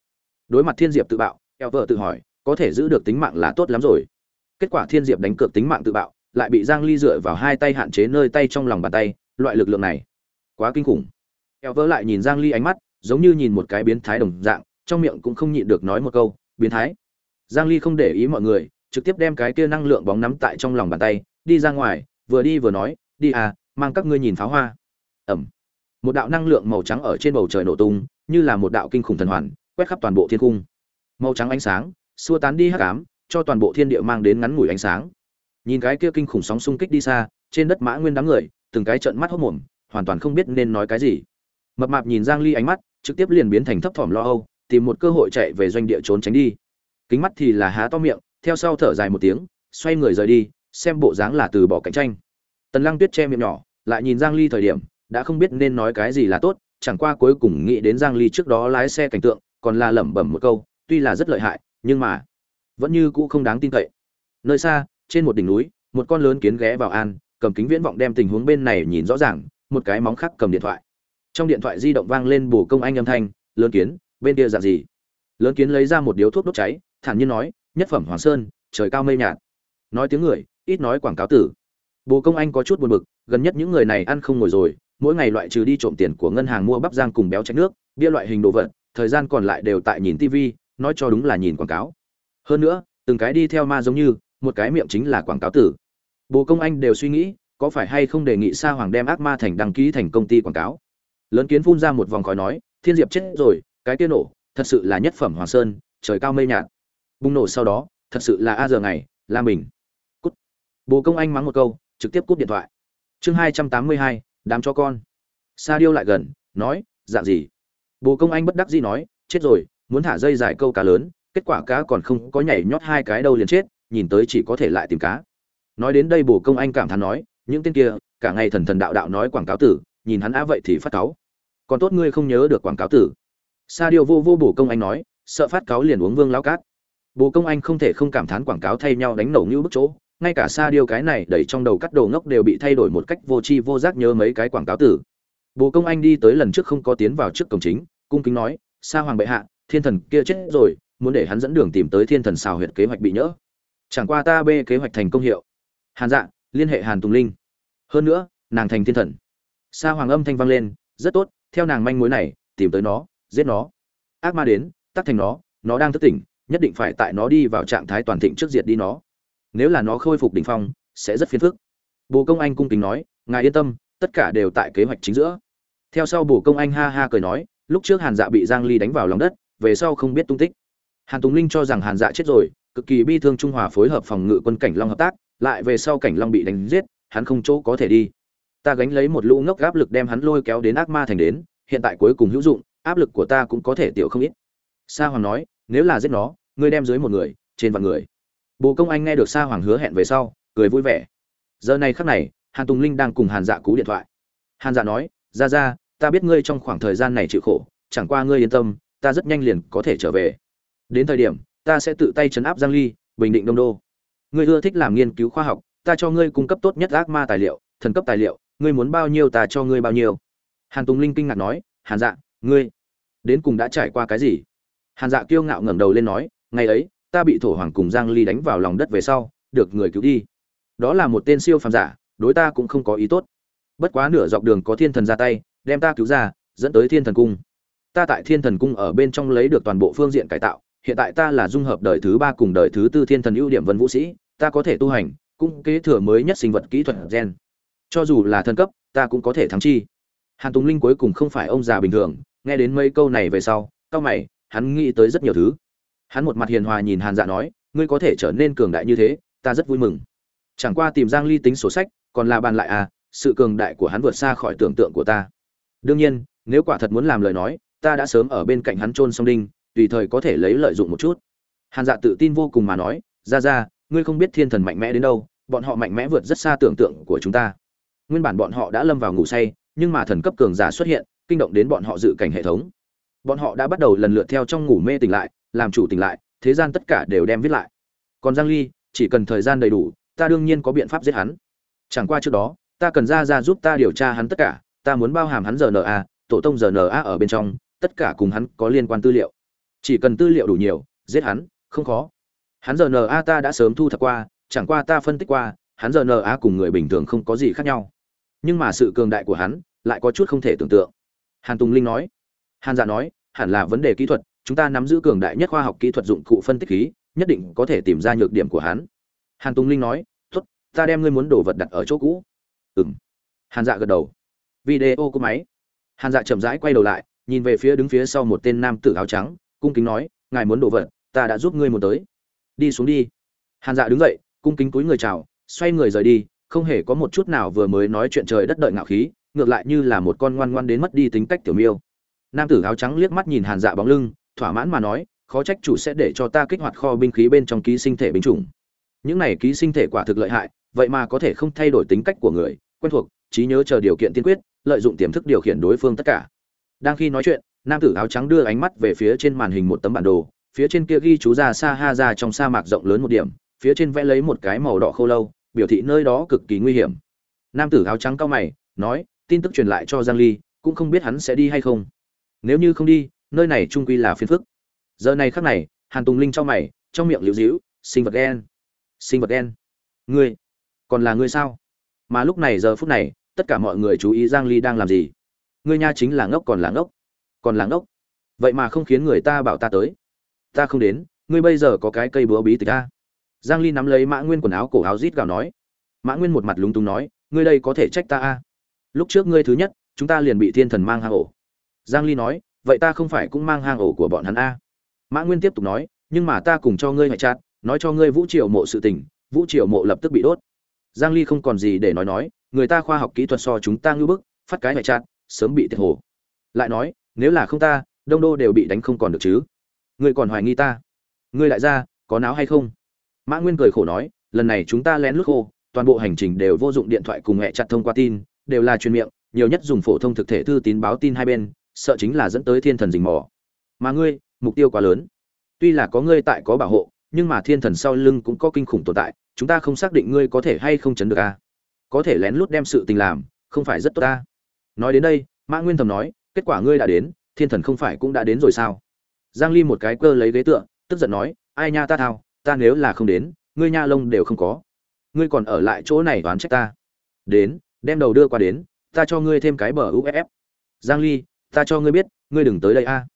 đối mặt thiên diệp tự bạo, eo vợ tự hỏi, có thể giữ được tính mạng là tốt lắm rồi. Kết quả thiên diệp đánh cược tính mạng tự bạo, lại bị giang ly dựa vào hai tay hạn chế nơi tay trong lòng bàn tay, loại lực lượng này, quá kinh khủng. Eo vợ lại nhìn giang ly ánh mắt, giống như nhìn một cái biến thái đồng dạng, trong miệng cũng không nhịn được nói một câu, biến thái. Giang ly không để ý mọi người, trực tiếp đem cái kia năng lượng bóng nắm tại trong lòng bàn tay, đi ra ngoài, vừa đi vừa nói, đi à mang các ngươi nhìn pháo hoa. Ẩm. Một đạo năng lượng màu trắng ở trên bầu trời nổ tung, như là một đạo kinh khủng thần hoàn quét khắp toàn bộ thiên cung. Màu trắng ánh sáng, xua tán đi hắc ám, cho toàn bộ thiên địa mang đến ngắn ngủi ánh sáng. Nhìn cái kia kinh khủng sóng xung kích đi xa, trên đất mã nguyên đám người, từng cái trận mắt hốt mồm, hoàn toàn không biết nên nói cái gì. Mập mạp nhìn giang ly ánh mắt, trực tiếp liền biến thành thấp thỏm lo âu, tìm một cơ hội chạy về doanh địa trốn tránh đi. Kính mắt thì là há to miệng, theo sau thở dài một tiếng, xoay người rời đi, xem bộ dáng là từ bỏ cạnh tranh. Tần lăng tuyết che miệng nhỏ, lại nhìn giang ly thời điểm, đã không biết nên nói cái gì là tốt, chẳng qua cuối cùng nghĩ đến giang ly trước đó lái xe cảnh tượng còn là lẩm bẩm một câu, tuy là rất lợi hại, nhưng mà vẫn như cũ không đáng tin cậy. Nơi xa, trên một đỉnh núi, một con lớn kiến ghé vào an, cầm kính viễn vọng đem tình huống bên này nhìn rõ ràng, một cái móng khác cầm điện thoại. Trong điện thoại di động vang lên bổ công anh âm thanh, lớn kiến, bên kia dạng gì? Lớn kiến lấy ra một điếu thuốc đốt cháy, thản nhiên nói, nhất phẩm hoàng sơn, trời cao mây nhạt. Nói tiếng người, ít nói quảng cáo tử. Bồ công anh có chút buồn bực, gần nhất những người này ăn không ngồi rồi, mỗi ngày loại trừ đi trộm tiền của ngân hàng mua bắp giang cùng béo tránh nước, bia loại hình đồ vật thời gian còn lại đều tại nhìn tv nói cho đúng là nhìn quảng cáo. Hơn nữa, từng cái đi theo ma giống như, một cái miệng chính là quảng cáo tử. Bồ công anh đều suy nghĩ, có phải hay không đề nghị sa hoàng đem ác ma thành đăng ký thành công ty quảng cáo. Lớn kiến phun ra một vòng khói nói, thiên diệp chết rồi, cái tiên nổ, thật sự là nhất phẩm hoàng sơn, trời cao mây nhạt. Bùng nổ sau đó, thật sự là a giờ ngày, là mình. Cút. Bồ công anh mắng một câu, trực tiếp cúp điện thoại. Chương hai trăm tám mươi hai, đám cho con. Sa điêu lại gần, nói, dạng gì? Bồ công anh bất đắc dĩ nói, chết rồi, muốn thả dây dài câu cá lớn, kết quả cá còn không có nhảy nhót hai cái đâu liền chết, nhìn tới chỉ có thể lại tìm cá. Nói đến đây bồ công anh cảm thán nói, những tên kia, cả ngày thần thần đạo đạo nói quảng cáo tử, nhìn hắn á vậy thì phát cáo còn tốt ngươi không nhớ được quảng cáo tử. Sa Diêu vô vô bồ công anh nói, sợ phát cáo liền uống vương lao cát. Bồ công anh không thể không cảm thán quảng cáo thay nhau đánh nổ như bức chỗ, ngay cả sa Diêu cái này đẩy trong đầu cắt đồ ngốc đều bị thay đổi một cách vô tri vô giác nhớ mấy cái quảng cáo tử bồ công anh đi tới lần trước không có tiến vào trước cổng chính, cung kính nói, sa hoàng bệ hạ, thiên thần kia chết rồi, muốn để hắn dẫn đường tìm tới thiên thần xào huyệt kế hoạch bị nhỡ. Chẳng qua ta bê kế hoạch thành công hiệu. Hàn dạ liên hệ hàn tùng linh. Hơn nữa, nàng thành thiên thần. Sa hoàng âm thanh vang lên, rất tốt, theo nàng manh mối này, tìm tới nó, giết nó. Ác ma đến, tắt thành nó nó đang thức tỉnh, nhất định phải tại nó đi vào trạng thái toàn thịnh trước diệt đi nó. Nếu là nó khôi phục đỉnh phong, sẽ rất phiền phức. Bồ công anh cung kính nói, ngài yên tâm tất cả đều tại kế hoạch chính giữa. Theo sau bổ công anh ha ha cười nói, lúc trước hàn dạ bị giang ly đánh vào lòng đất, về sau không biết tung tích. Hàn tùng linh cho rằng hàn dạ chết rồi, cực kỳ bi thương trung hòa phối hợp phòng ngự quân cảnh long hợp tác, lại về sau cảnh long bị đánh giết, hắn không chỗ có thể đi. Ta gánh lấy một lũ ngốc áp lực đem hắn lôi kéo đến ác ma thành đến, hiện tại cuối cùng hữu dụng, áp lực của ta cũng có thể tiểu không ít. Sa hoàng nói, nếu là giết nó, ngươi đem dưới một người, trên vạn người. Bồ công anh nghe được sa hoàng hứa hẹn về sau, cười vui vẻ. Giờ này khắc này hàn tùng linh đang cùng hàn dạ cú điện thoại. Hàn dạ nói, ra ra, ta biết ngươi trong khoảng thời gian này chịu khổ, chẳng qua ngươi yên tâm, ta rất nhanh liền có thể trở về. Đến thời điểm, ta sẽ tự tay chấn áp giang ly, bình định đông đô. Ngươi ưa thích làm nghiên cứu khoa học, ta cho ngươi cung cấp tốt nhất ác ma tài liệu, thần cấp tài liệu, ngươi muốn bao nhiêu ta cho ngươi bao nhiêu. Hàn tùng linh kinh ngạc nói, hàn dạ ngươi đến cùng đã trải qua cái gì? Hàn dạ kiêu ngạo ngẩng đầu lên nói, ngày ấy, ta bị thổ hoàng cùng giang ly đánh vào lòng đất về sau, được người cứu đi. Đó là một tên siêu phàm giả đối ta cũng không có ý tốt. Bất quá nửa dọc đường có thiên thần ra tay, đem ta cứu ra, dẫn tới thiên thần cung. Ta tại thiên thần cung ở bên trong lấy được toàn bộ phương diện cải tạo, hiện tại ta là dung hợp đời thứ ba cùng đời thứ tư thiên thần ưu điểm vân vũ sĩ, ta có thể tu hành, cũng kế thừa mới nhất sinh vật kỹ thuật gen. Cho dù là thân cấp, ta cũng có thể thắng chi. Hàn tùng linh cuối cùng không phải ông già bình thường, nghe đến mấy câu này về sau cao mày, hắn nghĩ tới rất nhiều thứ. Hắn một mặt hiền hòa nhìn hàn dạ nói, ngươi có thể trở nên cường đại như thế, ta rất vui mừng. Chẳng qua tìm giang ly tính sổ sách còn là bàn lại à sự cường đại của hắn vượt xa khỏi tưởng tượng của ta. Đương nhiên, nếu quả thật muốn làm lời nói, ta đã sớm ở bên cạnh hắn trôn song đinh, tùy thời có thể lấy lợi dụng một chút. Hàn dạ tự tin vô cùng mà nói, ra ra, ngươi không biết thiên thần mạnh mẽ đến đâu, bọn họ mạnh mẽ vượt rất xa tưởng tượng của chúng ta. Nguyên bản bọn họ đã lâm vào ngủ say, nhưng mà thần cấp cường giả xuất hiện, kinh động đến bọn họ dự cảnh hệ thống. Bọn họ đã bắt đầu lần lượt theo trong ngủ mê tỉnh lại, làm chủ tỉnh lại, thế gian tất cả đều đem viết lại. Còn giang ly, chỉ cần thời gian đầy đủ, ta đương nhiên có biện pháp giết hắn chẳng qua trước đó, ta cần ra ra giúp ta điều tra hắn tất cả, ta muốn bao hàm hắn rna tổ tông rna ở bên trong, tất cả cùng hắn có liên quan tư liệu. Chỉ cần tư liệu đủ nhiều, giết hắn, không khó. Hắn rna ta đã sớm thu thập qua, chẳng qua ta phân tích qua, hắn rna cùng người bình thường không có gì khác nhau. Nhưng mà sự cường đại của hắn lại có chút không thể tưởng tượng. Hàn tùng linh nói. Hàn dạ nói, hẳn là vấn đề kỹ thuật, chúng ta nắm giữ cường đại nhất khoa học kỹ thuật dụng cụ phân tích khí, nhất định có thể tìm ra nhược điểm của hắn. Hàn tùng linh nói ta đem ngươi muốn đồ vật đặt ở chỗ cũ. Ừ m hàn dạ gật đầu. Video của máy. Hàn dạ chậm rãi quay đầu lại, nhìn về phía đứng phía sau một tên nam tử áo trắng, cung kính nói, ngài muốn đồ vật, ta đã giúp ngươi một tới. Đi xuống đi. Hàn dạ đứng dậy, cung kính cúi người chào, xoay người rời đi, không hề có một chút nào vừa mới nói chuyện trời đất đợi ngạo khí, ngược lại như là một con ngoan ngoan đến mất đi tính cách tiểu miêu. Nam tử áo trắng liếc mắt nhìn hàn dạ bóng lưng, thỏa mãn mà nói, khó trách chủ sẽ để cho ta kích hoạt kho binh khí bên trong ký sinh thể binh chủng. Những này ký sinh thể quả thực lợi hại vậy mà có thể không thay đổi tính cách của người, quen thuộc, trí nhớ chờ điều kiện tiên quyết, lợi dụng tiềm thức điều khiển đối phương tất cả. Đang khi nói chuyện, nam tử áo trắng đưa ánh mắt về phía trên màn hình một tấm bản đồ, phía trên kia ghi chú ra sa ha ra trong sa mạc rộng lớn một điểm, phía trên vẽ lấy một cái màu đỏ khô lâu, biểu thị nơi đó cực kỳ nguy hiểm. Nam tử áo trắng cao mày, nói, tin tức truyền lại cho giang ly, cũng không biết hắn sẽ đi hay không. Nếu như không đi, nơi này trung quy là phiền phức. Giờ này khắc này, hàn tùng linh trong mày, trong miệng liễu dĩu sinh vật đen sinh vật đen ngươi còn là ngươi sao? Mà lúc này giờ phút này, tất cả mọi người chú ý giang ly đang làm gì? Ngươi nha chính là ngốc còn là ngốc. Còn là ngốc. Vậy mà không khiến người ta bảo ta tới. Ta không đến, ngươi bây giờ có cái cây búa bí tịch ta giang ly nắm lấy mã nguyên quần áo cổ áo rít gào nói. Mã nguyên một mặt lúng túng nói, ngươi đây có thể trách ta a. Lúc trước ngươi thứ nhất, chúng ta liền bị thiên thần mang hang ổ. Giang ly nói, vậy ta không phải cũng mang hang ổ của bọn hắn a? Mã nguyên tiếp tục nói, nhưng mà ta cùng cho ngươi hại chát, nói cho ngươi vũ triều mộ sự tình, vũ triều mộ lập tức bị đốt giang ly không còn gì để nói nói người ta khoa học kỹ thuật so chúng ta ngưu bức phát cái mẹ chặt, sớm bị thiệt hồ. Lại nói nếu là không ta đông đô đều bị đánh không còn được chứ. Ngươi còn hoài nghi ta. Ngươi lại ra có náo hay không? Mã nguyên cười khổ nói lần này chúng ta lén lút khô toàn bộ hành trình đều vô dụng điện thoại cùng mẹ chặt thông qua tin đều là truyền miệng nhiều nhất dùng phổ thông thực thể thư tín báo tin hai bên sợ chính là dẫn tới thiên thần rình mò. Mà ngươi mục tiêu quá lớn. Tuy là có ngươi tại có bảo hộ nhưng mà thiên thần sau lưng cũng có kinh khủng tồn tại chúng ta không xác định ngươi có thể hay không chấn được a à? có thể lén lút đem sự tình làm, không phải rất tốt ta. Nói đến đây, mã nguyên thầm nói, kết quả ngươi đã đến, thiên thần không phải cũng đã đến rồi sao? Giang ly một cái cơ lấy ghế tựa, tức giận nói, ai nha ta thao, ta nếu là không đến, ngươi nha lông đều không có. Ngươi còn ở lại chỗ này đoán trách ta. Đến, đem đầu đưa qua đến, ta cho ngươi thêm cái bờ uff giang ly, ta cho ngươi biết, ngươi đừng tới đây a.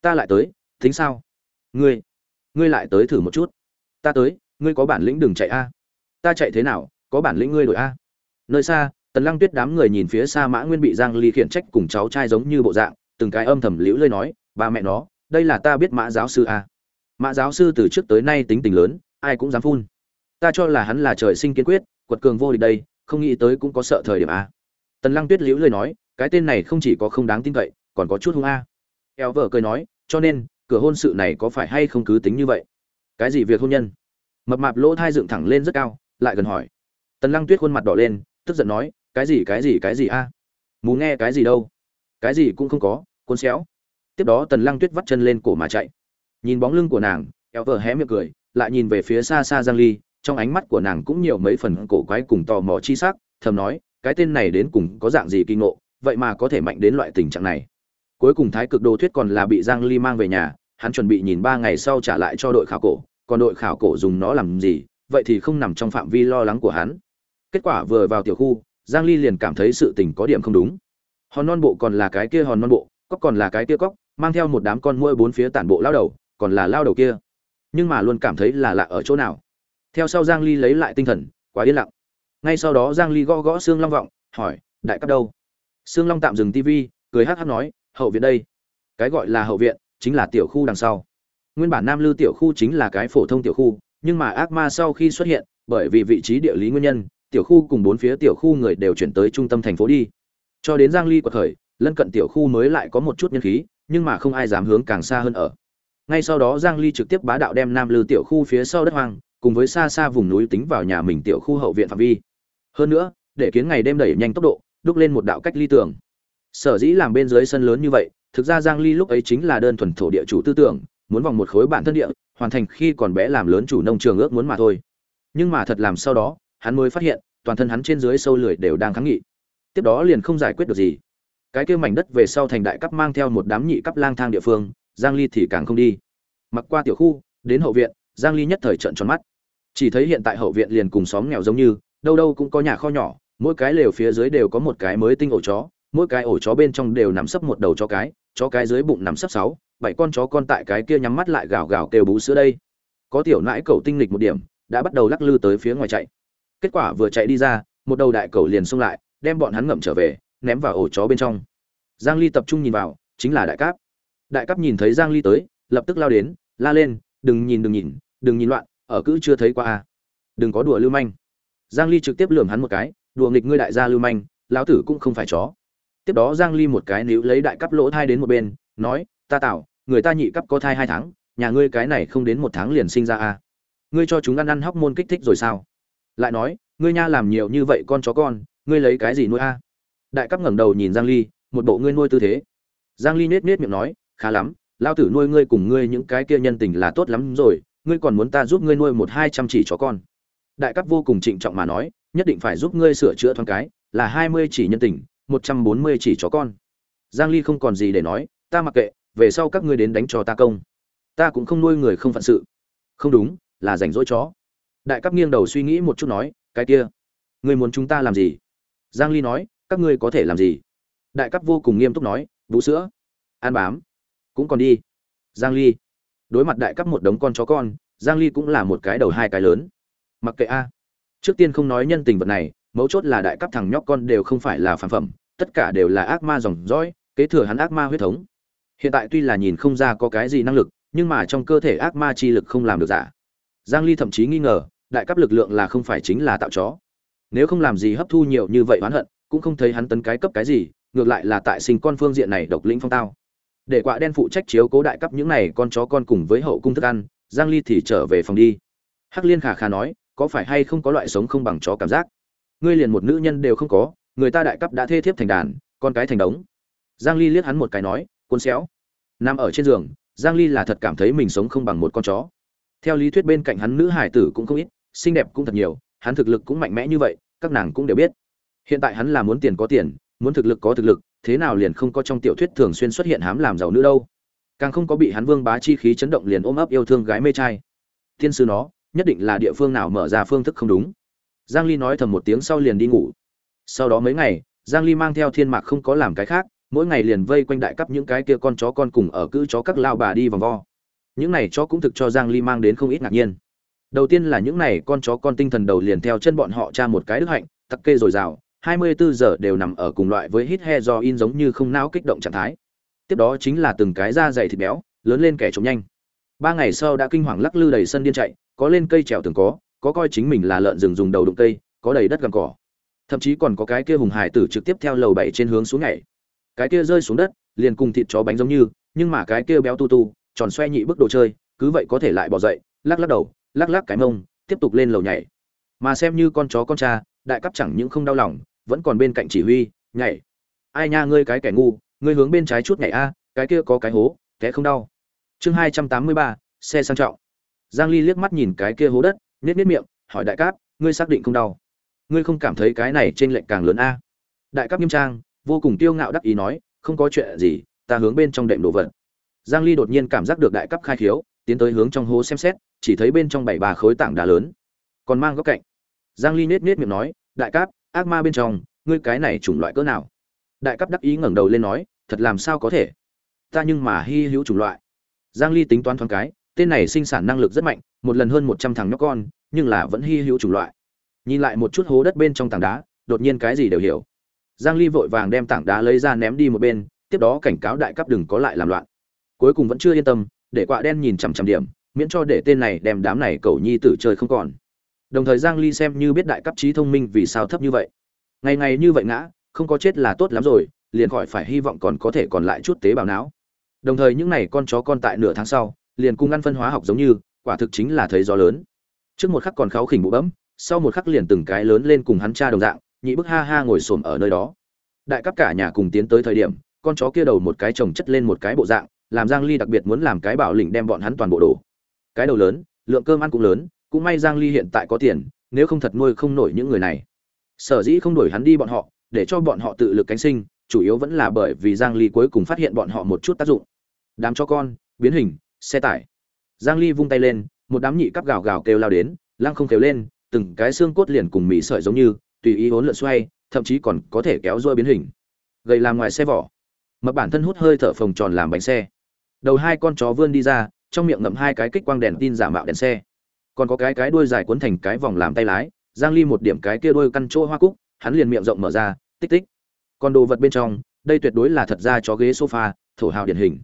Ta lại tới, tính sao? Ngươi ngươi lại tới thử một chút. Ta tới ngươi có bản lĩnh đừng chạy a. Ta chạy thế nào, có bản lĩnh ngươi đổi a. Nơi xa, tần lăng tuyết đám người nhìn phía xa mã nguyên bị giang ly khiển trách cùng cháu trai giống như bộ dạng, từng cái âm thầm liễu lơi nói, ba mẹ nó, đây là ta biết mã giáo sư a. Mã giáo sư từ trước tới nay tính tình lớn, ai cũng dám phun. Ta cho là hắn là trời sinh kiên quyết, quật cường vô địch đây, không nghĩ tới cũng có sợ thời điểm a. Tần lăng tuyết liễu lơi nói, cái tên này không chỉ có không đáng tin cậy, còn có chút hung a. Eo vợ cười nói, cho nên, cửa hôn sự này có phải hay không cứ tính như vậy? Cái gì việc hôn nhân? Mập mạp lỗ thai dựng thẳng lên rất cao, lại gần hỏi. Tần lăng tuyết khuôn mặt đỏ lên, tức giận nói, cái gì cái gì cái gì a? Mù nghe cái gì đâu? Cái gì cũng không có, cuốn xéo. Tiếp đó tần lăng tuyết vắt chân lên cổ mà chạy. Nhìn bóng lưng của nàng, eo vợ hé miệng cười, lại nhìn về phía xa xa giang ly, trong ánh mắt của nàng cũng nhiều mấy phần cổ quái cùng tò mò chi sắc, thầm nói, cái tên này đến cùng có dạng gì kinh ngộ, vậy mà có thể mạnh đến loại tình trạng này. Cuối cùng thái cực đồ thuyết còn là bị giang ly mang về nhà, hắn chuẩn bị nhìn ba ngày sau trả lại cho đội khảo cổ còn đội khảo cổ dùng nó làm gì, vậy thì không nằm trong phạm vi lo lắng của hắn. Kết quả vừa vào tiểu khu, giang ly liền cảm thấy sự tình có điểm không đúng. Hòn non bộ còn là cái kia hòn non bộ cóc còn là cái kia cóc mang theo một đám con muỗi bốn phía tản bộ lao đầu, còn là lao đầu kia. Nhưng mà luôn cảm thấy là lạ ở chỗ nào. Theo sau giang ly lấy lại tinh thần, quá yên lặng. Ngay sau đó giang ly gõ gõ xương long vọng, hỏi, đại cấp đâu? Xương long tạm dừng tivi cười hắc hắc nói, hậu viện đây. Cái gọi là hậu viện chính là tiểu khu đằng sau nguyên bản nam lư tiểu khu chính là cái phổ thông tiểu khu, nhưng mà ác ma sau khi xuất hiện, bởi vì vị trí địa lý nguyên nhân, tiểu khu cùng bốn phía tiểu khu người đều chuyển tới trung tâm thành phố đi. Cho đến giang ly quật khởi, lân cận tiểu khu mới lại có một chút nhân khí, nhưng mà không ai dám hướng càng xa hơn ở. Ngay sau đó giang ly trực tiếp bá đạo đem nam lư tiểu khu phía sau đất hoang, cùng với xa xa vùng núi tính vào nhà mình tiểu khu hậu viện phạm vi. Hơn nữa, để kiến ngày đêm đẩy nhanh tốc độ, đúc lên một đạo cách ly tường. Sở dĩ làm bên dưới sân lớn như vậy, thực ra giang ly lúc ấy chính là đơn thuần thổ địa chủ tư tưởng muốn vòng một khối bản thân địa, hoàn thành khi còn bé làm lớn chủ nông trường ước muốn mà thôi. Nhưng mà thật làm sau đó, hắn mới phát hiện, toàn thân hắn trên dưới sâu lười đều đang kháng nghị. Tiếp đó liền không giải quyết được gì. Cái kia mảnh đất về sau thành đại cấp mang theo một đám nhị cấp lang thang địa phương, giang ly thì càng không đi. Mặc qua tiểu khu, đến hậu viện, giang ly nhất thời trợn tròn mắt. Chỉ thấy hiện tại hậu viện liền cùng xóm nghèo giống như, đâu đâu cũng có nhà kho nhỏ, mỗi cái lều phía dưới đều có một cái mới tinh ổ chó, mỗi cái ổ chó bên trong đều nằm sấp một đầu chó cái chó cái dưới bụng nằm sấp sáu bảy con chó con tại cái kia nhắm mắt lại gào gào kêu bú sữa đây. Có tiểu nãi cẩu tinh lịch một điểm, đã bắt đầu lắc lư tới phía ngoài chạy. Kết quả vừa chạy đi ra, một đầu đại cẩu liền xông lại, đem bọn hắn ngậm trở về, ném vào ổ chó bên trong. Giang ly tập trung nhìn vào, chính là đại cáp. Đại cáp nhìn thấy giang ly tới, lập tức lao đến, la lên, đừng nhìn đừng nhìn đừng nhìn loạn, ở cứ chưa thấy qua a đừng có đùa lưu manh. Giang ly trực tiếp lườm hắn một cái, đùa nghịch ngươi đại gia lưu manh, lão tử cũng không phải chó. Tiếp đó giang ly một cái níu lấy đại cáp lỗ thai đến một bên, nói ta tạo người ta nhị cấp có thai hai tháng, nhà ngươi cái này không đến một tháng liền sinh ra a ngươi cho chúng ăn ăn hóc môn kích thích rồi sao? Lại nói, ngươi nha làm nhiều như vậy con chó con, ngươi lấy cái gì nuôi a? Đại cấp ngẩng đầu nhìn giang ly, một bộ ngươi nuôi tư thế. Giang ly nết nết miệng nói, khá lắm, lao tử nuôi ngươi cùng ngươi những cái kia nhân tình là tốt lắm rồi, ngươi còn muốn ta giúp ngươi nuôi một hai trăm chỉ chó con? Đại cấp vô cùng trịnh trọng mà nói, nhất định phải giúp ngươi sửa chữa thoáng cái, là hai mươi chỉ nhân tình, một trăm bốn mươi chỉ chó con. Giang ly không còn gì để nói, ta mặc kệ về sau các ngươi đến đánh cho ta công. Ta cũng không nuôi người không phận sự. Không đúng, là rảnh rỗi chó. Đại cấp nghiêng đầu suy nghĩ một chút nói, cái kia, ngươi muốn chúng ta làm gì? Giang ly nói, các ngươi có thể làm gì? Đại cấp vô cùng nghiêm túc nói vũ sữa, ăn bám, cũng còn đi. Giang ly, đối mặt đại cấp một đống con chó con, giang ly cũng là một cái đầu hai cái lớn. Mặc kệ a, trước tiên không nói nhân tình vật này, mấu chốt là đại cấp thằng nhóc con đều không phải là phản phẩm, tất cả đều là ác ma dòng dõi, kế thừa hắn ác ma huyết thống hiện tại tuy là nhìn không ra có cái gì năng lực, nhưng mà trong cơ thể ác ma chi lực không làm được giả. Giang ly thậm chí nghi ngờ, đại cấp lực lượng là không phải chính là tạo chó. Nếu không làm gì hấp thu nhiều như vậy oán hận, cũng không thấy hắn tấn cái cấp cái gì, ngược lại là tại sinh con phương diện này độc lĩnh phong tao. Để quạ đen phụ trách chiếu cố đại cấp những này con chó con cùng với hậu cung thức ăn, giang ly thì trở về phòng đi. Hắc liên khả khả nói, có phải hay không có loại sống không bằng chó cảm giác? Ngươi liền một nữ nhân đều không có, người ta đại cấp đã thê thiếp thành đàn, con cái thành đống. Giang ly liếc hắn một cái nói cuốn xéo. Nằm ở trên giường, giang ly là thật cảm thấy mình sống không bằng một con chó. Theo lý thuyết bên cạnh hắn nữ hải tử cũng không ít, xinh đẹp cũng thật nhiều, hắn thực lực cũng mạnh mẽ như vậy, các nàng cũng đều biết. Hiện tại hắn là muốn tiền có tiền, muốn thực lực có thực lực, thế nào liền không có trong tiểu thuyết thường xuyên xuất hiện hám làm giàu nữ đâu. Càng không có bị hắn vương bá chi khí chấn động liền ôm ấp yêu thương gái mê trai. Thiên sư nó, nhất định là địa phương nào mở ra phương thức không đúng. Giang ly nói thầm một tiếng sau liền đi ngủ. Sau đó mấy ngày, giang ly mang theo thiên mạc không có làm cái khác mỗi ngày liền vây quanh đại cấp những cái kia con chó con cùng ở cữ chó các lao bà đi vòng vo. Những này chó cũng thực cho giang ly mang đến không ít ngạc nhiên. Đầu tiên là những này con chó con tinh thần đầu liền theo chân bọn họ tra một cái đức hạnh tắc kê rồi rào 24 giờ đều nằm ở cùng loại với hít he do in giống như không não kích động trạng thái. Tiếp đó chính là từng cái da dày thịt béo, lớn lên kẻ trộm nhanh. Ba ngày sau đã kinh hoàng lắc lư đầy sân điên chạy, có lên cây trèo tường có có coi chính mình là lợn rừng dùng đầu đụng cây, có đầy đất gầm cỏ. Thậm chí còn có cái kia hùng hải tử trực tiếp theo lầu bảy trên hướng xuống nhảy cái kia rơi xuống đất, liền cùng thịt chó bánh giống như, nhưng mà cái kia béo tu tu, tròn xoe nhị bức đồ chơi, cứ vậy có thể lại bỏ dậy, lắc lắc đầu, lắc lắc cái mông, tiếp tục lên lầu nhảy. Mà xem như con chó con cha, đại cấp chẳng những không đau lòng, vẫn còn bên cạnh chỉ huy, nhảy. Ai nha ngươi cái kẻ ngu, ngươi hướng bên trái chút nhảy a, cái kia có cái hố, té không đau. Chương hai trăm tám mươi ba, xe sang trọng. Giang ly liếc mắt nhìn cái kia hố đất nết nết miệng, hỏi đại cáp, ngươi xác định không đau. Ngươi không cảm thấy cái này trên lệnh càng lớn a? Đại cáp nghiêm trang vô cùng tiêu ngạo đắc ý nói, không có chuyện gì, ta hướng bên trong đệm đồ vật. Giang ly đột nhiên cảm giác được đại cấp khai khiếu, tiến tới hướng trong hố xem xét, chỉ thấy bên trong bảy bà khối tảng đá lớn, còn mang góc cạnh. Giang ly nết nết miệng nói, đại cấp, ác ma bên trong, ngươi cái này chủng loại cỡ nào? Đại cấp đắc ý ngẩng đầu lên nói, thật làm sao có thể? Ta nhưng mà hy hữu chủng loại. Giang ly tính toán thoáng cái, tên này sinh sản năng lực rất mạnh, một lần hơn 100 thằng nhóc con, nhưng là vẫn hy hữu chủng loại. Nhìn lại một chút hố đất bên trong tảng đá, đột nhiên cái gì đều hiểu giang ly vội vàng đem tảng đá lấy ra ném đi một bên, tiếp đó cảnh cáo đại cấp đừng có lại làm loạn. Cuối cùng vẫn chưa yên tâm, để quạ đen nhìn chằm chằm điểm, miễn cho để tên này đem đám này cầu nhi tử chơi không còn. Đồng thời giang ly xem như biết đại cấp trí thông minh vì sao thấp như vậy. Ngày ngày như vậy ngã, không có chết là tốt lắm rồi, liền khỏi phải hy vọng còn có thể còn lại chút tế bào não. Đồng thời những này con chó con tại nửa tháng sau, liền cùng ăn phân hóa học giống như, quả thực chính là thấy gió lớn. Trước một khắc còn kháo khỉnh bụ bấm, sau một khắc liền từng cái lớn lên cùng hắn cha đồng dạng nhị bức ha ha ngồi xổm ở nơi đó. Đại cấp cả nhà cùng tiến tới thời điểm, con chó kia đầu một cái chồng chất lên một cái bộ dạng, làm giang ly đặc biệt muốn làm cái bảo lĩnh đem bọn hắn toàn bộ đổ. Cái đầu lớn, lượng cơm ăn cũng lớn, cũng may giang ly hiện tại có tiền, nếu không thật nuôi không nổi những người này. Sở dĩ không đuổi hắn đi bọn họ, để cho bọn họ tự lực cánh sinh, chủ yếu vẫn là bởi vì giang ly cuối cùng phát hiện bọn họ một chút tác dụng. Đám cho con, biến hình, xe tải. Giang ly vung tay lên, một đám nhị cắp gào gào kêu lao đến, lăng không kêu lên, từng cái xương cốt liền cùng mì sợi giống như tùy ý hỗn lượn xoay, thậm chí còn có thể kéo rôi biến hình. Gầy làm ngoài xe vỏ. Mập bản thân hút hơi thở phồng tròn làm bánh xe. Đầu hai con chó vươn đi ra, trong miệng ngậm hai cái kích quang đèn tin giả mạo đèn xe. Còn có cái cái đuôi dài cuốn thành cái vòng làm tay lái, giang ly một điểm cái kia đuôi căn chỗ hoa cúc, hắn liền miệng rộng mở ra, tích tích. Còn đồ vật bên trong, đây tuyệt đối là thật ra chó ghế sofa, thổ hào điển hình.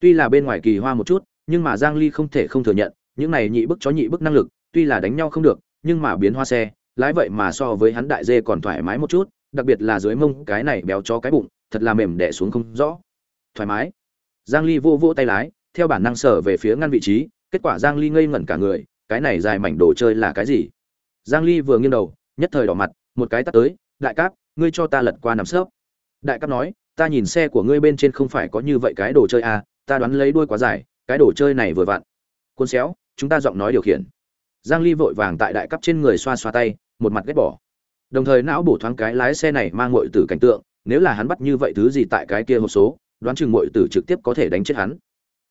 Tuy là bên ngoài kỳ hoa một chút, nhưng mà giang ly không thể không thừa nhận, những này nhị bức chó nhị bức năng lực, tuy là đánh nhau không được, nhưng mà biến hoa xe lái vậy mà so với hắn đại dê còn thoải mái một chút, đặc biệt là dưới mông cái này béo chó cái bụng, thật là mềm đẻ xuống không rõ. Thoải mái. Giang ly vô vô tay lái, theo bản năng sở về phía ngăn vị trí, kết quả giang ly ngây ngẩn cả người, cái này dài mảnh đồ chơi là cái gì? Giang ly vừa nghiêng đầu, nhất thời đỏ mặt, một cái tắt tới, đại cáp, ngươi cho ta lật qua nằm sấp. Đại cáp nói, ta nhìn xe của ngươi bên trên không phải có như vậy cái đồ chơi à ta đoán lấy đuôi quá dài, cái đồ chơi này vừa vặn. Cuốn xéo, chúng ta giọng nói điều khiển giang ly vội vàng tại đại cấp trên người xoa xoa tay, một mặt ghét bỏ. Đồng thời não bổ thoáng cái lái xe này mang muội tử cảnh tượng, nếu là hắn bắt như vậy thứ gì tại cái kia hộp số, đoán chừng muội tử trực tiếp có thể đánh chết hắn.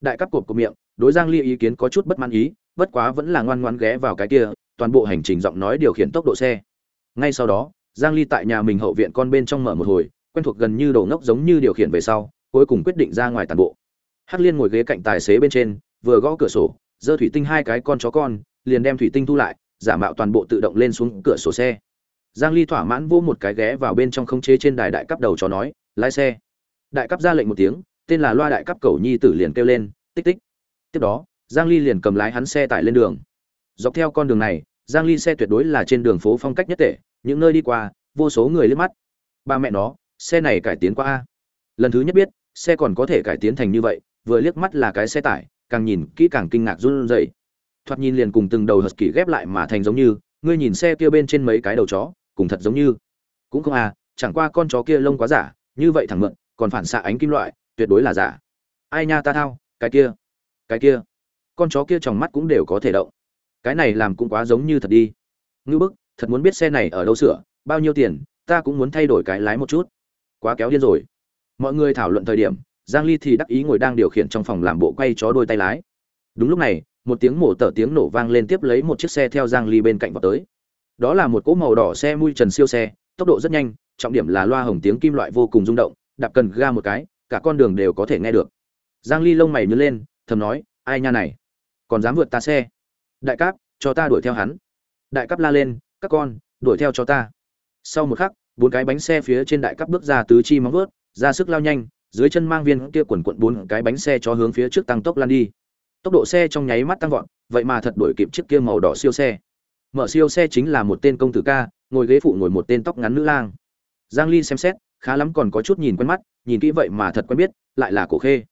Đại cấp cột của miệng, đối giang ly ý kiến có chút bất mãn ý, bất quá vẫn là ngoan ngoãn ghé vào cái kia, toàn bộ hành trình giọng nói điều khiển tốc độ xe. Ngay sau đó, giang ly tại nhà mình hậu viện con bên trong mở một hồi, quen thuộc gần như đồ ngốc giống như điều khiển về sau, cuối cùng quyết định ra ngoài toàn bộ. Hắc liên ngồi ghế cạnh tài xế bên trên, vừa gõ cửa sổ, giơ thủy tinh hai cái con chó con liền đem thủy tinh thu lại, giả mạo toàn bộ tự động lên xuống cửa sổ xe. Giang ly thỏa mãn vô một cái ghé vào bên trong không chế trên đài đại cấp đầu chó nói, lái xe. Đại cấp ra lệnh một tiếng, tên là loa đại cấp cầu nhi tử liền kêu lên, tích tích. Tiếp đó, giang ly liền cầm lái hắn xe tải lên đường. Dọc theo con đường này, giang ly xe tuyệt đối là trên đường phố phong cách nhất tệ, những nơi đi qua, vô số người liếc mắt. Ba mẹ nó, xe này cải tiến qua a? Lần thứ nhất biết, xe còn có thể cải tiến thành như vậy, vừa liếc mắt là cái xe tải, càng nhìn kỹ càng kinh ngạc run rẩy thoạt nhìn liền cùng từng đầu hật kỳ ghép lại mà thành giống như, ngươi nhìn xe kia bên trên mấy cái đầu chó, cùng thật giống như. Cũng không à chẳng qua con chó kia lông quá giả, như vậy thẳng mượn, còn phản xạ ánh kim loại, tuyệt đối là giả. Ai nha ta thao, cái kia cái kia. Con chó kia trong mắt cũng đều có thể động. Cái này làm cũng quá giống như thật đi. Ngư bức, thật muốn biết xe này ở đâu sửa, bao nhiêu tiền, ta cũng muốn thay đổi cái lái một chút. Quá kéo điên rồi. Mọi người thảo luận thời điểm, giang ly thì đắc ý ngồi đang điều khiển trong phòng làm bộ quay chó đôi tay lái. Đúng lúc này một tiếng mổ tở tiếng nổ vang lên tiếp lấy một chiếc xe theo giang ly bên cạnh vào tới. Đó là một cỗ màu đỏ xe mui trần siêu xe, tốc độ rất nhanh, trọng điểm là loa hồng tiếng kim loại vô cùng rung động, đạp cần ga một cái, cả con đường đều có thể nghe được. Giang ly lông mày nhướng lên, thầm nói, ai nha này, còn dám vượt ta xe? Đại cáp, cho ta đuổi theo hắn. Đại cáp la lên, các con, đuổi theo cho ta. Sau một khắc, bốn cái bánh xe phía trên đại cáp bước ra tứ chi móng vớt ra sức lao nhanh, dưới chân mang viên kia quần quận bốn cái bánh xe cho hướng phía trước tăng tốc lan đi tốc độ xe trong nháy mắt tăng vọt, vậy mà thật đuổi kịp chiếc kia màu đỏ siêu xe. Mở siêu xe chính là một tên công tử ca, ngồi ghế phụ ngồi một tên tóc ngắn nữ lang. Giang ly xem xét, khá lắm còn có chút nhìn quen mắt, nhìn kỹ vậy mà thật quen biết, lại là cổ khê.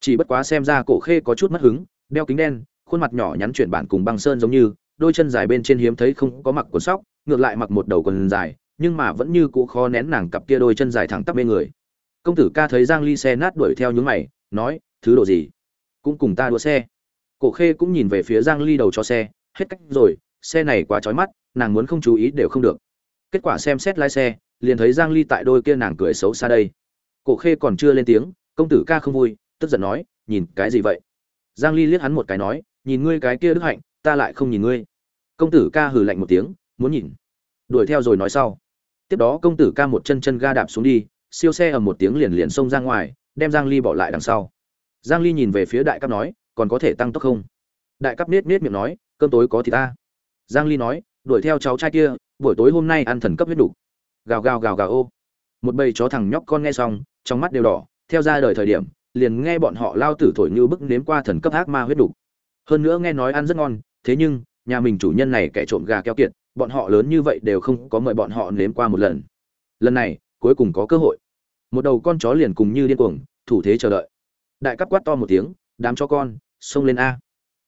Chỉ bất quá xem ra cổ khê có chút mất hứng, đeo kính đen, khuôn mặt nhỏ nhắn chuyển bản cùng băng sơn giống như, đôi chân dài bên trên hiếm thấy không có mặc quần sóc, ngược lại mặc một đầu quần dài, nhưng mà vẫn như cũ khó nén nàng cặp kia đôi chân dài thẳng tắp bên người. Công tử ca thấy giang ly xe nát đuổi theo những mày, nói, thứ độ gì? Cũng cùng ta đua xe cổ khê cũng nhìn về phía giang ly đầu cho xe, hết cách rồi, xe này quá chói mắt, nàng muốn không chú ý đều không được. Kết quả xem xét lái xe, liền thấy giang ly tại đôi kia nàng cười xấu xa đây. Cổ khê còn chưa lên tiếng, công tử ca không vui, tức giận nói, nhìn cái gì vậy? Giang ly liếc hắn một cái nói, nhìn ngươi cái kia đức hạnh, ta lại không nhìn ngươi. Công tử ca hừ lạnh một tiếng, muốn nhìn. Đuổi theo rồi nói sau. Tiếp đó công tử ca một chân chân ga đạp xuống đi, siêu xe ở một tiếng liền liền xông ra ngoài, đem giang ly bỏ lại đằng sau. Giang ly nhìn về phía đại cấp nói còn có thể tăng tốc không? Đại cấp nết nết miệng nói, cơm tối có thì ta. Giang ly nói, đuổi theo cháu trai kia, buổi tối hôm nay ăn thần cấp huyết đủ. Gào gào gào gào ô. Một bầy chó thằng nhóc con nghe xong, trong mắt đều đỏ, theo ra đời thời điểm, liền nghe bọn họ lao tử thổi như bức nếm qua thần cấp ác ma huyết đủ. Hơn nữa nghe nói ăn rất ngon, thế nhưng, nhà mình chủ nhân này kẻ trộm gà keo kiệt, bọn họ lớn như vậy đều không có mời bọn họ nếm qua một lần. Lần này, cuối cùng có cơ hội. Một đầu con chó liền cùng như điên cuồng, thủ thế chờ đợi. Đại cấp quát to một tiếng đám cho con, xông lên a.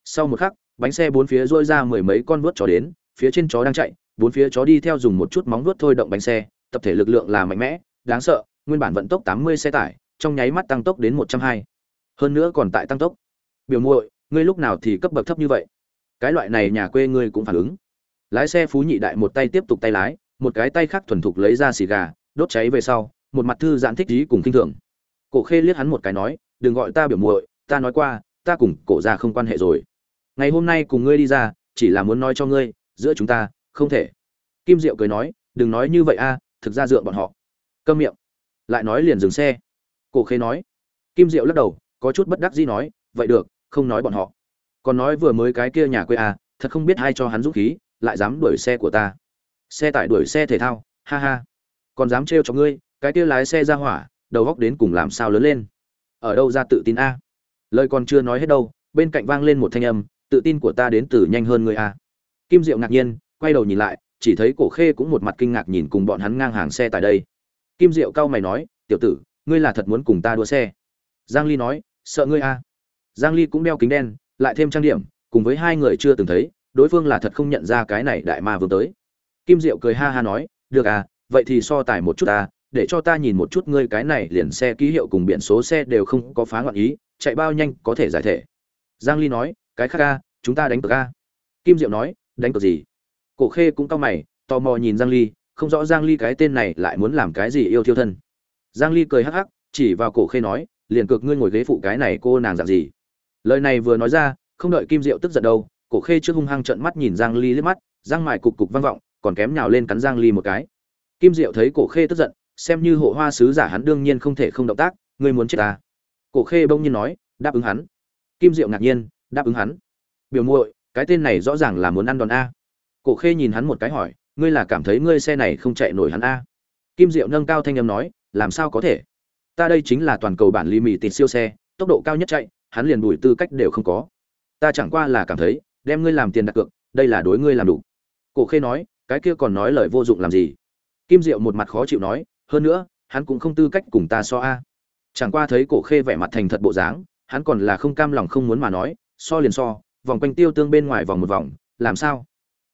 Sau một khắc, bánh xe bốn phía dôi ra mười mấy con vuốt chó đến, phía trên chó đang chạy, bốn phía chó đi theo dùng một chút móng vuốt thôi động bánh xe, tập thể lực lượng là mạnh mẽ, đáng sợ, nguyên bản vận tốc tám mươi xe tải, trong nháy mắt tăng tốc đến một trăm hai. Hơn nữa còn tại tăng tốc. Biểu muội, ngươi lúc nào thì cấp bậc thấp như vậy? Cái loại này nhà quê ngươi cũng phản ứng. Lái xe phú nhị đại một tay tiếp tục tay lái, một cái tay khác thuần thục lấy ra xì gà, đốt cháy về sau, một mặt thư giãn thích ý cùng kinh thường. Cổ khê liếc hắn một cái nói, đừng gọi ta biểu muội ta nói qua, ta cùng cổ ra không quan hệ rồi. Ngày hôm nay cùng ngươi đi ra, chỉ là muốn nói cho ngươi, giữa chúng ta, không thể. Kim diệu cười nói, đừng nói như vậy a, thực ra dựa bọn họ. Câm miệng. Lại nói liền dừng xe. Cổ khê nói. Kim diệu lắc đầu, có chút bất đắc dĩ nói, vậy được, không nói bọn họ. Còn nói vừa mới cái kia nhà quê à thật không biết ai cho hắn dũng khí, lại dám đuổi xe của ta. Xe tải đuổi xe thể thao, ha ha. Còn dám trêu cho ngươi, cái kia lái xe ra hỏa, đầu góc đến cùng làm sao lớn lên. Ở đâu ra tự tin a? Lời còn chưa nói hết đâu, bên cạnh vang lên một thanh âm, tự tin của ta đến từ nhanh hơn người a. Kim diệu ngạc nhiên, quay đầu nhìn lại, chỉ thấy cổ khê cũng một mặt kinh ngạc nhìn cùng bọn hắn ngang hàng xe tại đây. Kim diệu cau mày nói, tiểu tử, ngươi là thật muốn cùng ta đua xe? Giang ly nói, sợ ngươi a. Giang ly cũng đeo kính đen, lại thêm trang điểm, cùng với hai người chưa từng thấy, đối phương là thật không nhận ra cái này đại ma vương tới. Kim diệu cười ha ha nói, được à vậy thì so tài một chút ta, để cho ta nhìn một chút ngươi cái này liền xe ký hiệu cùng biển số xe đều không có phá loạn ý chạy bao nhanh có thể giải thể. Giang ly nói, cái khác ca, chúng ta đánh cược ca. Kim diệu nói, đánh cược gì? Cổ khê cũng cau mày, tò mò nhìn giang ly, không rõ giang ly cái tên này lại muốn làm cái gì yêu thiêu thân. Giang ly cười hắc hắc, chỉ vào cổ khê nói, liền cược ngươi ngồi ghế phụ cái này cô nàng dạng gì? Lời này vừa nói ra, không đợi kim diệu tức giận đâu, cổ khê trước hung hăng trợn mắt nhìn giang ly liếc mắt giang mài cục cục vang vọng, còn kém nhào lên cắn giang ly một cái. Kim diệu thấy cổ khê tức giận, xem như hộ hoa sứ giả hắn đương nhiên không thể không động tác, ngươi muốn chết ta cổ khê bỗng nhiên nói, đáp ứng hắn. Kim diệu ngạc nhiên, đáp ứng hắn? Biểu muội, cái tên này rõ ràng là muốn ăn đòn a. Cổ khê nhìn hắn một cái hỏi, ngươi là cảm thấy ngươi xe này không chạy nổi hắn a? Kim diệu nâng cao thanh âm nói, làm sao có thể? Ta đây chính là toàn cầu bản ly mì tịt siêu xe, tốc độ cao nhất chạy, hắn liền đuổi tư cách đều không có. Ta chẳng qua là cảm thấy, đem ngươi làm tiền đặt cược, đây là đối ngươi làm đủ. Cổ khê nói, cái kia còn nói lời vô dụng làm gì? Kim diệu một mặt khó chịu nói, hơn nữa, hắn cũng không tư cách cùng ta so a chẳng qua thấy cổ khê vẻ mặt thành thật bộ dáng hắn còn là không cam lòng không muốn mà nói so liền so vòng quanh tiêu tương bên ngoài vòng một vòng làm sao?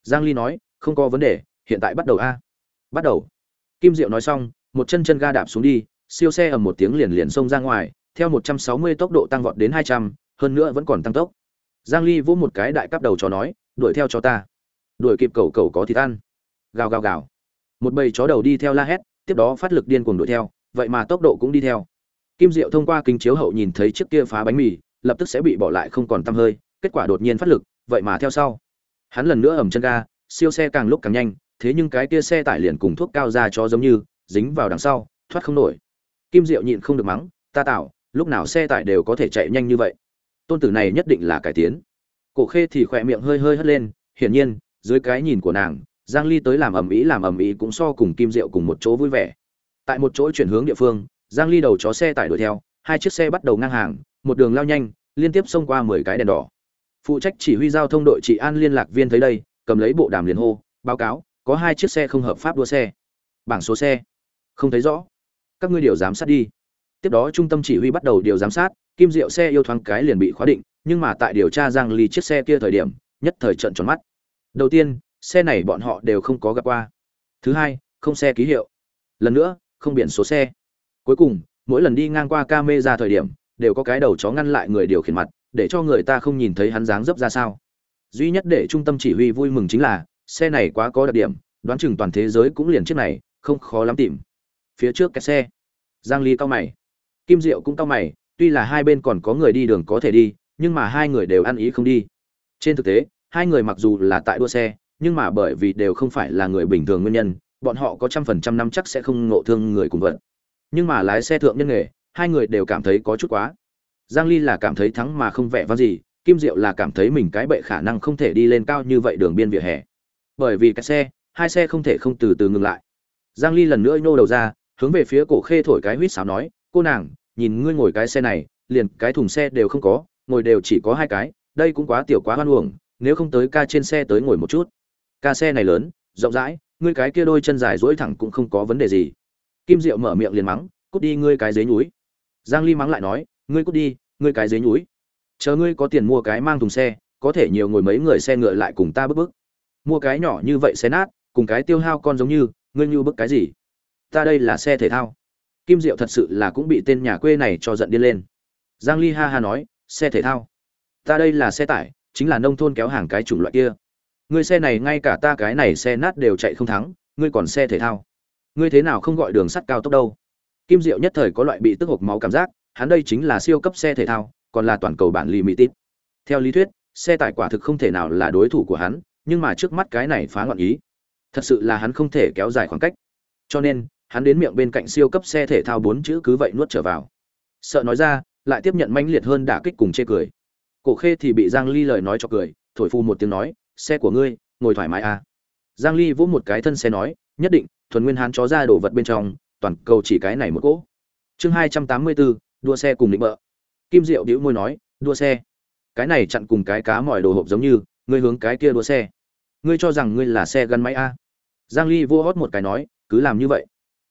Giang ly nói không có vấn đề hiện tại bắt đầu a. Bắt đầu. Kim diệu nói xong một chân chân ga đạp xuống đi siêu xe ầm một tiếng liền liền xông ra ngoài theo 160 tốc độ tăng vọt đến 200, hơn nữa vẫn còn tăng tốc. Giang ly vỗ một cái đại cắp đầu chó nói đuổi theo cho ta. Đuổi kịp cầu cầu có thịt ăn. Gào gào gào. Một bầy chó đầu đi theo la hét tiếp đó phát lực điên cuồng đuổi theo vậy mà tốc độ cũng đi theo kim diệu thông qua kính chiếu hậu nhìn thấy chiếc kia phá bánh mì, lập tức sẽ bị bỏ lại không còn tâm hơi, kết quả đột nhiên phát lực, vậy mà theo sau. Hắn lần nữa ẩm chân ga, siêu xe càng lúc càng nhanh, thế nhưng cái kia xe tải liền cùng thuốc cao ra cho giống như, dính vào đằng sau, thoát không nổi. Kim diệu nhịn không được mắng, ta tạo, lúc nào xe tải đều có thể chạy nhanh như vậy? Tôn tử này nhất định là cải tiến. Cổ khê thì khỏe miệng hơi hơi hất lên, hiển nhiên, dưới cái nhìn của nàng, giang ly tới làm ầm ĩ làm ầm ĩ cũng so cùng kim diệu cùng một chỗ vui vẻ. Tại một chỗ chuyển hướng địa phương giang ly đầu chó xe tải đuổi theo, hai chiếc xe bắt đầu ngang hàng, một đường lao nhanh, liên tiếp xông qua 10 cái đèn đỏ. Phụ trách chỉ huy giao thông đội trị an liên lạc viên thấy đây, cầm lấy bộ đàm liền hô, báo cáo, có hai chiếc xe không hợp pháp đua xe. Bảng số xe. Không thấy rõ. Các ngươi điều giám sát đi. Tiếp đó trung tâm chỉ huy bắt đầu điều giám sát, kim diệu xe yêu thoáng cái liền bị khóa định, nhưng mà tại điều tra giang ly chiếc xe kia thời điểm, nhất thời trận tròn mắt. Đầu tiên, xe này bọn họ đều không có gặp qua. Thứ hai, không xe ký hiệu. Lần nữa, không biển số xe cuối cùng, mỗi lần đi ngang qua ca mê ra thời điểm, đều có cái đầu chó ngăn lại người điều khiển mặt, để cho người ta không nhìn thấy hắn dáng dấp ra sao. Duy nhất để trung tâm chỉ huy vui mừng chính là, xe này quá có đặc điểm, đoán chừng toàn thế giới cũng liền chiếc này, không khó lắm tìm. Phía trước cái xe. Giang ly cao mày. Kim diệu cũng cao mày, tuy là hai bên còn có người đi đường có thể đi, nhưng mà hai người đều ăn ý không đi. Trên thực tế, hai người mặc dù là tại đua xe, nhưng mà bởi vì đều không phải là người bình thường nguyên nhân, bọn họ có trăm phần trăm năm chắc sẽ không ngộ thương người cùng vận nhưng mà lái xe thượng nhân nghề, hai người đều cảm thấy có chút quá. Giang ly là cảm thấy thắng mà không vẻ vang gì, kim diệu là cảm thấy mình cái bệ khả năng không thể đi lên cao như vậy đường biên vỉa hè. Bởi vì cái xe, hai xe không thể không từ từ ngừng lại. Giang ly lần nữa nhô đầu ra, hướng về phía cổ khê thổi cái huýt sáo nói, cô nàng, nhìn ngươi ngồi cái xe này, liền cái thùng xe đều không có, ngồi đều chỉ có hai cái, đây cũng quá tiểu quá hoan uổng, nếu không tới ca trên xe tới ngồi một chút. Ca xe này lớn, rộng rãi, ngươi cái kia đôi chân dài duỗi thẳng cũng không có vấn đề gì kim diệu mở miệng liền mắng, cút đi ngươi cái dế núi giang ly mắng lại nói, ngươi cút đi, ngươi cái dế núi chờ ngươi có tiền mua cái mang thùng xe, có thể nhiều ngồi mấy người xe ngựa lại cùng ta bức bức. Mua cái nhỏ như vậy xe nát, cùng cái tiêu hao con giống như, ngươi như bức cái gì? Ta đây là xe thể thao. Kim diệu thật sự là cũng bị tên nhà quê này cho giận điên lên. Giang ly ha ha nói, xe thể thao? Ta đây là xe tải, chính là nông thôn kéo hàng cái chủng loại kia. Ngươi xe này ngay cả ta cái này xe nát đều chạy không thắng, ngươi còn xe thể thao? Ngươi thế nào không gọi đường sắt cao tốc đâu? Kim diệu nhất thời có loại bị tức hộp máu cảm giác, hắn đây chính là siêu cấp xe thể thao, còn là toàn cầu bản lì mỹ tít theo lý thuyết, xe tải quả thực không thể nào là đối thủ của hắn, nhưng mà trước mắt cái này phá ngọn ý. Thật sự là hắn không thể kéo dài khoảng cách. Cho nên, hắn đến miệng bên cạnh siêu cấp xe thể thao bốn chữ cứ vậy nuốt trở vào. Sợ nói ra, lại tiếp nhận manh liệt hơn đả kích cùng chê cười. Cổ khê thì bị giang ly lời nói cho cười, thổi phu một tiếng nói, xe của ngươi, ngồi thoải mái à. Giang ly vỗ một cái thân xe nói, nhất định thuần nguyên hán chó ra đổ vật bên trong toàn cầu chỉ cái này một cỗ. Chương 284, đua xe cùng định bợ. Kim diệu đĩu môi nói đua xe. Cái này chặn cùng cái cá mỏi đồ hộp giống như ngươi hướng cái kia đua xe. Ngươi cho rằng ngươi là xe gắn máy a? Giang ly vua hót một cái nói cứ làm như vậy.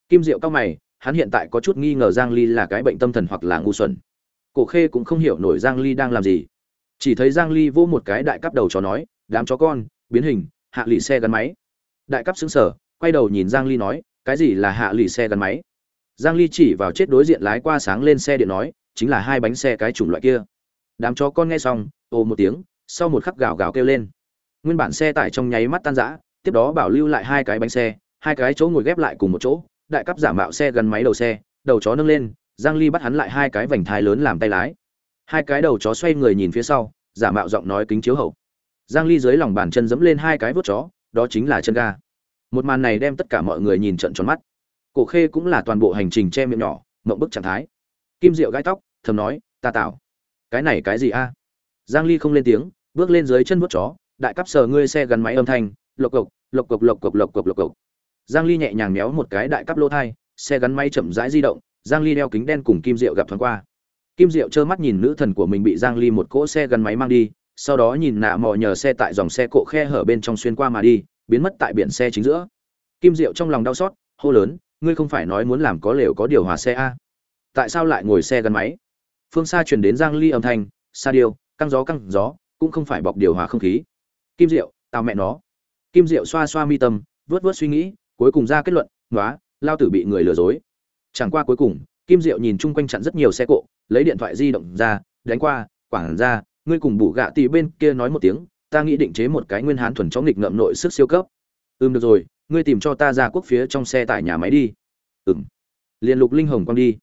Kim diệu cao mày hắn hiện tại có chút nghi ngờ giang ly là cái bệnh tâm thần hoặc là ngu xuẩn. Cổ khê cũng không hiểu nổi giang ly đang làm gì. Chỉ thấy giang ly vô một cái đại cắp đầu chó nói đám chó con biến hình hạ lì xe gắn máy. Đại cắp xứng sở quay đầu nhìn giang ly nói, cái gì là hạ lì xe gắn máy? Giang ly chỉ vào chết đối diện lái qua sáng lên xe điện nói, chính là hai bánh xe cái chủng loại kia. Đám chó con nghe xong, ồ một tiếng, sau một khắc gào gào kêu lên. Nguyên bản xe tải trong nháy mắt tan rã, tiếp đó bảo lưu lại hai cái bánh xe, hai cái chỗ ngồi ghép lại cùng một chỗ, đại cấp giả mạo xe gắn máy đầu xe, đầu chó nâng lên, giang ly bắt hắn lại hai cái vành thai lớn làm tay lái. Hai cái đầu chó xoay người nhìn phía sau, giả mạo giọng nói kính chiếu hậu. Giang ly dưới lòng bàn chân dẫm lên hai cái vuốt chó, đó chính là chân ga một màn này đem tất cả mọi người nhìn trận tròn mắt. Cổ khê cũng là toàn bộ hành trình che miệng nhỏ, mộng bức trạng thái. Kim diệu gãi tóc, thầm nói, ta tạo cái này cái gì a? Giang ly không lên tiếng, bước lên dưới chân vuốt chó, đại cấp sờ ngươi xe gắn máy âm thanh, lộc cộc lộc cộc lộc cộc lộc cộc lộc cộc. Giang ly nhẹ nhàng méo một cái đại cấp lô thai, xe gắn máy chậm rãi di động, giang ly đeo kính đen cùng kim diệu gặp thoáng qua. Kim diệu trơ mắt nhìn nữ thần của mình bị giang ly một cỗ xe gắn máy mang đi, sau đó nhìn nạ mò nhờ xe tại dòng xe cộ khe hở bên trong xuyên qua mà đi biến mất tại biển xe chính giữa. Kim diệu trong lòng đau xót, hô lớn, ngươi không phải nói muốn làm có lều có điều hòa xe a? Tại sao lại ngồi xe gắn máy? Phương xa truyền đến giang ly âm thanh, sa điêu, căng gió căng gió, cũng không phải bọc điều hòa không khí. Kim diệu tao mẹ nó. Kim diệu xoa xoa mi tâm, vớt vớt suy nghĩ, cuối cùng ra kết luận nói lao tử bị người lừa dối. Chẳng qua cuối cùng, kim diệu nhìn chung quanh chặn rất nhiều xe cộ, lấy điện thoại di động ra, đánh qua quảng ra, ngươi cùng bù gạ tì bên kia nói một tiếng ta nghĩ định chế một cái nguyên hán thuần chó nghịch ngợm nội sức siêu cấp. Ừm, được rồi, ngươi tìm cho ta ra quốc phía trong xe tại nhà máy đi. Ừm. Liền lục linh hồng quang đi.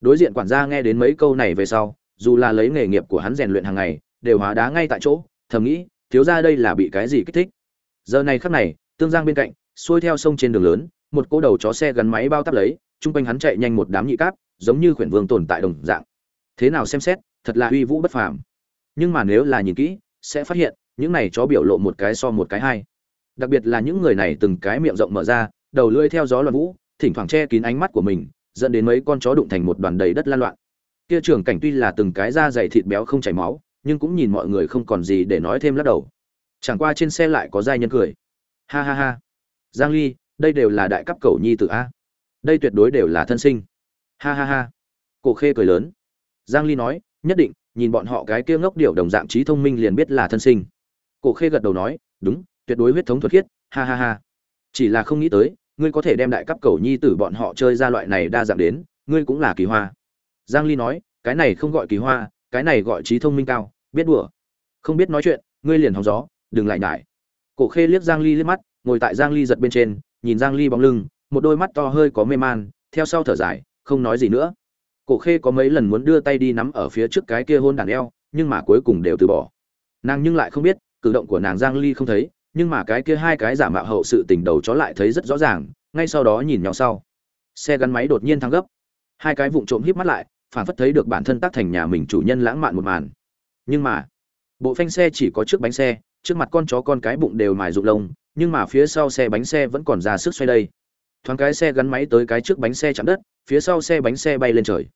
Đối diện quản gia nghe đến mấy câu này về sau, dù là lấy nghề nghiệp của hắn rèn luyện hàng ngày, đều hóa đá ngay tại chỗ, thầm nghĩ, thiếu ra đây là bị cái gì kích thích? Giờ này khắc này, tương giang bên cạnh, xuôi theo sông trên đường lớn, một cô đầu chó xe gắn máy bao tắp lấy, chung quanh hắn chạy nhanh một đám nhị cáp, giống như khuyển vương tồn tại đồng dạng. Thế nào xem xét, thật là uy vũ bất phàm. Nhưng mà nếu là nhìn kỹ, sẽ phát hiện những này chó biểu lộ một cái so một cái hai. Đặc biệt là những người này từng cái miệng rộng mở ra, đầu lưỡi theo gió loạn vũ, thỉnh thoảng che kín ánh mắt của mình, dẫn đến mấy con chó đụng thành một đoàn đầy đất lan loạn. Kia trưởng cảnh tuy là từng cái da dày thịt béo không chảy máu, nhưng cũng nhìn mọi người không còn gì để nói thêm lắc đầu. Chẳng qua trên xe lại có giai nhân cười. Ha ha ha. Giang ly, đây đều là đại cấp cầu nhi tử a. Đây tuyệt đối đều là thân sinh. Ha ha ha. Cổ khê cười lớn. Giang ly nói, nhất định, nhìn bọn họ cái kia ngốc điệu đồng dạng trí thông minh liền biết là thân sinh cổ khê gật đầu nói, đúng, tuyệt đối huyết thống thuật khiết, ha ha ha. Chỉ là không nghĩ tới, ngươi có thể đem đại cấp cầu nhi tử bọn họ chơi ra loại này đa dạng đến, ngươi cũng là kỳ hoa. Giang ly nói, cái này không gọi kỳ hoa, cái này gọi trí thông minh cao, biết đùa. Không biết nói chuyện, ngươi liền hóng gió, đừng lại nhải. Cổ khê liếc giang ly liếc mắt, ngồi tại giang ly giật bên trên, nhìn giang ly bóng lưng, một đôi mắt to hơi có mê man, theo sau thở dài, không nói gì nữa. Cổ khê có mấy lần muốn đưa tay đi nắm ở phía trước cái kia hôn đàn eo, nhưng mà cuối cùng đều từ bỏ. Nàng nhưng lại không biết cử động của nàng giang ly không thấy, nhưng mà cái kia hai cái giả mạo hậu sự tình đầu chó lại thấy rất rõ ràng, ngay sau đó nhìn nhau sau. Xe gắn máy đột nhiên thăng gấp. Hai cái vụng trộm híp mắt lại, phản phất thấy được bản thân tác thành nhà mình chủ nhân lãng mạn một màn. Nhưng mà, bộ phanh xe chỉ có trước bánh xe, trước mặt con chó con cái bụng đều mài rụng lông, nhưng mà phía sau xe bánh xe vẫn còn ra sức xoay đây. Thoáng cái xe gắn máy tới cái trước bánh xe chạm đất, phía sau xe bánh xe bay lên trời.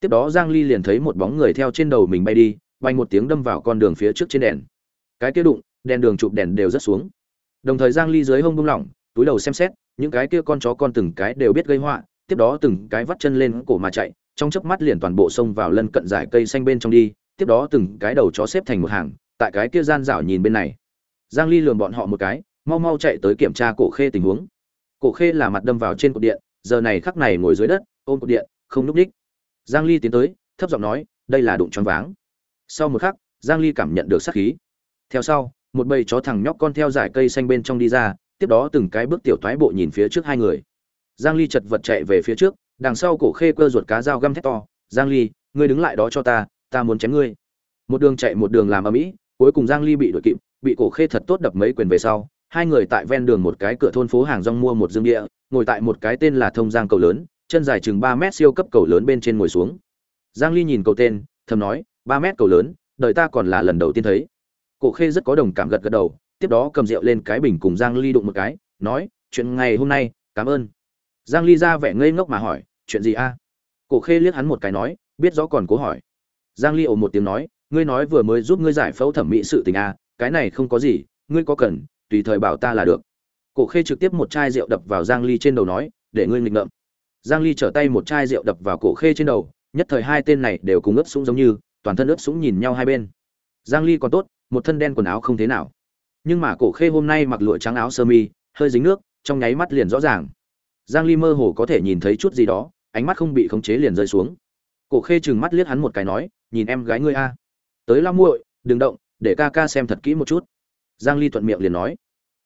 Tiếp đó giang ly liền thấy một bóng người theo trên đầu mình bay đi, bay một tiếng đâm vào con đường phía trước trên đèn cái kia đụng, đèn đường chụp đèn đều rất xuống. Đồng thời giang ly dưới hông buông lỏng, túi đầu xem xét, những cái kia con chó con từng cái đều biết gây họa, tiếp đó từng cái vắt chân lên cổ mà chạy, trong chớp mắt liền toàn bộ xông vào lân cận dải cây xanh bên trong đi, tiếp đó từng cái đầu chó xếp thành một hàng, tại cái kia gian rảo nhìn bên này. Giang ly lườm bọn họ một cái, mau mau chạy tới kiểm tra cổ khê tình huống. Cổ khê là mặt đâm vào trên cột điện, giờ này khắc này ngồi dưới đất, ôm cột điện, không núp đích. Giang ly tiến tới, thấp giọng nói, đây là đụng choáng váng. Sau một khắc, giang ly cảm nhận được sát khí theo sau, một bầy chó thằng nhóc con theo dải cây xanh bên trong đi ra, tiếp đó từng cái bước tiểu thoái bộ nhìn phía trước hai người. Giang ly chật vật chạy về phía trước, đằng sau cổ khê cơ ruột cá dao găm thét to, giang ly, ngươi đứng lại đó cho ta ta muốn chém ngươi. Một đường chạy một đường làm ở mỹ cuối cùng giang ly bị đuổi kịp, bị cổ khê thật tốt đập mấy quyền về sau, hai người tại ven đường một cái cửa thôn phố hàng rong mua một dương địa, ngồi tại một cái tên là thông giang cầu lớn, chân dài chừng ba mét siêu cấp cầu lớn bên trên ngồi xuống. Giang ly nhìn cầu tên, thầm nói, ba mét cầu lớn, đời ta còn là lần đầu tiên thấy cổ khê rất có đồng cảm gật gật đầu, tiếp đó cầm rượu lên cái bình cùng giang ly đụng một cái, nói, chuyện ngày hôm nay, cảm ơn. Giang ly ra vẻ ngây ngốc mà hỏi, chuyện gì a? Cổ khê liếc hắn một cái nói, biết rõ còn cố hỏi. Giang ly ồ một tiếng nói, ngươi nói vừa mới giúp ngươi giải phẫu thẩm mỹ sự tình a, cái này không có gì, ngươi có cần, tùy thời bảo ta là được. Cổ khê trực tiếp một chai rượu đập vào giang ly trên đầu nói, để ngươi nghịch ngợm. Giang ly trở tay một chai rượu đập vào cổ khê trên đầu, nhất thời hai tên này đều cùng ướp súng giống như, toàn thân ướp súng nhìn nhau hai bên. Giang ly còn tốt một thân đen quần áo không thế nào. Nhưng mà cổ khê hôm nay mặc lụa trắng áo sơ mi, hơi dính nước, trong nháy mắt liền rõ ràng. Giang ly mơ hồ có thể nhìn thấy chút gì đó, ánh mắt không bị khống chế liền rơi xuống. Cổ khê chừng mắt liếc hắn một cái nói, nhìn em gái ngươi a. Tới la muội, đừng động, để ca ca xem thật kỹ một chút. Giang ly thuận miệng liền nói.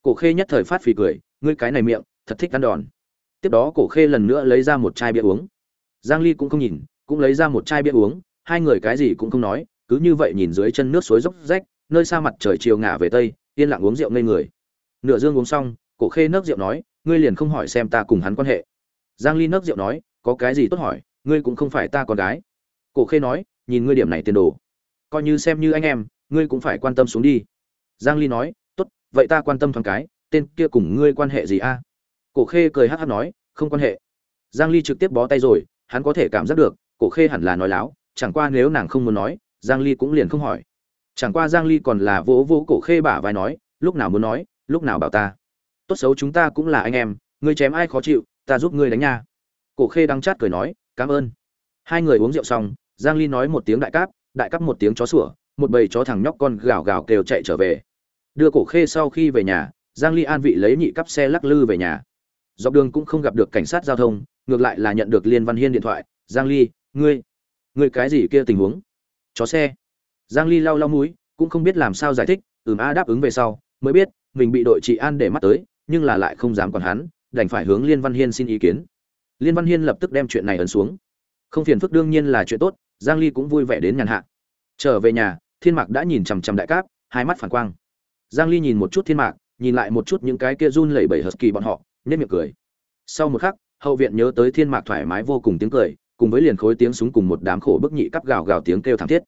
Cổ khê nhất thời phát phì cười, ngươi cái này miệng, thật thích ăn đòn. Tiếp đó cổ khê lần nữa lấy ra một chai bia uống. Giang ly cũng không nhìn, cũng lấy ra một chai bia uống, hai người cái gì cũng không nói, cứ như vậy nhìn dưới chân nước suối dốc rách nơi xa mặt trời chiều ngả về tây, yên lặng uống rượu ngây người. Nửa dương uống xong, cổ khê nấc rượu nói, ngươi liền không hỏi xem ta cùng hắn quan hệ. Giang ly nấc rượu nói, có cái gì tốt hỏi, ngươi cũng không phải ta con gái. Cổ khê nói, nhìn ngươi điểm này tiền đồ, coi như xem như anh em, ngươi cũng phải quan tâm xuống đi. Giang ly nói, tốt, vậy ta quan tâm thoáng cái, tên kia cùng ngươi quan hệ gì a? Cổ khê cười hắc hắc nói, không quan hệ. Giang ly trực tiếp bó tay rồi, hắn có thể cảm giác được, cổ khê hẳn là nói láo, chẳng qua nếu nàng không muốn nói, giang ly cũng liền không hỏi chẳng qua giang ly còn là vỗ vỗ cổ khê bả vai nói, lúc nào muốn nói, lúc nào bảo ta. Tốt xấu chúng ta cũng là anh em, ngươi chém ai khó chịu, ta giúp ngươi đánh nha. Cổ khê đang chát cười nói, cảm ơn. Hai người uống rượu xong, giang ly nói một tiếng đại cáp đại cáp một tiếng chó sủa, một bầy chó thằng nhóc con gào gào kêu chạy trở về. Đưa cổ khê sau khi về nhà, giang ly an vị lấy nhị cắp xe lắc lư về nhà. Dọc đường cũng không gặp được cảnh sát giao thông, ngược lại là nhận được liên văn hiên điện thoại, giang ly, ngươi ngươi cái gì kia tình huống? Chó xe? Giang ly lau lau mũi, cũng không biết làm sao giải thích, ừm a đáp ứng về sau, mới biết, mình bị đội trị an để mắt tới, nhưng là lại không dám còn hắn, đành phải hướng liên văn hiên xin ý kiến. Liên văn hiên lập tức đem chuyện này ấn xuống. Không phiền phức đương nhiên là chuyện tốt, giang ly cũng vui vẻ đến nhàn hạ. Trở về nhà, thiên mạc đã nhìn chằm chằm đại cáp, hai mắt phản quang. Giang ly nhìn một chút thiên mạc, nhìn lại một chút những cái kia run lẩy bẩy kỳ bọn họ, nhếch miệng cười. Sau một khắc, hậu viện nhớ tới thiên mạc thoải mái vô cùng tiếng cười, cùng với liền khối tiếng súng cùng một đám khổ bức nhị cắp gào gào tiếng kêu thảm thiết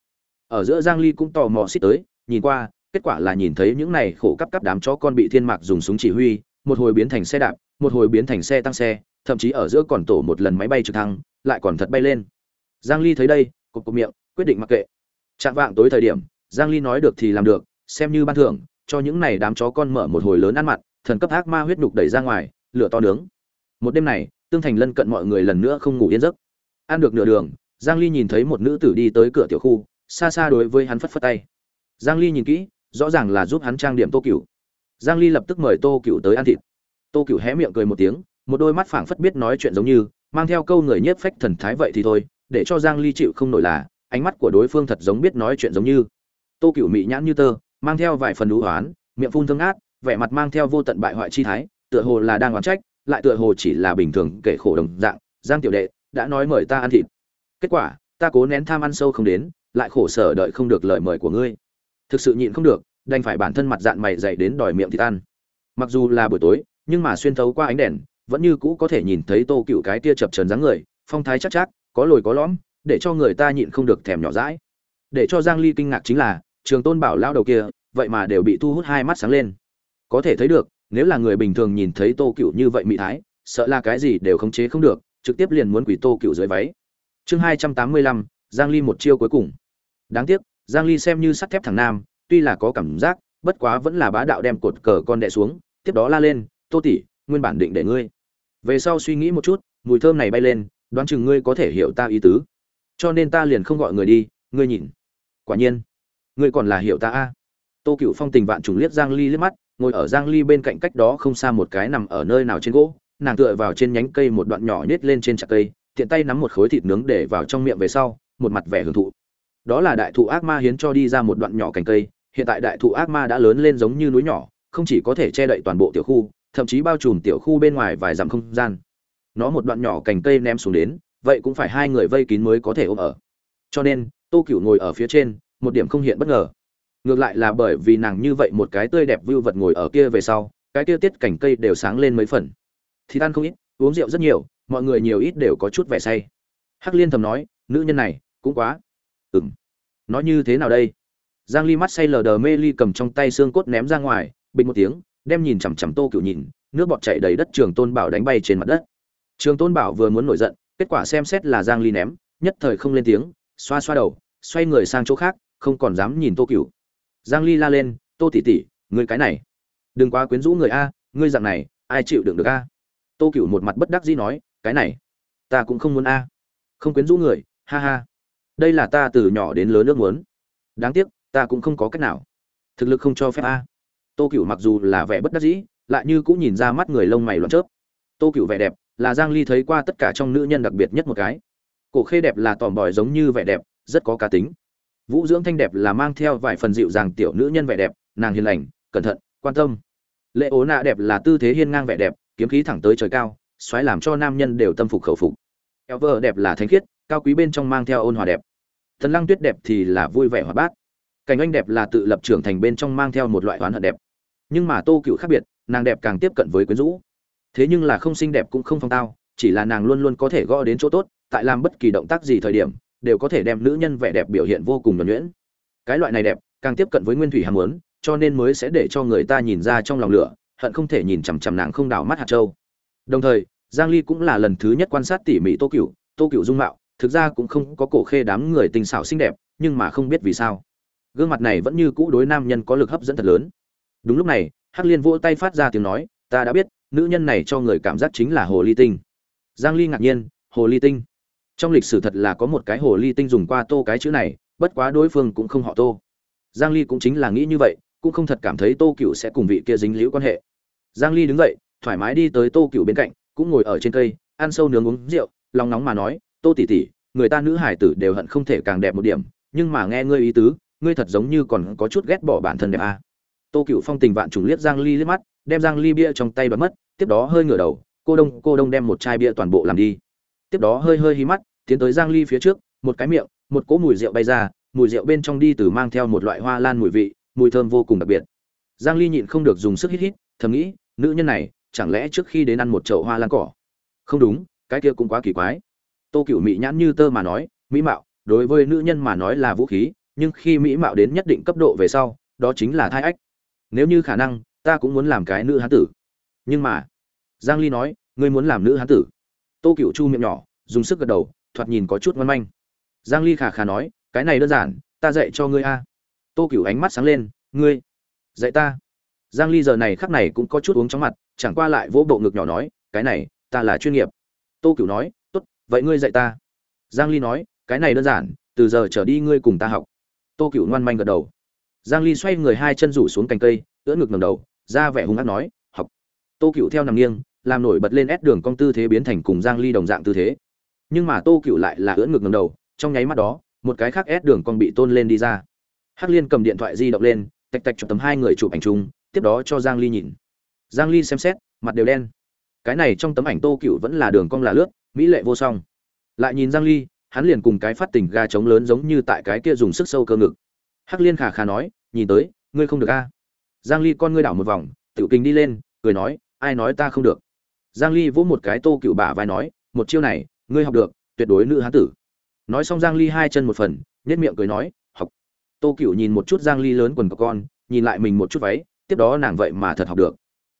ở giữa giang ly cũng tò mò xích tới, nhìn qua, kết quả là nhìn thấy những này khổ cấp cấp đám chó con bị thiên mạc dùng súng chỉ huy, một hồi biến thành xe đạp, một hồi biến thành xe tăng xe, thậm chí ở giữa còn tổ một lần máy bay trực thăng, lại còn thật bay lên. Giang ly thấy đây, cục cục miệng, quyết định mặc kệ. Trạng vạng tối thời điểm, giang ly nói được thì làm được, xem như ban thưởng, cho những này đám chó con mở một hồi lớn ăn mặn, thần cấp ác ma huyết đục đẩy ra ngoài, lửa to nướng. Một đêm này, tương thành lân cận mọi người lần nữa không ngủ yên giấc. Ăn được nửa đường, giang ly nhìn thấy một nữ tử đi tới cửa tiểu khu xa xa đối với hắn phất phất tay. Giang ly nhìn kỹ, rõ ràng là giúp hắn trang điểm tô cửu. Giang ly lập tức mời tô cửu tới ăn thịt. Tô cửu hé miệng cười một tiếng, một đôi mắt phảng phất biết nói chuyện giống như, mang theo câu người nhiếp phách thần thái vậy thì thôi, để cho giang ly chịu không nổi là, ánh mắt của đối phương thật giống biết nói chuyện giống như. Tô cửu mị nhãn như tơ, mang theo vài phần đú hoán miệng phun thương ác vẻ mặt mang theo vô tận bại hoại chi thái, tựa hồ là đang oán trách, lại tựa hồ chỉ là bình thường kể khổ đồng dạng. Giang tiểu đệ, đã nói mời ta ăn thịt. Kết quả, ta cố nén tham ăn sâu không đến lại khổ sở đợi không được lời mời của ngươi. Thực sự nhịn không được, đành phải bản thân mặt dạng mày dày đến đòi miệng thịt ăn. Mặc dù là buổi tối, nhưng mà xuyên thấu qua ánh đèn, vẫn như cũ có thể nhìn thấy tô cựu cái tia chập trần dáng người, phong thái chắc chắc, có lồi có lõm, để cho người ta nhịn không được thèm nhỏ rãi để cho giang ly kinh ngạc chính là, trường tôn bảo lao đầu kia, vậy mà đều bị thu hút hai mắt sáng lên. Có thể thấy được, nếu là người bình thường nhìn thấy tô cựu như vậy mỹ thái, sợ là cái gì đều khống chế không được, trực tiếp liền muốn quỷ tô cựu dưới váy. Chương hai trăm tám mươi lăm, giang ly một chiêu cuối cùng đáng tiếc, giang ly xem như sắt thép thằng nam, tuy là có cảm giác, bất quá vẫn là bá đạo đem cột cờ con đệ xuống, tiếp đó la lên, tô tỷ, nguyên bản định để ngươi. Về sau suy nghĩ một chút, mùi thơm này bay lên, đoán chừng ngươi có thể hiểu ta ý tứ. Cho nên ta liền không gọi người đi, ngươi nhìn. Quả nhiên, ngươi còn là hiểu ta a. Tô cựu phong tình vạn trùng liếc giang ly liếc mắt, ngồi ở giang ly bên cạnh cách đó không xa một cái nằm ở nơi nào trên gỗ, nàng tựa vào trên nhánh cây một đoạn nhỏ nhét lên trên chặt cây, tiện tay nắm một khối thịt nướng để vào trong miệng về sau, một mặt vẻ hưởng thụ đó là đại thụ ác ma hiến cho đi ra một đoạn nhỏ cành cây, hiện tại đại thụ ác ma đã lớn lên giống như núi nhỏ, không chỉ có thể che đậy toàn bộ tiểu khu, thậm chí bao trùm tiểu khu bên ngoài vài dặm không gian. Nó một đoạn nhỏ cành cây ném xuống đến, vậy cũng phải hai người vây kín mới có thể ôm ở. Cho nên, tô cửu ngồi ở phía trên, một điểm không hiện bất ngờ. Ngược lại là bởi vì nàng như vậy một cái tươi đẹp vưu vật ngồi ở kia về sau, cái kia tiết cảnh cây đều sáng lên mấy phần. Thì ăn không ít, uống rượu rất nhiều, mọi người nhiều ít đều có chút vẻ say. Hắc liên thầm nói, nữ nhân này, cũng quá ừng nói như thế nào đây? Giang ly mắt say lờ đờ mê ly cầm trong tay xương cốt ném ra ngoài, bình một tiếng, đem nhìn chằm chằm tô cựu nhìn, nước bọt chảy đầy đất trường tôn bảo đánh bay trên mặt đất. Trường tôn bảo vừa muốn nổi giận, kết quả xem xét là giang ly ném, nhất thời không lên tiếng, xoa xoa đầu, xoay người sang chỗ khác, không còn dám nhìn tô cựu giang ly la lên, tô tỷ tỷ, ngươi cái này, đừng quá quyến rũ người a, ngươi dạng này, ai chịu đựng được a? Tô cựu một mặt bất đắc dĩ nói, cái này, ta cũng không muốn a. Không quyến rũ người, ha ha đây là ta từ nhỏ đến lớn ước muốn. Đáng tiếc, ta cũng không có cách nào. Thực lực không cho phép a. Tô cựu mặc dù là vẻ bất đắc dĩ, lại như cũng nhìn ra mắt người lông mày loạn chớp. Tô cựu vẻ đẹp là giang ly thấy qua tất cả trong nữ nhân đặc biệt nhất một cái. Cổ khê đẹp là tòm bòi giống như vẻ đẹp, rất có cá tính. Vũ dưỡng thanh đẹp là mang theo vài phần dịu dàng tiểu nữ nhân vẻ đẹp, nàng hiền lành, cẩn thận, quan tâm. Lệ ố nạ đẹp là tư thế hiên ngang vẻ đẹp, kiếm khí thẳng tới trời cao, xoáy làm cho nam nhân đều tâm phục khẩu phục. Eo vợ đẹp là thánh khiết cao quý bên trong mang theo ôn hòa đẹp. Thần lăng tuyết đẹp thì là vui vẻ hoạt bát. Cảnh anh đẹp là tự lập trưởng thành bên trong mang theo một loại oán hận đẹp. Nhưng mà tô cựu khác biệt, nàng đẹp càng tiếp cận với quyến rũ. Thế nhưng là không xinh đẹp cũng không phong tao, chỉ là nàng luôn luôn có thể gõ đến chỗ tốt, tại làm bất kỳ động tác gì thời điểm, đều có thể đem nữ nhân vẻ đẹp biểu hiện vô cùng nhuẩn nhuyễn. Cái loại này đẹp, càng tiếp cận với nguyên thủy ham muốn, cho nên mới sẽ để cho người ta nhìn ra trong lòng lửa, hận không thể nhìn chằm chằm nàng không đảo mắt hạt châu. Đồng thời, giang ly cũng là lần thứ nhất quan sát tỉ mỉ tô cựu tô cựu dung mạo thực ra cũng không có cổ khê đám người tình xảo xinh đẹp, nhưng mà không biết vì sao. Gương mặt này vẫn như cũ đối nam nhân có lực hấp dẫn thật lớn. Đúng lúc này, hắc liên vỗ tay phát ra tiếng nói, ta đã biết, nữ nhân này cho người cảm giác chính là hồ ly tinh. Giang ly ngạc nhiên, hồ ly tinh? Trong lịch sử thật là có một cái hồ ly tinh dùng qua tô cái chữ này, bất quá đối phương cũng không họ tô. Giang ly cũng chính là nghĩ như vậy, cũng không thật cảm thấy tô cựu sẽ cùng vị kia dính liễu quan hệ. Giang ly đứng dậy, thoải mái đi tới tô cựu bên cạnh, cũng ngồi ở trên cây, ăn sâu nướng uống rượu, lòng nóng mà nói tô tỷ tỷ, người ta nữ hải tử đều hận không thể càng đẹp một điểm, nhưng mà nghe ngươi ý tứ, ngươi thật giống như còn có chút ghét bỏ bản thân đẹp à. tô cựu phong tình vạn trùng liếc giang ly liếc mắt, đem giang ly bia trong tay bật mất, tiếp đó hơi ngửa đầu, cô đông cô đông đem một chai bia toàn bộ làm đi. Tiếp đó hơi hơi hí mắt, tiến tới giang ly phía trước, một cái miệng, một cỗ mùi rượu bay ra, mùi rượu bên trong đi từ mang theo một loại hoa lan mùi vị, mùi thơm vô cùng đặc biệt. Giang ly nhịn không được dùng sức hít hít, thầm nghĩ, nữ nhân này, chẳng lẽ trước khi đến ăn một chậu hoa lan cỏ? Không đúng, cái kia cũng quá kỳ quái tô cửu mỹ nhãn như tơ mà nói, mỹ mạo, đối với nữ nhân mà nói là vũ khí, nhưng khi mỹ mạo đến nhất định cấp độ về sau, đó chính là thai ách. Nếu như khả năng, ta cũng muốn làm cái nữ hán tử. Nhưng mà, giang ly nói, ngươi muốn làm nữ hán tử? Tô cửu chu miệng nhỏ, dùng sức gật đầu, thoạt nhìn có chút ngoan manh. Giang ly khả khả nói, cái này đơn giản, ta dạy cho ngươi a. Tô cửu ánh mắt sáng lên, ngươi, dạy ta. Giang ly giờ này khắc này cũng có chút uống chóng mặt, chẳng qua lại vỗ bộ ngực nhỏ nói, cái này, ta là chuyên nghiệp. Tô cửu nói vậy ngươi dạy ta. Giang ly nói, cái này đơn giản, từ giờ trở đi ngươi cùng ta học. Tô Cựu ngoan manh gật đầu. Giang ly xoay người hai chân rủ xuống cành cây, ưỡn ngực ngẩng đầu, ra vẻ hung ác nói, học. Tô Cựu theo nằm nghiêng, làm nổi bật lên ép đường cong tư thế biến thành cùng giang ly đồng dạng tư thế. Nhưng mà tô Cựu lại là ưỡn ngực ngẩng đầu, trong nháy mắt đó, một cái khác ép đường cong bị tôn lên đi ra. Hắc liên cầm điện thoại di động lên, tạch tạch chụp tấm hai người chụp ảnh chung, tiếp đó cho giang ly nhìn. Giang ly xem xét, mặt đều đen. Cái này trong tấm ảnh tô cựu vẫn là đường cong là lướt mỹ lệ vô song. Lại nhìn giang ly, hắn liền cùng cái phát tình ga trống lớn giống như tại cái kia dùng sức sâu cơ ngực. Hắc liên khả khả nói, nhìn tới, ngươi không được a. Giang ly con ngươi đảo một vòng, tiểu kinh đi lên, cười nói, ai nói ta không được? Giang ly vỗ một cái tô cựu bả vai nói, một chiêu này, ngươi học được, tuyệt đối nữ hán tử. Nói xong giang ly hai chân một phần, nhếch miệng cười nói, học. Tô cựu nhìn một chút giang ly lớn quần của con, nhìn lại mình một chút váy, tiếp đó nàng vậy mà thật học được.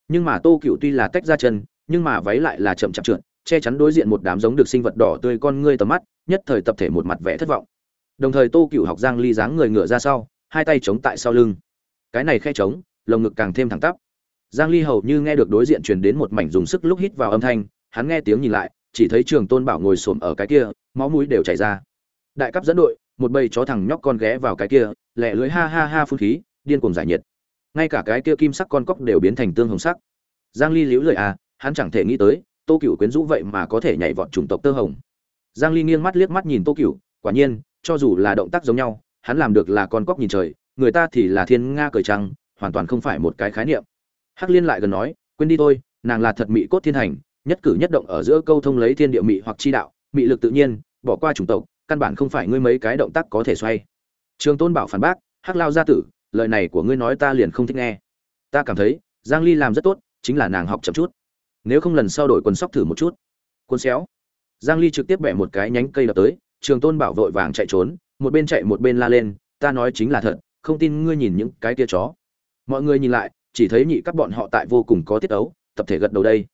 Nhưng mà tô cựu tuy là tách ra chân, nhưng mà váy lại là chậm chậm trượt che chắn đối diện một đám giống được sinh vật đỏ tươi con ngươi tầm mắt, nhất thời tập thể một mặt vẻ thất vọng. Đồng thời tô cựu học giang ly dáng người ngựa ra sau, hai tay chống tại sau lưng. Cái này khe chống lồng ngực càng thêm thẳng tắp. Giang ly hầu như nghe được đối diện truyền đến một mảnh dùng sức lúc hít vào âm thanh, hắn nghe tiếng nhìn lại, chỉ thấy trường tôn bảo ngồi xổm ở cái kia, máu mũi đều chảy ra. Đại cấp dẫn đội, một bầy chó thằng nhóc con ghé vào cái kia lẹ lưới ha ha ha phun khí, điên cuồng giải nhiệt. Ngay cả cái kia kim sắc con cóc đều biến thành tương hồng sắc. Giang ly liễu lời à hắn chẳng thể nghĩ tới tô cựu quyến rũ vậy mà có thể nhảy vọt chủng tộc tơ hồng. Giang ly nghiêng mắt liếc mắt nhìn tô cựu quả nhiên, cho dù là động tác giống nhau, hắn làm được là con cóc nhìn trời, người ta thì là thiên nga cởi trăng, hoàn toàn không phải một cái khái niệm. Hắc liên lại gần nói, quên đi thôi, nàng là thật mị cốt thiên hành, nhất cử nhất động ở giữa câu thông lấy thiên địa mị hoặc chi đạo, mị lực tự nhiên, bỏ qua chủng tộc, căn bản không phải ngươi mấy cái động tác có thể xoay. Trường tôn bảo phản bác, hắc lao gia tử, lời này của ngươi nói ta liền không thích nghe. Ta cảm thấy, giang ly làm rất tốt, chính là nàng học chậm chút nếu không lần sau đổi quần sóc thử một chút. Quân xéo. Giang ly trực tiếp bẻ một cái nhánh cây đập tới, trường tôn bảo vội vàng chạy trốn, một bên chạy một bên la lên, ta nói chính là thật, không tin ngươi nhìn những cái kia chó. Mọi người nhìn lại, chỉ thấy nhị các bọn họ tại vô cùng có tiết ấu, tập thể gật đầu đây.